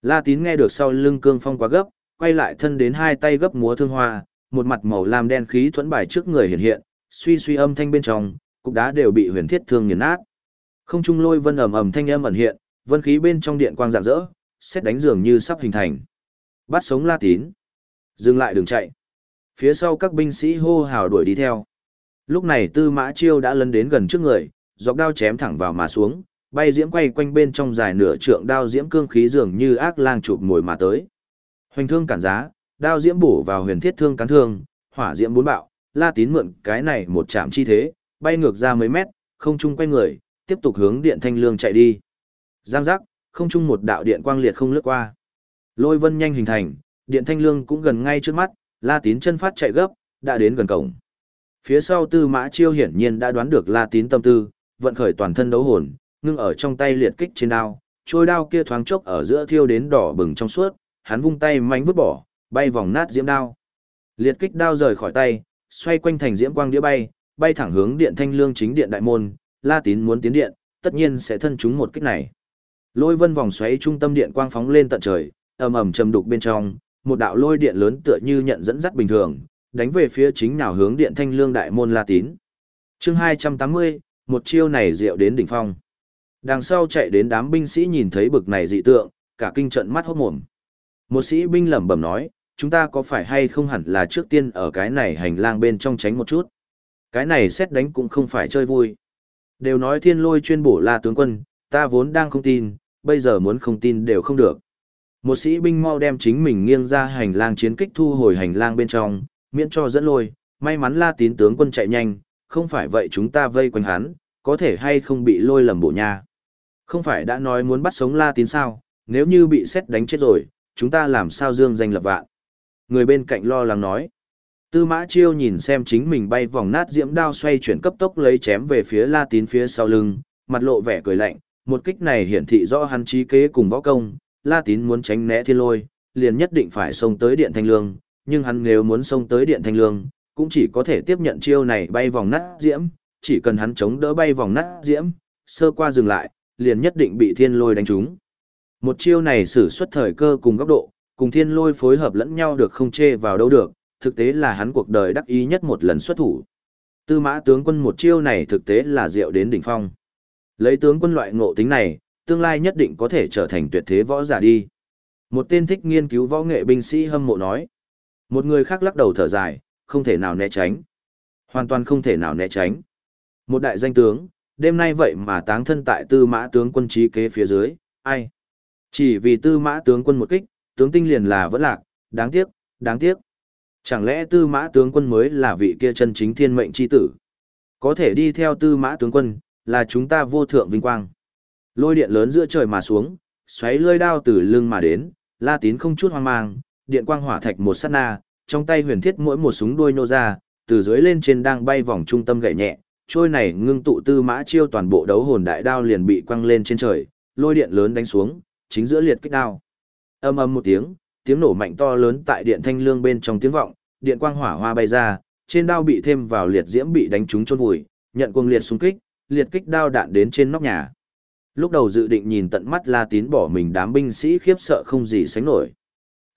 La Tín nghe được sau lưng cương phong quá gấp, quay lại thân đến hai tay gấp múa thương hoa, một mặt màu lam đen khí thuẫn bài trước người hiện hiện, suy suy âm thanh bên trong, cục đá đều bị huyền thiết thương nghiền nát. Không trung lôi vân ầm ầm thanh âm ẩn hiện, vân khí bên trong điện quang rạng rỡ, xét đánh dường như sắp hình thành. Bắt sống La Tín. Dừng lại đường chạy. Phía sau các binh sĩ hô hào đuổi đi theo. Lúc này Tư Mã Chiêu đã lấn đến gần trước người, dọc đao chém thẳng vào mà xuống, bay diễm quay quanh bên trong dài nửa trượng đao diễm cương khí dường như ác lang chụp mồi mà tới. Hoành thương cản giá, đao diễm bổ vào huyền thiết thương cán thương, hỏa diễm bốn bạo, La Tín mượn cái này một chạm chi thế, bay ngược ra mấy mét, không trung quay người, tiếp tục hướng điện thanh lương chạy đi. Giang giác, không trung một đạo điện quang liệt không lướt qua. Lôi vân nhanh hình thành, điện thanh lương cũng gần ngay trước mắt, La Tín chân phát chạy gấp, đã đến gần cổng. Phía sau Tư Mã Chiêu hiển nhiên đã đoán được La Tín tâm tư, vận khởi toàn thân đấu hồn, ngưng ở trong tay liệt kích trên đao, trôi đao kia thoáng chốc ở giữa thiêu đến đỏ bừng trong suốt, hắn vung tay mạnh vứt bỏ, bay vòng nát diễm đao. Liệt kích đao rời khỏi tay, xoay quanh thành diễm quang đĩa bay, bay thẳng hướng điện thanh lương chính điện đại môn, La Tín muốn tiến điện, tất nhiên sẽ thân chúng một kích này. Lôi vân vòng xoáy trung tâm điện quang phóng lên tận trời, ầm ầm trầm đục bên trong, một đạo lôi điện lớn tựa như nhận dẫn dắt bình thường, đánh về phía chính nào hướng điện thanh lương đại môn La Tín. Chương 280, một chiêu này diệu đến đỉnh phong. Đằng sau chạy đến đám binh sĩ nhìn thấy bực này dị tượng, cả kinh trận mắt hốt mồm. Một sĩ binh lẩm bẩm nói, chúng ta có phải hay không hẳn là trước tiên ở cái này hành lang bên trong tránh một chút. Cái này xét đánh cũng không phải chơi vui. Đều nói thiên lôi chuyên bổ la tướng quân, ta vốn đang không tin, bây giờ muốn không tin đều không được. Một sĩ binh mau đem chính mình nghiêng ra hành lang chiến kích thu hồi hành lang bên trong, miễn cho dẫn lôi, may mắn la tín tướng quân chạy nhanh, không phải vậy chúng ta vây quanh hắn, có thể hay không bị lôi lầm bộ nha. Không phải đã nói muốn bắt sống la tín sao, nếu như bị xét đánh chết rồi, chúng ta làm sao dương danh lập vạn. Người bên cạnh lo lắng nói. Tư mã chiêu nhìn xem chính mình bay vòng nát diễm đao xoay chuyển cấp tốc lấy chém về phía la tín phía sau lưng, mặt lộ vẻ cười lạnh, một kích này hiển thị rõ hắn trí kế cùng võ công, la tín muốn tránh né thiên lôi, liền nhất định phải xông tới điện thanh lương, nhưng hắn nếu muốn xông tới điện thanh lương, cũng chỉ có thể tiếp nhận chiêu này bay vòng nát diễm, chỉ cần hắn chống đỡ bay vòng nát diễm, sơ qua dừng lại, liền nhất định bị thiên lôi đánh trúng. Một chiêu này sử xuất thời cơ cùng góc độ, cùng thiên lôi phối hợp lẫn nhau được không chê vào đâu được, thực tế là hắn cuộc đời đắc ý nhất một lần xuất thủ. Tư mã tướng quân một chiêu này thực tế là diệu đến đỉnh phong. Lấy tướng quân loại ngộ tính này, tương lai nhất định có thể trở thành tuyệt thế võ giả đi. Một tên thích nghiên cứu võ nghệ binh sĩ hâm mộ nói. Một người khác lắc đầu thở dài, không thể nào né tránh. Hoàn toàn không thể nào né tránh. Một đại danh tướng, đêm nay vậy mà táng thân tại tư mã tướng quân trí kế phía dưới, ai? Chỉ vì tư mã tướng quân một kích, tướng tinh liền là vẫn lạc, đáng tiếc, đáng tiếc. Chẳng lẽ tư mã tướng quân mới là vị kia chân chính thiên mệnh chi tử? Có thể đi theo tư mã tướng quân, là chúng ta vô thượng vinh quang. Lôi điện lớn giữa trời mà xuống, xoáy lơi đao từ lưng mà đến, la tín không chút hoang mang, điện quang hỏa thạch một sát na, trong tay huyền thiết mỗi một súng đuôi nô ra, từ dưới lên trên đang bay vòng trung tâm gậy nhẹ, trôi này ngưng tụ tư mã chiêu toàn bộ đấu hồn đại đao liền bị quăng lên trên trời, lôi điện lớn đánh xuống, chính giữa liệt kích đao. Âm âm một tiếng, tiếng nổ mạnh to lớn tại điện thanh lương bên trong tiếng vọng, điện quang hỏa hoa bay ra, trên đao bị thêm vào liệt diễm bị đánh trúng chôn vùi, nhận cuồng liệt xung kích, liệt kích đao đạn đến trên nóc nhà. Lúc đầu dự định nhìn tận mắt La Tín bỏ mình đám binh sĩ khiếp sợ không gì sánh nổi.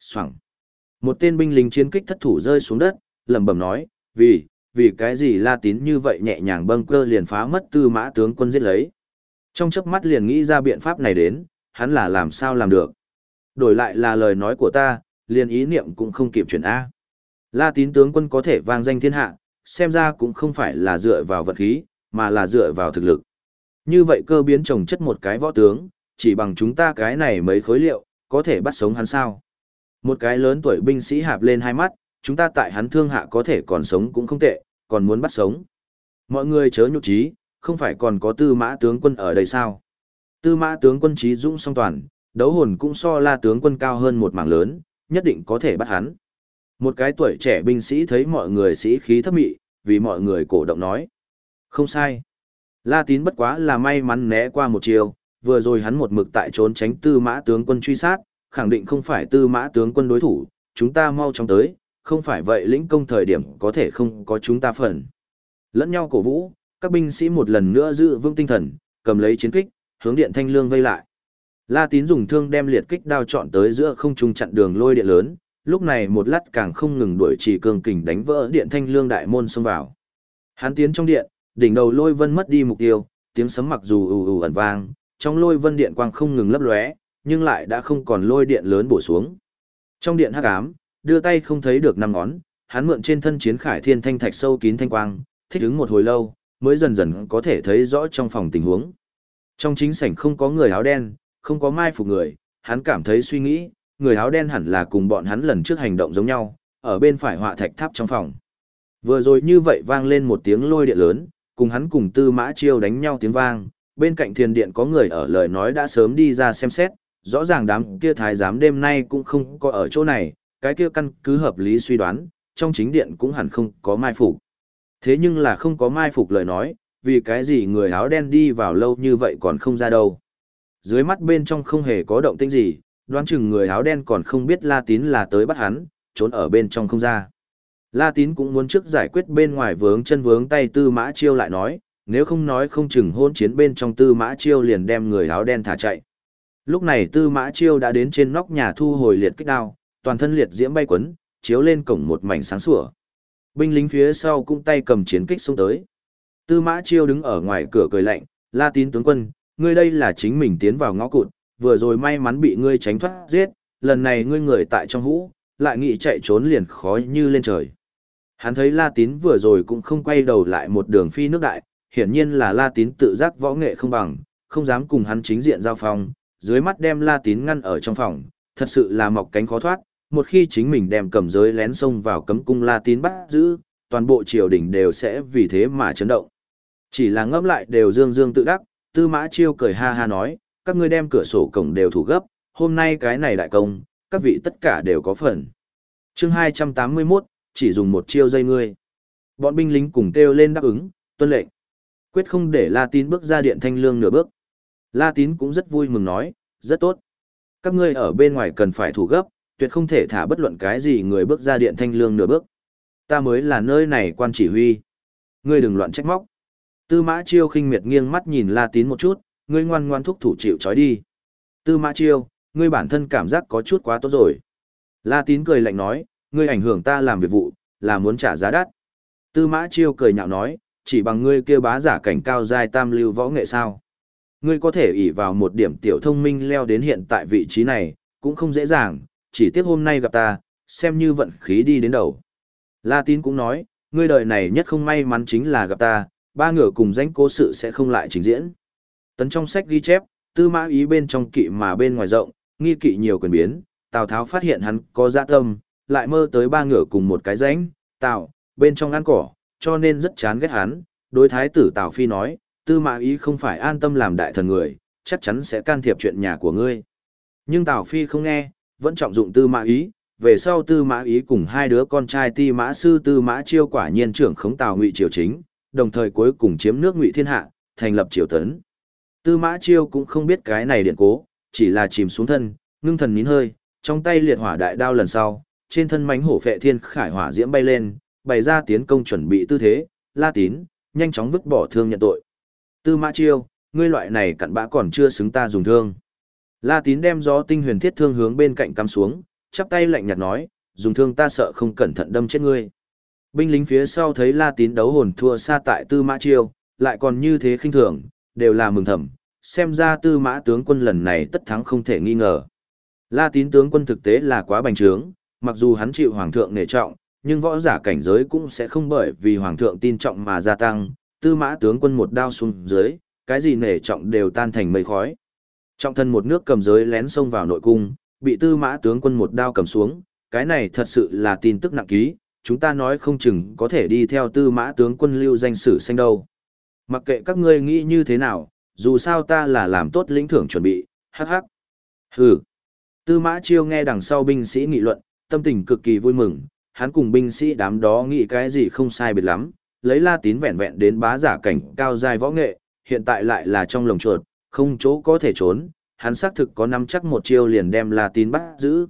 Soảng. Một tên binh lính chiến kích thất thủ rơi xuống đất, lẩm bẩm nói, vì, vì cái gì La Tín như vậy nhẹ nhàng bâng cơ liền phá mất tư mã tướng quân giết lấy. Trong chớp mắt liền nghĩ ra biện pháp này đến, hắn là làm sao làm được. Đổi lại là lời nói của ta, liền ý niệm cũng không kịp chuyển A. La tín tướng quân có thể vang danh thiên hạ, xem ra cũng không phải là dựa vào vật khí, mà là dựa vào thực lực. Như vậy cơ biến trồng chất một cái võ tướng, chỉ bằng chúng ta cái này mấy khối liệu, có thể bắt sống hắn sao. Một cái lớn tuổi binh sĩ hạp lên hai mắt, chúng ta tại hắn thương hạ có thể còn sống cũng không tệ, còn muốn bắt sống. Mọi người chớ nhục trí, không phải còn có tư mã tướng quân ở đây sao? Tư mã tướng quân trí dũng song toàn, đấu hồn cũng so la tướng quân cao hơn một mảng lớn, nhất định có thể bắt hắn. Một cái tuổi trẻ binh sĩ thấy mọi người sĩ khí thấp mị, vì mọi người cổ động nói. Không sai. La tín bất quá là may mắn né qua một chiều, vừa rồi hắn một mực tại trốn tránh tư mã tướng quân truy sát, khẳng định không phải tư mã tướng quân đối thủ, chúng ta mau chóng tới, không phải vậy lĩnh công thời điểm có thể không có chúng ta phần. Lẫn nhau cổ vũ, Các binh sĩ một lần nữa giữ vững tinh thần, cầm lấy chiến kích, hướng điện thanh lương vây lại. La Tín dùng thương đem liệt kích đao chọn tới giữa không trung chặn đường lôi điện lớn, lúc này một lát càng không ngừng đuổi chỉ cường kình đánh vỡ điện thanh lương đại môn xông vào. Hắn tiến trong điện, đỉnh đầu lôi vân mất đi mục tiêu, tiếng sấm mặc dù ù ù ẩn vang, trong lôi vân điện quang không ngừng lấp lóe, nhưng lại đã không còn lôi điện lớn bổ xuống. Trong điện hắc ám, đưa tay không thấy được năm ngón, hắn mượn trên thân chiến khải thiên thanh thạch sâu kín thanh quang, thích ứng một hồi lâu, mới dần dần có thể thấy rõ trong phòng tình huống. Trong chính sảnh không có người áo đen, không có mai phục người, hắn cảm thấy suy nghĩ, người áo đen hẳn là cùng bọn hắn lần trước hành động giống nhau, ở bên phải họa thạch tháp trong phòng. Vừa rồi như vậy vang lên một tiếng lôi điện lớn, cùng hắn cùng tư mã chiêu đánh nhau tiếng vang, bên cạnh thiền điện có người ở lời nói đã sớm đi ra xem xét, rõ ràng đám kia thái giám đêm nay cũng không có ở chỗ này, cái kia căn cứ hợp lý suy đoán, trong chính điện cũng hẳn không có mai phục. Thế nhưng là không có mai phục lời nói, vì cái gì người áo đen đi vào lâu như vậy còn không ra đâu. Dưới mắt bên trong không hề có động tĩnh gì, đoán chừng người áo đen còn không biết La Tín là tới bắt hắn, trốn ở bên trong không ra. La Tín cũng muốn trước giải quyết bên ngoài vướng chân vướng tay Tư Mã Chiêu lại nói, nếu không nói không chừng hôn chiến bên trong Tư Mã Chiêu liền đem người áo đen thả chạy. Lúc này Tư Mã Chiêu đã đến trên nóc nhà thu hồi liệt kích đao, toàn thân liệt diễm bay quấn, chiếu lên cổng một mảnh sáng sủa. Binh lính phía sau cũng tay cầm chiến kích xuống tới. Tư Mã Chiêu đứng ở ngoài cửa cười lạnh, "La Tín tướng quân, ngươi đây là chính mình tiến vào ngõ cụt, vừa rồi may mắn bị ngươi tránh thoát giết, lần này ngươi người tại trong hũ, lại nghĩ chạy trốn liền khói như lên trời." Hắn thấy La Tín vừa rồi cũng không quay đầu lại một đường phi nước đại, hiển nhiên là La Tín tự giác võ nghệ không bằng, không dám cùng hắn chính diện giao phong, dưới mắt đem La Tín ngăn ở trong phòng, thật sự là mọc cánh khó thoát, một khi chính mình đem cầm giới lén xông vào cấm cung La Tín bắt giữ, toàn bộ triều đình đều sẽ vì thế mà chấn động. Chỉ là ngẫm lại đều dương dương tự đắc, Tư Mã Chiêu cười ha ha nói, các ngươi đem cửa sổ cổng đều thủ gấp, hôm nay cái này đại công, các vị tất cả đều có phần. Chương 281, chỉ dùng một chiêu dây ngươi. Bọn binh lính cùng kêu lên đáp ứng, tuân lệnh. Quyết không để La Tín bước ra điện thanh lương nửa bước. La Tín cũng rất vui mừng nói, rất tốt. Các ngươi ở bên ngoài cần phải thủ gấp, tuyệt không thể thả bất luận cái gì người bước ra điện thanh lương nửa bước. Ta mới là nơi này quan chỉ huy. Ngươi đừng loạn trách móc. Tư mã chiêu khinh miệt nghiêng mắt nhìn La Tín một chút, ngươi ngoan ngoan thúc thủ chịu trói đi. Tư mã chiêu, ngươi bản thân cảm giác có chút quá tốt rồi. La Tín cười lạnh nói, ngươi ảnh hưởng ta làm việc vụ, là muốn trả giá đắt. Tư mã chiêu cười nhạo nói, chỉ bằng ngươi kia bá giả cảnh cao giai tam lưu võ nghệ sao. Ngươi có thể ỷ vào một điểm tiểu thông minh leo đến hiện tại vị trí này, cũng không dễ dàng, chỉ tiếc hôm nay gặp ta, xem như vận khí đi đến đầu. La tín cũng nói, ngươi đời này nhất không may mắn chính là gặp ta, ba ngựa cùng danh cố sự sẽ không lại trình diễn. Tấn trong sách ghi chép, tư mã ý bên trong kỵ mà bên ngoài rộng, nghi kỵ nhiều quyền biến, Tào Tháo phát hiện hắn có dạ tâm, lại mơ tới ba ngựa cùng một cái rãnh, Tào, bên trong ăn cỏ, cho nên rất chán ghét hắn, đối thái tử Tào Phi nói, tư mã ý không phải an tâm làm đại thần người, chắc chắn sẽ can thiệp chuyện nhà của ngươi. Nhưng Tào Phi không nghe, vẫn trọng dụng tư mã ý, về sau tư mã ý cùng hai đứa con trai ti mã sư tư mã chiêu quả nhiên trưởng khống Tào ngụy triều chính, đồng thời cuối cùng chiếm nước ngụy thiên hạ, thành lập triều tấn. Tư mã chiêu cũng không biết cái này điện cố, chỉ là chìm xuống thân, ngưng thần nín hơi, trong tay liệt hỏa đại đao lần sau, trên thân mánh hổ phệ thiên khải hỏa diễm bay lên, bày ra tiến công chuẩn bị tư thế, la tín, nhanh chóng vứt bỏ thương nhận tội. Tư mã chiêu, ngươi loại này cặn bã còn chưa xứng ta dùng thương. La tín đem gió tinh huyền thiết thương hướng bên cạnh cắm xuống, chắp tay lạnh nhạt nói, dùng thương ta sợ không cẩn thận đâm chết ngươi. Binh lính phía sau thấy La tín đấu hồn thua xa tại tư mã chiêu, lại còn như thế khinh thường, đều là mừng thầm, xem ra tư mã tướng quân lần này tất thắng không thể nghi ngờ. La tín tướng quân thực tế là quá bành trướng, mặc dù hắn chịu hoàng thượng nể trọng, nhưng võ giả cảnh giới cũng sẽ không bởi vì hoàng thượng tin trọng mà gia tăng, tư mã tướng quân một đao xuống dưới, cái gì nể trọng đều tan thành mây khói. Trọng thân một nước cầm giới lén xông vào nội cung, bị tư mã tướng quân một đao cầm xuống, cái này thật sự là tin tức nặng ký, chúng ta nói không chừng có thể đi theo tư mã tướng quân lưu danh sử xanh đâu. Mặc kệ các ngươi nghĩ như thế nào, dù sao ta là làm tốt lĩnh thưởng chuẩn bị, hắc hắc. Hừ. Tư mã chiêu nghe đằng sau binh sĩ nghị luận, tâm tình cực kỳ vui mừng, hắn cùng binh sĩ đám đó nghĩ cái gì không sai biệt lắm, lấy la tín vẹn vẹn đến bá giả cảnh cao dài võ nghệ, hiện tại lại là trong lồng chuột, không chỗ có thể trốn, hắn xác thực có nắm chắc một chiêu liền đem la tín bắt giữ.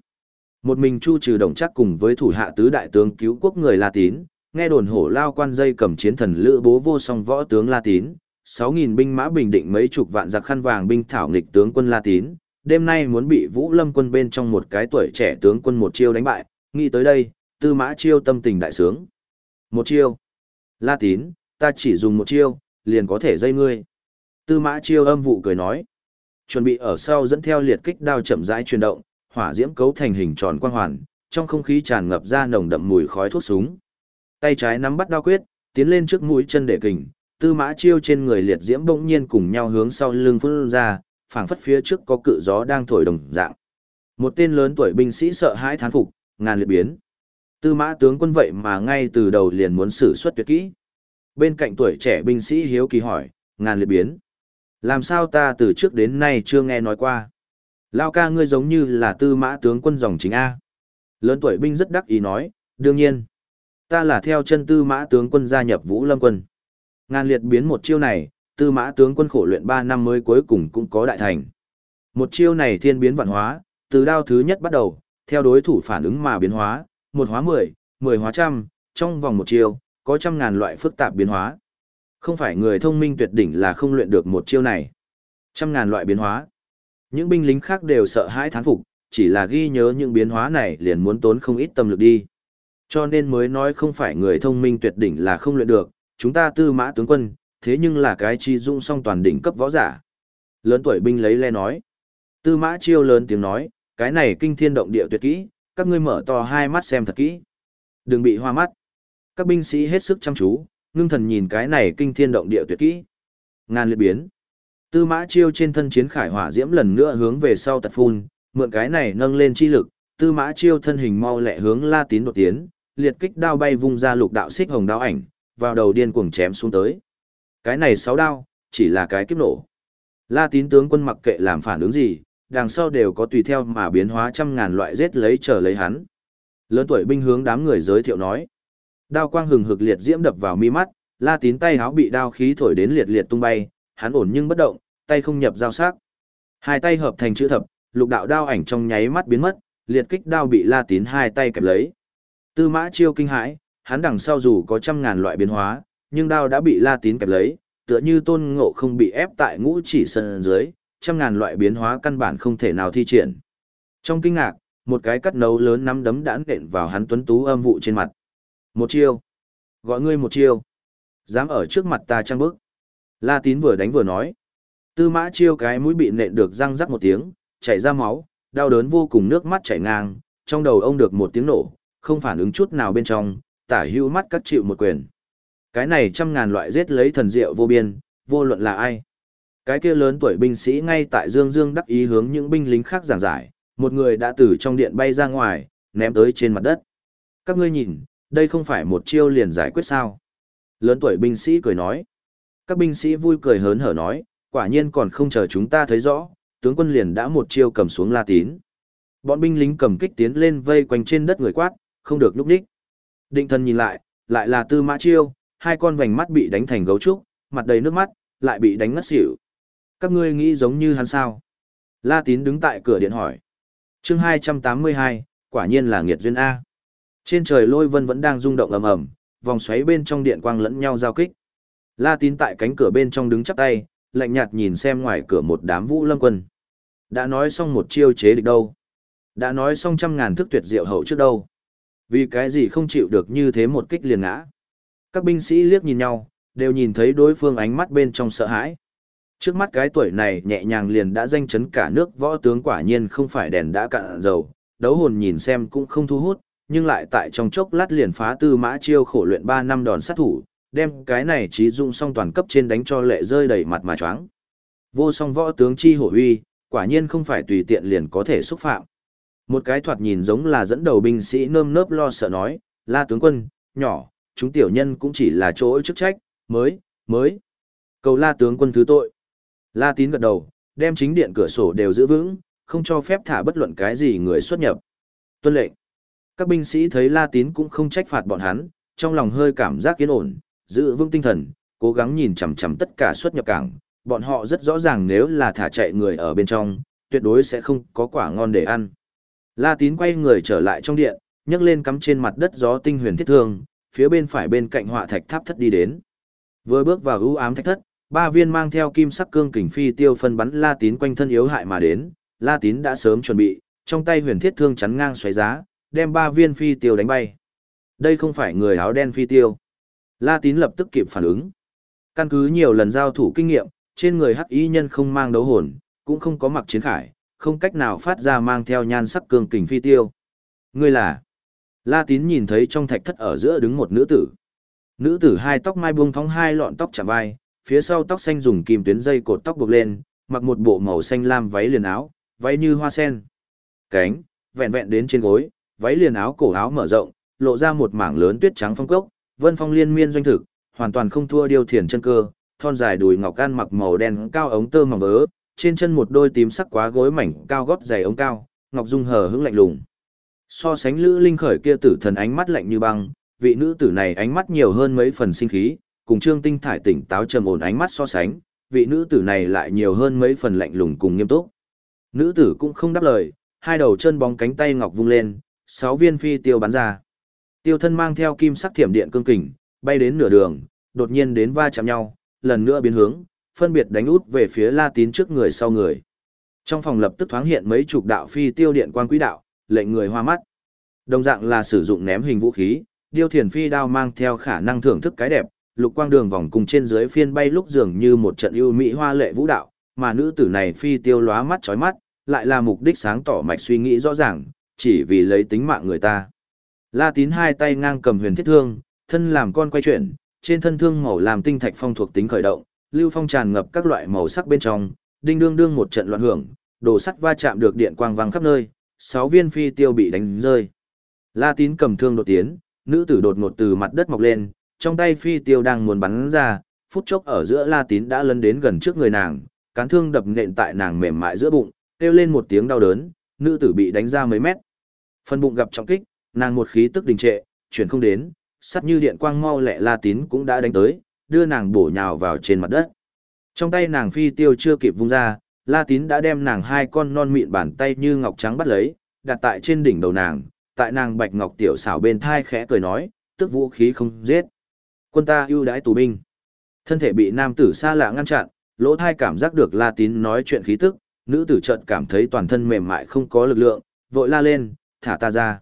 Một mình chu trừ đồng chắc cùng với thủ hạ tứ đại tướng cứu quốc người la tín, nghe đồn hổ lao quan dây cầm chiến thần lữ bố vô song võ tướng La Tín, 6.000 binh mã bình định mấy chục vạn giặc khăn vàng binh thảo nghịch tướng quân La Tín, đêm nay muốn bị Vũ Lâm quân bên trong một cái tuổi trẻ tướng quân một chiêu đánh bại, nghĩ tới đây, tư mã chiêu tâm tình đại sướng. Một chiêu. La Tín, ta chỉ dùng một chiêu, liền có thể dây ngươi. Tư mã chiêu âm vụ cười nói. Chuẩn bị ở sau dẫn theo liệt kích đao chậm rãi chuyển động, hỏa diễm cấu thành hình tròn quang hoàn, trong không khí tràn ngập ra nồng đậm mùi khói thuốc súng. Tay trái nắm bắt đao quyết, tiến lên trước mũi chân để kình, tư mã chiêu trên người liệt diễm bỗng nhiên cùng nhau hướng sau lưng phun ra, phảng phất phía trước có cự gió đang thổi đồng dạng. Một tên lớn tuổi binh sĩ sợ hãi thán phục, ngàn liệt biến. Tư mã tướng quân vậy mà ngay từ đầu liền muốn sử xuất tuyệt kỹ. Bên cạnh tuổi trẻ binh sĩ hiếu kỳ hỏi, ngàn liệt biến. Làm sao ta từ trước đến nay chưa nghe nói qua. Lao ca ngươi giống như là tư mã tướng quân dòng chính A. Lớn tuổi binh rất đắc ý nói, đương nhiên. Ta là theo chân tư mã tướng quân gia nhập vũ lâm quân. Ngàn liệt biến một chiêu này, tư mã tướng quân khổ luyện 3 năm mới cuối cùng cũng có đại thành. Một chiêu này thiên biến vạn hóa, từ đao thứ nhất bắt đầu, theo đối thủ phản ứng mà biến hóa, một hóa mười, mười hóa trăm, trong vòng một chiêu, có trăm ngàn loại phức tạp biến hóa. Không phải người thông minh tuyệt đỉnh là không luyện được một chiêu này. Trăm ngàn loại biến hóa. Những binh lính khác đều sợ hãi thán phục, chỉ là ghi nhớ những biến hóa này liền muốn tốn không ít tâm lực đi. Cho nên mới nói không phải người thông minh tuyệt đỉnh là không luyện được, chúng ta tư mã tướng quân, thế nhưng là cái chi dung song toàn đỉnh cấp võ giả. Lớn tuổi binh lấy le nói. Tư mã chiêu lớn tiếng nói, cái này kinh thiên động địa tuyệt kỹ, các ngươi mở to hai mắt xem thật kỹ. Đừng bị hoa mắt. Các binh sĩ hết sức chăm chú, ngưng thần nhìn cái này kinh thiên động địa tuyệt kỹ. Ngàn liệt biến. Tư mã chiêu trên thân chiến khải hỏa diễm lần nữa hướng về sau tật phun, mượn cái này nâng lên chi lực, tư mã chiêu thân hình mau lẹ hướng la tín đột tiến, liệt kích đao bay vung ra lục đạo xích hồng đao ảnh, vào đầu điên cuồng chém xuống tới. Cái này sáu đao, chỉ là cái kiếp nổ. La tín tướng quân mặc kệ làm phản ứng gì, đằng sau đều có tùy theo mà biến hóa trăm ngàn loại giết lấy chờ lấy hắn. Lớn tuổi binh hướng đám người giới thiệu nói. Đao quang hừng hực liệt diễm đập vào mi mắt, La Tín tay háo bị đao khí thổi đến liệt liệt tung bay, hắn ổn nhưng bất động, tay không nhập giao sắc. Hai tay hợp thành chữ thập, lục đạo đao ảnh trong nháy mắt biến mất, liệt kích đao bị La Tín hai tay kẹp lấy. Tư Mã Chiêu kinh hãi, hắn đằng sau dù có trăm ngàn loại biến hóa, nhưng đao đã bị La Tín kẹp lấy, tựa như Tôn Ngộ không bị ép tại ngũ chỉ sân dưới, trăm ngàn loại biến hóa căn bản không thể nào thi triển. Trong kinh ngạc, một cái cắt nấu lớn nắm đấm đã nện vào hắn tuấn tú âm vụ trên mặt. Một chiêu. Gọi ngươi một chiêu. Dám ở trước mặt ta trang bức. La tín vừa đánh vừa nói. Tư mã chiêu cái mũi bị nện được răng rắc một tiếng, chảy ra máu, đau đớn vô cùng nước mắt chảy ngang, trong đầu ông được một tiếng nổ, không phản ứng chút nào bên trong, tả hữu mắt cắt chịu một quyền. Cái này trăm ngàn loại giết lấy thần diệu vô biên, vô luận là ai. Cái kia lớn tuổi binh sĩ ngay tại Dương Dương đắc ý hướng những binh lính khác giảng giải, một người đã từ trong điện bay ra ngoài, ném tới trên mặt đất. Các ngươi nhìn, đây không phải một chiêu liền giải quyết sao. Lớn tuổi binh sĩ cười nói. Các binh sĩ vui cười hớn hở nói, quả nhiên còn không chờ chúng ta thấy rõ, tướng quân liền đã một chiêu cầm xuống La Tín. Bọn binh lính cầm kích tiến lên vây quanh trên đất người quát, không được lúc đích. Định thần nhìn lại, lại là tư mã chiêu, hai con vành mắt bị đánh thành gấu trúc, mặt đầy nước mắt, lại bị đánh ngất xỉu. Các ngươi nghĩ giống như hắn sao? La Tín đứng tại cửa điện hỏi. chương 282, quả nhiên là nghiệt duyên A. Trên trời lôi vân vẫn đang rung động ầm ầm, vòng xoáy bên trong điện quang lẫn nhau giao kích. La Tín tại cánh cửa bên trong đứng chắp tay, lạnh nhạt nhìn xem ngoài cửa một đám vũ lâm quân. Đã nói xong một chiêu chế địch đâu? Đã nói xong trăm ngàn thức tuyệt diệu hậu trước đâu? Vì cái gì không chịu được như thế một kích liền ngã? Các binh sĩ liếc nhìn nhau, đều nhìn thấy đối phương ánh mắt bên trong sợ hãi. Trước mắt cái tuổi này nhẹ nhàng liền đã danh chấn cả nước võ tướng quả nhiên không phải đèn đã cạn dầu, đấu hồn nhìn xem cũng không thu hút, nhưng lại tại trong chốc lát liền phá tư mã chiêu khổ luyện 3 năm đòn sát thủ, đem cái này trí dụng song toàn cấp trên đánh cho lệ rơi đầy mặt mà choáng. Vô song võ tướng chi hổ uy, quả nhiên không phải tùy tiện liền có thể xúc phạm. Một cái thoạt nhìn giống là dẫn đầu binh sĩ nơm nớp lo sợ nói, la tướng quân, nhỏ, chúng tiểu nhân cũng chỉ là chỗ chức trách, mới, mới. Cầu la tướng quân thứ tội. La tín gật đầu, đem chính điện cửa sổ đều giữ vững, không cho phép thả bất luận cái gì người xuất nhập. Tuân lệnh. Các binh sĩ thấy La tín cũng không trách phạt bọn hắn, trong lòng hơi cảm giác yên ổn, giữ vững tinh thần, cố gắng nhìn chằm chằm tất cả xuất nhập cảng. Bọn họ rất rõ ràng nếu là thả chạy người ở bên trong, tuyệt đối sẽ không có quả ngon để ăn. La tín quay người trở lại trong điện, nhấc lên cắm trên mặt đất gió tinh huyền thiết thương, phía bên phải bên cạnh họa thạch tháp thất đi đến. Vừa bước vào ưu ám thạch thất, ba viên mang theo kim sắc cương kình phi tiêu phân bắn La Tín quanh thân yếu hại mà đến, La Tín đã sớm chuẩn bị, trong tay huyền thiết thương chắn ngang xoáy giá, đem ba viên phi tiêu đánh bay. Đây không phải người áo đen phi tiêu. La Tín lập tức kịp phản ứng. Căn cứ nhiều lần giao thủ kinh nghiệm, trên người hắc y nhân không mang đấu hồn, cũng không có mặc chiến khải, không cách nào phát ra mang theo nhan sắc cường kình phi tiêu. Ngươi là? La Tín nhìn thấy trong thạch thất ở giữa đứng một nữ tử. Nữ tử hai tóc mai buông thóng hai lọn tóc chạm vai, phía sau tóc xanh dùng kim tuyến dây cột tóc buộc lên, mặc một bộ màu xanh lam váy liền áo, váy như hoa sen. Cánh, vẹn vẹn đến trên gối, váy liền áo cổ áo mở rộng, lộ ra một mảng lớn tuyết trắng phong cốc, vân phong liên miên doanh thực, hoàn toàn không thua điêu thiền chân cơ, thon dài đùi ngọc gan mặc màu đen cao ống tơ mỏng vớ, trên chân một đôi tím sắc quá gối mảnh cao gót dày ống cao, ngọc dung hờ hững lạnh lùng. So sánh Lữ Linh khởi kia tử thần ánh mắt lạnh như băng, vị nữ tử này ánh mắt nhiều hơn mấy phần sinh khí, cùng Trương Tinh thải tỉnh táo trầm ổn ánh mắt so sánh, vị nữ tử này lại nhiều hơn mấy phần lạnh lùng cùng nghiêm túc. Nữ tử cũng không đáp lời, hai đầu chân bóng cánh tay ngọc vung lên, sáu viên phi tiêu bắn ra. Tiêu thân mang theo kim sắc thiểm điện cương kình, bay đến nửa đường, đột nhiên đến va chạm nhau, lần nữa biến hướng, phân biệt đánh út về phía La Tín trước người sau người. Trong phòng lập tức thoáng hiện mấy chục đạo phi tiêu điện quan quỹ đạo, lệnh người hoa mắt. Đồng dạng là sử dụng ném hình vũ khí, điêu thiền phi đao mang theo khả năng thưởng thức cái đẹp, lục quang đường vòng cùng trên dưới phiên bay lúc dường như một trận ưu mỹ hoa lệ vũ đạo, mà nữ tử này phi tiêu lóa mắt chói mắt, lại là mục đích sáng tỏ mạch suy nghĩ rõ ràng, chỉ vì lấy tính mạng người ta. La Tín hai tay ngang cầm huyền thiết thương, thân làm con quay chuyển, trên thân thương màu làm tinh thạch phong thuộc tính khởi động, lưu phong tràn ngập các loại màu sắc bên trong, đinh đương đương một trận loạn hưởng, đồ sắt va chạm được điện quang vang khắp nơi, sáu viên phi tiêu bị đánh rơi. La Tín cầm thương đột tiến, nữ tử đột ngột từ mặt đất mọc lên, trong tay phi tiêu đang muốn bắn ra, phút chốc ở giữa La Tín đã lấn đến gần trước người nàng, cán thương đập nện tại nàng mềm mại giữa bụng, kêu lên một tiếng đau đớn, nữ tử bị đánh ra mấy mét. Phần bụng gặp trọng kích, nàng một khí tức đình trệ, chuyển không đến, sắt như điện quang mau lẹ La Tín cũng đã đánh tới, đưa nàng bổ nhào vào trên mặt đất. Trong tay nàng phi tiêu chưa kịp vung ra, La Tín đã đem nàng hai con non mịn bàn tay như ngọc trắng bắt lấy, đặt tại trên đỉnh đầu nàng, tại nàng bạch ngọc tiểu xảo bên thai khẽ cười nói, tức vũ khí không giết. Quân ta ưu đãi tù binh. Thân thể bị nam tử xa lạ ngăn chặn, lỗ thai cảm giác được La Tín nói chuyện khí tức, nữ tử chợt cảm thấy toàn thân mềm mại không có lực lượng, vội la lên, thả ta ra.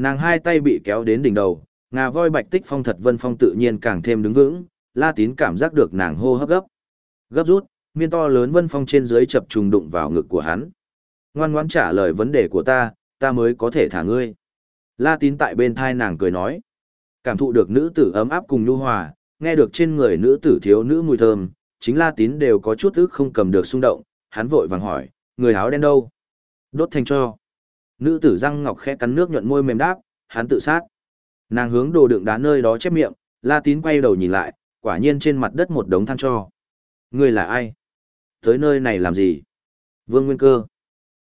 Nàng hai tay bị kéo đến đỉnh đầu, ngà voi bạch tích phong thật vân phong tự nhiên càng thêm đứng vững, La Tín cảm giác được nàng hô hấp gấp. Gấp rút, miên to lớn vân phong trên dưới chập trùng đụng vào ngực của hắn. Ngoan ngoãn trả lời vấn đề của ta, ta mới có thể thả ngươi. La Tín tại bên thai nàng cười nói. Cảm thụ được nữ tử ấm áp cùng nhu hòa, nghe được trên người nữ tử thiếu nữ mùi thơm, chính La Tín đều có chút ức không cầm được xung động, hắn vội vàng hỏi, người áo đen đâu? Đốt thành cho. Nữ tử răng ngọc khẽ cắn nước nhuận môi mềm đáp, hắn tự sát. Nàng hướng đồ đựng đá nơi đó chép miệng, La Tín quay đầu nhìn lại, quả nhiên trên mặt đất một đống than cho. Ngươi là ai? Tới nơi này làm gì? Vương Nguyên Cơ.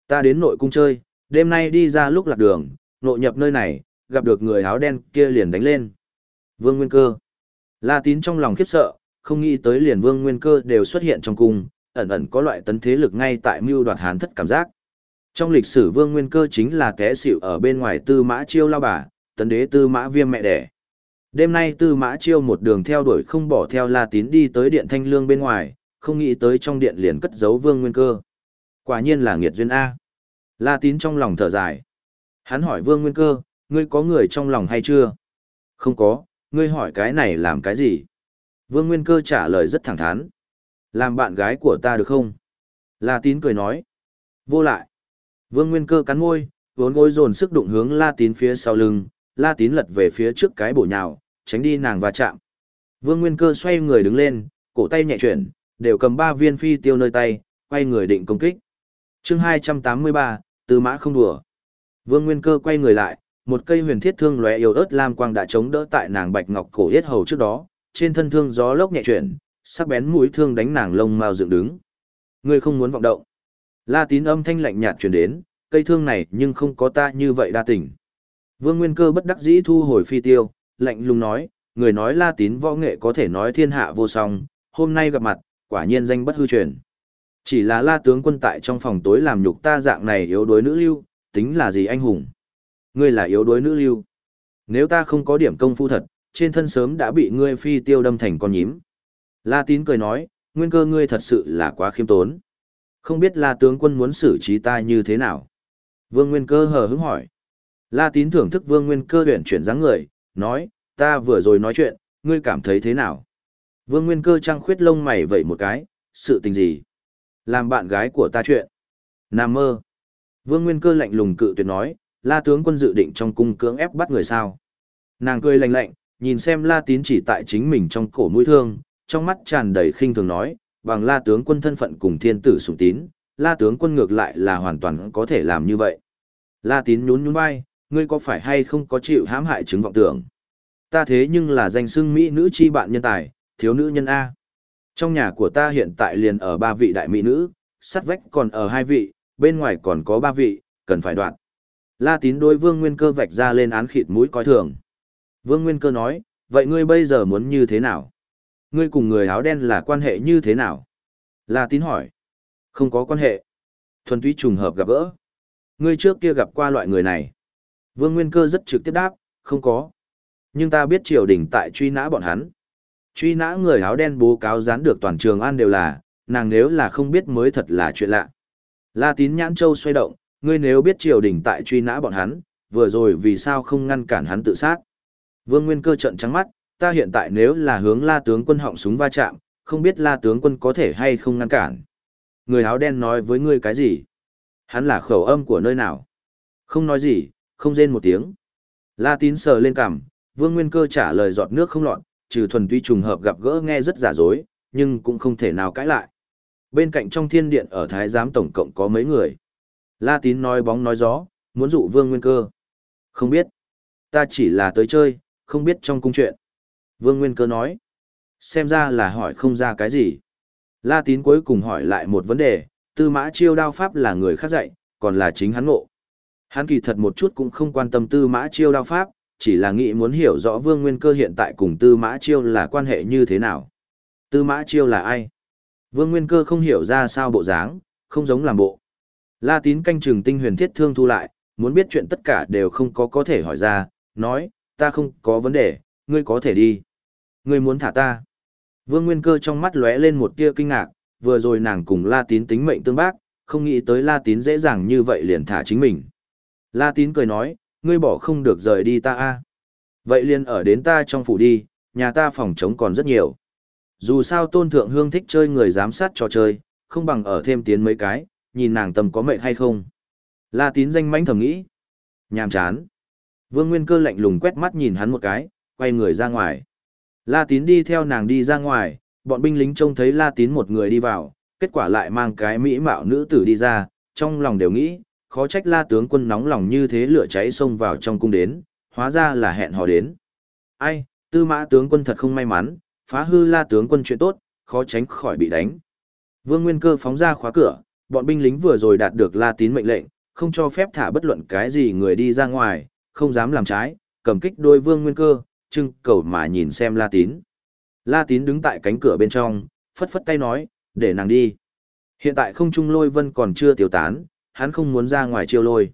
Ta đến nội cung chơi, đêm nay đi ra lúc lạc đường, nội nhập nơi này, gặp được người áo đen kia liền đánh lên. Vương Nguyên Cơ. La Tín trong lòng khiếp sợ, không nghĩ tới liền Vương Nguyên Cơ đều xuất hiện trong cung, ẩn ẩn có loại tấn thế lực ngay tại mưu đoạt hán thất cảm giác. Trong lịch sử Vương Nguyên Cơ chính là té xỉu ở bên ngoài Tư Mã Chiêu lao bà, tấn đế Tư Mã Viêm mẹ đẻ. Đêm nay Tư Mã Chiêu một đường theo đuổi không bỏ theo La Tín đi tới điện Thanh Lương bên ngoài, không nghĩ tới trong điện liền cất giấu Vương Nguyên Cơ. Quả nhiên là nghiệt duyên A. La Tín trong lòng thở dài. Hắn hỏi Vương Nguyên Cơ, ngươi có người trong lòng hay chưa? Không có, ngươi hỏi cái này làm cái gì? Vương Nguyên Cơ trả lời rất thẳng thắn. Làm bạn gái của ta được không? La Tín cười nói. Vô lại. Vương Nguyên Cơ cắn môi, vốn gối dồn sức đụng hướng La Tín phía sau lưng, La Tín lật về phía trước cái bổ nhào, tránh đi nàng va chạm. Vương Nguyên Cơ xoay người đứng lên, cổ tay nhẹ chuyển, đều cầm ba viên phi tiêu nơi tay, quay người định công kích. Chương 283, Từ Mã không đùa. Vương Nguyên Cơ quay người lại, một cây huyền thiết thương lóe yếu ớt lam quang đã chống đỡ tại nàng bạch ngọc cổ yết hầu trước đó, trên thân thương gió lốc nhẹ chuyển, sắc bén mũi thương đánh nàng lông mao dựng đứng. Ngươi không muốn vọng động. La Tín âm thanh lạnh nhạt truyền đến, cây thương này nhưng không có ta như vậy đa tình. Vương Nguyên Cơ bất đắc dĩ thu hồi phi tiêu, lạnh lùng nói, người nói La Tín võ nghệ có thể nói thiên hạ vô song, hôm nay gặp mặt, quả nhiên danh bất hư truyền. Chỉ là La tướng quân tại trong phòng tối làm nhục ta dạng này yếu đuối nữ lưu, tính là gì anh hùng? Ngươi là yếu đuối nữ lưu. Nếu ta không có điểm công phu thật, trên thân sớm đã bị ngươi phi tiêu đâm thành con nhím. La tín cười nói, nguyên cơ ngươi thật sự là quá khiêm tốn. Không biết la tướng quân muốn xử trí ta như thế nào? Vương Nguyên cơ hờ hững hỏi. La tín thưởng thức Vương Nguyên cơ huyện chuyển dáng người, nói, ta vừa rồi nói chuyện, ngươi cảm thấy thế nào? Vương Nguyên cơ trăng khuyết lông mày vẩy một cái, sự tình gì? Làm bạn gái của ta chuyện. Nam mơ. Vương Nguyên cơ lạnh lùng cự tuyệt nói, la tướng quân dự định trong cung cưỡng ép bắt người sao. Nàng cười lạnh lạnh, nhìn xem la tín chỉ tại chính mình trong cổ mũi thương, trong mắt tràn đầy khinh thường nói, bằng la tướng quân thân phận cùng thiên tử sủng tín, la tướng quân ngược lại là hoàn toàn có thể làm như vậy. La tín nhún nhún vai, ngươi có phải hay không có chịu hãm hại chứng vọng tưởng? Ta thế nhưng là danh xưng mỹ nữ chi bạn nhân tài, thiếu nữ nhân A. Trong nhà của ta hiện tại liền ở ba vị đại mỹ nữ, sắt vách còn ở hai vị, bên ngoài còn có ba vị, cần phải đoạn. La tín đối vương nguyên cơ vạch ra lên án khịt mũi coi thường. Vương nguyên cơ nói, vậy ngươi bây giờ muốn như thế nào? Ngươi cùng người áo đen là quan hệ như thế nào? La tín hỏi. Không có quan hệ. Thuần túy trùng hợp gặp gỡ. Ngươi trước kia gặp qua loại người này. Vương Nguyên Cơ rất trực tiếp đáp, không có. Nhưng ta biết triều đình tại truy nã bọn hắn. Truy nã người áo đen bố cáo dán được toàn trường an đều là, nàng nếu là không biết mới thật là chuyện lạ. La tín nhãn châu xoay động, ngươi nếu biết triều đình tại truy nã bọn hắn, vừa rồi vì sao không ngăn cản hắn tự sát. Vương Nguyên Cơ trận trắng mắt, ta hiện tại nếu là hướng la tướng quân họng súng va chạm, không biết la tướng quân có thể hay không ngăn cản. Người áo đen nói với ngươi cái gì? Hắn là khẩu âm của nơi nào? Không nói gì, không rên một tiếng. La tín sờ lên cằm, vương nguyên cơ trả lời giọt nước không lọt, trừ thuần tuy trùng hợp gặp gỡ nghe rất giả dối, nhưng cũng không thể nào cãi lại. Bên cạnh trong thiên điện ở Thái Giám tổng cộng có mấy người. La tín nói bóng nói gió, muốn dụ vương nguyên cơ. Không biết. Ta chỉ là tới chơi, không biết trong cung chuyện. Vương Nguyên Cơ nói. Xem ra là hỏi không ra cái gì. La Tín cuối cùng hỏi lại một vấn đề, tư mã chiêu đao pháp là người khác dạy, còn là chính hắn ngộ. Hắn kỳ thật một chút cũng không quan tâm tư mã chiêu đao pháp, chỉ là nghĩ muốn hiểu rõ Vương Nguyên Cơ hiện tại cùng tư mã chiêu là quan hệ như thế nào. Tư mã chiêu là ai? Vương Nguyên Cơ không hiểu ra sao bộ dáng, không giống làm bộ. La Tín canh chừng tinh huyền thiết thương thu lại, muốn biết chuyện tất cả đều không có có thể hỏi ra, nói, ta không có vấn đề, ngươi có thể đi. Ngươi muốn thả ta. Vương Nguyên Cơ trong mắt lóe lên một tia kinh ngạc, vừa rồi nàng cùng La Tín tính mệnh tương bác, không nghĩ tới La Tín dễ dàng như vậy liền thả chính mình. La Tín cười nói, ngươi bỏ không được rời đi ta a. Vậy liền ở đến ta trong phủ đi, nhà ta phòng chống còn rất nhiều. Dù sao tôn thượng hương thích chơi người giám sát trò chơi, không bằng ở thêm tiến mấy cái, nhìn nàng tầm có mệnh hay không. La Tín danh mãnh thầm nghĩ. Nhàm chán. Vương Nguyên Cơ lạnh lùng quét mắt nhìn hắn một cái, quay người ra ngoài. La Tín đi theo nàng đi ra ngoài, bọn binh lính trông thấy La Tín một người đi vào, kết quả lại mang cái mỹ mạo nữ tử đi ra, trong lòng đều nghĩ, khó trách La tướng quân nóng lòng như thế lửa cháy xông vào trong cung đến, hóa ra là hẹn hò đến. Ai, tư mã tướng quân thật không may mắn, phá hư La tướng quân chuyện tốt, khó tránh khỏi bị đánh. Vương Nguyên Cơ phóng ra khóa cửa, bọn binh lính vừa rồi đạt được La Tín mệnh lệnh, không cho phép thả bất luận cái gì người đi ra ngoài, không dám làm trái, cầm kích đôi Vương Nguyên Cơ, trưng cầu mà nhìn xem La Tín. La Tín đứng tại cánh cửa bên trong, phất phất tay nói, để nàng đi. Hiện tại không trung lôi vân còn chưa tiêu tán, hắn không muốn ra ngoài chiêu lôi.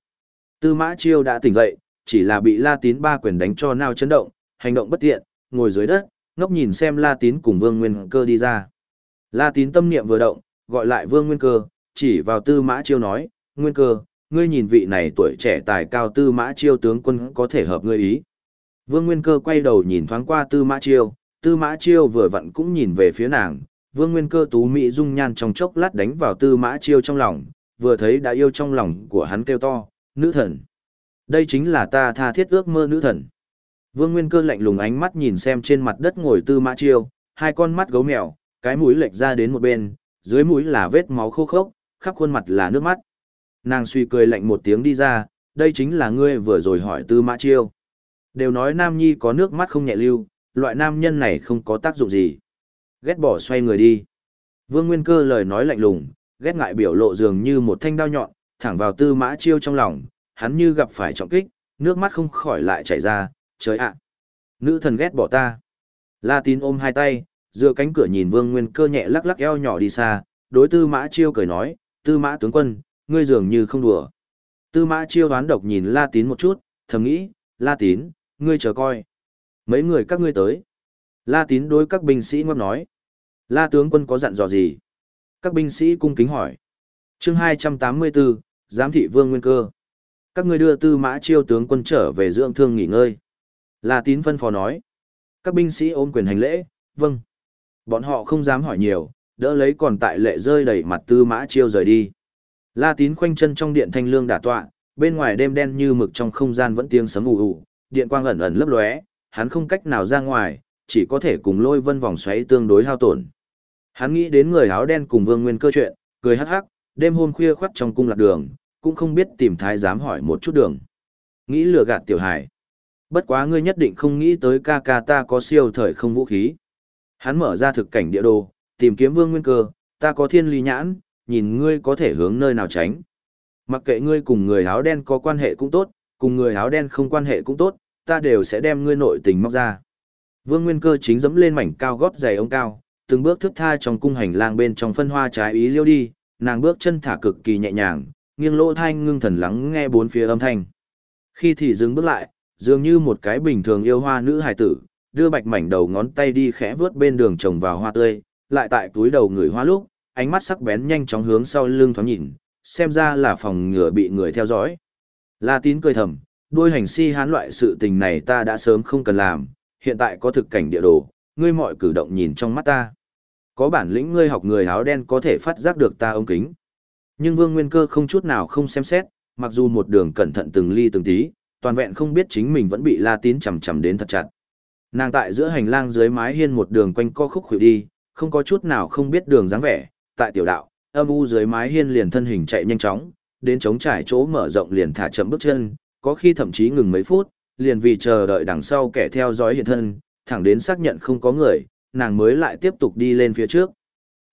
Tư mã chiêu đã tỉnh dậy, chỉ là bị La Tín ba quyền đánh cho nao chấn động, hành động bất tiện, ngồi dưới đất, ngốc nhìn xem La Tín cùng Vương Nguyên Cơ đi ra. La Tín tâm niệm vừa động, gọi lại Vương Nguyên Cơ, chỉ vào Tư Mã Chiêu nói, Nguyên Cơ, ngươi nhìn vị này tuổi trẻ tài cao Tư Mã Chiêu tướng quân có thể hợp ngươi ý. Vương Nguyên Cơ quay đầu nhìn thoáng qua Tư Mã Chiêu, Tư Mã Chiêu vừa vặn cũng nhìn về phía nàng, Vương Nguyên Cơ tú mỹ dung nhan trong chốc lát đánh vào Tư Mã Chiêu trong lòng, vừa thấy đã yêu trong lòng của hắn kêu to, nữ thần. Đây chính là ta tha thiết ước mơ nữ thần. Vương Nguyên Cơ lạnh lùng ánh mắt nhìn xem trên mặt đất ngồi Tư Mã Chiêu, hai con mắt gấu mèo, cái mũi lệch ra đến một bên, dưới mũi là vết máu khô khốc, khắp khuôn mặt là nước mắt. Nàng suy cười lạnh một tiếng đi ra, đây chính là ngươi vừa rồi hỏi Tư Mã Chiêu. Đều nói Nam Nhi có nước mắt không nhẹ lưu, loại nam nhân này không có tác dụng gì. Ghét bỏ xoay người đi. Vương Nguyên Cơ lời nói lạnh lùng, ghét ngại biểu lộ dường như một thanh đao nhọn, thẳng vào tư mã chiêu trong lòng, hắn như gặp phải trọng kích, nước mắt không khỏi lại chảy ra, trời ạ. Nữ thần ghét bỏ ta. La tín ôm hai tay, dựa cánh cửa nhìn Vương Nguyên Cơ nhẹ lắc lắc eo nhỏ đi xa, đối tư mã chiêu cười nói, tư mã tướng quân, ngươi dường như không đùa. Tư mã chiêu đoán độc nhìn La tín một chút, thầm nghĩ, La tín, ngươi chờ coi. Mấy người các ngươi tới. La tín đối các binh sĩ ngóc nói. La tướng quân có dặn dò gì? Các binh sĩ cung kính hỏi. chương 284, giám thị vương nguyên cơ. Các ngươi đưa tư mã chiêu tướng quân trở về dưỡng thương nghỉ ngơi. La tín phân phó nói. Các binh sĩ ôm quyền hành lễ, vâng. Bọn họ không dám hỏi nhiều, đỡ lấy còn tại lệ rơi đầy mặt tư mã chiêu rời đi. La tín khoanh chân trong điện thanh lương đả tọa, bên ngoài đêm đen như mực trong không gian vẫn tiếng sấm ù ù, điện quang ẩn ẩn lấp lóe, hắn không cách nào ra ngoài, chỉ có thể cùng lôi vân vòng xoáy tương đối hao tổn. Hắn nghĩ đến người áo đen cùng Vương Nguyên cơ chuyện, cười hắc hắc, đêm hôm khuya khoắt trong cung lạc đường, cũng không biết tìm thái dám hỏi một chút đường. Nghĩ lừa gạt tiểu hải. Bất quá ngươi nhất định không nghĩ tới ca ca ta có siêu thời không vũ khí. Hắn mở ra thực cảnh địa đồ, tìm kiếm Vương Nguyên cơ, ta có thiên lý nhãn, nhìn ngươi có thể hướng nơi nào tránh. Mặc kệ ngươi cùng người áo đen có quan hệ cũng tốt, cùng người áo đen không quan hệ cũng tốt, ta đều sẽ đem ngươi nội tình móc ra. Vương Nguyên Cơ chính dẫm lên mảnh cao gót giày ông cao, từng bước thướt tha trong cung hành lang bên trong phân hoa trái ý liêu đi, nàng bước chân thả cực kỳ nhẹ nhàng, nghiêng lỗ thanh ngưng thần lắng nghe bốn phía âm thanh. Khi thì dừng bước lại, dường như một cái bình thường yêu hoa nữ hài tử, đưa bạch mảnh đầu ngón tay đi khẽ vướt bên đường trồng vào hoa tươi, lại tại túi đầu người hoa lúc, ánh mắt sắc bén nhanh chóng hướng sau lưng thoáng nhìn, xem ra là phòng ngừa bị người theo dõi. La tín cười thầm, đôi hành si hán loại sự tình này ta đã sớm không cần làm, hiện tại có thực cảnh địa đồ, ngươi mọi cử động nhìn trong mắt ta. Có bản lĩnh ngươi học người áo đen có thể phát giác được ta ống kính. Nhưng vương nguyên cơ không chút nào không xem xét, mặc dù một đường cẩn thận từng ly từng tí, toàn vẹn không biết chính mình vẫn bị la tín chầm chầm đến thật chặt. Nàng tại giữa hành lang dưới mái hiên một đường quanh co khúc khuỷu đi, không có chút nào không biết đường dáng vẻ, tại tiểu đạo, âm u dưới mái hiên liền thân hình chạy nhanh chóng, đến chống trải chỗ mở rộng liền thả chậm bước chân, có khi thậm chí ngừng mấy phút, liền vì chờ đợi đằng sau kẻ theo dõi hiện thân, thẳng đến xác nhận không có người, nàng mới lại tiếp tục đi lên phía trước.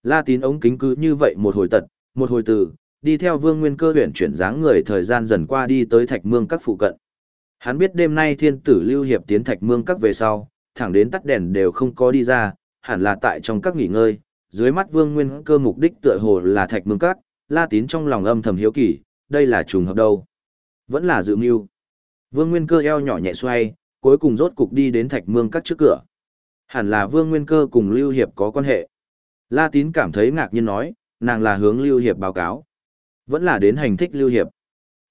La tín ống kính cứ như vậy một hồi tật, một hồi từ, đi theo vương nguyên cơ huyện chuyển dáng người thời gian dần qua đi tới thạch mương các phụ cận. Hắn biết đêm nay thiên tử lưu hiệp tiến thạch mương các về sau, thẳng đến tắt đèn đều không có đi ra, hẳn là tại trong các nghỉ ngơi, dưới mắt vương nguyên cơ mục đích tựa hồ là thạch mương các, la tín trong lòng âm thầm hiếu kỳ, đây là trùng hợp đâu. Vẫn là dự mưu. Vương nguyên cơ eo nhỏ nhẹ xoay, cuối cùng rốt cục đi đến thạch mương các trước cửa. Hẳn là vương nguyên cơ cùng Lưu Hiệp có quan hệ. La tín cảm thấy ngạc nhiên nói, nàng là hướng Lưu Hiệp báo cáo. Vẫn là đến hành thích Lưu Hiệp.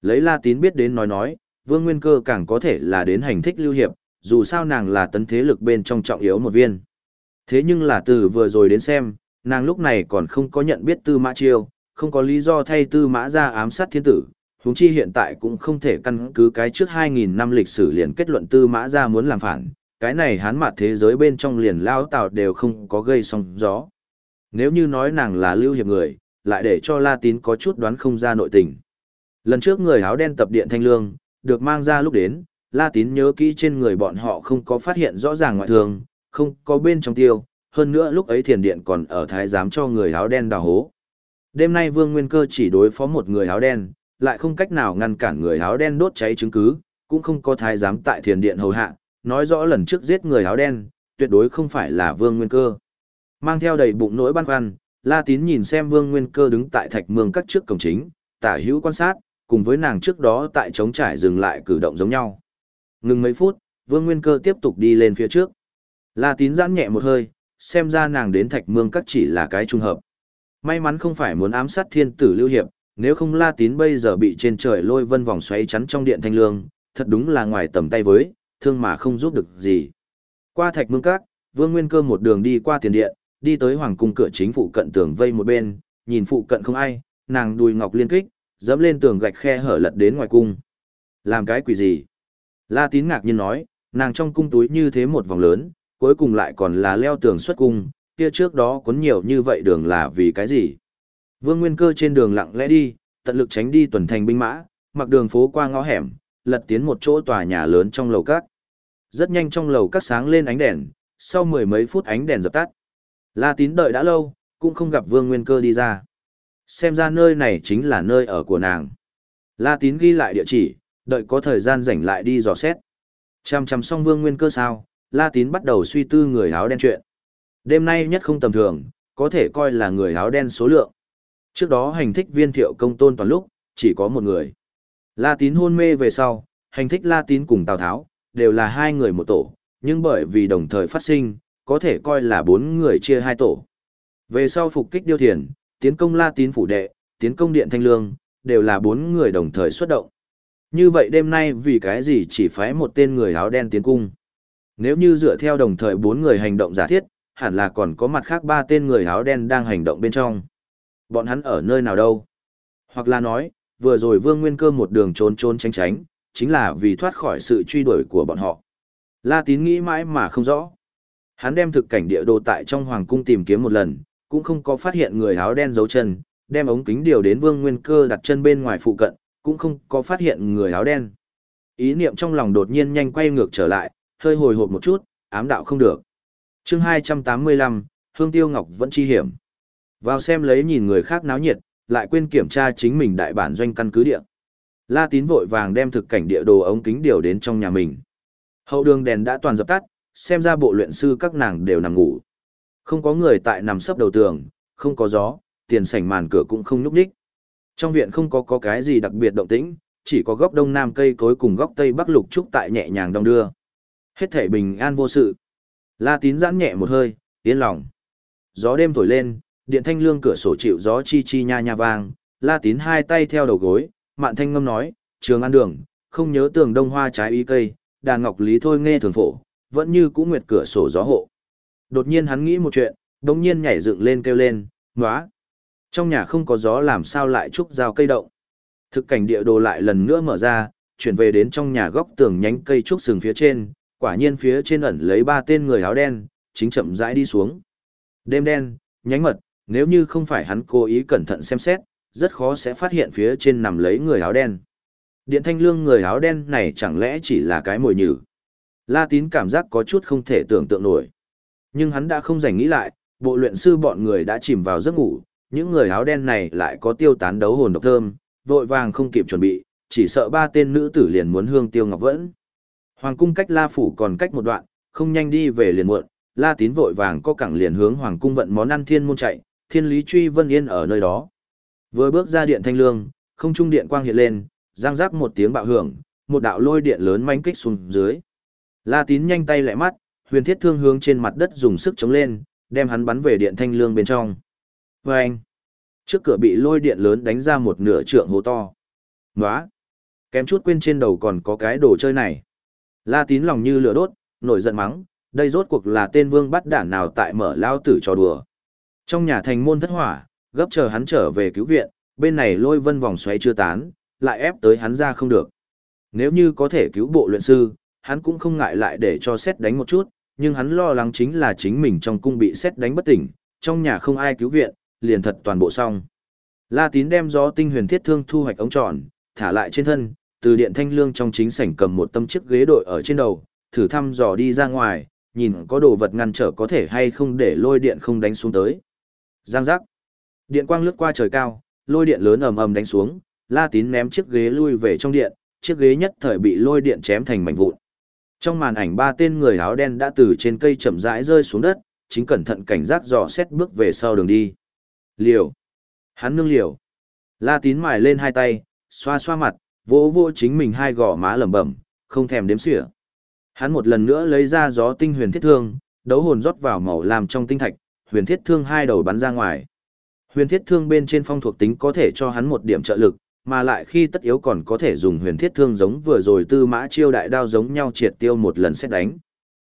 Lấy La tín biết đến nói nói, vương nguyên cơ càng có thể là đến hành thích Lưu Hiệp, dù sao nàng là tấn thế lực bên trong trọng yếu một viên. Thế nhưng là từ vừa rồi đến xem, nàng lúc này còn không có nhận biết tư mã chiêu, không có lý do thay tư mã ra ám sát thiên tử, huống chi hiện tại cũng không thể căn cứ cái trước 2.000 năm lịch sử liền kết luận tư mã ra muốn làm phản, cái này hán mặt thế giới bên trong liền lao tạo đều không có gây sóng gió. Nếu như nói nàng là lưu hiệp người, lại để cho La Tín có chút đoán không ra nội tình. Lần trước người áo đen tập điện thanh lương, được mang ra lúc đến, La Tín nhớ kỹ trên người bọn họ không có phát hiện rõ ràng ngoại thường, không có bên trong tiêu, hơn nữa lúc ấy thiền điện còn ở thái giám cho người áo đen đào hố. Đêm nay Vương Nguyên Cơ chỉ đối phó một người áo đen, lại không cách nào ngăn cản người áo đen đốt cháy chứng cứ, cũng không có thái giám tại thiền điện hầu hạ, nói rõ lần trước giết người áo đen, tuyệt đối không phải là Vương Nguyên Cơ. Mang theo đầy bụng nỗi băn khoăn, La Tín nhìn xem Vương Nguyên Cơ đứng tại thạch mương các trước cổng chính, tả hữu quan sát, cùng với nàng trước đó tại trống trải dừng lại cử động giống nhau. Ngừng mấy phút, Vương Nguyên Cơ tiếp tục đi lên phía trước. La Tín giãn nhẹ một hơi, xem ra nàng đến thạch mương các chỉ là cái trùng hợp. May mắn không phải muốn ám sát thiên tử lưu hiệp, nếu không La Tín bây giờ bị trên trời lôi vân vòng xoáy chắn trong điện thanh lương, thật đúng là ngoài tầm tay với, thương mà không giúp được gì. Qua thạch mương cát, Vương Nguyên Cơ một đường đi qua tiền điện, đi tới hoàng cung cửa chính phụ cận tường vây một bên, nhìn phụ cận không ai, nàng đùi ngọc liên kích, dẫm lên tường gạch khe hở lật đến ngoài cung. Làm cái quỷ gì? La Tín ngạc nhiên nói, nàng trong cung túi như thế một vòng lớn, cuối cùng lại còn là leo tường xuất cung, kia trước đó cuốn nhiều như vậy đường là vì cái gì? Vương Nguyên Cơ trên đường lặng lẽ đi, tận lực tránh đi tuần thành binh mã, mặc đường phố qua ngõ hẻm, lật tiến một chỗ tòa nhà lớn trong lầu các. Rất nhanh trong lầu các sáng lên ánh đèn, sau mười mấy phút ánh đèn dập tắt. La Tín đợi đã lâu, cũng không gặp Vương Nguyên Cơ đi ra. Xem ra nơi này chính là nơi ở của nàng. La Tín ghi lại địa chỉ, đợi có thời gian rảnh lại đi dò xét. Chăm chăm xong Vương Nguyên Cơ sao, La Tín bắt đầu suy tư người áo đen chuyện. Đêm nay nhất không tầm thường, có thể coi là người áo đen số lượng. Trước đó hành thích viên thiệu công tôn toàn lúc, chỉ có một người. La tín hôn mê về sau, hành thích La tín cùng Tào Tháo, đều là hai người một tổ, nhưng bởi vì đồng thời phát sinh, có thể coi là bốn người chia hai tổ. Về sau phục kích điêu thiền, tiến công La Tín phủ đệ, tiến công điện thanh lương, đều là bốn người đồng thời xuất động. Như vậy đêm nay vì cái gì chỉ phái một tên người áo đen tiến cung? Nếu như dựa theo đồng thời bốn người hành động giả thiết, hẳn là còn có mặt khác ba tên người áo đen đang hành động bên trong. Bọn hắn ở nơi nào đâu? Hoặc là nói, vừa rồi Vương Nguyên Cơ một đường trốn trốn tránh tránh, chính là vì thoát khỏi sự truy đuổi của bọn họ. La Tín nghĩ mãi mà không rõ. Hắn đem thực cảnh địa đồ tại trong hoàng cung tìm kiếm một lần, cũng không có phát hiện người áo đen giấu chân, đem ống kính điều đến Vương Nguyên Cơ đặt chân bên ngoài phụ cận, cũng không có phát hiện người áo đen. Ý niệm trong lòng đột nhiên nhanh quay ngược trở lại, hơi hồi hộp một chút, ám đạo không được chương 285, Hương Tiêu Ngọc vẫn chi hiểm. Vào xem lấy nhìn người khác náo nhiệt, lại quên kiểm tra chính mình đại bản doanh căn cứ địa. La Tín vội vàng đem thực cảnh địa đồ ống kính điều đến trong nhà mình. Hậu đường đèn đã toàn dập tắt, xem ra bộ luyện sư các nàng đều nằm ngủ. Không có người tại nằm sấp đầu tường, không có gió, tiền sảnh màn cửa cũng không nhúc nhích. Trong viện không có có cái gì đặc biệt động tĩnh, chỉ có góc đông nam cây cối cùng góc tây bắc lục trúc tại nhẹ nhàng đong đưa. Hết thể bình an vô sự. La tín giãn nhẹ một hơi, yên lòng. Gió đêm thổi lên, điện thanh lương cửa sổ chịu gió chi chi nha nha vang. La tín hai tay theo đầu gối, mạn thanh ngâm nói, trường ăn đường, không nhớ tường đông hoa trái ý cây, đàn ngọc lý thôi nghe thường phổ, vẫn như cũ nguyệt cửa sổ gió hộ. Đột nhiên hắn nghĩ một chuyện, đồng nhiên nhảy dựng lên kêu lên, ngóa. Trong nhà không có gió làm sao lại trúc rào cây động. Thực cảnh địa đồ lại lần nữa mở ra, chuyển về đến trong nhà góc tường nhánh cây trúc sừng phía trên, quả nhiên phía trên ẩn lấy ba tên người áo đen, chính chậm rãi đi xuống. Đêm đen, nhánh mật, nếu như không phải hắn cố ý cẩn thận xem xét, rất khó sẽ phát hiện phía trên nằm lấy người áo đen. Điện thanh lương người áo đen này chẳng lẽ chỉ là cái mồi nhử. La tín cảm giác có chút không thể tưởng tượng nổi. Nhưng hắn đã không dành nghĩ lại, bộ luyện sư bọn người đã chìm vào giấc ngủ, những người áo đen này lại có tiêu tán đấu hồn độc thơm, vội vàng không kịp chuẩn bị, chỉ sợ ba tên nữ tử liền muốn hương tiêu ngọc vẫn. Hoàng cung cách La phủ còn cách một đoạn, không nhanh đi về liền muộn, La Tín vội vàng có cẳng liền hướng hoàng cung vận món ăn thiên môn chạy, thiên lý truy vân yên ở nơi đó. Vừa bước ra điện thanh lương, không trung điện quang hiện lên, giang giác một tiếng bạo hưởng, một đạo lôi điện lớn manh kích xuống dưới. La Tín nhanh tay lại mắt, huyền thiết thương hướng trên mặt đất dùng sức chống lên, đem hắn bắn về điện thanh lương bên trong. Và anh, trước cửa bị lôi điện lớn đánh ra một nửa trượng hố to. Nóa, kém chút quên trên đầu còn có cái đồ chơi này. La tín lòng như lửa đốt, nổi giận mắng, đây rốt cuộc là tên vương bắt đản nào tại mở lao tử trò đùa. Trong nhà thành môn thất hỏa, gấp chờ hắn trở về cứu viện, bên này lôi vân vòng xoáy chưa tán, lại ép tới hắn ra không được. Nếu như có thể cứu bộ luyện sư, hắn cũng không ngại lại để cho xét đánh một chút, nhưng hắn lo lắng chính là chính mình trong cung bị xét đánh bất tỉnh, trong nhà không ai cứu viện, liền thật toàn bộ xong. La tín đem gió tinh huyền thiết thương thu hoạch ống tròn, thả lại trên thân, từ điện thanh lương trong chính sảnh cầm một tâm chiếc ghế đội ở trên đầu, thử thăm dò đi ra ngoài, nhìn có đồ vật ngăn trở có thể hay không để lôi điện không đánh xuống tới. Giang giác. Điện quang lướt qua trời cao, lôi điện lớn ầm ầm đánh xuống, La Tín ném chiếc ghế lui về trong điện, chiếc ghế nhất thời bị lôi điện chém thành mảnh vụn. Trong màn ảnh ba tên người áo đen đã từ trên cây chậm rãi rơi xuống đất, chính cẩn thận cảnh giác dò xét bước về sau đường đi. Liều. Hắn nương liều. La Tín mài lên hai tay, xoa xoa mặt, vỗ vỗ chính mình hai gò má lẩm bẩm, không thèm đếm xỉa. Hắn một lần nữa lấy ra gió tinh huyền thiết thương, đấu hồn rót vào màu làm trong tinh thạch, huyền thiết thương hai đầu bắn ra ngoài. Huyền thiết thương bên trên phong thuộc tính có thể cho hắn một điểm trợ lực, mà lại khi tất yếu còn có thể dùng huyền thiết thương giống vừa rồi tư mã chiêu đại đao giống nhau triệt tiêu một lần xét đánh.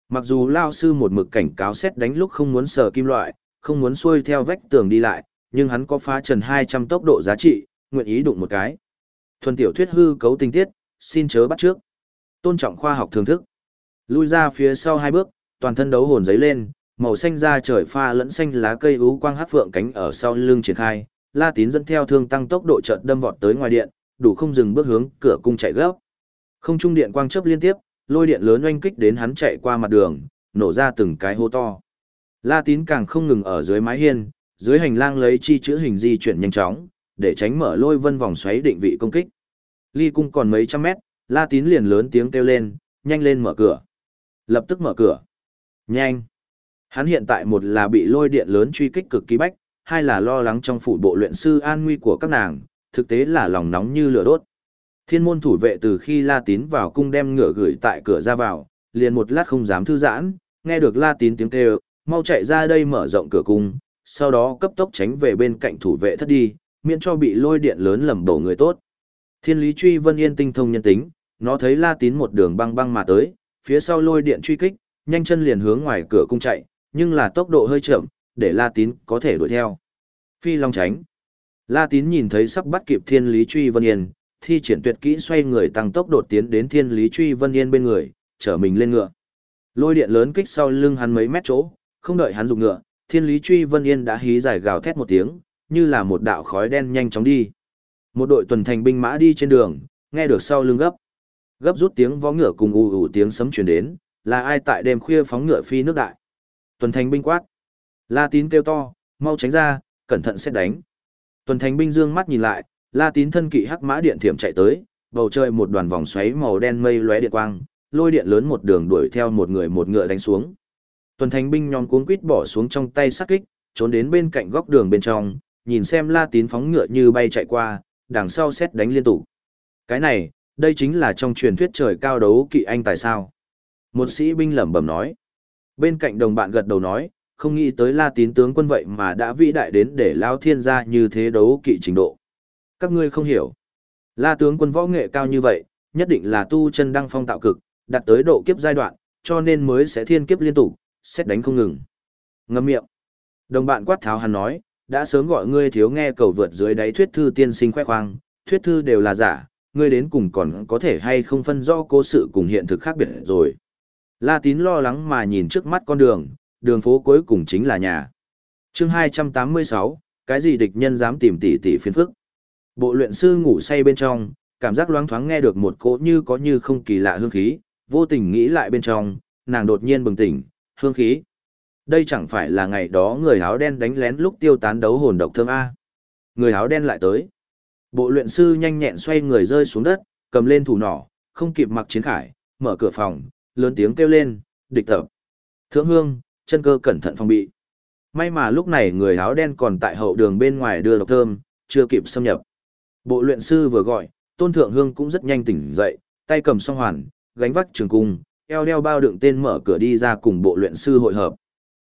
Mặc dù lao sư một mực cảnh cáo xét đánh lúc không muốn sờ kim loại, không muốn xuôi theo vách tường đi lại, nhưng hắn có phá trần 200 tốc độ giá trị, nguyện ý đụng một cái. Thuần tiểu thuyết hư cấu tình tiết, xin chớ bắt trước. Tôn trọng khoa học thưởng thức. Lui ra phía sau hai bước, toàn thân đấu hồn giấy lên, màu xanh da trời pha lẫn xanh lá cây ú quang hát phượng cánh ở sau lưng triển khai, La Tín dẫn theo thương tăng tốc độ chợt đâm vọt tới ngoài điện, đủ không dừng bước hướng cửa cung chạy gấp. Không trung điện quang chớp liên tiếp, lôi điện lớn oanh kích đến hắn chạy qua mặt đường, nổ ra từng cái hô to. La Tín càng không ngừng ở dưới mái hiên, dưới hành lang lấy chi chữ hình di chuyển nhanh chóng, để tránh mở lôi vân vòng xoáy định vị công kích. Ly cung còn mấy trăm mét, La Tín liền lớn tiếng kêu lên, nhanh lên mở cửa. Lập tức mở cửa. Nhanh. Hắn hiện tại một là bị lôi điện lớn truy kích cực kỳ bách, hai là lo lắng trong phủ bộ luyện sư an nguy của các nàng, thực tế là lòng nóng như lửa đốt. Thiên môn thủ vệ từ khi La Tín vào cung đem ngựa gửi tại cửa ra vào, liền một lát không dám thư giãn, nghe được La Tín tiếng kêu, mau chạy ra đây mở rộng cửa cung, sau đó cấp tốc tránh về bên cạnh thủ vệ thất đi, miễn cho bị lôi điện lớn lầm đổ người tốt. Thiên lý truy vân yên tinh thông nhân tính, nó thấy La Tín một đường băng băng mà tới, phía sau lôi điện truy kích, nhanh chân liền hướng ngoài cửa cung chạy, nhưng là tốc độ hơi chậm, để La Tín có thể đuổi theo. Phi Long tránh. La Tín nhìn thấy sắp bắt kịp Thiên Lý Truy Vân Yên, thi triển tuyệt kỹ xoay người tăng tốc đột tiến đến Thiên Lý Truy Vân Yên bên người, chở mình lên ngựa. Lôi điện lớn kích sau lưng hắn mấy mét chỗ, không đợi hắn dùng ngựa, Thiên Lý Truy Vân Yên đã hí giải gào thét một tiếng, như là một đạo khói đen nhanh chóng đi. Một đội tuần thành binh mã đi trên đường, nghe được sau lưng gấp. Gấp rút tiếng vó ngựa cùng ù ù tiếng sấm truyền đến, là ai tại đêm khuya phóng ngựa phi nước đại. Tuần thành binh quát. La Tín kêu to, mau tránh ra, cẩn thận sẽ đánh. Tuần thành binh dương mắt nhìn lại, La Tín thân kỵ hắc mã điện thiểm chạy tới, bầu trời một đoàn vòng xoáy màu đen mây lóe điện quang, lôi điện lớn một đường đuổi theo một người một ngựa đánh xuống. Tuần thành binh nhóm cuống quýt bỏ xuống trong tay sát kích, trốn đến bên cạnh góc đường bên trong, nhìn xem La Tín phóng ngựa như bay chạy qua, đằng sau xét đánh liên tục. Cái này, đây chính là trong truyền thuyết trời cao đấu kỵ anh tại sao? Một sĩ binh lẩm bẩm nói. Bên cạnh đồng bạn gật đầu nói, không nghĩ tới La Tín tướng quân vậy mà đã vĩ đại đến để lao thiên gia như thế đấu kỵ trình độ. Các ngươi không hiểu. La tướng quân võ nghệ cao như vậy, nhất định là tu chân đăng phong tạo cực, đạt tới độ kiếp giai đoạn, cho nên mới sẽ thiên kiếp liên tục, xét đánh không ngừng. Ngâm miệng. Đồng bạn quát tháo hắn nói, đã sớm gọi ngươi thiếu nghe cầu vượt dưới đáy thuyết thư tiên sinh khoe khoang, thuyết thư đều là giả, ngươi đến cùng còn có thể hay không phân rõ cố sự cùng hiện thực khác biệt rồi. La tín lo lắng mà nhìn trước mắt con đường, đường phố cuối cùng chính là nhà. chương 286, cái gì địch nhân dám tìm tỷ tỷ phiền phức. Bộ luyện sư ngủ say bên trong, cảm giác loáng thoáng nghe được một cỗ như có như không kỳ lạ hương khí, vô tình nghĩ lại bên trong, nàng đột nhiên bừng tỉnh, hương khí. Đây chẳng phải là ngày đó người áo đen đánh lén lúc tiêu tán đấu hồn độc thơm A. Người áo đen lại tới. Bộ luyện sư nhanh nhẹn xoay người rơi xuống đất, cầm lên thủ nỏ, không kịp mặc chiến khải, mở cửa phòng, lớn tiếng kêu lên, địch tập. Thượng hương, chân cơ cẩn thận phòng bị. May mà lúc này người áo đen còn tại hậu đường bên ngoài đưa độc thơm, chưa kịp xâm nhập. Bộ luyện sư vừa gọi, tôn thượng hương cũng rất nhanh tỉnh dậy, tay cầm song hoàn, gánh vác trường cung, eo đeo bao đựng tên mở cửa đi ra cùng bộ luyện sư hội hợp.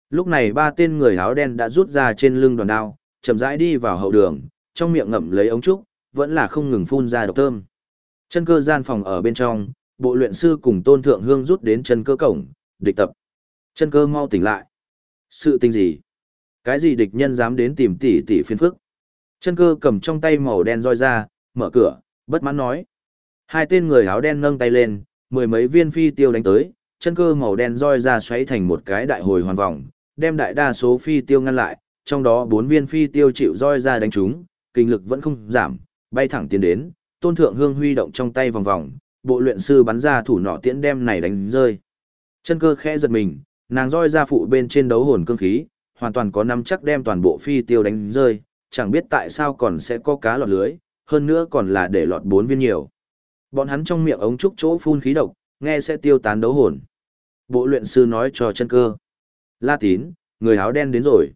Lúc này ba tên người áo đen đã rút ra trên lưng đoàn đao, chậm rãi đi vào hậu đường, trong miệng ngậm lấy ống trúc, vẫn là không ngừng phun ra độc thơm. Chân cơ gian phòng ở bên trong, bộ luyện sư cùng tôn thượng hương rút đến chân cơ cổng, địch tập. Chân cơ mau tỉnh lại. Sự tình gì? Cái gì địch nhân dám đến tìm tỷ tỷ phiền phức? Chân cơ cầm trong tay màu đen roi ra, mở cửa, bất mãn nói. Hai tên người áo đen nâng tay lên, mười mấy viên phi tiêu đánh tới, chân cơ màu đen roi ra xoáy thành một cái đại hồi hoàn vòng, đem đại đa số phi tiêu ngăn lại, trong đó bốn viên phi tiêu chịu roi ra đánh chúng, kinh lực vẫn không giảm, bay thẳng tiến đến, tôn thượng hương huy động trong tay vòng vòng, bộ luyện sư bắn ra thủ nọ tiễn đem này đánh rơi. Chân cơ khẽ giật mình, nàng roi ra phụ bên trên đấu hồn cương khí, hoàn toàn có nắm chắc đem toàn bộ phi tiêu đánh rơi, chẳng biết tại sao còn sẽ có cá lọt lưới, hơn nữa còn là để lọt bốn viên nhiều. Bọn hắn trong miệng ống trúc chỗ phun khí độc, nghe sẽ tiêu tán đấu hồn. Bộ luyện sư nói cho chân cơ. La tín, người áo đen đến rồi.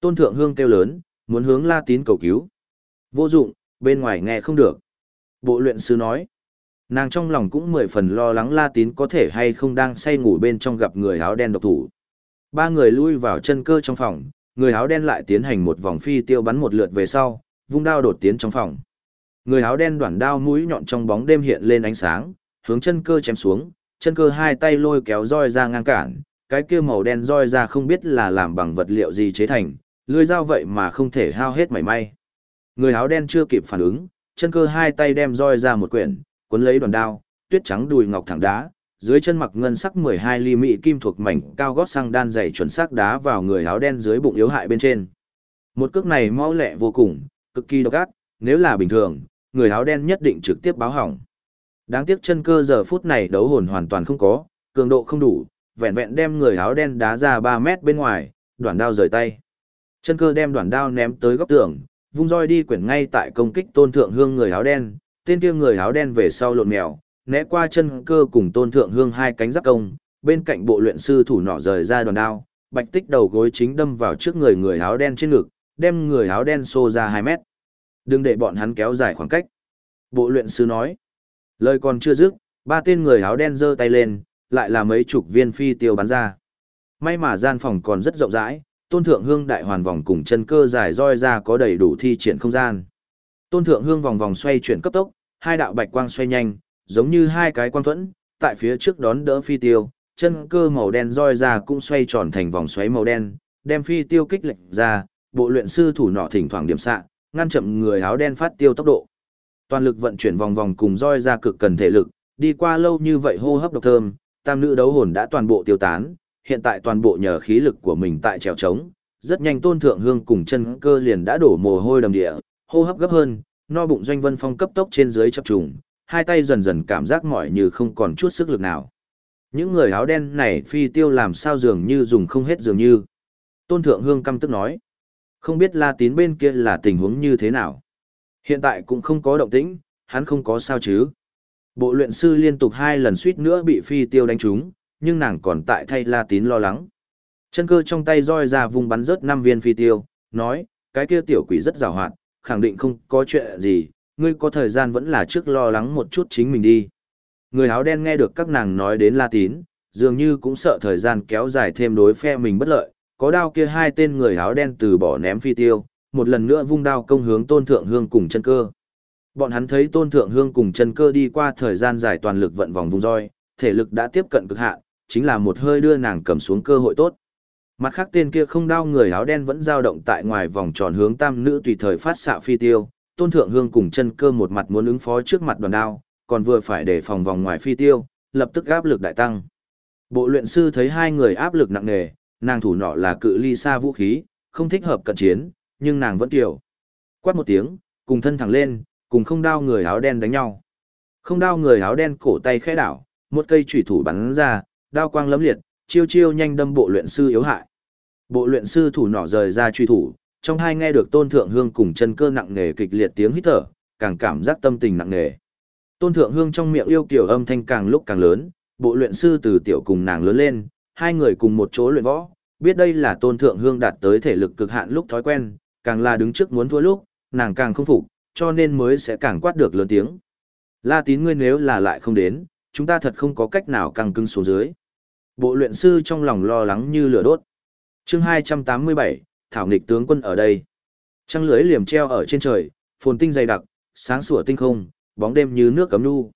Tôn thượng hương kêu lớn, muốn hướng la tín cầu cứu. Vô dụng, bên ngoài nghe không được. Bộ luyện sư nói. Nàng trong lòng cũng mười phần lo lắng la tín có thể hay không đang say ngủ bên trong gặp người áo đen độc thủ. Ba người lui vào chân cơ trong phòng, người áo đen lại tiến hành một vòng phi tiêu bắn một lượt về sau, vung đao đột tiến trong phòng. Người áo đen đoạn đao mũi nhọn trong bóng đêm hiện lên ánh sáng, hướng chân cơ chém xuống, chân cơ hai tay lôi kéo roi ra ngang cản, cái kia màu đen roi ra không biết là làm bằng vật liệu gì chế thành, lưỡi dao vậy mà không thể hao hết mảy may. Người áo đen chưa kịp phản ứng, chân cơ hai tay đem roi ra một quyển, cuốn lấy đoàn đao, tuyết trắng đùi ngọc thẳng đá, dưới chân mặc ngân sắc 12 ly mỹ kim thuộc mảnh cao gót sang đan dày chuẩn xác đá vào người áo đen dưới bụng yếu hại bên trên. Một cước này mau lẹ vô cùng, cực kỳ độc ác, nếu là bình thường, người áo đen nhất định trực tiếp báo hỏng. Đáng tiếc chân cơ giờ phút này đấu hồn hoàn toàn không có, cường độ không đủ, vẹn vẹn đem người áo đen đá ra 3 mét bên ngoài, đoạn đao rời tay. Chân cơ đem đoạn đao ném tới góc tường, vung roi đi quyển ngay tại công kích tôn thượng hương người áo đen, tên kia người áo đen về sau lộn mèo, né qua chân cơ cùng tôn thượng hương hai cánh giáp công, bên cạnh bộ luyện sư thủ nọ rời ra đoàn đao, bạch tích đầu gối chính đâm vào trước người người áo đen trên ngực, đem người áo đen xô ra 2 mét. Đừng để bọn hắn kéo dài khoảng cách. Bộ luyện sư nói. Lời còn chưa dứt, ba tên người áo đen giơ tay lên, lại là mấy chục viên phi tiêu bắn ra. May mà gian phòng còn rất rộng rãi, tôn thượng hương đại hoàn vòng cùng chân cơ dài roi ra có đầy đủ thi triển không gian. Tôn thượng hương vòng vòng xoay chuyển cấp tốc, hai đạo bạch quang xoay nhanh, giống như hai cái quang thuẫn, tại phía trước đón đỡ phi tiêu, chân cơ màu đen roi ra cũng xoay tròn thành vòng xoáy màu đen, đem phi tiêu kích lệnh ra, bộ luyện sư thủ nọ thỉnh thoảng điểm xạ, ngăn chậm người áo đen phát tiêu tốc độ. Toàn lực vận chuyển vòng vòng cùng roi ra cực cần thể lực, đi qua lâu như vậy hô hấp độc thơm, tam nữ đấu hồn đã toàn bộ tiêu tán, hiện tại toàn bộ nhờ khí lực của mình tại trèo trống, rất nhanh tôn thượng hương cùng chân cơ liền đã đổ mồ hôi đầm địa, hô hấp gấp hơn, no bụng doanh vân phong cấp tốc trên dưới chập trùng, hai tay dần dần cảm giác mỏi như không còn chút sức lực nào. Những người áo đen này phi tiêu làm sao dường như dùng không hết dường như. Tôn thượng hương căm tức nói. Không biết la tín bên kia là tình huống như thế nào. Hiện tại cũng không có động tĩnh, hắn không có sao chứ. Bộ luyện sư liên tục hai lần suýt nữa bị phi tiêu đánh trúng, nhưng nàng còn tại thay la tín lo lắng. Chân cơ trong tay roi ra vùng bắn rớt năm viên phi tiêu, nói, cái kia tiểu quỷ rất rào hoạt, khẳng định không có chuyện gì, ngươi có thời gian vẫn là trước lo lắng một chút chính mình đi. Người áo đen nghe được các nàng nói đến La Tín, dường như cũng sợ thời gian kéo dài thêm đối phe mình bất lợi, có đao kia hai tên người áo đen từ bỏ ném phi tiêu, một lần nữa vung đao công hướng Tôn Thượng Hương cùng chân cơ. Bọn hắn thấy Tôn Thượng Hương cùng chân cơ đi qua thời gian dài toàn lực vận vòng vùng roi, thể lực đã tiếp cận cực hạn, chính là một hơi đưa nàng cầm xuống cơ hội tốt. Mặt khác tên kia không đau người áo đen vẫn dao động tại ngoài vòng tròn hướng tam nữ tùy thời phát xạ phi tiêu, Tôn Thượng Hương cùng chân cơ một mặt muốn ứng phó trước mặt đoàn đao, còn vừa phải để phòng vòng ngoài phi tiêu, lập tức áp lực đại tăng. Bộ luyện sư thấy hai người áp lực nặng nề, nàng thủ nọ là cự ly xa vũ khí, không thích hợp cận chiến, nhưng nàng vẫn tiểu. Quát một tiếng, cùng thân thẳng lên, cùng không đao người áo đen đánh nhau. Không đao người áo đen cổ tay khẽ đảo, một cây chủy thủ bắn ra, đao quang lấm liệt, chiêu chiêu nhanh đâm bộ luyện sư yếu hại. Bộ luyện sư thủ nỏ rời ra truy thủ, trong hai nghe được tôn thượng hương cùng chân cơ nặng nề kịch liệt tiếng hít thở, càng cảm giác tâm tình nặng nề. Tôn Thượng Hương trong miệng yêu kiểu âm thanh càng lúc càng lớn, bộ luyện sư từ tiểu cùng nàng lớn lên, hai người cùng một chỗ luyện võ, biết đây là Tôn Thượng Hương đạt tới thể lực cực hạn lúc thói quen, càng là đứng trước muốn thua lúc, nàng càng không phục, cho nên mới sẽ càng quát được lớn tiếng. La tín ngươi nếu là lại không đến, chúng ta thật không có cách nào căng cứng xuống dưới. Bộ luyện sư trong lòng lo lắng như lửa đốt. chương 287, Thảo nghịch tướng quân ở đây. Trăng lưới liềm treo ở trên trời, phồn tinh dày đặc, sáng sủa tinh không, bóng đêm như nước cấm nu.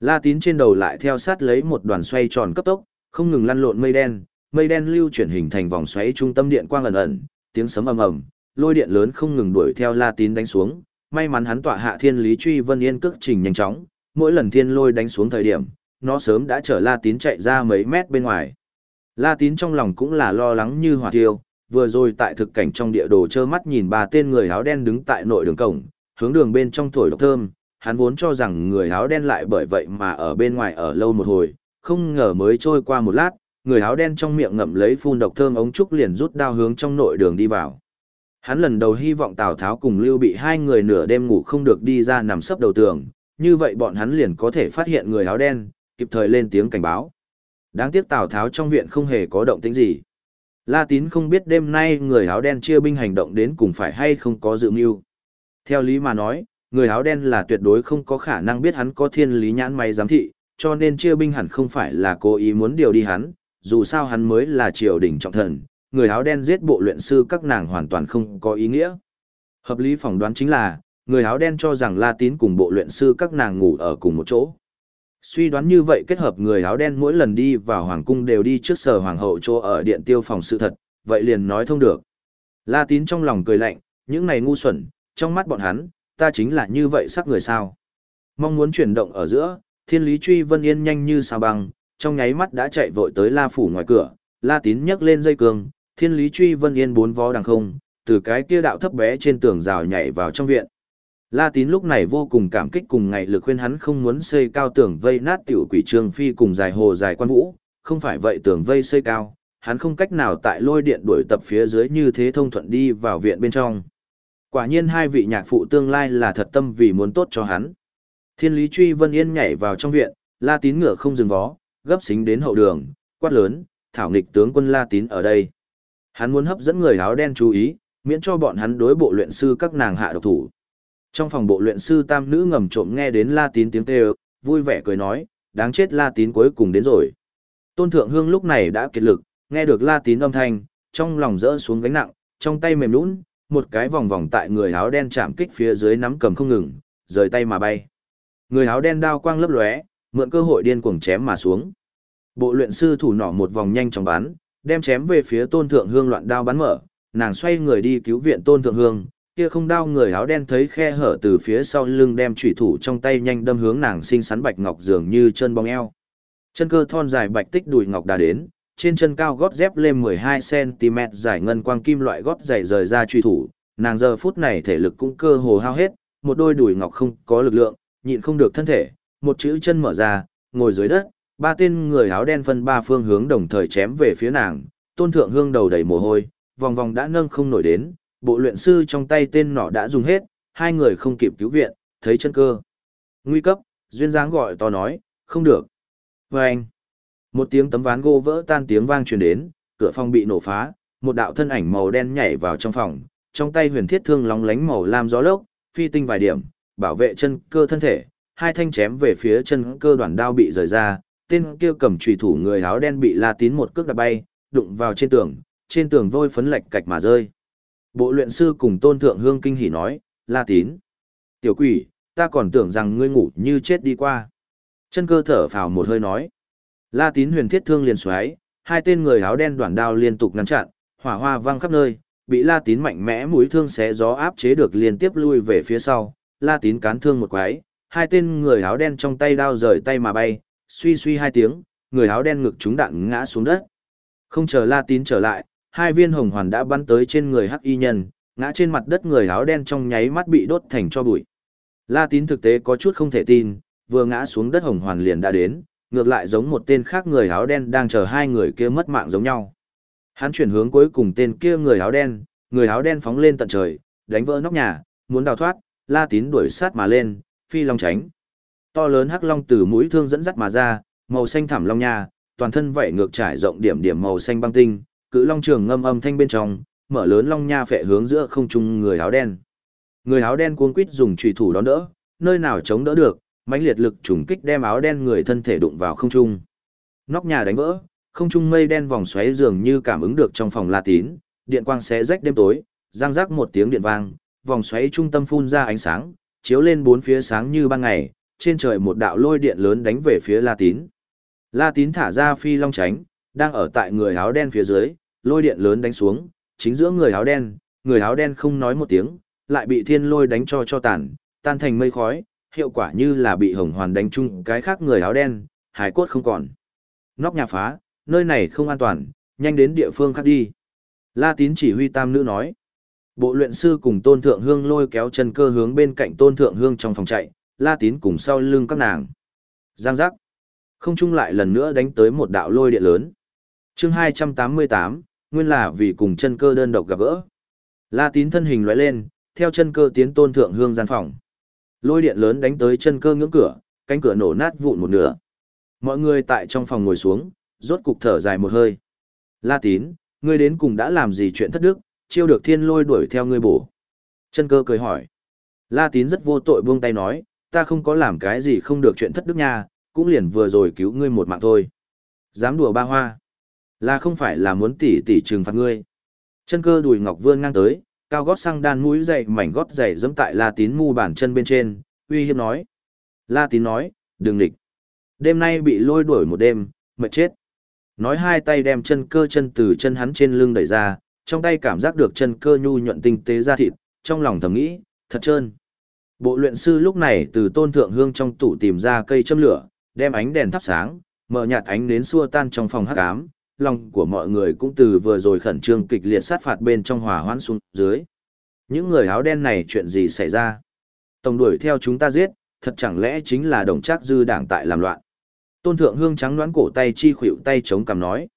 La tín trên đầu lại theo sát lấy một đoàn xoay tròn cấp tốc, không ngừng lăn lộn mây đen, mây đen lưu chuyển hình thành vòng xoáy trung tâm điện quang ẩn ẩn, tiếng sấm ầm ầm, lôi điện lớn không ngừng đuổi theo La tín đánh xuống. May mắn hắn tọa hạ thiên lý truy vân yên cước trình nhanh chóng, mỗi lần thiên lôi đánh xuống thời điểm, nó sớm đã chở La tín chạy ra mấy mét bên ngoài. La tín trong lòng cũng là lo lắng như hỏa thiêu, vừa rồi tại thực cảnh trong địa đồ trơ mắt nhìn ba tên người áo đen đứng tại nội đường cổng, hướng đường bên trong thổi độc thơm, hắn vốn cho rằng người áo đen lại bởi vậy mà ở bên ngoài ở lâu một hồi, không ngờ mới trôi qua một lát, người áo đen trong miệng ngậm lấy phun độc thơm ống trúc liền rút đao hướng trong nội đường đi vào. Hắn lần đầu hy vọng Tào Tháo cùng Lưu bị hai người nửa đêm ngủ không được đi ra nằm sấp đầu tường, như vậy bọn hắn liền có thể phát hiện người áo đen, kịp thời lên tiếng cảnh báo. Đáng tiếc Tào Tháo trong viện không hề có động tĩnh gì. La Tín không biết đêm nay người áo đen chia binh hành động đến cùng phải hay không có dự mưu. Theo lý mà nói, người áo đen là tuyệt đối không có khả năng biết hắn có thiên lý nhãn may giám thị, cho nên chia binh hẳn không phải là cố ý muốn điều đi hắn, dù sao hắn mới là triều đình trọng thần, người áo đen giết bộ luyện sư các nàng hoàn toàn không có ý nghĩa. Hợp lý phỏng đoán chính là, người áo đen cho rằng La Tín cùng bộ luyện sư các nàng ngủ ở cùng một chỗ. Suy đoán như vậy kết hợp người áo đen mỗi lần đi vào hoàng cung đều đi trước sở hoàng hậu chỗ ở điện tiêu phòng sự thật, vậy liền nói thông được. La Tín trong lòng cười lạnh, những này ngu xuẩn, trong mắt bọn hắn, ta chính là như vậy sắc người sao. Mong muốn chuyển động ở giữa, thiên lý truy vân yên nhanh như sao băng, trong nháy mắt đã chạy vội tới la phủ ngoài cửa, la tín nhấc lên dây cương, thiên lý truy vân yên bốn vó đằng không, từ cái kia đạo thấp bé trên tường rào nhảy vào trong viện. La tín lúc này vô cùng cảm kích cùng ngày lực khuyên hắn không muốn xây cao tường vây nát tiểu quỷ trương phi cùng dài hồ dài quan vũ, không phải vậy tường vây xây cao, hắn không cách nào tại lôi điện đuổi tập phía dưới như thế thông thuận đi vào viện bên trong. Quả nhiên hai vị nhạc phụ tương lai là thật tâm vì muốn tốt cho hắn. Thiên lý truy vân yên nhảy vào trong viện, la tín ngựa không dừng vó, gấp xính đến hậu đường, quát lớn, thảo nghịch tướng quân la tín ở đây. Hắn muốn hấp dẫn người áo đen chú ý, miễn cho bọn hắn đối bộ luyện sư các nàng hạ độc thủ. Trong phòng bộ luyện sư tam nữ ngầm trộm nghe đến la tín tiếng kêu, vui vẻ cười nói, đáng chết la tín cuối cùng đến rồi. Tôn Thượng Hương lúc này đã kiệt lực, nghe được La Tín âm thanh, trong lòng rỡ xuống gánh nặng, trong tay mềm nhũn, một cái vòng vòng tại người áo đen chạm kích phía dưới nắm cầm không ngừng, rời tay mà bay. Người áo đen đao quang lấp lóe, mượn cơ hội điên cuồng chém mà xuống. Bộ luyện sư thủ nỏ một vòng nhanh chóng bắn, đem chém về phía Tôn Thượng Hương loạn đao bắn mở, nàng xoay người đi cứu viện Tôn Thượng Hương, kia không đao người áo đen thấy khe hở từ phía sau lưng đem chủy thủ trong tay nhanh đâm hướng nàng xinh xắn bạch ngọc dường như chân bóng eo. Chân cơ thon dài bạch tích đùi ngọc đã đến, trên chân cao gót dép lên 12cm dài ngân quang kim loại gót dày rời ra truy thủ, nàng giờ phút này thể lực cũng cơ hồ hao hết, một đôi đùi ngọc không có lực lượng, nhịn không được thân thể, một chữ chân mở ra, ngồi dưới đất, ba tên người áo đen phân ba phương hướng đồng thời chém về phía nàng, tôn thượng hương đầu đầy mồ hôi, vòng vòng đã nâng không nổi đến, bộ luyện sư trong tay tên nỏ đã dùng hết, hai người không kịp cứu viện, thấy chân cơ. Nguy cấp, duyên dáng gọi to nói, không được. Và anh, một tiếng tấm ván gỗ vỡ tan tiếng vang truyền đến, cửa phòng bị nổ phá, một đạo thân ảnh màu đen nhảy vào trong phòng, trong tay huyền thiết thương lóng lánh màu lam gió lốc, phi tinh vài điểm, bảo vệ chân cơ thân thể, hai thanh chém về phía chân cơ đoàn đao bị rời ra, tên kia cầm chùy thủ người áo đen bị La Tín một cước đạp bay, đụng vào trên tường, trên tường vôi phấn lệch cạch mà rơi. Bộ luyện sư cùng Tôn Thượng Hương kinh hỉ nói, La Tín, tiểu quỷ, ta còn tưởng rằng ngươi ngủ như chết đi qua. Chân cơ thở phào một hơi nói. La tín huyền thiết thương liền xoáy, hai tên người áo đen đoạn đao liên tục ngăn chặn, hỏa hoa văng khắp nơi, bị La tín mạnh mẽ mũi thương xé gió áp chế được liên tiếp lui về phía sau. La tín cán thương một quái, hai tên người áo đen trong tay đao rời tay mà bay, suy suy hai tiếng, người áo đen ngực trúng đạn ngã xuống đất. Không chờ La tín trở lại, hai viên hồng hoàn đã bắn tới trên người hắc y nhân, ngã trên mặt đất người áo đen trong nháy mắt bị đốt thành cho bụi. La tín thực tế có chút không thể tin, vừa ngã xuống đất hồng hoàn liền đã đến, ngược lại giống một tên khác người áo đen đang chờ hai người kia mất mạng giống nhau. Hắn chuyển hướng cuối cùng tên kia người áo đen, người áo đen phóng lên tận trời, đánh vỡ nóc nhà, muốn đào thoát, La Tín đuổi sát mà lên, phi long tránh. To lớn hắc long từ mũi thương dẫn dắt mà ra, màu xanh thảm long nha, toàn thân vảy ngược trải rộng điểm điểm màu xanh băng tinh, cự long trường ngâm âm thanh bên trong, mở lớn long nha phệ hướng giữa không trung người áo đen. Người áo đen cuống quýt dùng chùy thủ đón đỡ, nơi nào chống đỡ được, mãnh liệt lực trùng kích đem áo đen người thân thể đụng vào không trung. Nóc nhà đánh vỡ, không trung mây đen vòng xoáy dường như cảm ứng được trong phòng La Tín, điện quang xé rách đêm tối, răng rắc một tiếng điện vang, vòng xoáy trung tâm phun ra ánh sáng, chiếu lên bốn phía sáng như ban ngày, trên trời một đạo lôi điện lớn đánh về phía La Tín. La Tín thả ra phi long tránh, đang ở tại người áo đen phía dưới, lôi điện lớn đánh xuống, chính giữa người áo đen, người áo đen không nói một tiếng, lại bị thiên lôi đánh cho cho tàn, tan thành mây khói, hiệu quả như là bị hồng hoàn đánh chung cái khác người áo đen, hải cốt không còn. Nóc nhà phá, nơi này không an toàn, nhanh đến địa phương khác đi. La tín chỉ huy tam nữ nói. Bộ luyện sư cùng tôn thượng hương lôi kéo chân cơ hướng bên cạnh tôn thượng hương trong phòng chạy, la tín cùng sau lưng các nàng. Giang giác. Không chung lại lần nữa đánh tới một đạo lôi điện lớn. chương 288, nguyên là vì cùng chân cơ đơn độc gặp gỡ. La tín thân hình lóe lên, theo chân cơ tiến tôn thượng hương gian phòng. Lôi điện lớn đánh tới chân cơ ngưỡng cửa, cánh cửa nổ nát vụn một nửa. Mọi người tại trong phòng ngồi xuống, rốt cục thở dài một hơi. La tín, ngươi đến cùng đã làm gì chuyện thất đức, chiêu được thiên lôi đuổi theo ngươi bổ. Chân cơ cười hỏi. La tín rất vô tội buông tay nói, ta không có làm cái gì không được chuyện thất đức nha, cũng liền vừa rồi cứu ngươi một mạng thôi. Dám đùa ba hoa. Là không phải là muốn tỉ tỉ trừng phạt ngươi. Chân cơ đùi ngọc vươn ngang tới, cao gót xăng đan mũi dày mảnh gót dày dẫm tại La Tín mu bàn chân bên trên, uy hiếp nói. La Tín nói, đừng địch. Đêm nay bị lôi đuổi một đêm, mệt chết. Nói hai tay đem chân cơ chân từ chân hắn trên lưng đẩy ra, trong tay cảm giác được chân cơ nhu nhuận tinh tế ra thịt, trong lòng thầm nghĩ, thật trơn. Bộ luyện sư lúc này từ tôn thượng hương trong tủ tìm ra cây châm lửa, đem ánh đèn thắp sáng, mở nhạt ánh đến xua tan trong phòng hắc ám, lòng của mọi người cũng từ vừa rồi khẩn trương kịch liệt sát phạt bên trong hòa hoãn xuống dưới. Những người áo đen này chuyện gì xảy ra? Tổng đuổi theo chúng ta giết, thật chẳng lẽ chính là đồng trác dư đảng tại làm loạn? Tôn thượng hương trắng đoán cổ tay chi khuỷu tay chống cằm nói.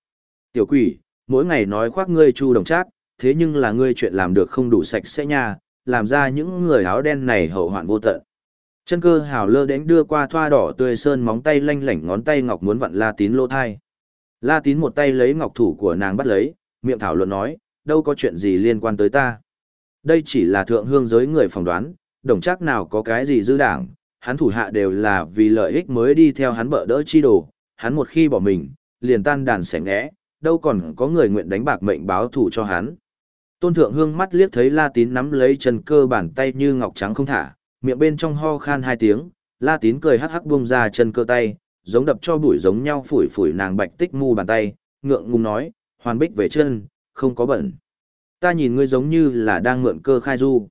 Tiểu quỷ, mỗi ngày nói khoác ngươi chu đồng trác, thế nhưng là ngươi chuyện làm được không đủ sạch sẽ nha, làm ra những người áo đen này hậu hoạn vô tận. Chân cơ hào lơ đến đưa qua thoa đỏ tươi sơn móng tay lanh lảnh ngón tay ngọc muốn vặn la tín lỗ thai. La tín một tay lấy ngọc thủ của nàng bắt lấy, miệng thảo luận nói, đâu có chuyện gì liên quan tới ta. Đây chỉ là thượng hương giới người phỏng đoán, đồng chắc nào có cái gì dư đảng, hắn thủ hạ đều là vì lợi ích mới đi theo hắn bợ đỡ chi đồ, hắn một khi bỏ mình, liền tan đàn sẻ ngẽ, đâu còn có người nguyện đánh bạc mệnh báo thủ cho hắn. Tôn Thượng Hương mắt liếc thấy La Tín nắm lấy chân cơ bàn tay như ngọc trắng không thả, miệng bên trong ho khan hai tiếng, La Tín cười hắc hắc buông ra chân cơ tay, giống đập cho bụi giống nhau phủi phủi nàng bạch tích mu bàn tay, ngượng ngùng nói, hoàn bích về chân, không có bẩn. Ta nhìn ngươi giống như là đang mượn cơ khai du.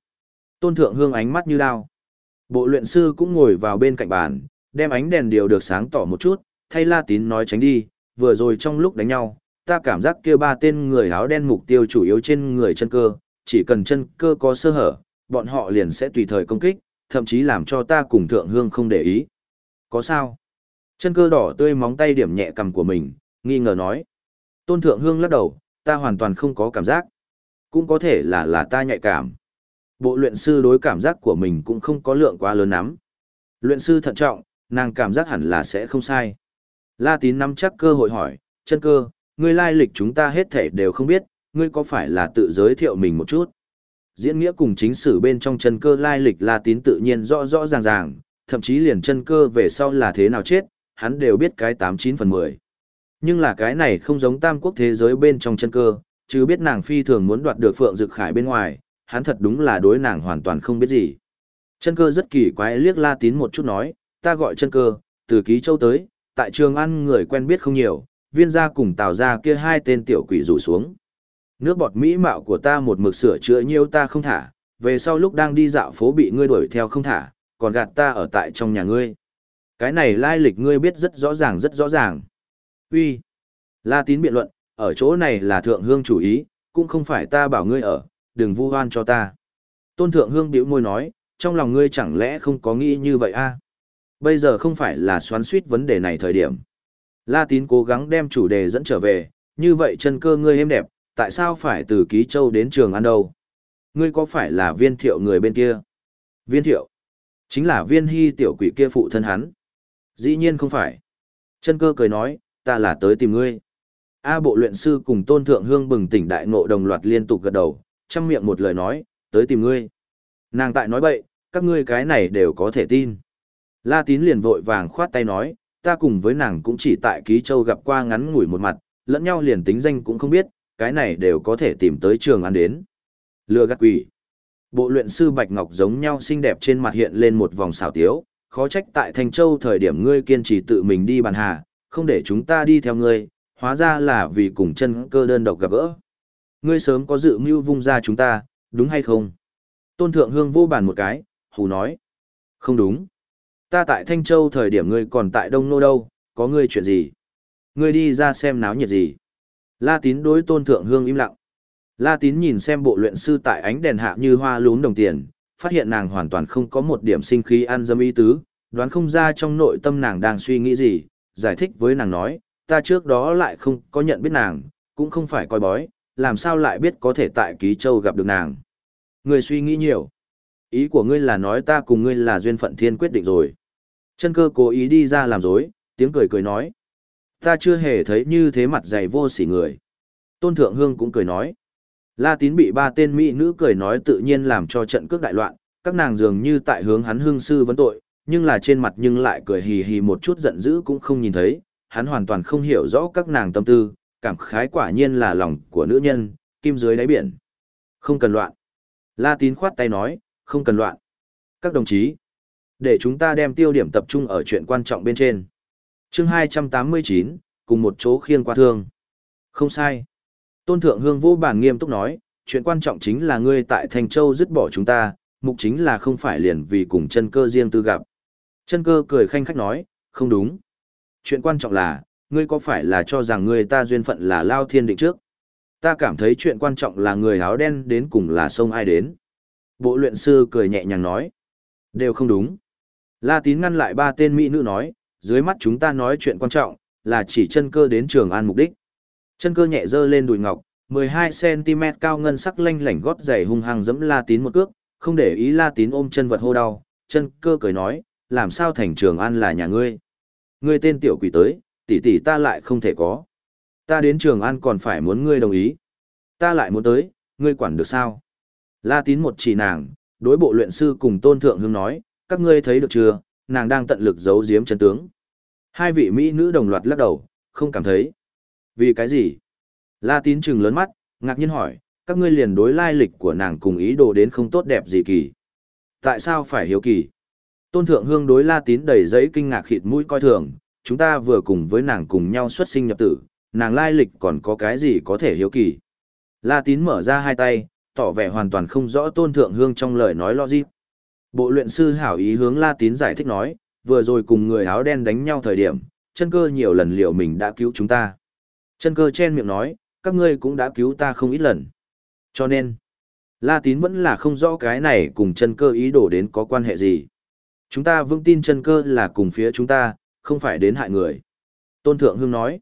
Tôn Thượng Hương ánh mắt như đao. Bộ luyện sư cũng ngồi vào bên cạnh bàn, đem ánh đèn điều được sáng tỏ một chút, thay La Tín nói tránh đi, vừa rồi trong lúc đánh nhau, ta cảm giác kia ba tên người áo đen mục tiêu chủ yếu trên người chân cơ, chỉ cần chân cơ có sơ hở, bọn họ liền sẽ tùy thời công kích, thậm chí làm cho ta cùng thượng hương không để ý. Có sao? Chân cơ đỏ tươi móng tay điểm nhẹ cầm của mình, nghi ngờ nói. Tôn thượng hương lắc đầu, ta hoàn toàn không có cảm giác. Cũng có thể là là ta nhạy cảm. Bộ luyện sư đối cảm giác của mình cũng không có lượng quá lớn lắm. Luyện sư thận trọng, nàng cảm giác hẳn là sẽ không sai. La tín nắm chắc cơ hội hỏi, chân cơ, ngươi lai lịch chúng ta hết thể đều không biết, ngươi có phải là tự giới thiệu mình một chút. Diễn nghĩa cùng chính sử bên trong chân cơ lai lịch La tín tự nhiên rõ rõ ràng ràng, thậm chí liền chân cơ về sau là thế nào chết, hắn đều biết cái 89 phần 10. Nhưng là cái này không giống tam quốc thế giới bên trong chân cơ, chứ biết nàng phi thường muốn đoạt được Phượng Dực Khải bên ngoài, hắn thật đúng là đối nàng hoàn toàn không biết gì. Chân cơ rất kỳ quái liếc La Tín một chút nói, ta gọi chân cơ, từ ký châu tới, tại trường ăn người quen biết không nhiều, viên gia cùng tào gia kia hai tên tiểu quỷ rủ xuống. Nước bọt mỹ mạo của ta một mực sửa chữa nhiêu ta không thả, về sau lúc đang đi dạo phố bị ngươi đuổi theo không thả, còn gạt ta ở tại trong nhà ngươi. Cái này lai lịch ngươi biết rất rõ ràng rất rõ ràng. Uy, La tín biện luận, ở chỗ này là thượng hương chủ ý, cũng không phải ta bảo ngươi ở, đừng vu oan cho ta. Tôn thượng hương bĩu môi nói, trong lòng ngươi chẳng lẽ không có nghĩ như vậy a? Bây giờ không phải là xoắn suýt vấn đề này thời điểm. La tín cố gắng đem chủ đề dẫn trở về, như vậy chân cơ ngươi êm đẹp, tại sao phải từ Ký Châu đến trường ăn đâu? Ngươi có phải là viên thiệu người bên kia? Viên thiệu? Chính là viên hy tiểu quỷ kia phụ thân hắn. Dĩ nhiên không phải. Chân cơ cười nói, ta là tới tìm ngươi. A bộ luyện sư cùng tôn thượng hương bừng tỉnh đại ngộ đồng loạt liên tục gật đầu, chăm miệng một lời nói, tới tìm ngươi. Nàng tại nói bậy, các ngươi cái này đều có thể tin. La tín liền vội vàng khoát tay nói, ta cùng với nàng cũng chỉ tại ký châu gặp qua ngắn ngủi một mặt, lẫn nhau liền tính danh cũng không biết, cái này đều có thể tìm tới trường ăn đến. Lừa gạt quỷ. Bộ luyện sư Bạch Ngọc giống nhau xinh đẹp trên mặt hiện lên một vòng xảo tiếu, khó trách tại Thanh Châu thời điểm ngươi kiên trì tự mình đi bàn hà, không để chúng ta đi theo ngươi, hóa ra là vì cùng chân cơ đơn độc gặp gỡ. Ngươi sớm có dự mưu vung ra chúng ta, đúng hay không? Tôn Thượng Hương vô bàn một cái, hù nói. Không đúng. Ta tại Thanh Châu thời điểm ngươi còn tại Đông Nô đâu, có ngươi chuyện gì? Ngươi đi ra xem náo nhiệt gì? La Tín đối Tôn Thượng Hương im lặng. La Tín nhìn xem bộ luyện sư tại ánh đèn hạ như hoa lún đồng tiền, phát hiện nàng hoàn toàn không có một điểm sinh khí ăn dâm ý tứ, đoán không ra trong nội tâm nàng đang suy nghĩ gì, giải thích với nàng nói, ta trước đó lại không có nhận biết nàng, cũng không phải coi bói, làm sao lại biết có thể tại Ký Châu gặp được nàng. Người suy nghĩ nhiều. Ý của ngươi là nói ta cùng ngươi là duyên phận thiên quyết định rồi. Chân cơ cố ý đi ra làm dối, tiếng cười cười nói. Ta chưa hề thấy như thế mặt dày vô sỉ người. Tôn Thượng Hương cũng cười nói. La tín bị ba tên mỹ nữ cười nói tự nhiên làm cho trận cước đại loạn, các nàng dường như tại hướng hắn hương sư vấn tội, nhưng là trên mặt nhưng lại cười hì hì một chút giận dữ cũng không nhìn thấy, hắn hoàn toàn không hiểu rõ các nàng tâm tư, cảm khái quả nhiên là lòng của nữ nhân, kim dưới đáy biển. Không cần loạn. La tín khoát tay nói, không cần loạn. Các đồng chí, để chúng ta đem tiêu điểm tập trung ở chuyện quan trọng bên trên. chương 289, cùng một chỗ khiêng qua thương. Không sai. Tôn Thượng Hương vô bản nghiêm túc nói, chuyện quan trọng chính là ngươi tại Thành Châu dứt bỏ chúng ta, mục chính là không phải liền vì cùng chân cơ riêng tư gặp. Chân cơ cười khanh khách nói, không đúng. Chuyện quan trọng là, ngươi có phải là cho rằng ngươi ta duyên phận là lao thiên định trước? Ta cảm thấy chuyện quan trọng là người áo đen đến cùng là sông ai đến. Bộ luyện sư cười nhẹ nhàng nói, đều không đúng. La tín ngăn lại ba tên mỹ nữ nói, dưới mắt chúng ta nói chuyện quan trọng, là chỉ chân cơ đến trường an mục đích. Chân cơ nhẹ dơ lên đùi ngọc, 12cm cao ngân sắc lanh lảnh gót giày hung hăng dẫm la tín một cước, không để ý la tín ôm chân vật hô đau, chân cơ cười nói, làm sao thành trường an là nhà ngươi. Ngươi tên tiểu quỷ tới, tỷ tỷ ta lại không thể có. Ta đến trường an còn phải muốn ngươi đồng ý. Ta lại muốn tới, ngươi quản được sao? La tín một chỉ nàng, đối bộ luyện sư cùng tôn thượng hương nói, các ngươi thấy được chưa, nàng đang tận lực giấu giếm chân tướng. Hai vị Mỹ nữ đồng loạt lắc đầu, không cảm thấy. Vì cái gì? La tín trừng lớn mắt, ngạc nhiên hỏi, các ngươi liền đối lai lịch của nàng cùng ý đồ đến không tốt đẹp gì kỳ. Tại sao phải hiếu kỳ? Tôn thượng hương đối la tín đầy giấy kinh ngạc khịt mũi coi thường, chúng ta vừa cùng với nàng cùng nhau xuất sinh nhập tử, nàng lai lịch còn có cái gì có thể hiếu kỳ. La tín mở ra hai tay, tỏ vẻ hoàn toàn không rõ tôn thượng hương trong lời nói logic. Bộ luyện sư hảo ý hướng La tín giải thích nói, vừa rồi cùng người áo đen đánh nhau thời điểm, chân cơ nhiều lần liệu mình đã cứu chúng ta. Chân cơ chen miệng nói, các ngươi cũng đã cứu ta không ít lần. Cho nên, La tín vẫn là không rõ cái này cùng chân cơ ý đồ đến có quan hệ gì. Chúng ta vững tin chân cơ là cùng phía chúng ta, không phải đến hại người. Tôn Thượng Hương nói,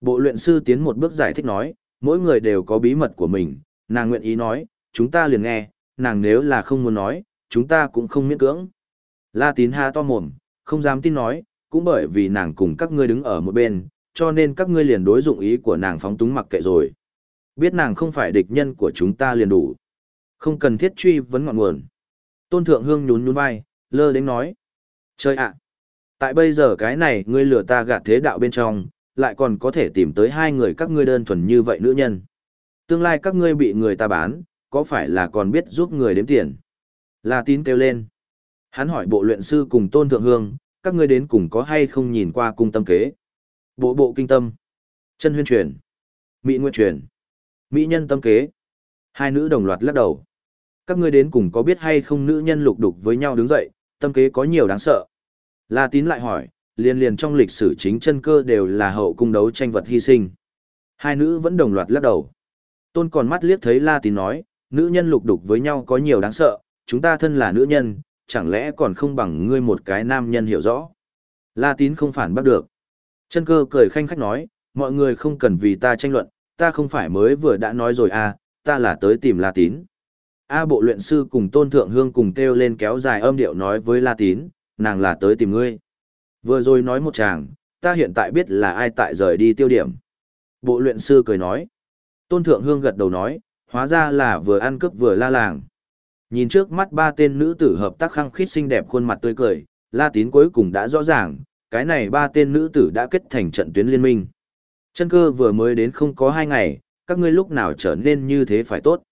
bộ luyện sư tiến một bước giải thích nói, mỗi người đều có bí mật của mình, nàng nguyện ý nói, chúng ta liền nghe, nàng nếu là không muốn nói, chúng ta cũng không miễn cưỡng. La tín ha to mồm, không dám tin nói, cũng bởi vì nàng cùng các ngươi đứng ở một bên, cho nên các ngươi liền đối dụng ý của nàng phóng túng mặc kệ rồi. Biết nàng không phải địch nhân của chúng ta liền đủ. Không cần thiết truy vấn ngọn nguồn. Tôn Thượng Hương nhún nhún vai, lơ đến nói. Chơi ạ! tại bây giờ cái này ngươi lừa ta gạt thế đạo bên trong, lại còn có thể tìm tới hai người các ngươi đơn thuần như vậy nữ nhân. Tương lai các ngươi bị người ta bán, có phải là còn biết giúp người đếm tiền? La tín kêu lên. Hắn hỏi bộ luyện sư cùng tôn thượng hương, các ngươi đến cùng có hay không nhìn qua cung tâm kế? Bộ bộ kinh tâm. Chân huyên truyền. Mỹ nguyên truyền. Mỹ nhân tâm kế. Hai nữ đồng loạt lắc đầu. Các ngươi đến cùng có biết hay không nữ nhân lục đục với nhau đứng dậy, tâm kế có nhiều đáng sợ. La tín lại hỏi, liền liền trong lịch sử chính chân cơ đều là hậu cung đấu tranh vật hy sinh. Hai nữ vẫn đồng loạt lắc đầu. Tôn còn mắt liếc thấy La tín nói, nữ nhân lục đục với nhau có nhiều đáng sợ, chúng ta thân là nữ nhân, chẳng lẽ còn không bằng ngươi một cái nam nhân hiểu rõ. La tín không phản bác được. Chân cơ cười khanh khách nói, mọi người không cần vì ta tranh luận, ta không phải mới vừa đã nói rồi à, ta là tới tìm La tín. A bộ luyện sư cùng tôn thượng hương cùng kêu lên kéo dài âm điệu nói với La tín, nàng là tới tìm ngươi. Vừa rồi nói một chàng, ta hiện tại biết là ai tại rời đi tiêu điểm. Bộ luyện sư cười nói. Tôn Thượng Hương gật đầu nói, hóa ra là vừa ăn cướp vừa la làng. Nhìn trước mắt ba tên nữ tử hợp tác khăng khít xinh đẹp khuôn mặt tươi cười, La Tín cuối cùng đã rõ ràng, cái này ba tên nữ tử đã kết thành trận tuyến liên minh. Chân cơ vừa mới đến không có hai ngày, các ngươi lúc nào trở nên như thế phải tốt.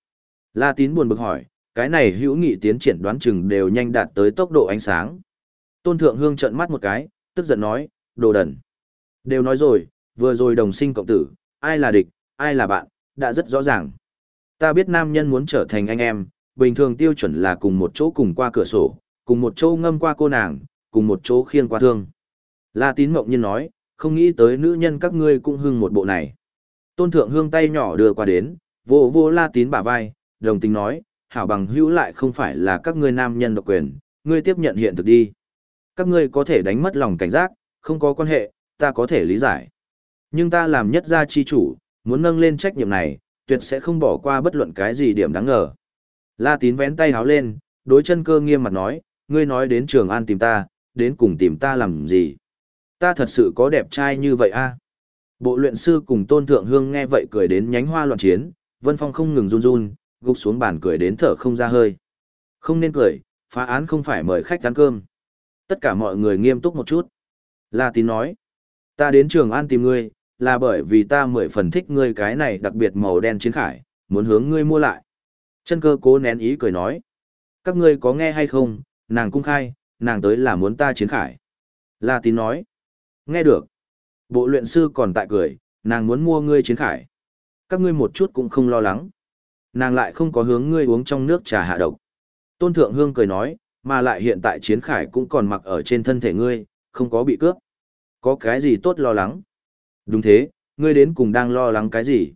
La Tín buồn bực hỏi, cái này hữu nghị tiến triển đoán chừng đều nhanh đạt tới tốc độ ánh sáng. Tôn Thượng Hương trợn mắt một cái, tức giận nói, đồ đần. Đều nói rồi, vừa rồi đồng sinh cộng tử, ai là địch, ai là bạn, đã rất rõ ràng. Ta biết nam nhân muốn trở thành anh em, bình thường tiêu chuẩn là cùng một chỗ cùng qua cửa sổ, cùng một chỗ ngâm qua cô nàng, cùng một chỗ khiêng qua thương. La tín mộng nhiên nói, không nghĩ tới nữ nhân các ngươi cũng hưng một bộ này. Tôn thượng hương tay nhỏ đưa qua đến, vô vô la tín bả vai, đồng tình nói, hảo bằng hữu lại không phải là các ngươi nam nhân độc quyền, ngươi tiếp nhận hiện thực đi các ngươi có thể đánh mất lòng cảnh giác, không có quan hệ, ta có thể lý giải. Nhưng ta làm nhất gia chi chủ, muốn nâng lên trách nhiệm này, tuyệt sẽ không bỏ qua bất luận cái gì điểm đáng ngờ. La tín vén tay háo lên, đối chân cơ nghiêm mặt nói, ngươi nói đến trường an tìm ta, đến cùng tìm ta làm gì? Ta thật sự có đẹp trai như vậy a? À? Bộ luyện sư cùng tôn thượng hương nghe vậy cười đến nhánh hoa loạn chiến, vân phong không ngừng run run, gục xuống bàn cười đến thở không ra hơi. Không nên cười, phá án không phải mời khách ăn cơm. Tất cả mọi người nghiêm túc một chút. La tín nói, ta đến trường an tìm ngươi, là bởi vì ta mười phần thích ngươi cái này đặc biệt màu đen chiến khải, muốn hướng ngươi mua lại. Chân cơ cố nén ý cười nói, các ngươi có nghe hay không, nàng cung khai, nàng tới là muốn ta chiến khải. La tín nói, nghe được. Bộ luyện sư còn tại cười, nàng muốn mua ngươi chiến khải. Các ngươi một chút cũng không lo lắng. Nàng lại không có hướng ngươi uống trong nước trà hạ độc. Tôn Thượng Hương cười nói, mà lại hiện tại chiến khải cũng còn mặc ở trên thân thể ngươi, không có bị cướp. Có cái gì tốt lo lắng? Đúng thế, ngươi đến cùng đang lo lắng cái gì?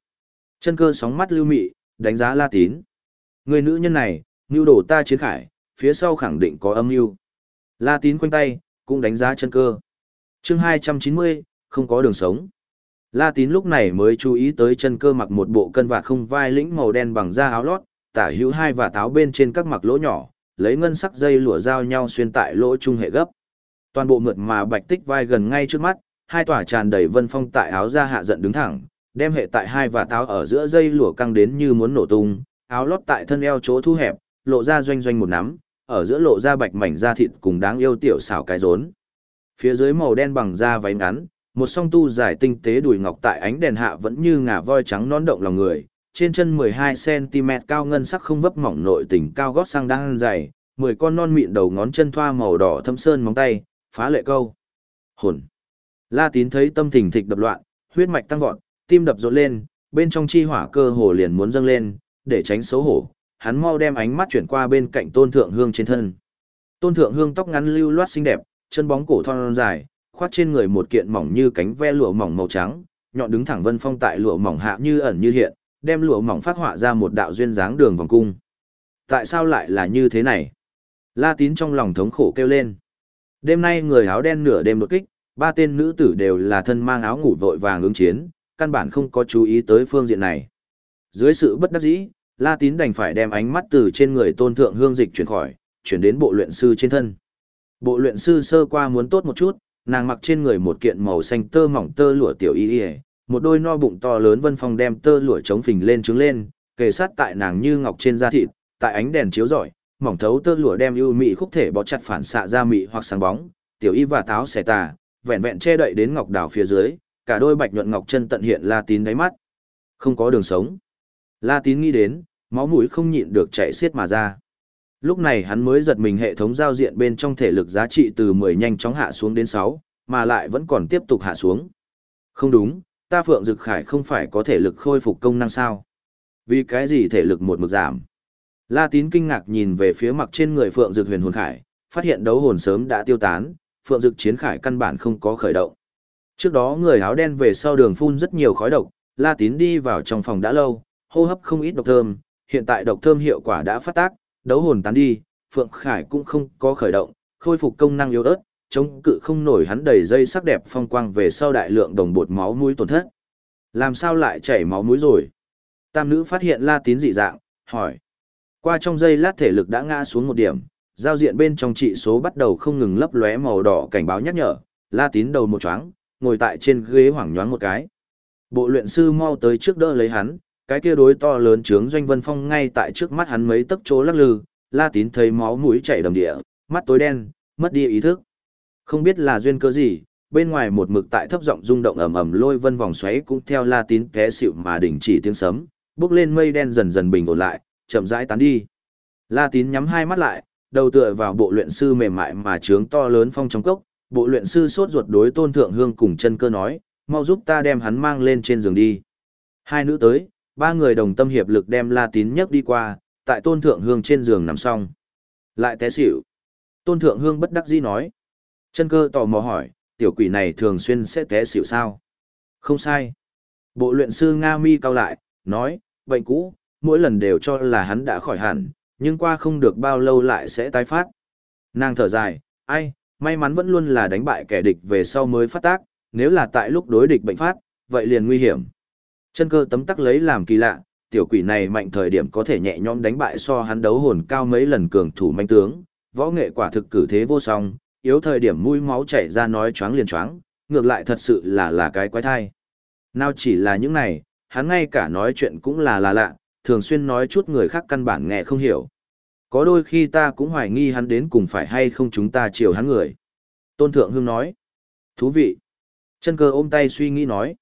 Chân cơ sóng mắt lưu mị, đánh giá la tín. Người nữ nhân này, mưu đổ ta chiến khải, phía sau khẳng định có âm mưu. La tín quanh tay, cũng đánh giá chân cơ. chương 290, không có đường sống. La tín lúc này mới chú ý tới chân cơ mặc một bộ cân vạt không vai lĩnh màu đen bằng da áo lót, tả hữu hai và táo bên trên các mặc lỗ nhỏ, lấy ngân sắc dây lụa giao nhau xuyên tại lỗ trung hệ gấp. Toàn bộ mượt mà bạch tích vai gần ngay trước mắt, hai tỏa tràn đầy vân phong tại áo da hạ giận đứng thẳng, đem hệ tại hai và táo ở giữa dây lụa căng đến như muốn nổ tung, áo lót tại thân eo chỗ thu hẹp, lộ ra doanh doanh một nắm, ở giữa lộ ra bạch mảnh da thịt cùng đáng yêu tiểu xảo cái rốn. Phía dưới màu đen bằng da váy ngắn, Một song tu dài tinh tế đùi ngọc tại ánh đèn hạ vẫn như ngà voi trắng non động lòng người, trên chân 12cm cao ngân sắc không vấp mỏng nội tình cao gót sang đang dày, 10 con non mịn đầu ngón chân thoa màu đỏ thâm sơn móng tay, phá lệ câu. Hồn. La tín thấy tâm thình thịch đập loạn, huyết mạch tăng vọt, tim đập rộn lên, bên trong chi hỏa cơ hồ liền muốn dâng lên, để tránh xấu hổ, hắn mau đem ánh mắt chuyển qua bên cạnh tôn thượng hương trên thân. Tôn thượng hương tóc ngắn lưu loát xinh đẹp, chân bóng cổ thon dài, khoác trên người một kiện mỏng như cánh ve lụa mỏng màu trắng, nhọn đứng thẳng vân phong tại lụa mỏng hạ như ẩn như hiện, đem lụa mỏng phát họa ra một đạo duyên dáng đường vòng cung. Tại sao lại là như thế này? La tín trong lòng thống khổ kêu lên. Đêm nay người áo đen nửa đêm đột kích, ba tên nữ tử đều là thân mang áo ngủ vội vàng ứng chiến, căn bản không có chú ý tới phương diện này. Dưới sự bất đắc dĩ, La Tín đành phải đem ánh mắt từ trên người tôn thượng hương dịch chuyển khỏi, chuyển đến bộ luyện sư trên thân. Bộ luyện sư sơ qua muốn tốt một chút, nàng mặc trên người một kiện màu xanh tơ mỏng tơ lụa tiểu y y, một đôi no bụng to lớn vân phong đem tơ lụa chống phình lên trứng lên, kề sát tại nàng như ngọc trên da thịt, tại ánh đèn chiếu rọi, mỏng thấu tơ lụa đem ưu mị khúc thể bó chặt phản xạ ra mị hoặc sáng bóng, tiểu y và táo xẻ tà, vẹn vẹn che đậy đến ngọc đào phía dưới, cả đôi bạch nhuận ngọc chân tận hiện La Tín đáy mắt. Không có đường sống. La Tín nghĩ đến, máu mũi không nhịn được chạy xiết mà ra. Lúc này hắn mới giật mình hệ thống giao diện bên trong thể lực giá trị từ 10 nhanh chóng hạ xuống đến 6, mà lại vẫn còn tiếp tục hạ xuống. Không đúng, ta Phượng Dực Khải không phải có thể lực khôi phục công năng sao? Vì cái gì thể lực một mực giảm? La Tín kinh ngạc nhìn về phía mặt trên người Phượng Dực Huyền Hồn Khải, phát hiện đấu hồn sớm đã tiêu tán, Phượng Dực Chiến Khải căn bản không có khởi động. Trước đó người áo đen về sau đường phun rất nhiều khói độc, La Tín đi vào trong phòng đã lâu, hô hấp không ít độc thơm, hiện tại độc thơm hiệu quả đã phát tác, đấu hồn tán đi, Phượng Khải cũng không có khởi động, khôi phục công năng yếu ớt, chống cự không nổi hắn đầy dây sắc đẹp phong quang về sau đại lượng đồng bột máu mũi tổn thất. Làm sao lại chảy máu mũi rồi? Tam nữ phát hiện La Tín dị dạng, hỏi. Qua trong giây lát thể lực đã ngã xuống một điểm, giao diện bên trong trị số bắt đầu không ngừng lấp lóe màu đỏ cảnh báo nhắc nhở, La Tín đầu một choáng, ngồi tại trên ghế hoảng nhoáng một cái. Bộ luyện sư mau tới trước đỡ lấy hắn, cái kia đối to lớn trướng doanh vân phong ngay tại trước mắt hắn mấy tấc chỗ lắc lư, La Tín thấy máu mũi chảy đầm địa, mắt tối đen, mất đi ý thức. Không biết là duyên cớ gì, bên ngoài một mực tại thấp giọng rung động ầm ầm lôi vân vòng xoáy cũng theo La Tín té xịu mà đình chỉ tiếng sấm, bước lên mây đen dần dần bình ổn lại, chậm rãi tán đi. La Tín nhắm hai mắt lại, đầu tựa vào bộ luyện sư mềm mại mà trướng to lớn phong trong cốc, bộ luyện sư sốt ruột đối tôn thượng hương cùng chân cơ nói, mau giúp ta đem hắn mang lên trên giường đi. Hai nữ tới, ba người đồng tâm hiệp lực đem La Tín nhấc đi qua, tại tôn thượng hương trên giường nằm xong. Lại té xỉu. Tôn thượng hương bất đắc dĩ nói. Chân cơ tò mò hỏi, tiểu quỷ này thường xuyên sẽ té xỉu sao? Không sai. Bộ luyện sư Nga mi cao lại, nói, bệnh cũ, mỗi lần đều cho là hắn đã khỏi hẳn, nhưng qua không được bao lâu lại sẽ tái phát. Nàng thở dài, ai, may mắn vẫn luôn là đánh bại kẻ địch về sau mới phát tác, nếu là tại lúc đối địch bệnh phát, vậy liền nguy hiểm. Chân cơ tấm tắc lấy làm kỳ lạ, tiểu quỷ này mạnh thời điểm có thể nhẹ nhõm đánh bại so hắn đấu hồn cao mấy lần cường thủ manh tướng, võ nghệ quả thực cử thế vô song, yếu thời điểm mũi máu chảy ra nói choáng liền choáng, ngược lại thật sự là là cái quái thai. Nào chỉ là những này, hắn ngay cả nói chuyện cũng là là lạ, thường xuyên nói chút người khác căn bản nghe không hiểu. Có đôi khi ta cũng hoài nghi hắn đến cùng phải hay không chúng ta chiều hắn người. Tôn Thượng Hương nói. Thú vị. Chân cơ ôm tay suy nghĩ nói.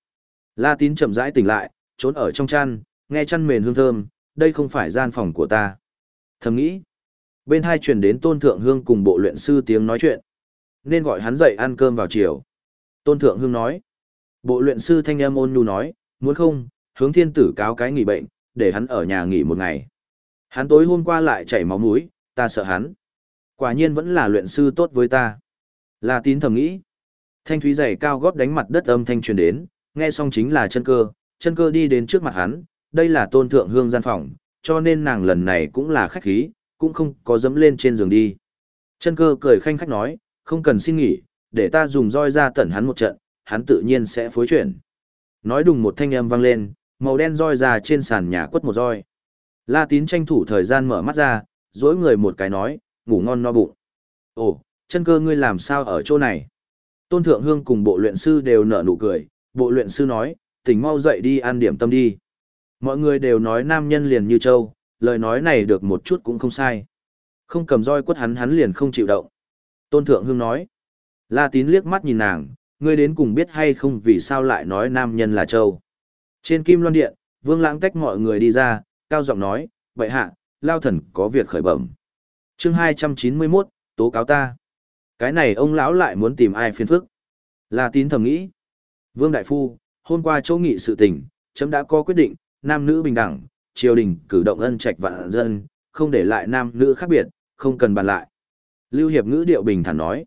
La tín chậm rãi tỉnh lại, trốn ở trong chăn, nghe chăn mền hương thơm, đây không phải gian phòng của ta. Thầm nghĩ. Bên hai truyền đến Tôn Thượng Hương cùng bộ luyện sư tiếng nói chuyện. Nên gọi hắn dậy ăn cơm vào chiều. Tôn Thượng Hương nói. Bộ luyện sư thanh âm ôn nhu nói, muốn không, hướng thiên tử cáo cái nghỉ bệnh, để hắn ở nhà nghỉ một ngày. Hắn tối hôm qua lại chảy máu mũi, ta sợ hắn. Quả nhiên vẫn là luyện sư tốt với ta. La tín thầm nghĩ. Thanh thúy giày cao gót đánh mặt đất âm thanh truyền đến, nghe xong chính là chân cơ, chân cơ đi đến trước mặt hắn, đây là tôn thượng hương gian phòng, cho nên nàng lần này cũng là khách khí, cũng không có dẫm lên trên giường đi. Chân cơ cười khanh khách nói, không cần xin nghỉ, để ta dùng roi ra tẩn hắn một trận, hắn tự nhiên sẽ phối chuyển. Nói đùng một thanh âm vang lên, màu đen roi ra trên sàn nhà quất một roi. La tín tranh thủ thời gian mở mắt ra, dối người một cái nói, ngủ ngon no bụng. Ồ, chân cơ ngươi làm sao ở chỗ này? Tôn Thượng Hương cùng bộ luyện sư đều nở nụ cười, bộ luyện sư nói, tỉnh mau dậy đi ăn điểm tâm đi. Mọi người đều nói nam nhân liền như châu, lời nói này được một chút cũng không sai. Không cầm roi quất hắn hắn liền không chịu động. Tôn Thượng Hương nói, La Tín liếc mắt nhìn nàng, ngươi đến cùng biết hay không vì sao lại nói nam nhân là châu. Trên kim loan điện, vương lãng tách mọi người đi ra, cao giọng nói, vậy hạ, lao thần có việc khởi bẩm. chương 291, tố cáo ta. Cái này ông lão lại muốn tìm ai phiền phức. La tín thầm nghĩ. Vương Đại Phu, hôm qua chỗ nghị sự tình, chấm đã có quyết định, nam nữ bình đẳng, triều đình cử động ân trạch vạn dân, không để lại nam nữ khác biệt, không cần bàn lại. Lưu Hiệp ngữ điệu bình thản nói.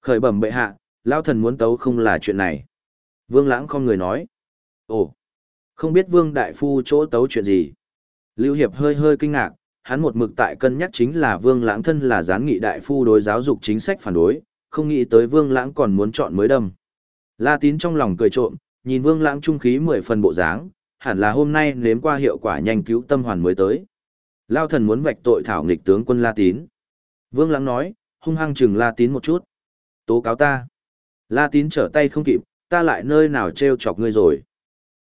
Khởi bẩm bệ hạ, lao thần muốn tấu không là chuyện này. Vương Lãng không người nói. Ồ, không biết Vương Đại Phu chỗ tấu chuyện gì. Lưu Hiệp hơi hơi kinh ngạc, hắn một mực tại cân nhắc chính là Vương Lãng thân là gián nghị đại phu đối giáo dục chính sách phản đối, không nghĩ tới Vương Lãng còn muốn chọn mới đâm. La Tín trong lòng cười trộm, nhìn Vương Lãng trung khí mười phần bộ dáng, hẳn là hôm nay nếm qua hiệu quả nhanh cứu tâm hoàn mới tới. Lao thần muốn vạch tội thảo nghịch tướng quân La Tín. Vương Lãng nói, hung hăng chừng La Tín một chút. Tố cáo ta. La Tín trở tay không kịp, ta lại nơi nào trêu chọc ngươi rồi.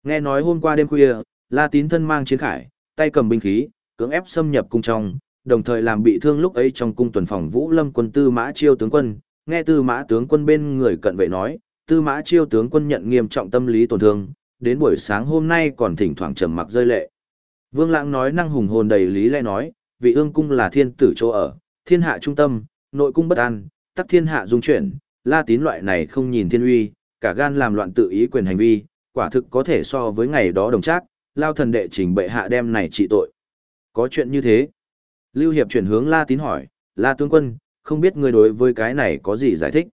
Nghe nói hôm qua đêm khuya, La Tín thân mang chiến khải, tay cầm binh khí, cưỡng ép xâm nhập cung trong, đồng thời làm bị thương lúc ấy trong cung tuần phòng Vũ Lâm quân tư mã chiêu tướng quân, nghe tư mã tướng quân bên người cận vệ nói, tư mã chiêu tướng quân nhận nghiêm trọng tâm lý tổn thương, đến buổi sáng hôm nay còn thỉnh thoảng trầm mặc rơi lệ. Vương Lãng nói năng hùng hồn đầy lý lẽ nói, vị ương cung là thiên tử chỗ ở, thiên hạ trung tâm, nội cung bất an, tắc thiên hạ dung chuyển, la tín loại này không nhìn thiên uy, cả gan làm loạn tự ý quyền hành vi, quả thực có thể so với ngày đó đồng trác, lao thần đệ trình bệ hạ đem này trị tội. Có chuyện như thế. Lưu Hiệp chuyển hướng La Tín hỏi, La tướng quân, không biết người đối với cái này có gì giải thích.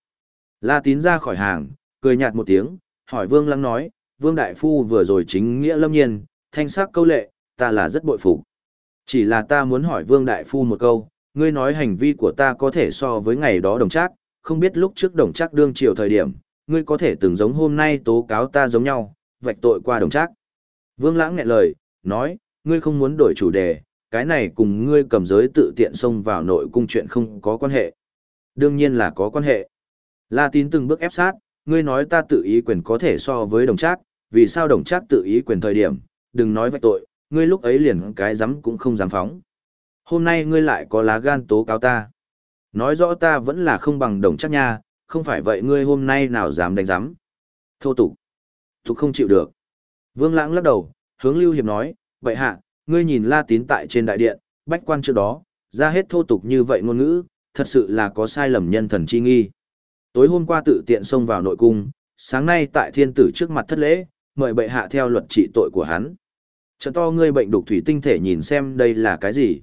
La Tín ra khỏi hàng, cười nhạt một tiếng, hỏi Vương Lăng nói, Vương Đại Phu vừa rồi chính nghĩa lâm nhiên, thanh sắc câu lệ, ta là rất bội phục. Chỉ là ta muốn hỏi Vương Đại Phu một câu, ngươi nói hành vi của ta có thể so với ngày đó đồng trác, không biết lúc trước đồng trác đương triều thời điểm, ngươi có thể từng giống hôm nay tố cáo ta giống nhau, vạch tội qua đồng trác. Vương Lãng nghẹn lời, nói, ngươi không muốn đổi chủ đề, cái này cùng ngươi cầm giới tự tiện xông vào nội cung chuyện không có quan hệ. Đương nhiên là có quan hệ. La tín từng bước ép sát, ngươi nói ta tự ý quyền có thể so với đồng trác, vì sao đồng trác tự ý quyền thời điểm, đừng nói vạch tội, ngươi lúc ấy liền cái dám cũng không dám phóng. Hôm nay ngươi lại có lá gan tố cáo ta. Nói rõ ta vẫn là không bằng đồng trác nha, không phải vậy ngươi hôm nay nào dám đánh dám? Thô tục. Tục không chịu được. Vương Lãng lắc đầu, hướng Lưu Hiệp nói, vậy hạ, ngươi nhìn La Tín tại trên đại điện, bách quan trước đó, ra hết thô tục như vậy ngôn ngữ, thật sự là có sai lầm nhân thần chi nghi. Tối hôm qua tự tiện xông vào nội cung, sáng nay tại thiên tử trước mặt thất lễ, mời bệ hạ theo luật trị tội của hắn. Trận to ngươi bệnh đục thủy tinh thể nhìn xem đây là cái gì.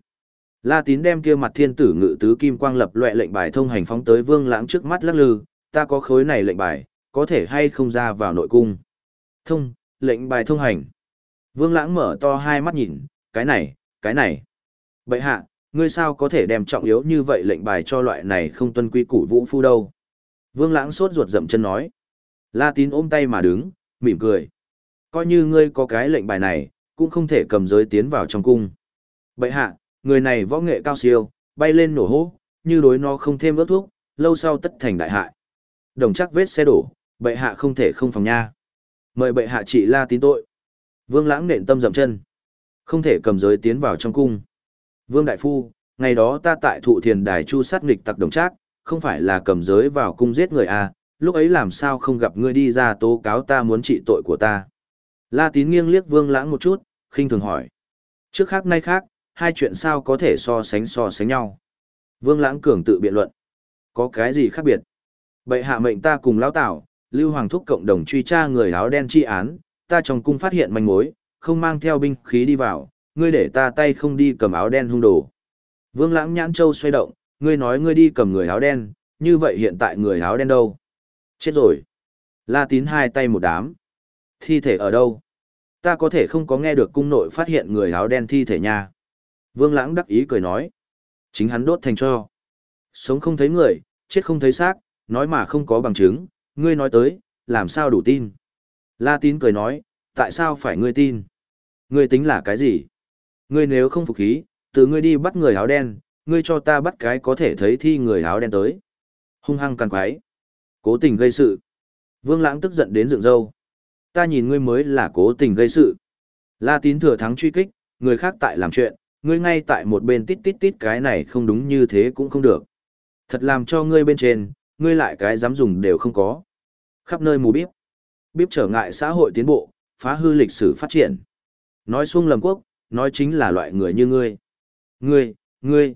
La Tín đem kia mặt thiên tử ngự tứ kim quang lập loẹ lệnh bài thông hành phóng tới Vương Lãng trước mắt lắc lư, ta có khối này lệnh bài, có thể hay không ra vào nội cung. Thông, lệnh bài thông hành. Vương Lãng mở to hai mắt nhìn, cái này, cái này. Bệ hạ, ngươi sao có thể đem trọng yếu như vậy lệnh bài cho loại này không tuân quy củ vũ phu đâu. Vương Lãng sốt ruột dậm chân nói. La Tín ôm tay mà đứng, mỉm cười. Coi như ngươi có cái lệnh bài này, cũng không thể cầm giới tiến vào trong cung. Bậy hạ, người này võ nghệ cao siêu, bay lên nổ hố, như đối nó không thêm ước thuốc, lâu sau tất thành đại hại. Đồng chắc vết xe đổ, bệ hạ không thể không phòng nha. Mời bệ hạ trị la tín tội. Vương lãng nện tâm dậm chân. Không thể cầm giới tiến vào trong cung. Vương đại phu, ngày đó ta tại thụ thiền đài chu sát nghịch tặc đồng trác, không phải là cầm giới vào cung giết người à, lúc ấy làm sao không gặp ngươi đi ra tố cáo ta muốn trị tội của ta. La tín nghiêng liếc vương lãng một chút, khinh thường hỏi. Trước khác nay khác, hai chuyện sao có thể so sánh so sánh nhau. Vương lãng cường tự biện luận. Có cái gì khác biệt? Bệ hạ mệnh ta cùng lão tảo, Lưu Hoàng Thúc cộng đồng truy tra người áo đen chi án, ta trong cung phát hiện manh mối, không mang theo binh khí đi vào, ngươi để ta tay không đi cầm áo đen hung đồ. Vương Lãng Nhãn Châu xoay động, ngươi nói ngươi đi cầm người áo đen, như vậy hiện tại người áo đen đâu? Chết rồi. La Tín hai tay một đám. Thi thể ở đâu? Ta có thể không có nghe được cung nội phát hiện người áo đen thi thể nha. Vương Lãng đắc ý cười nói. Chính hắn đốt thành cho. Sống không thấy người, chết không thấy xác, nói mà không có bằng chứng, ngươi nói tới, làm sao đủ tin. La tín cười nói, tại sao phải ngươi tin? Ngươi tính là cái gì? Ngươi nếu không phục khí, từ ngươi đi bắt người áo đen, ngươi cho ta bắt cái có thể thấy thi người áo đen tới. Hung hăng càng quái. Cố tình gây sự. Vương lãng tức giận đến dựng râu. Ta nhìn ngươi mới là cố tình gây sự. La tín thừa thắng truy kích, người khác tại làm chuyện, ngươi ngay tại một bên tít tít tít cái này không đúng như thế cũng không được. Thật làm cho ngươi bên trên, ngươi lại cái dám dùng đều không có. Khắp nơi mù bíp. Bíp trở ngại xã hội tiến bộ, phá hư lịch sử phát triển. Nói xuông lầm quốc, nói chính là loại người như ngươi. Ngươi, ngươi.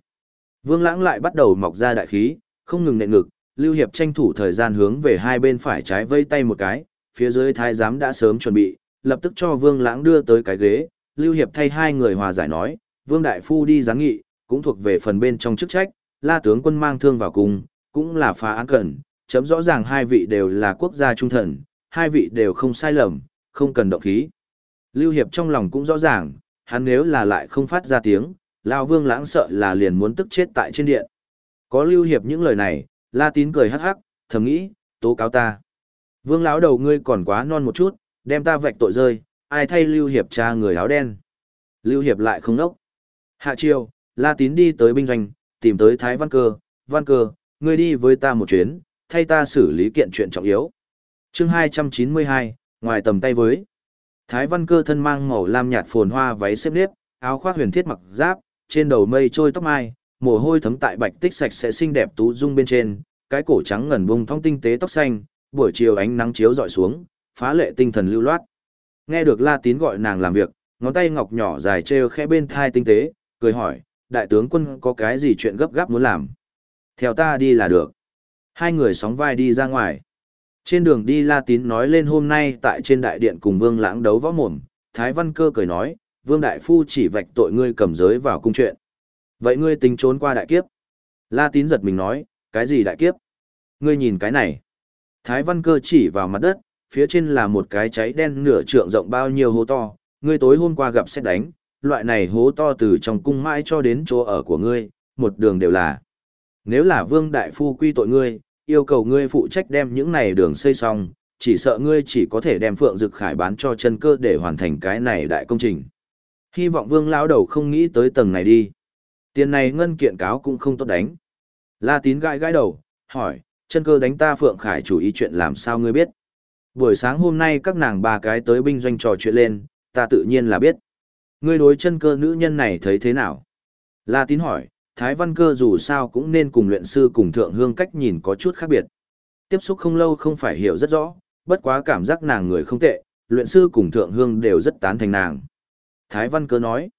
Vương Lãng lại bắt đầu mọc ra đại khí, không ngừng nện ngực, Lưu Hiệp tranh thủ thời gian hướng về hai bên phải trái vây tay một cái, phía dưới thái giám đã sớm chuẩn bị, lập tức cho Vương Lãng đưa tới cái ghế, Lưu Hiệp thay hai người hòa giải nói, Vương Đại Phu đi giáng nghị, cũng thuộc về phần bên trong chức trách, la tướng quân mang thương vào cùng, cũng là phá án cẩn, chấm rõ ràng hai vị đều là quốc gia trung thần, hai vị đều không sai lầm, không cần động khí. Lưu Hiệp trong lòng cũng rõ ràng, hắn nếu là lại không phát ra tiếng, Lao Vương lãng sợ là liền muốn tức chết tại trên điện. Có Lưu Hiệp những lời này, La Tín cười hắc hắc, thầm nghĩ, tố cáo ta. Vương lão đầu ngươi còn quá non một chút, đem ta vạch tội rơi, ai thay Lưu Hiệp cha người áo đen. Lưu Hiệp lại không nốc. Hạ triều, La Tín đi tới binh doanh, tìm tới Thái Văn Cơ, Văn Cơ, ngươi đi với ta một chuyến, thay ta xử lý kiện chuyện trọng yếu. chương 292, ngoài tầm tay với. Thái Văn Cơ thân mang màu lam nhạt phồn hoa váy xếp nếp, áo khoác huyền thiết mặc giáp, trên đầu mây trôi tóc mai, mồ hôi thấm tại bạch tích sạch sẽ xinh đẹp tú dung bên trên, cái cổ trắng ngần bung thong tinh tế tóc xanh, buổi chiều ánh nắng chiếu dọi xuống, phá lệ tinh thần lưu loát. Nghe được La Tín gọi nàng làm việc, ngón tay ngọc nhỏ dài trêu khẽ bên thai tinh tế, cười hỏi, đại tướng quân có cái gì chuyện gấp gáp muốn làm? Theo ta đi là được. Hai người sóng vai đi ra ngoài. Trên đường đi La Tín nói lên hôm nay tại trên đại điện cùng Vương Lãng đấu võ mồm, Thái Văn Cơ cười nói, Vương Đại Phu chỉ vạch tội ngươi cầm giới vào cung chuyện. Vậy ngươi tính trốn qua đại kiếp. La Tín giật mình nói, cái gì đại kiếp? Ngươi nhìn cái này. Thái Văn Cơ chỉ vào mặt đất, phía trên là một cái cháy đen nửa trượng rộng bao nhiêu hố to, ngươi tối hôm qua gặp xét đánh, loại này hố to từ trong cung mãi cho đến chỗ ở của ngươi, một đường đều là. Nếu là Vương Đại Phu quy tội ngươi, yêu cầu ngươi phụ trách đem những này đường xây xong, chỉ sợ ngươi chỉ có thể đem Phượng Dực Khải bán cho chân cơ để hoàn thành cái này đại công trình. Hy vọng Vương lão đầu không nghĩ tới tầng này đi. Tiền này ngân kiện cáo cũng không tốt đánh. La Tín gãi gãi đầu, hỏi, chân cơ đánh ta Phượng Khải chủ ý chuyện làm sao ngươi biết? Buổi sáng hôm nay các nàng ba cái tới binh doanh trò chuyện lên, ta tự nhiên là biết. Ngươi đối chân cơ nữ nhân này thấy thế nào? La Tín hỏi, Thái Văn Cơ dù sao cũng nên cùng luyện sư cùng thượng hương cách nhìn có chút khác biệt. Tiếp xúc không lâu không phải hiểu rất rõ, bất quá cảm giác nàng người không tệ, luyện sư cùng thượng hương đều rất tán thành nàng. Thái Văn Cơ nói,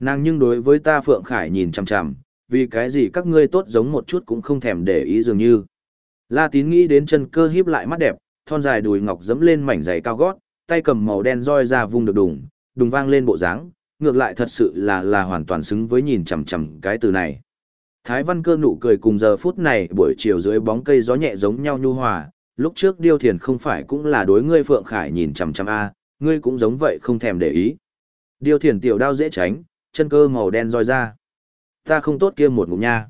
nàng nhưng đối với ta Phượng Khải nhìn chằm chằm, vì cái gì các ngươi tốt giống một chút cũng không thèm để ý dường như. La Tín nghĩ đến chân cơ híp lại mắt đẹp, thon dài đùi ngọc dẫm lên mảnh giày cao gót, tay cầm màu đen roi ra vung được đùng, đùng vang lên bộ dáng, ngược lại thật sự là là hoàn toàn xứng với nhìn chằm chằm cái từ này. Thái Văn Cơ nụ cười cùng giờ phút này buổi chiều dưới bóng cây gió nhẹ giống nhau nhu hòa, lúc trước Điêu Thiền không phải cũng là đối ngươi Phượng Khải nhìn chằm chằm a, ngươi cũng giống vậy không thèm để ý điều Thiền tiểu đao dễ tránh, chân cơ màu đen roi ra. Ta không tốt kia một ngụm nha.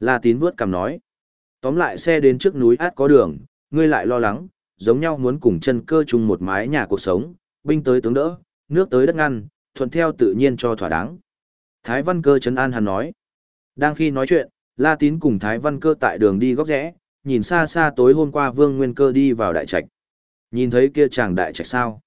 La Tín vuốt cằm nói. Tóm lại xe đến trước núi át có đường, ngươi lại lo lắng, giống nhau muốn cùng chân cơ chung một mái nhà cuộc sống, binh tới tướng đỡ, nước tới đất ngăn, thuận theo tự nhiên cho thỏa đáng. Thái Văn Cơ trấn an hắn nói. Đang khi nói chuyện, La Tín cùng Thái Văn Cơ tại đường đi góc rẽ, nhìn xa xa tối hôm qua Vương Nguyên Cơ đi vào đại trạch. Nhìn thấy kia chàng đại trạch sao?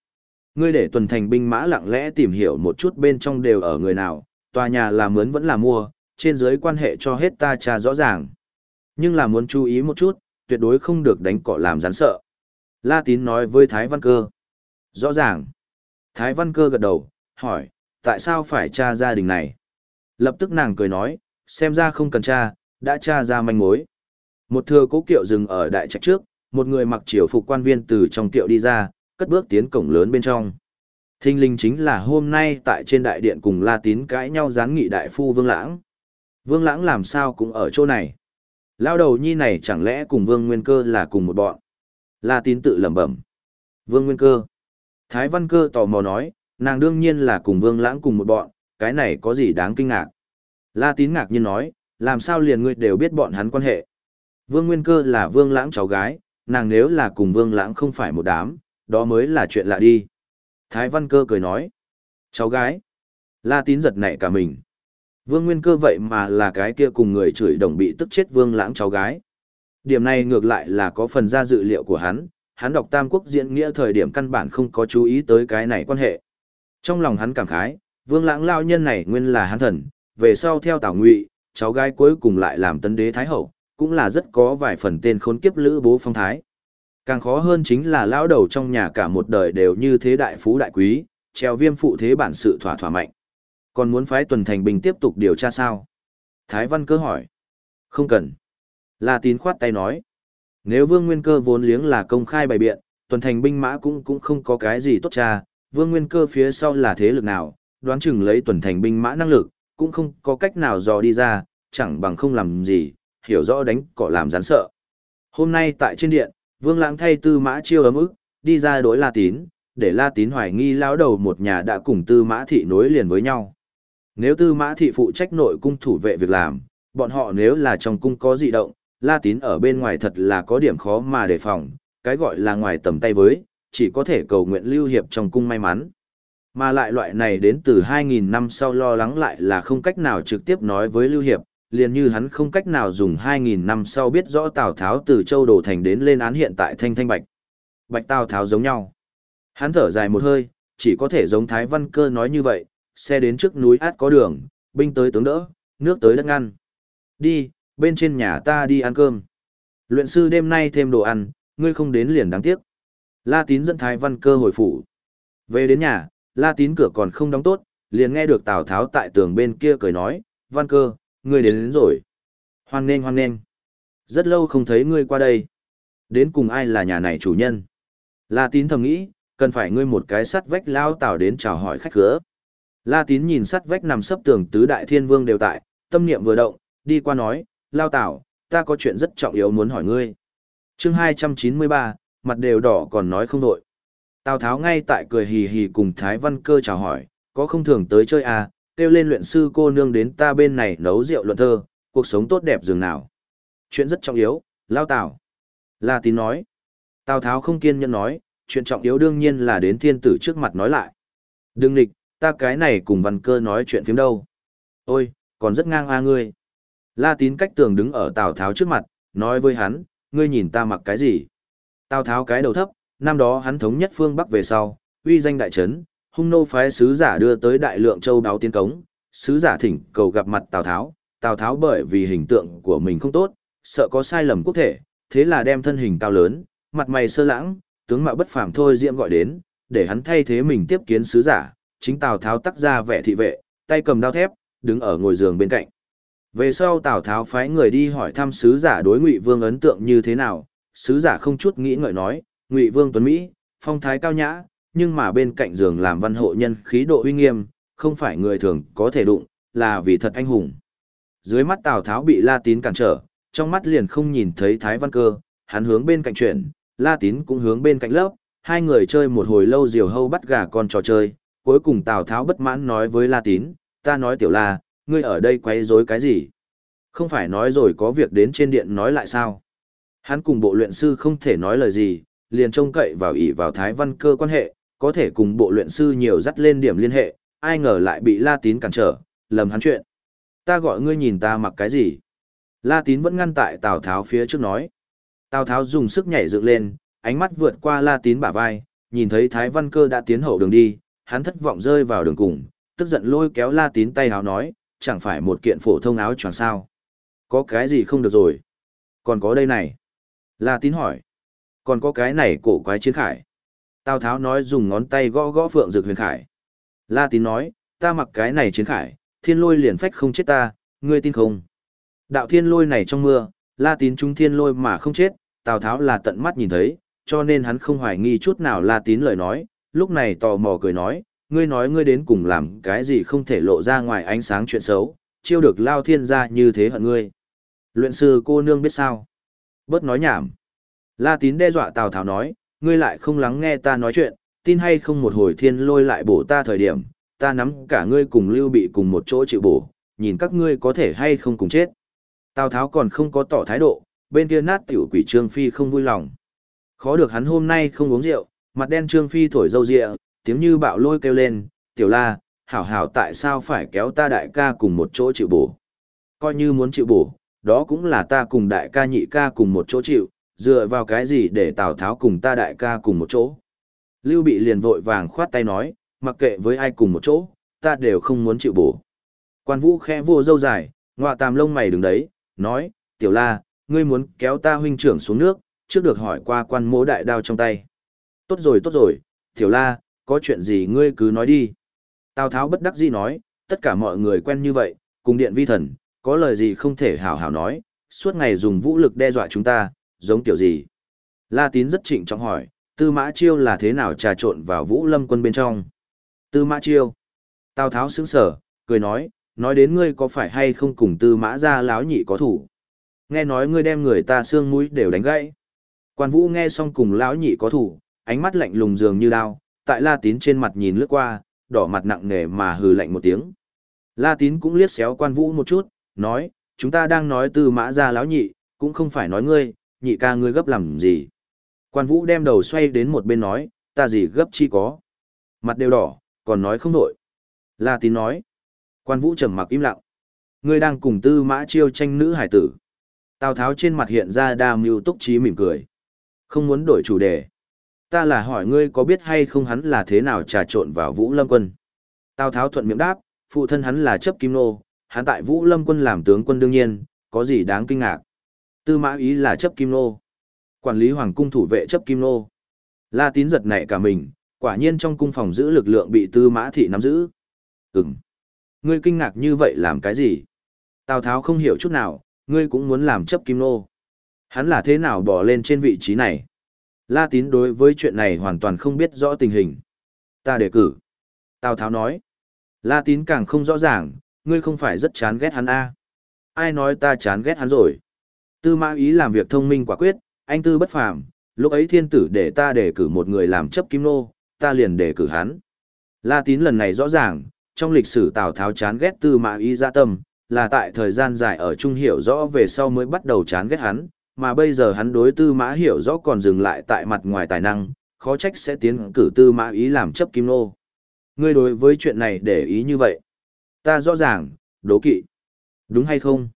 Ngươi để tuần thành binh mã lặng lẽ tìm hiểu một chút bên trong đều ở người nào, tòa nhà là mướn vẫn là mua, trên dưới quan hệ cho hết ta trà rõ ràng. Nhưng là muốn chú ý một chút, tuyệt đối không được đánh cọ làm rắn sợ. La Tín nói với Thái Văn Cơ. Rõ ràng. Thái Văn Cơ gật đầu, hỏi, tại sao phải tra gia đình này? Lập tức nàng cười nói, xem ra không cần tra, đã tra ra manh mối. Một thừa cố kiệu dừng ở đại trạch trước, một người mặc triều phục quan viên từ trong kiệu đi ra, cất bước tiến cổng lớn bên trong. Thinh linh chính là hôm nay tại trên đại điện cùng La Tín cãi nhau gián nghị đại phu Vương Lãng. Vương Lãng làm sao cũng ở chỗ này. Lao đầu nhi này chẳng lẽ cùng Vương Nguyên Cơ là cùng một bọn. La Tín tự lẩm bẩm. Vương Nguyên Cơ. Thái Văn Cơ tò mò nói, nàng đương nhiên là cùng Vương Lãng cùng một bọn, cái này có gì đáng kinh ngạc. La Tín ngạc nhiên nói, làm sao liền ngươi đều biết bọn hắn quan hệ. Vương Nguyên Cơ là Vương Lãng cháu gái, nàng nếu là cùng Vương Lãng không phải một đám, đó mới là chuyện lạ đi. Thái Văn Cơ cười nói, cháu gái. La Tín giật nảy cả mình. Vương Nguyên Cơ vậy mà là cái kia cùng người chửi đồng bị tức chết Vương Lãng cháu gái. Điểm này ngược lại là có phần ra dự liệu của hắn, hắn đọc Tam Quốc diễn nghĩa thời điểm căn bản không có chú ý tới cái này quan hệ. Trong lòng hắn cảm khái, Vương Lãng lao nhân này nguyên là hắn thần, về sau theo Tào Ngụy, cháu gái cuối cùng lại làm tấn đế thái hậu, cũng là rất có vài phần tên khốn kiếp lữ bố phong thái. Càng khó hơn chính là lão đầu trong nhà cả một đời đều như thế đại phú đại quý, treo viêm phụ thế bản sự thỏa thỏa mạnh. Còn muốn phái tuần thành binh tiếp tục điều tra sao? Thái Văn cơ hỏi. Không cần. La tín khoát tay nói. Nếu vương nguyên cơ vốn liếng là công khai bày biện, tuần thành binh mã cũng cũng không có cái gì tốt cha, vương nguyên cơ phía sau là thế lực nào, đoán chừng lấy tuần thành binh mã năng lực, cũng không có cách nào dò đi ra, chẳng bằng không làm gì, hiểu rõ đánh cỏ làm gián sợ. Hôm nay tại trên điện, vương lãng thay tư mã chiêu ấm ức, đi ra đối la tín, để la tín hoài nghi lão đầu một nhà đã cùng tư mã thị nối liền với nhau. Nếu tư mã thị phụ trách nội cung thủ vệ việc làm, bọn họ nếu là trong cung có dị động, la tín ở bên ngoài thật là có điểm khó mà đề phòng, cái gọi là ngoài tầm tay với, chỉ có thể cầu nguyện lưu hiệp trong cung may mắn. Mà lại loại này đến từ 2.000 năm sau lo lắng lại là không cách nào trực tiếp nói với lưu hiệp, liền như hắn không cách nào dùng 2.000 năm sau biết rõ Tào Tháo từ châu Đồ Thành đến lên án hiện tại Thanh Thanh Bạch. Bạch Tào Tháo giống nhau. Hắn thở dài một hơi, chỉ có thể giống Thái Văn Cơ nói như vậy, xe đến trước núi át có đường, binh tới tướng đỡ, nước tới đất ngăn. Đi, bên trên nhà ta đi ăn cơm. Luyện sư đêm nay thêm đồ ăn, ngươi không đến liền đáng tiếc. La Tín dẫn Thái Văn Cơ hồi phủ. Về đến nhà, La Tín cửa còn không đóng tốt, liền nghe được Tào Tháo tại tường bên kia cười nói, Văn Cơ, ngươi đến, đến rồi. Hoan nghênh hoan nghênh. Rất lâu không thấy ngươi qua đây. Đến cùng ai là nhà này chủ nhân? La Tín thầm nghĩ, cần phải ngươi một cái sắt vách lao tảo đến chào hỏi khách cửa. La Tín nhìn sắt vách nằm sấp tường tứ đại thiên vương đều tại, tâm niệm vừa động, đi qua nói, lao tảo, ta có chuyện rất trọng yếu muốn hỏi ngươi. chương 293, mặt đều đỏ còn nói không đội. Tào Tháo ngay tại cười hì hì cùng Thái Văn Cơ chào hỏi, có không thường tới chơi à, kêu lên luyện sư cô nương đến ta bên này nấu rượu luận thơ, cuộc sống tốt đẹp dường nào. Chuyện rất trọng yếu, lao Tào. La Tín nói. Tào Tháo không kiên nhẫn nói, chuyện trọng yếu đương nhiên là đến thiên tử trước mặt nói lại. Đừng nịch, ta cái này cùng văn cơ nói chuyện phím đâu. Ôi, còn rất ngang a ngươi. La tín cách tường đứng ở Tào Tháo trước mặt, nói với hắn, ngươi nhìn ta mặc cái gì. Tào Tháo cái đầu thấp, năm đó hắn thống nhất phương Bắc về sau, uy danh đại trấn, hung nô phái sứ giả đưa tới đại lượng châu đáo tiến cống, sứ giả thỉnh cầu gặp mặt Tào Tháo, Tào Tháo bởi vì hình tượng của mình không tốt, sợ có sai lầm quốc thể, thế là đem thân hình cao lớn, mặt mày sơ lãng, tướng mạo bất phàm thôi diễm gọi đến, để hắn thay thế mình tiếp kiến sứ giả, chính Tào Tháo tắc ra vẻ thị vệ, tay cầm đao thép, đứng ở ngồi giường bên cạnh. Về sau Tào Tháo phái người đi hỏi thăm sứ giả đối Ngụy Vương ấn tượng như thế nào, sứ giả không chút nghĩ ngợi nói, Ngụy Vương tuấn Mỹ, phong thái cao nhã, nhưng mà bên cạnh giường làm văn hộ nhân khí độ uy nghiêm, không phải người thường có thể đụng, là vì thật anh hùng. Dưới mắt Tào Tháo bị La Tín cản trở, trong mắt liền không nhìn thấy Thái Văn Cơ, hắn hướng bên cạnh chuyển, La Tín cũng hướng bên cạnh lớp, hai người chơi một hồi lâu diều hâu bắt gà con trò chơi, cuối cùng Tào Tháo bất mãn nói với La Tín, ta nói tiểu La, ngươi ở đây quấy rối cái gì? Không phải nói rồi có việc đến trên điện nói lại sao? Hắn cùng bộ luyện sư không thể nói lời gì, liền trông cậy vào ỷ vào Thái Văn cơ quan hệ, có thể cùng bộ luyện sư nhiều dắt lên điểm liên hệ, ai ngờ lại bị La Tín cản trở, lầm hắn chuyện. Ta gọi ngươi nhìn ta mặc cái gì? La Tín vẫn ngăn tại Tào Tháo phía trước nói. Tào Tháo dùng sức nhảy dựng lên, ánh mắt vượt qua La Tín bả vai, nhìn thấy Thái Văn Cơ đã tiến hậu đường đi, hắn thất vọng rơi vào đường cùng, tức giận lôi kéo La Tín tay áo nói, chẳng phải một kiện phổ thông áo choàng sao? Có cái gì không được rồi? Còn có đây này. La Tín hỏi. Còn có cái này cổ quái chiến khải. Tào Tháo nói dùng ngón tay gõ gõ phượng Dực huyền khải. La Tín nói, ta mặc cái này chiến khải, thiên lôi liền phách không chết ta, ngươi tin không? Đạo thiên lôi này trong mưa, La Tín trúng thiên lôi mà không chết, Tào Tháo là tận mắt nhìn thấy, cho nên hắn không hoài nghi chút nào La Tín lời nói, lúc này tò mò cười nói, ngươi nói ngươi đến cùng làm cái gì không thể lộ ra ngoài ánh sáng chuyện xấu, chiêu được lao thiên gia như thế hận ngươi. Luyện sư cô nương biết sao? Bớt nói nhảm. La Tín đe dọa Tào Tháo nói, ngươi lại không lắng nghe ta nói chuyện, tin hay không một hồi thiên lôi lại bổ ta thời điểm, ta nắm cả ngươi cùng lưu bị cùng một chỗ chịu bổ, nhìn các ngươi có thể hay không cùng chết. Tào Tháo còn không có tỏ thái độ, bên kia nát tiểu quỷ Trương Phi không vui lòng. Khó được hắn hôm nay không uống rượu, mặt đen Trương Phi thổi dâu rịa, tiếng như bạo lôi kêu lên, tiểu la, hảo hảo tại sao phải kéo ta đại ca cùng một chỗ chịu bổ. Coi như muốn chịu bổ, đó cũng là ta cùng đại ca nhị ca cùng một chỗ chịu, dựa vào cái gì để Tào Tháo cùng ta đại ca cùng một chỗ. Lưu Bị liền vội vàng khoát tay nói, mặc kệ với ai cùng một chỗ, ta đều không muốn chịu bổ. Quan Vũ khẽ vô dâu dài, ngọa tàm lông mày đứng đấy, nói, tiểu la, ngươi muốn kéo ta huynh trưởng xuống nước, trước được hỏi qua quan mỗ đại đao trong tay. Tốt rồi tốt rồi, tiểu la, có chuyện gì ngươi cứ nói đi. Tào Tháo bất đắc dĩ nói, tất cả mọi người quen như vậy, cùng điện vi thần, có lời gì không thể hảo hảo nói, suốt ngày dùng vũ lực đe dọa chúng ta, giống kiểu gì. La Tín rất trịnh trọng hỏi, Tư Mã Chiêu là thế nào trà trộn vào Vũ Lâm quân bên trong? Tư Mã Chiêu. Tào Tháo sững sở, cười nói, nói đến ngươi có phải hay không cùng Tư Mã gia láo nhị có thủ? Nghe nói ngươi đem người ta xương mũi đều đánh gãy. Quan Vũ nghe xong cùng lão nhị có thủ, ánh mắt lạnh lùng dường như đao, tại La Tín trên mặt nhìn lướt qua, đỏ mặt nặng nề mà hừ lạnh một tiếng. La Tín cũng liếc xéo Quan Vũ một chút, nói, chúng ta đang nói Tư Mã gia láo nhị, cũng không phải nói ngươi, nhị ca ngươi gấp làm gì. Quan Vũ đem đầu xoay đến một bên nói, ta gì gấp chi có. Mặt đều đỏ, còn nói không nổi. La Tín nói. Quan Vũ trầm mặc im lặng. Ngươi đang cùng tư mã chiêu tranh nữ hải tử. Tào Tháo trên mặt hiện ra đa mưu túc trí mỉm cười. Không muốn đổi chủ đề. Ta là hỏi ngươi có biết hay không hắn là thế nào trà trộn vào Vũ Lâm quân. Tào Tháo thuận miệng đáp, phụ thân hắn là chấp kim nô, hắn tại Vũ Lâm quân làm tướng quân đương nhiên, có gì đáng kinh ngạc. Tư mã ý là chấp kim nô. Quản lý hoàng cung thủ vệ chấp kim nô. La tín giật nảy cả mình, quả nhiên trong cung phòng giữ lực lượng bị tư mã thị nắm giữ. Ừm. Ngươi kinh ngạc như vậy làm cái gì? Tào Tháo không hiểu chút nào, ngươi cũng muốn làm chấp kim nô. Hắn là thế nào bỏ lên trên vị trí này? La tín đối với chuyện này hoàn toàn không biết rõ tình hình. Ta đề cử. Tào Tháo nói. La tín càng không rõ ràng, ngươi không phải rất chán ghét hắn a? À? Ai nói ta chán ghét hắn rồi? Tư mã ý làm việc thông minh quả quyết, anh tư bất phàm, lúc ấy thiên tử để ta đề cử một người làm chấp kim nô, ta liền đề cử hắn. La tín lần này rõ ràng, trong lịch sử Tào Tháo chán ghét tư mã ý ra tâm, là tại thời gian dài ở trung hiểu rõ về sau mới bắt đầu chán ghét hắn, mà bây giờ hắn đối tư mã hiểu rõ còn dừng lại tại mặt ngoài tài năng, khó trách sẽ tiến cử tư mã ý làm chấp kim nô. Ngươi đối với chuyện này để ý như vậy. Ta rõ ràng, đố kỵ. Đúng hay không?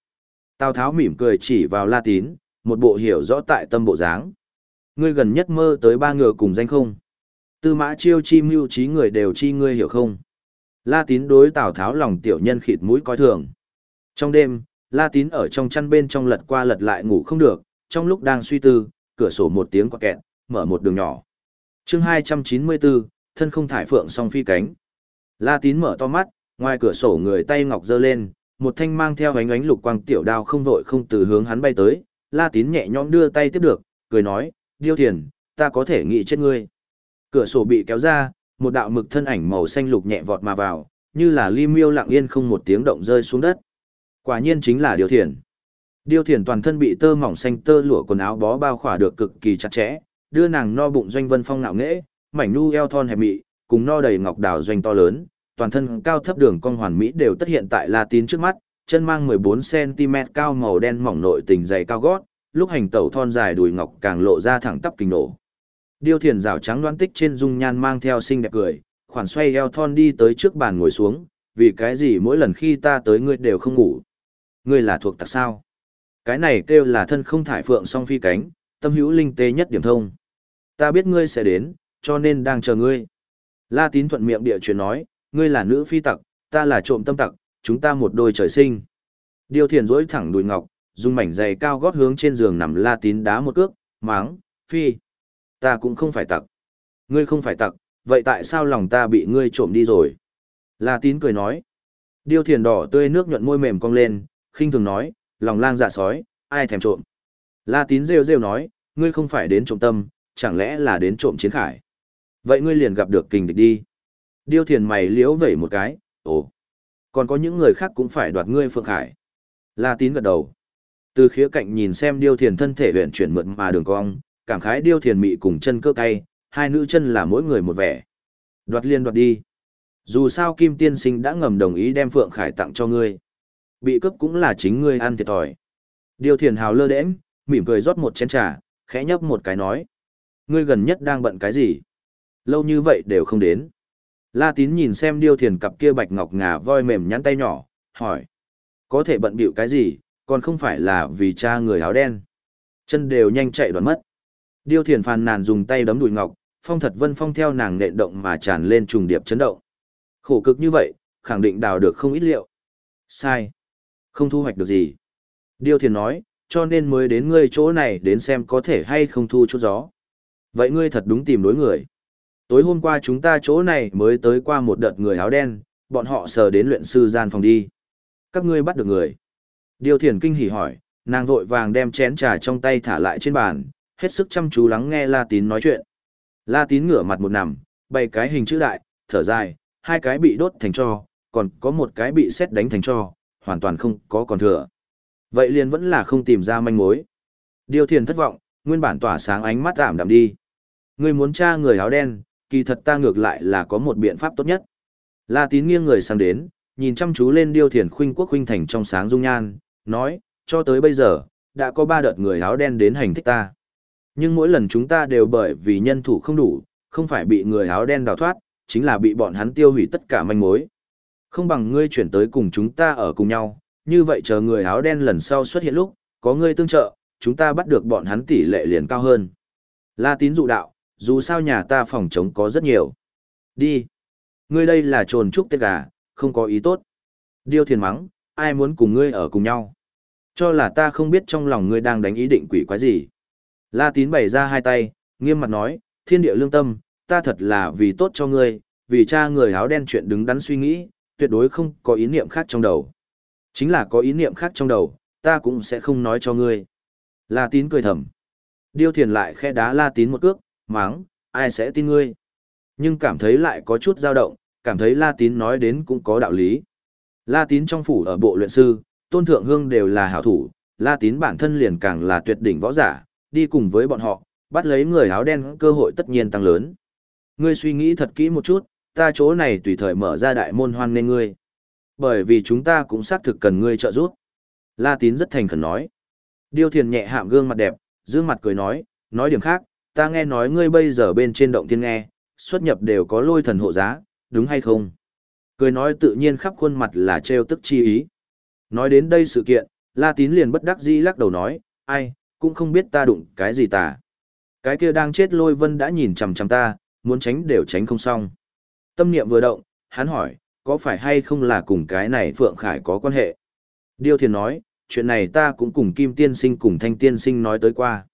Tào Tháo mỉm cười chỉ vào La Tín, một bộ hiểu rõ tại tâm bộ dáng. Ngươi gần nhất mơ tới ba ngựa cùng danh không? Tư mã chiêu chi mưu trí người đều chi ngươi hiểu không? La Tín đối Tào Tháo lòng tiểu nhân khịt mũi coi thường. Trong đêm, La Tín ở trong chăn bên trong lật qua lật lại ngủ không được, trong lúc đang suy tư, cửa sổ một tiếng quạt kẹt, mở một đường nhỏ. chương 294, thân không thải phượng song phi cánh. La Tín mở to mắt, ngoài cửa sổ người tay ngọc giơ lên, một thanh mang theo ánh ánh lục quang tiểu đao không vội không từ hướng hắn bay tới, La Tín nhẹ nhõm đưa tay tiếp được, cười nói, điêu thiền, ta có thể nghĩ chết ngươi. Cửa sổ bị kéo ra, một đạo mực thân ảnh màu xanh lục nhẹ vọt mà vào, như là li miêu lặng yên không một tiếng động rơi xuống đất. Quả nhiên chính là điêu thiền. Điêu thiền toàn thân bị tơ mỏng xanh tơ lụa quần áo bó bao khỏa được cực kỳ chặt chẽ, đưa nàng no bụng doanh vân phong ngạo nghễ, mảnh nu eo thon hẹp mị, cùng no đầy ngọc đào doanh to lớn, toàn thân cao thấp đường cong hoàn mỹ đều tất hiện tại La Tín trước mắt, chân mang 14cm cao màu đen mỏng nội tình dày cao gót, lúc hành tẩu thon dài đùi ngọc càng lộ ra thẳng tắp kinh nổ. Điêu thiền rào trắng đoan tích trên dung nhan mang theo xinh đẹp cười, khoản xoay eo thon đi tới trước bàn ngồi xuống, vì cái gì mỗi lần khi ta tới ngươi đều không ngủ. Ngươi là thuộc tặc sao? Cái này kêu là thân không thải phượng song phi cánh, tâm hữu linh tê nhất điểm thông. Ta biết ngươi sẽ đến, cho nên đang chờ ngươi. La tín thuận miệng địa chuyện nói, ngươi là nữ phi tặc, ta là trộm tâm tặc, chúng ta một đôi trời sinh. Điêu thiền rỗi thẳng đùi ngọc, dùng mảnh giày cao gót hướng trên giường nằm la tín đá một cước, máng, phi. Ta cũng không phải tặc. Ngươi không phải tặc, vậy tại sao lòng ta bị ngươi trộm đi rồi? La tín cười nói. Điêu thiền đỏ tươi nước nhuận môi mềm cong lên, khinh thường nói, lòng lang dạ sói, ai thèm trộm. La tín rêu rêu nói, ngươi không phải đến trộm tâm, chẳng lẽ là đến trộm chiến khải. Vậy ngươi liền gặp được kình địch đi. Điêu thiền mày liếu vẩy một cái, ồ. Còn có những người khác cũng phải đoạt ngươi phượng khải. La tín gật đầu. Từ khía cạnh nhìn xem điêu thiền thân thể huyện chuyển mượn mà đường cong, cảm khái điêu thiền mị cùng chân cơ cay, hai nữ chân là mỗi người một vẻ. Đoạt liên đoạt đi. Dù sao Kim Tiên Sinh đã ngầm đồng ý đem Phượng Khải tặng cho ngươi. Bị cướp cũng là chính ngươi ăn thiệt thòi. Điêu thiền hào lơ đễm, mỉm cười rót một chén trà, khẽ nhấp một cái nói. Ngươi gần nhất đang bận cái gì? Lâu như vậy đều không đến. La tín nhìn xem điêu thiền cặp kia bạch ngọc ngà voi mềm nhắn tay nhỏ, hỏi. Có thể bận bịu cái gì, còn không phải là vì cha người áo đen. Chân đều nhanh chạy đoán mất. Điêu thiền phàn nàn dùng tay đấm đùi ngọc, phong thật vân phong theo nàng nện động mà tràn lên trùng điệp chấn động. Khổ cực như vậy, khẳng định đào được không ít liệu. Sai. Không thu hoạch được gì. Điêu thiền nói, cho nên mới đến ngươi chỗ này đến xem có thể hay không thu chút gió. Vậy ngươi thật đúng tìm đối người. Tối hôm qua chúng ta chỗ này mới tới qua một đợt người áo đen, bọn họ sờ đến luyện sư gian phòng đi. Các ngươi bắt được người. Điều thiền kinh hỉ hỏi, nàng vội vàng đem chén trà trong tay thả lại trên bàn, hết sức chăm chú lắng nghe La Tín nói chuyện. La Tín ngửa mặt một nằm, bày cái hình chữ đại, thở dài, hai cái bị đốt thành cho, còn có một cái bị xét đánh thành cho, hoàn toàn không có còn thừa. Vậy liền vẫn là không tìm ra manh mối. Điều thiền thất vọng, nguyên bản tỏa sáng ánh mắt giảm đạm đi. Ngươi muốn tra người áo đen, kỳ thật ta ngược lại là có một biện pháp tốt nhất. La tín nghiêng người sang đến, nhìn chăm chú lên điêu thiền khuynh quốc khuynh thành trong sáng dung nhan, nói, cho tới bây giờ, đã có ba đợt người áo đen đến hành thích ta. Nhưng mỗi lần chúng ta đều bởi vì nhân thủ không đủ, không phải bị người áo đen đào thoát, chính là bị bọn hắn tiêu hủy tất cả manh mối. Không bằng ngươi chuyển tới cùng chúng ta ở cùng nhau, như vậy chờ người áo đen lần sau xuất hiện lúc, có ngươi tương trợ, chúng ta bắt được bọn hắn tỷ lệ liền cao hơn. La tín dụ đạo, dù sao nhà ta phòng chống có rất nhiều. Đi. Ngươi đây là trồn trúc tết gà, không có ý tốt. Điêu thiền mắng, ai muốn cùng ngươi ở cùng nhau. Cho là ta không biết trong lòng ngươi đang đánh ý định quỷ quái gì. La tín bày ra hai tay, nghiêm mặt nói, thiên địa lương tâm, ta thật là vì tốt cho ngươi, vì cha người áo đen chuyện đứng đắn suy nghĩ, tuyệt đối không có ý niệm khác trong đầu. Chính là có ý niệm khác trong đầu, ta cũng sẽ không nói cho ngươi. La tín cười thầm. Điêu thiền lại khe đá la tín một cước, máng, ai sẽ tin ngươi. Nhưng cảm thấy lại có chút dao động, cảm thấy la tín nói đến cũng có đạo lý. La tín trong phủ ở bộ luyện sư, tôn thượng hương đều là hảo thủ, la tín bản thân liền càng là tuyệt đỉnh võ giả, đi cùng với bọn họ, bắt lấy người áo đen cơ hội tất nhiên tăng lớn. Ngươi suy nghĩ thật kỹ một chút, ta chỗ này tùy thời mở ra đại môn hoan nên ngươi. Bởi vì chúng ta cũng xác thực cần ngươi trợ giúp. La tín rất thành khẩn nói. Điêu thiền nhẹ hạm gương mặt đẹp, dương mặt cười nói, nói điểm khác, ta nghe nói ngươi bây giờ bên trên động thiên nghe, xuất nhập đều có lôi thần hộ giá, đúng hay không? Cười nói tự nhiên khắp khuôn mặt là trêu tức chi ý. Nói đến đây sự kiện, La Tín liền bất đắc dĩ lắc đầu nói, ai, cũng không biết ta đụng cái gì tả. Cái kia đang chết lôi vân đã nhìn chằm chằm ta, muốn tránh đều tránh không xong. Tâm niệm vừa động, hắn hỏi, có phải hay không là cùng cái này Phượng Khải có quan hệ? Điêu Thiền nói, chuyện này ta cũng cùng Kim Tiên Sinh cùng Thanh Tiên Sinh nói tới qua.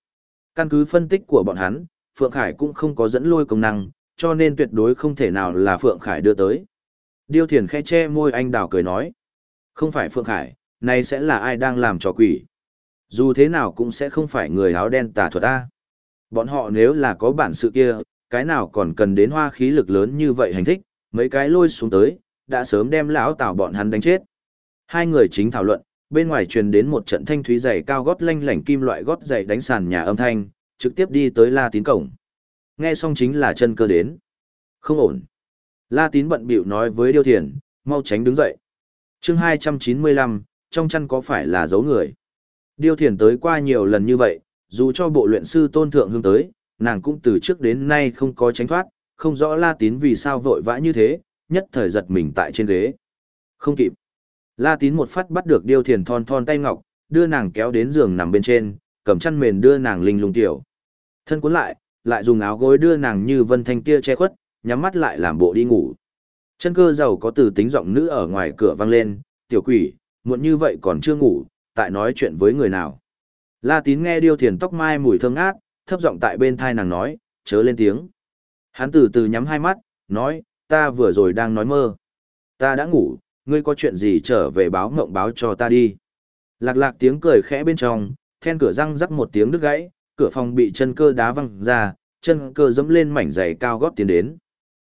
Căn cứ phân tích của bọn hắn, Phượng Khải cũng không có dẫn lôi công năng, cho nên tuyệt đối không thể nào là Phượng Khải đưa tới. Điêu Thiền khẽ che môi anh đào cười nói. Không phải Phượng Khải, này sẽ là ai đang làm trò quỷ. Dù thế nào cũng sẽ không phải người áo đen tà thuật ta. Bọn họ nếu là có bản sự kia, cái nào còn cần đến hoa khí lực lớn như vậy hành thích, mấy cái lôi xuống tới, đã sớm đem lão tảo bọn hắn đánh chết. Hai người chính thảo luận, bên ngoài truyền đến một trận thanh thúy dày cao gót lanh lảnh kim loại gót dày đánh sàn nhà âm thanh, trực tiếp đi tới La Tín cổng. Nghe xong chính là chân cơ đến. Không ổn. La Tín bận bịu nói với Điêu Thiền, mau tránh đứng dậy. chương 295, trong chăn có phải là dấu người? Điêu Thiền tới qua nhiều lần như vậy, dù cho bộ luyện sư tôn thượng hương tới, nàng cũng từ trước đến nay không có tránh thoát, không rõ La Tín vì sao vội vã như thế, nhất thời giật mình tại trên ghế. Không kịp. La Tín một phát bắt được Điêu Thiền thon thon tay ngọc, đưa nàng kéo đến giường nằm bên trên, cầm chăn mền đưa nàng linh lung tiểu. Thân cuốn lại, lại dùng áo gối đưa nàng như vân thanh kia che khuất, nhắm mắt lại làm bộ đi ngủ. Chân cơ giàu có từ tính giọng nữ ở ngoài cửa vang lên, tiểu quỷ, muộn như vậy còn chưa ngủ, tại nói chuyện với người nào. La tín nghe điêu thiền tóc mai mùi thơm ngát, thấp giọng tại bên thai nàng nói, chớ lên tiếng. Hắn từ từ nhắm hai mắt, nói, ta vừa rồi đang nói mơ. Ta đã ngủ, ngươi có chuyện gì trở về báo ngộng báo cho ta đi. Lạc lạc tiếng cười khẽ bên trong, then cửa răng rắc một tiếng đứt gãy, cửa phòng bị chân cơ đá văng ra, chân cơ dẫm lên mảnh giày cao gót tiến đến.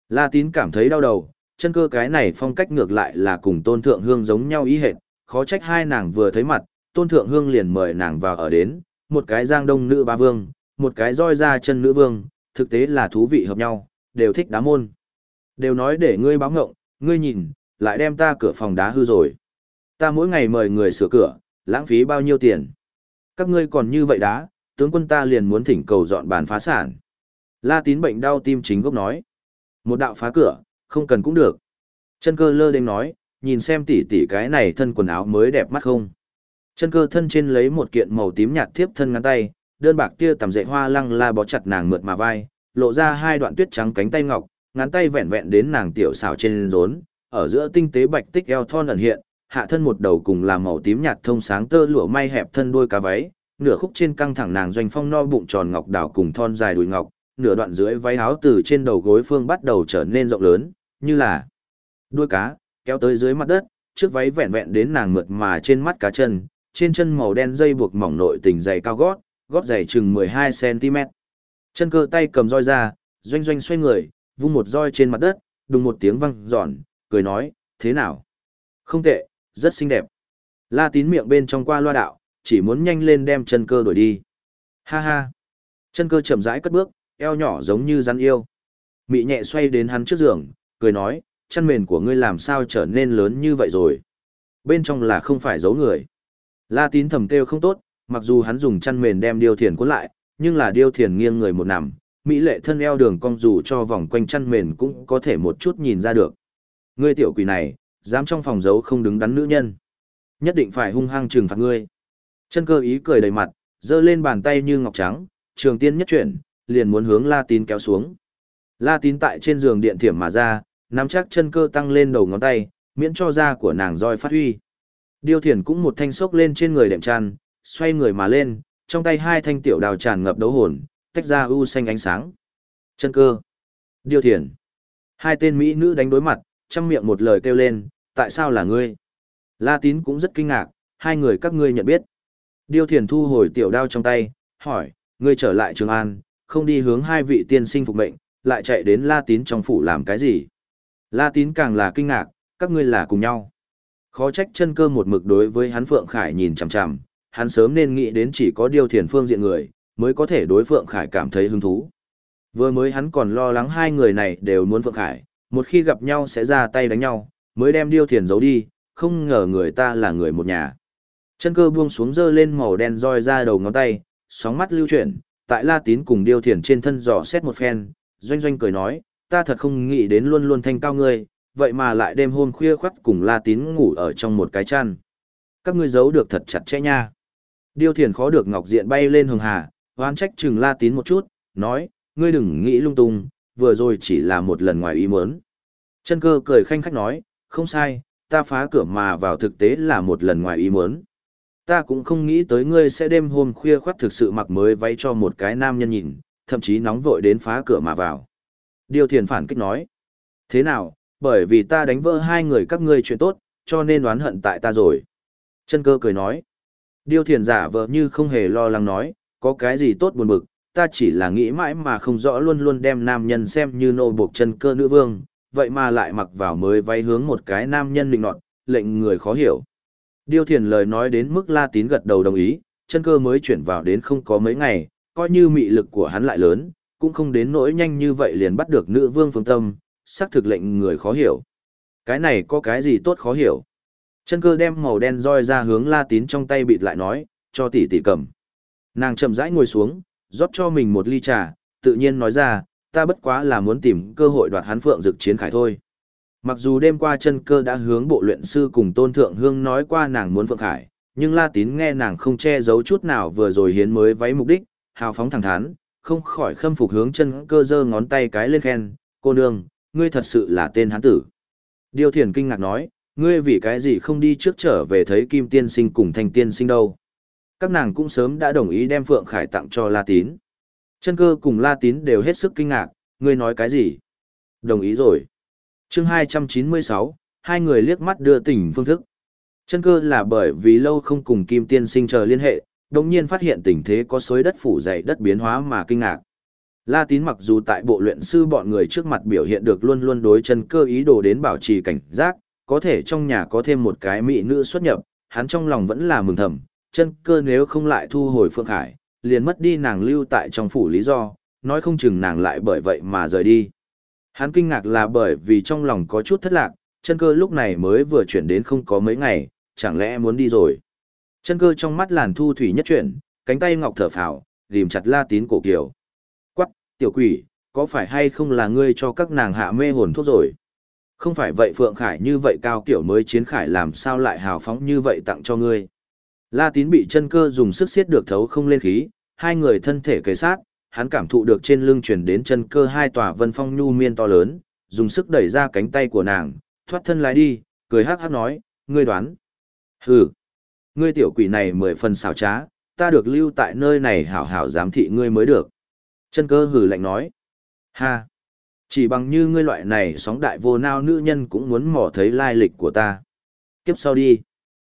La tín cảm thấy đau đầu, chân cơ cái này phong cách ngược lại là cùng tôn thượng hương giống nhau ý hệt, khó trách hai nàng vừa thấy mặt, tôn thượng hương liền mời nàng vào ở đến, một cái giang đông nữ ba vương, một cái roi ra chân nữ vương, thực tế là thú vị hợp nhau, đều thích đá môn. Đều nói để ngươi báo ngộng, ngươi nhìn, lại đem ta cửa phòng đá hư rồi. Ta mỗi ngày mời người sửa cửa, lãng phí bao nhiêu tiền. Các ngươi còn như vậy đá, tướng quân ta liền muốn thỉnh cầu dọn bàn phá sản. La tín bệnh đau tim chính gốc nói. Một đạo phá cửa, không cần cũng được. Chân cơ lơ đêm nói, nhìn xem tỷ tỷ cái này thân quần áo mới đẹp mắt không. Chân cơ thân trên lấy một kiện màu tím nhạt tiếp thân ngắn tay, đơn bạc tia tầm dậy hoa lăng la bó chặt nàng mượt mà vai, lộ ra hai đoạn tuyết trắng cánh tay ngọc, ngắn tay vẹn vẹn đến nàng tiểu xảo trên rốn, ở giữa tinh tế bạch tích eo thon ẩn hiện, hạ thân một đầu cùng là màu tím nhạt thông sáng tơ lụa may hẹp thân đuôi cá váy, nửa khúc trên căng thẳng nàng doanh phong no bụng tròn ngọc đảo cùng thon dài đùi ngọc, nửa đoạn dưới váy áo từ trên đầu gối phương bắt đầu trở nên rộng lớn, như là đuôi cá, kéo tới dưới mặt đất, trước váy vẹn vẹn đến nàng mượt mà trên mắt cá chân, trên chân màu đen dây buộc mỏng nội tình dày cao gót, gót dày chừng 12cm. Chân cơ tay cầm roi ra, doanh doanh xoay người, vung một roi trên mặt đất, đùng một tiếng vang giòn, cười nói, thế nào? Không tệ, rất xinh đẹp. La tín miệng bên trong qua loa đạo, chỉ muốn nhanh lên đem chân cơ đuổi đi. Ha ha. Chân cơ chậm rãi cất bước, eo nhỏ giống như rắn yêu. Mị nhẹ xoay đến hắn trước giường, cười nói, chân mền của ngươi làm sao trở nên lớn như vậy rồi. Bên trong là không phải giấu người. La tín thầm kêu không tốt, mặc dù hắn dùng chăn mền đem điêu thiền cuốn lại, nhưng là điêu thiền nghiêng người một nằm, mỹ lệ thân eo đường cong dù cho vòng quanh chăn mền cũng có thể một chút nhìn ra được. Ngươi tiểu quỷ này, dám trong phòng giấu không đứng đắn nữ nhân. Nhất định phải hung hăng trừng phạt ngươi. Chân cơ ý cười đầy mặt, giơ lên bàn tay như ngọc trắng, trường tiên nhất chuyển, liền muốn hướng La Tín kéo xuống. La Tín tại trên giường điện thiểm mà ra, nắm chắc chân cơ tăng lên đầu ngón tay, miễn cho da của nàng roi phát huy. Điêu thiền cũng một thanh sốc lên trên người đệm tràn, xoay người mà lên, trong tay hai thanh tiểu đào tràn ngập đấu hồn, tách ra u xanh ánh sáng. Chân cơ. Điêu thiền. Hai tên Mỹ nữ đánh đối mặt, chăm miệng một lời kêu lên, tại sao là ngươi? La tín cũng rất kinh ngạc, hai người các ngươi nhận biết. Điêu thiền thu hồi tiểu đao trong tay, hỏi, ngươi trở lại Trường An, không đi hướng hai vị tiên sinh phục mệnh, lại chạy đến La tín trong phủ làm cái gì? La tín càng là kinh ngạc, các ngươi là cùng nhau. Khó trách chân cơ một mực đối với hắn Phượng Khải nhìn chằm chằm, hắn sớm nên nghĩ đến chỉ có Điêu thiền phương diện người, mới có thể đối Phượng Khải cảm thấy hứng thú. Vừa mới hắn còn lo lắng hai người này đều muốn Phượng Khải, một khi gặp nhau sẽ ra tay đánh nhau, mới đem điêu thiền giấu đi, không ngờ người ta là người một nhà. Chân cơ buông xuống dơ lên màu đen roi ra đầu ngón tay, sóng mắt lưu chuyển, tại La Tín cùng điêu thiền trên thân dò xét một phen, doanh doanh cười nói, ta thật không nghĩ đến luôn luôn thanh cao ngươi, vậy mà lại đêm hôm khuya khoắt cùng La Tín ngủ ở trong một cái chăn. Các ngươi giấu được thật chặt chẽ nha. Điêu thiền khó được ngọc diện bay lên hường hà, hoán trách chừng La Tín một chút, nói, ngươi đừng nghĩ lung tung, vừa rồi chỉ là một lần ngoài ý muốn. Chân cơ cười khanh khách nói, không sai, ta phá cửa mà vào thực tế là một lần ngoài ý muốn. Ta cũng không nghĩ tới ngươi sẽ đêm hôm khuya khoát thực sự mặc mới váy cho một cái nam nhân nhìn, thậm chí nóng vội đến phá cửa mà vào. Điều thiền phản kích nói, thế nào, bởi vì ta đánh vỡ hai người các ngươi chuyện tốt, cho nên đoán hận tại ta rồi. Chân cơ cười nói, Điêu thiền giả vờ như không hề lo lắng nói, có cái gì tốt buồn bực, ta chỉ là nghĩ mãi mà không rõ luôn luôn đem nam nhân xem như nô buộc chân cơ nữ vương, vậy mà lại mặc vào mới váy hướng một cái nam nhân định nọt, lệnh người khó hiểu. Điêu thiền lời nói đến mức la tín gật đầu đồng ý, chân cơ mới chuyển vào đến không có mấy ngày, coi như mị lực của hắn lại lớn, cũng không đến nỗi nhanh như vậy liền bắt được nữ vương phương tâm, xác thực lệnh người khó hiểu. Cái này có cái gì tốt khó hiểu. Chân cơ đem màu đen roi ra hướng la tín trong tay bịt lại nói, cho tỷ tỷ cầm. Nàng chậm rãi ngồi xuống, rót cho mình một ly trà, tự nhiên nói ra, ta bất quá là muốn tìm cơ hội đoạt hắn phượng dực chiến khải thôi. Mặc dù đêm qua chân cơ đã hướng bộ luyện sư cùng tôn thượng hương nói qua nàng muốn phượng khải, nhưng la tín nghe nàng không che giấu chút nào vừa rồi hiến mới váy mục đích, hào phóng thẳng thắn, không khỏi khâm phục hướng chân cơ giơ ngón tay cái lên khen, cô nương, ngươi thật sự là tên hán tử. Điều thiền kinh ngạc nói, ngươi vì cái gì không đi trước trở về thấy kim tiên sinh cùng thanh tiên sinh đâu các nàng cũng sớm đã đồng ý đem Phượng Khải tặng cho La Tín. Chân cơ cùng La Tín đều hết sức kinh ngạc, ngươi nói cái gì? Đồng ý rồi. chương 296, hai người liếc mắt đưa tình phương thức. Chân cơ là bởi vì lâu không cùng Kim Tiên sinh chờ liên hệ, đồng nhiên phát hiện tình thế có xối đất phủ dày đất biến hóa mà kinh ngạc. La Tín mặc dù tại bộ luyện sư bọn người trước mặt biểu hiện được luôn luôn đối chân cơ ý đồ đến bảo trì cảnh giác, có thể trong nhà có thêm một cái mỹ nữ xuất nhập, hắn trong lòng vẫn là mừng thầm, chân cơ nếu không lại thu hồi Phượng Khải, liền mất đi nàng lưu tại trong phủ lý do, nói không chừng nàng lại bởi vậy mà rời đi. Hắn kinh ngạc là bởi vì trong lòng có chút thất lạc, chân cơ lúc này mới vừa chuyển đến không có mấy ngày, chẳng lẽ muốn đi rồi. Chân cơ trong mắt làn thu thủy nhất chuyển, cánh tay ngọc thở phào, rìm chặt la tín cổ kiều. Quắc, tiểu quỷ, có phải hay không là ngươi cho các nàng hạ mê hồn thuốc rồi? Không phải vậy Phượng Khải như vậy cao kiểu mới chiến khải làm sao lại hào phóng như vậy tặng cho ngươi? La tín bị chân cơ dùng sức siết được thấu không lên khí, hai người thân thể kề sát, hắn cảm thụ được trên lưng chuyển đến chân cơ hai tòa vân phong nhu miên to lớn, dùng sức đẩy ra cánh tay của nàng, thoát thân lái đi, cười hắc hắc nói, ngươi đoán. Hừ, ngươi tiểu quỷ này mười phần xảo trá, ta được lưu tại nơi này hảo hảo giám thị ngươi mới được. Chân cơ hừ lạnh nói. Ha, chỉ bằng như ngươi loại này sóng đại vô nao nữ nhân cũng muốn mò thấy lai lịch của ta. Kiếp sau đi.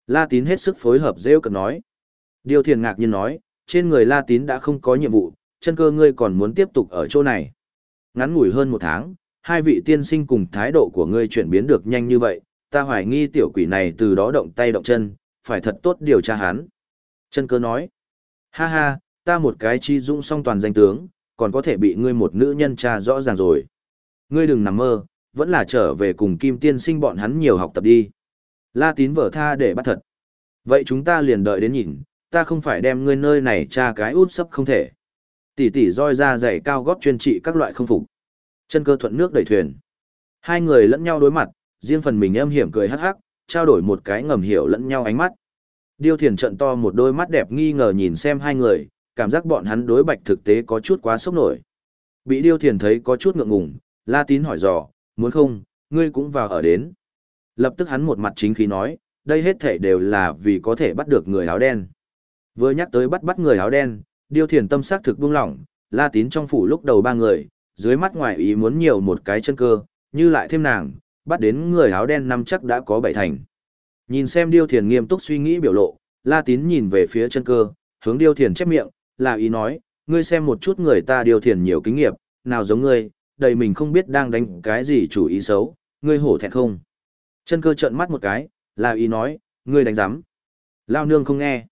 La tín hết sức phối hợp rêu cực nói. Điều thiền ngạc nhiên nói, trên người La tín đã không có nhiệm vụ, chân cơ ngươi còn muốn tiếp tục ở chỗ này. Ngắn ngủi hơn một tháng, hai vị tiên sinh cùng thái độ của ngươi chuyển biến được nhanh như vậy, ta hoài nghi tiểu quỷ này từ đó động tay động chân, phải thật tốt điều tra hắn. Chân cơ nói, ha ha, ta một cái chi dũng song toàn danh tướng, còn có thể bị ngươi một nữ nhân tra rõ ràng rồi. Ngươi đừng nằm mơ, vẫn là trở về cùng kim tiên sinh bọn hắn nhiều học tập đi. La tín vở tha để bắt thật. Vậy chúng ta liền đợi đến nhìn, ta không phải đem ngươi nơi này tra cái út sấp không thể. Tỷ tỷ roi ra giày cao gót chuyên trị các loại không phục. Chân cơ thuận nước đẩy thuyền. Hai người lẫn nhau đối mặt, riêng phần mình âm hiểm cười hắc hắc, trao đổi một cái ngầm hiểu lẫn nhau ánh mắt. Điêu thiền trận to một đôi mắt đẹp nghi ngờ nhìn xem hai người, cảm giác bọn hắn đối bạch thực tế có chút quá sốc nổi. Bị điêu thiền thấy có chút ngượng ngùng, la tín hỏi dò, muốn không, ngươi cũng vào ở đến. Lập tức hắn một mặt chính khí nói, đây hết thể đều là vì có thể bắt được người áo đen. Vừa nhắc tới bắt bắt người áo đen, điêu thiền tâm sắc thực buông lỏng, la tín trong phủ lúc đầu ba người, dưới mắt ngoài ý muốn nhiều một cái chân cơ, như lại thêm nàng, bắt đến người áo đen năm chắc đã có bảy thành. Nhìn xem điêu thiền nghiêm túc suy nghĩ biểu lộ, la tín nhìn về phía chân cơ, hướng điêu thiền chép miệng, là ý nói, ngươi xem một chút người ta điêu thiền nhiều kinh nghiệm, nào giống ngươi, đầy mình không biết đang đánh cái gì chủ ý xấu, ngươi hổ thẹn không. Chân cơ trợn mắt một cái, là ý nói, ngươi đánh giám. Lao nương không nghe.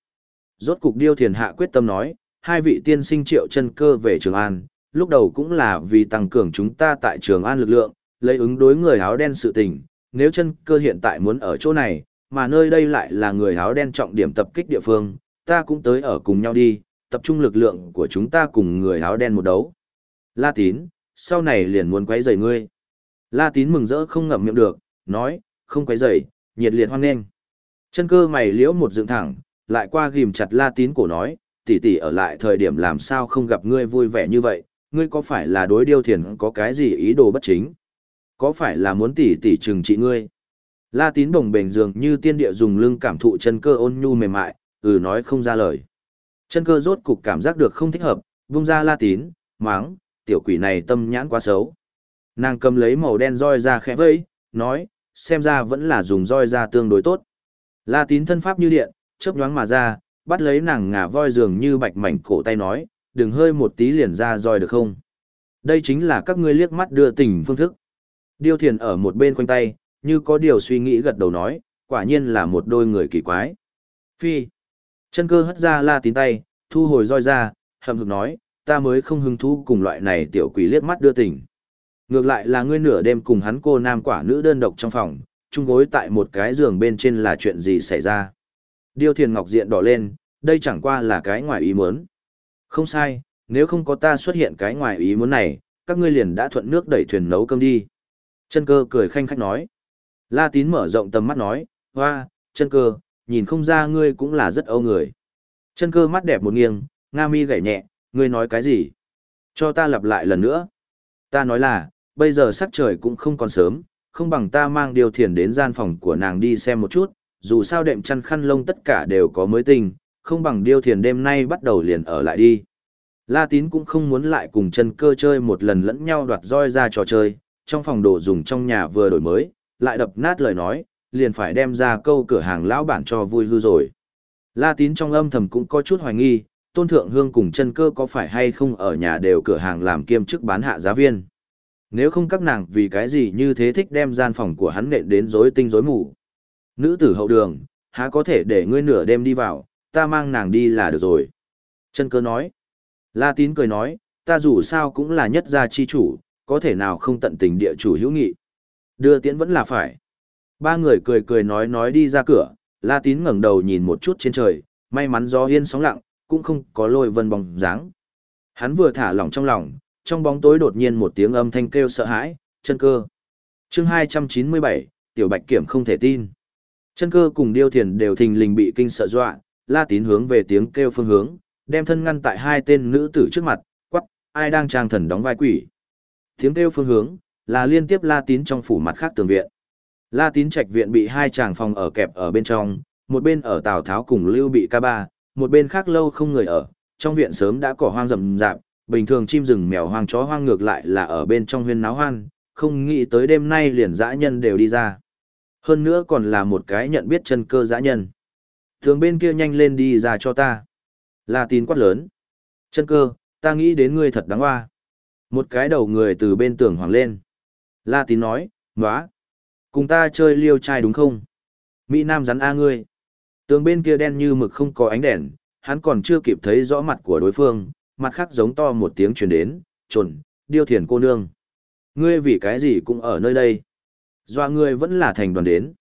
Rốt cục điêu thiền hạ quyết tâm nói, hai vị tiên sinh triệu chân cơ về Trường An, lúc đầu cũng là vì tăng cường chúng ta tại Trường An lực lượng, lấy ứng đối người áo đen sự tình, nếu chân cơ hiện tại muốn ở chỗ này, mà nơi đây lại là người áo đen trọng điểm tập kích địa phương, ta cũng tới ở cùng nhau đi, tập trung lực lượng của chúng ta cùng người áo đen một đấu. La tín, sau này liền muốn quấy rầy ngươi. La tín mừng rỡ không ngậm miệng được, nói, không quấy rầy, nhiệt liệt hoan nghênh. Chân cơ mày liễu một dựng thẳng, lại qua ghim chặt la tín cổ nói, tỷ tỷ ở lại thời điểm làm sao không gặp ngươi vui vẻ như vậy, ngươi có phải là đối điêu thiền có cái gì ý đồ bất chính? Có phải là muốn tỷ tỷ trừng trị ngươi? La tín bồng bềnh dường như tiên địa dùng lưng cảm thụ chân cơ ôn nhu mềm mại, ừ nói không ra lời. Chân cơ rốt cục cảm giác được không thích hợp, vung ra la tín, máng, tiểu quỷ này tâm nhãn quá xấu. Nàng cầm lấy màu đen roi ra khẽ vẫy, nói, xem ra vẫn là dùng roi ra tương đối tốt. La tín thân pháp như điện, chớp nhoáng mà ra, bắt lấy nàng ngả voi dường như bạch mảnh cổ tay nói, đừng hơi một tí liền ra roi được không? Đây chính là các ngươi liếc mắt đưa tình phương thức. Điêu thiền ở một bên quanh tay, như có điều suy nghĩ gật đầu nói, quả nhiên là một đôi người kỳ quái. Phi. Chân cơ hất ra la tín tay, thu hồi roi ra, hậm hực nói, ta mới không hứng thú cùng loại này tiểu quỷ liếc mắt đưa tình. Ngược lại là ngươi nửa đêm cùng hắn cô nam quả nữ đơn độc trong phòng, chung gối tại một cái giường bên trên là chuyện gì xảy ra. Điêu thiền ngọc diện đỏ lên, đây chẳng qua là cái ngoài ý muốn. Không sai, nếu không có ta xuất hiện cái ngoài ý muốn này, các ngươi liền đã thuận nước đẩy thuyền nấu cơm đi. Chân cơ cười khanh khách nói. La tín mở rộng tầm mắt nói, hoa, chân cơ, nhìn không ra ngươi cũng là rất âu người. Chân cơ mắt đẹp một nghiêng, nga mi gảy nhẹ, ngươi nói cái gì? Cho ta lặp lại lần nữa. Ta nói là, bây giờ sắc trời cũng không còn sớm, không bằng ta mang điều thiền đến gian phòng của nàng đi xem một chút, dù sao đệm chăn khăn lông tất cả đều có mới tình, không bằng điêu thiền đêm nay bắt đầu liền ở lại đi. La tín cũng không muốn lại cùng chân cơ chơi một lần lẫn nhau đoạt roi ra trò chơi, trong phòng đồ dùng trong nhà vừa đổi mới, lại đập nát lời nói, liền phải đem ra câu cửa hàng lão bản cho vui hư rồi. La tín trong âm thầm cũng có chút hoài nghi, tôn thượng hương cùng chân cơ có phải hay không ở nhà đều cửa hàng làm kiêm chức bán hạ giá viên. Nếu không các nàng vì cái gì như thế thích đem gian phòng của hắn nện đến rối tinh rối mù. Nữ tử hậu đường, há có thể để ngươi nửa đêm đi vào, ta mang nàng đi là được rồi. Chân cơ nói. La tín cười nói, ta dù sao cũng là nhất gia chi chủ, có thể nào không tận tình địa chủ hữu nghị. Đưa tiễn vẫn là phải. Ba người cười cười nói nói đi ra cửa, La tín ngẩng đầu nhìn một chút trên trời, may mắn gió yên sóng lặng, cũng không có lôi vân bóng dáng. Hắn vừa thả lỏng trong lòng, trong bóng tối đột nhiên một tiếng âm thanh kêu sợ hãi, chân cơ. chương 297, Tiểu Bạch Kiểm không thể tin. Chân cơ cùng điêu thiền đều thình lình bị kinh sợ dọa, la tín hướng về tiếng kêu phương hướng, đem thân ngăn tại hai tên nữ tử trước mặt, quắc, ai đang trang thần đóng vai quỷ. Tiếng kêu phương hướng, là liên tiếp la tín trong phủ mặt khác tường viện. La tín trạch viện bị hai chàng phòng ở kẹp ở bên trong, một bên ở Tào Tháo cùng Lưu bị ca ba, một bên khác lâu không người ở, trong viện sớm đã cỏ hoang rậm rạp, bình thường chim rừng mèo hoang chó hoang ngược lại là ở bên trong huyên náo hoan, không nghĩ tới đêm nay liền dã nhân đều đi ra. Hơn nữa còn là một cái nhận biết chân cơ dã nhân. Thường bên kia nhanh lên đi ra cho ta. La tín quát lớn. Chân cơ, ta nghĩ đến ngươi thật đáng hoa. Một cái đầu người từ bên tường hoàng lên. La tín nói, ngóa. Cùng ta chơi liêu trai đúng không? Mỹ Nam rắn A ngươi. Tường bên kia đen như mực không có ánh đèn, hắn còn chưa kịp thấy rõ mặt của đối phương, mặt khác giống to một tiếng truyền đến, trồn, điêu thiền cô nương. Ngươi vì cái gì cũng ở nơi đây. Doa ngươi vẫn là thành đoàn đến.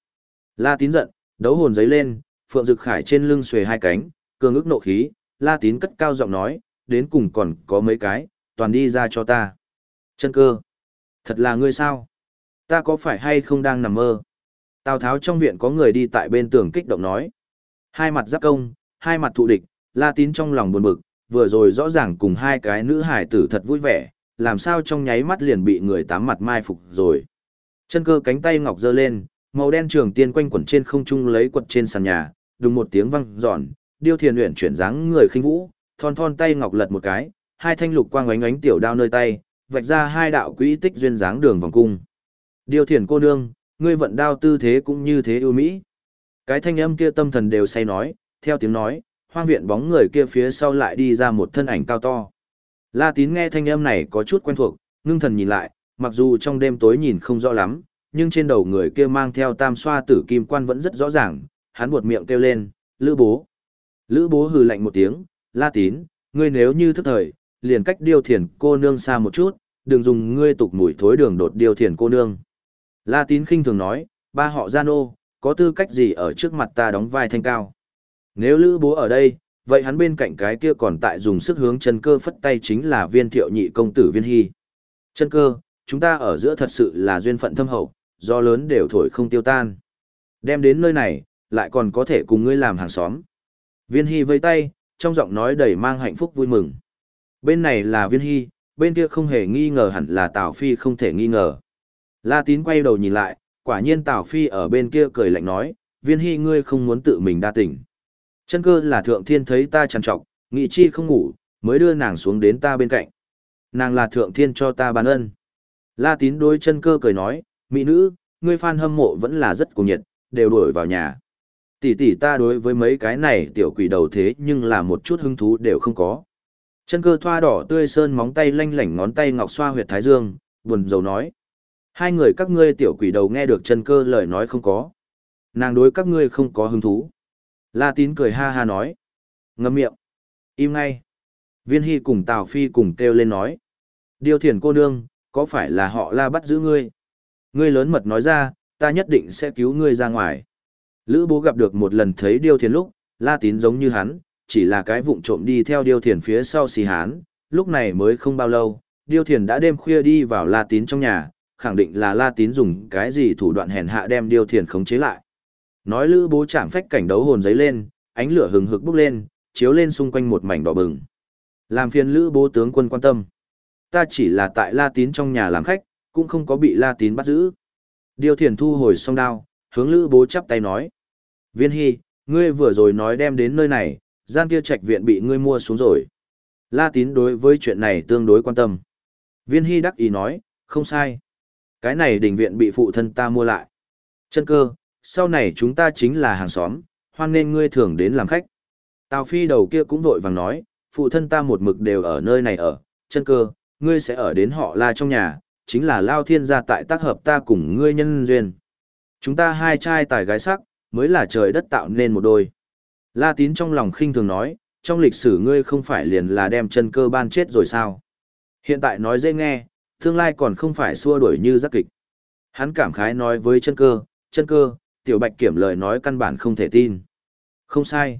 La tín giận, đấu hồn giấy lên, phượng dực khải trên lưng xuề hai cánh, cường ức nộ khí, la tín cất cao giọng nói, đến cùng còn có mấy cái, toàn đi ra cho ta. Chân cơ. Thật là ngươi sao? Ta có phải hay không đang nằm mơ? Tào Tháo trong viện có người đi tại bên tường kích động nói. Hai mặt giáp công, hai mặt thụ địch, La Tín trong lòng buồn bực, vừa rồi rõ ràng cùng hai cái nữ hải tử thật vui vẻ, làm sao trong nháy mắt liền bị người tám mặt mai phục rồi. Chân cơ cánh tay ngọc giơ lên, màu đen trường tiên quanh quẩn trên không trung lấy quật trên sàn nhà, đùng một tiếng vang giòn, điêu thiền luyện chuyển dáng người khinh vũ, thon thon tay ngọc lật một cái, hai thanh lục quang ánh ánh tiểu đao nơi tay, vạch ra hai đạo quỹ tích duyên dáng đường vòng cung. Điêu thiền cô nương, ngươi vận đao tư thế cũng như thế ưu mỹ. Cái thanh âm kia tâm thần đều say nói, theo tiếng nói, hoang viện bóng người kia phía sau lại đi ra một thân ảnh cao to. La tín nghe thanh âm này có chút quen thuộc, ngưng thần nhìn lại, mặc dù trong đêm tối nhìn không rõ lắm, nhưng trên đầu người kia mang theo tam xoa tử kim quan vẫn rất rõ ràng, hắn buột miệng kêu lên, lữ bố. Lữ bố hừ lạnh một tiếng, la tín, ngươi nếu như thức thời, liền cách điêu thiền cô nương xa một chút, đừng dùng ngươi tục mùi thối đường đột điêu thiền cô nương. La tín khinh thường nói, ba họ gian ô, có tư cách gì ở trước mặt ta đóng vai thanh cao. Nếu lữ bố ở đây, vậy hắn bên cạnh cái kia còn tại dùng sức hướng chân cơ phất tay chính là viên thiệu nhị công tử viên hy. Chân cơ, chúng ta ở giữa thật sự là duyên phận thâm hậu, do lớn đều thổi không tiêu tan. Đem đến nơi này, lại còn có thể cùng ngươi làm hàng xóm. Viên hy vây tay, trong giọng nói đầy mang hạnh phúc vui mừng. Bên này là viên hy, bên kia không hề nghi ngờ hẳn là Tào Phi không thể nghi ngờ. La Tín quay đầu nhìn lại, quả nhiên Tào Phi ở bên kia cười lạnh nói, viên hy ngươi không muốn tự mình đa tỉnh. Chân cơ là thượng thiên thấy ta trằn trọc, nghị chi không ngủ, mới đưa nàng xuống đến ta bên cạnh. Nàng là thượng thiên cho ta ban ân. La tín đối chân cơ cười nói, mỹ nữ, ngươi fan hâm mộ vẫn là rất cuồng nhiệt, đều đuổi vào nhà. Tỷ tỷ ta đối với mấy cái này tiểu quỷ đầu thế nhưng là một chút hứng thú đều không có. Chân cơ thoa đỏ tươi sơn móng tay lanh lảnh ngón tay ngọc xoa huyệt thái dương, buồn rầu nói. Hai người các ngươi tiểu quỷ đầu nghe được chân cơ lời nói không có. Nàng đối các ngươi không có hứng thú. La tín cười ha ha nói. Ngâm miệng. Im ngay. Viên Hy cùng Tào Phi cùng kêu lên nói. Điều thiền cô nương, có phải là họ la bắt giữ ngươi? Ngươi lớn mật nói ra, ta nhất định sẽ cứu ngươi ra ngoài. Lữ bố gặp được một lần thấy điêu thiền lúc, la tín giống như hắn, chỉ là cái vụng trộm đi theo điêu thiền phía sau xì hán, lúc này mới không bao lâu, điêu thiền đã đêm khuya đi vào la tín trong nhà, khẳng định là la tín dùng cái gì thủ đoạn hèn hạ đem điêu thiền khống chế lại. Nói lữ bố chạm phách cảnh đấu hồn giấy lên, ánh lửa hừng hực bốc lên, chiếu lên xung quanh một mảnh đỏ bừng. Làm phiền lữ bố tướng quân quan tâm. Ta chỉ là tại La Tín trong nhà làm khách, cũng không có bị La Tín bắt giữ. Điều thiền thu hồi song đao, hướng lữ bố chắp tay nói. Viên Hy, ngươi vừa rồi nói đem đến nơi này, gian kia trạch viện bị ngươi mua xuống rồi. La Tín đối với chuyện này tương đối quan tâm. Viên Hy đắc ý nói, không sai. Cái này đình viện bị phụ thân ta mua lại. Chân cơ, sau này chúng ta chính là hàng xóm, hoan nên ngươi thường đến làm khách. Tào Phi đầu kia cũng vội vàng nói, phụ thân ta một mực đều ở nơi này ở, chân cơ, ngươi sẽ ở đến họ la trong nhà, chính là Lao Thiên gia tại tác hợp ta cùng ngươi nhân duyên. Chúng ta hai trai tài gái sắc, mới là trời đất tạo nên một đôi. La Tín trong lòng khinh thường nói, trong lịch sử ngươi không phải liền là đem chân cơ ban chết rồi sao? Hiện tại nói dễ nghe, tương lai còn không phải xua đuổi như giác kịch. Hắn cảm khái nói với chân cơ, chân cơ, tiểu bạch kiểm lời nói căn bản không thể tin. Không sai.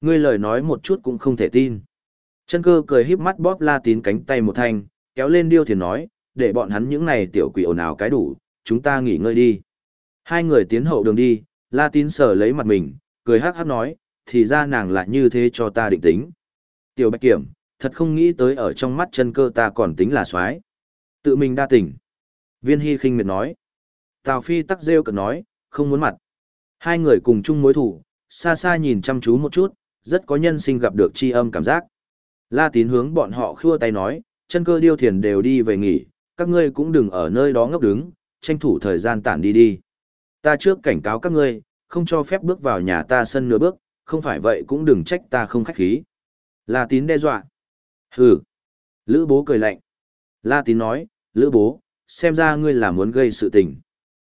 Ngươi lời nói một chút cũng không thể tin. Chân cơ cười híp mắt bóp la tín cánh tay một thanh, kéo lên điêu thiền nói, để bọn hắn những này tiểu quỷ ồn ào cái đủ, chúng ta nghỉ ngơi đi. Hai người tiến hậu đường đi, la tín sờ lấy mặt mình, cười hắc hắc nói, thì ra nàng lại như thế cho ta định tính. Tiểu bạch kiểm, thật không nghĩ tới ở trong mắt chân cơ ta còn tính là soái Tự mình đa tỉnh. Viên hy khinh miệt nói. Tào Phi tắc rêu cực nói, không muốn mặt. Hai người cùng chung mối thủ, xa xa nhìn chăm chú một chút, rất có nhân sinh gặp được chi âm cảm giác. La tín hướng bọn họ khua tay nói, chân cơ điêu thiền đều đi về nghỉ, các ngươi cũng đừng ở nơi đó ngốc đứng, tranh thủ thời gian tản đi đi. Ta trước cảnh cáo các ngươi, không cho phép bước vào nhà ta sân nửa bước, không phải vậy cũng đừng trách ta không khách khí. La tín đe dọa. Hừ. Lữ bố cười lạnh. La tín nói, Lữ bố, xem ra ngươi là muốn gây sự tình.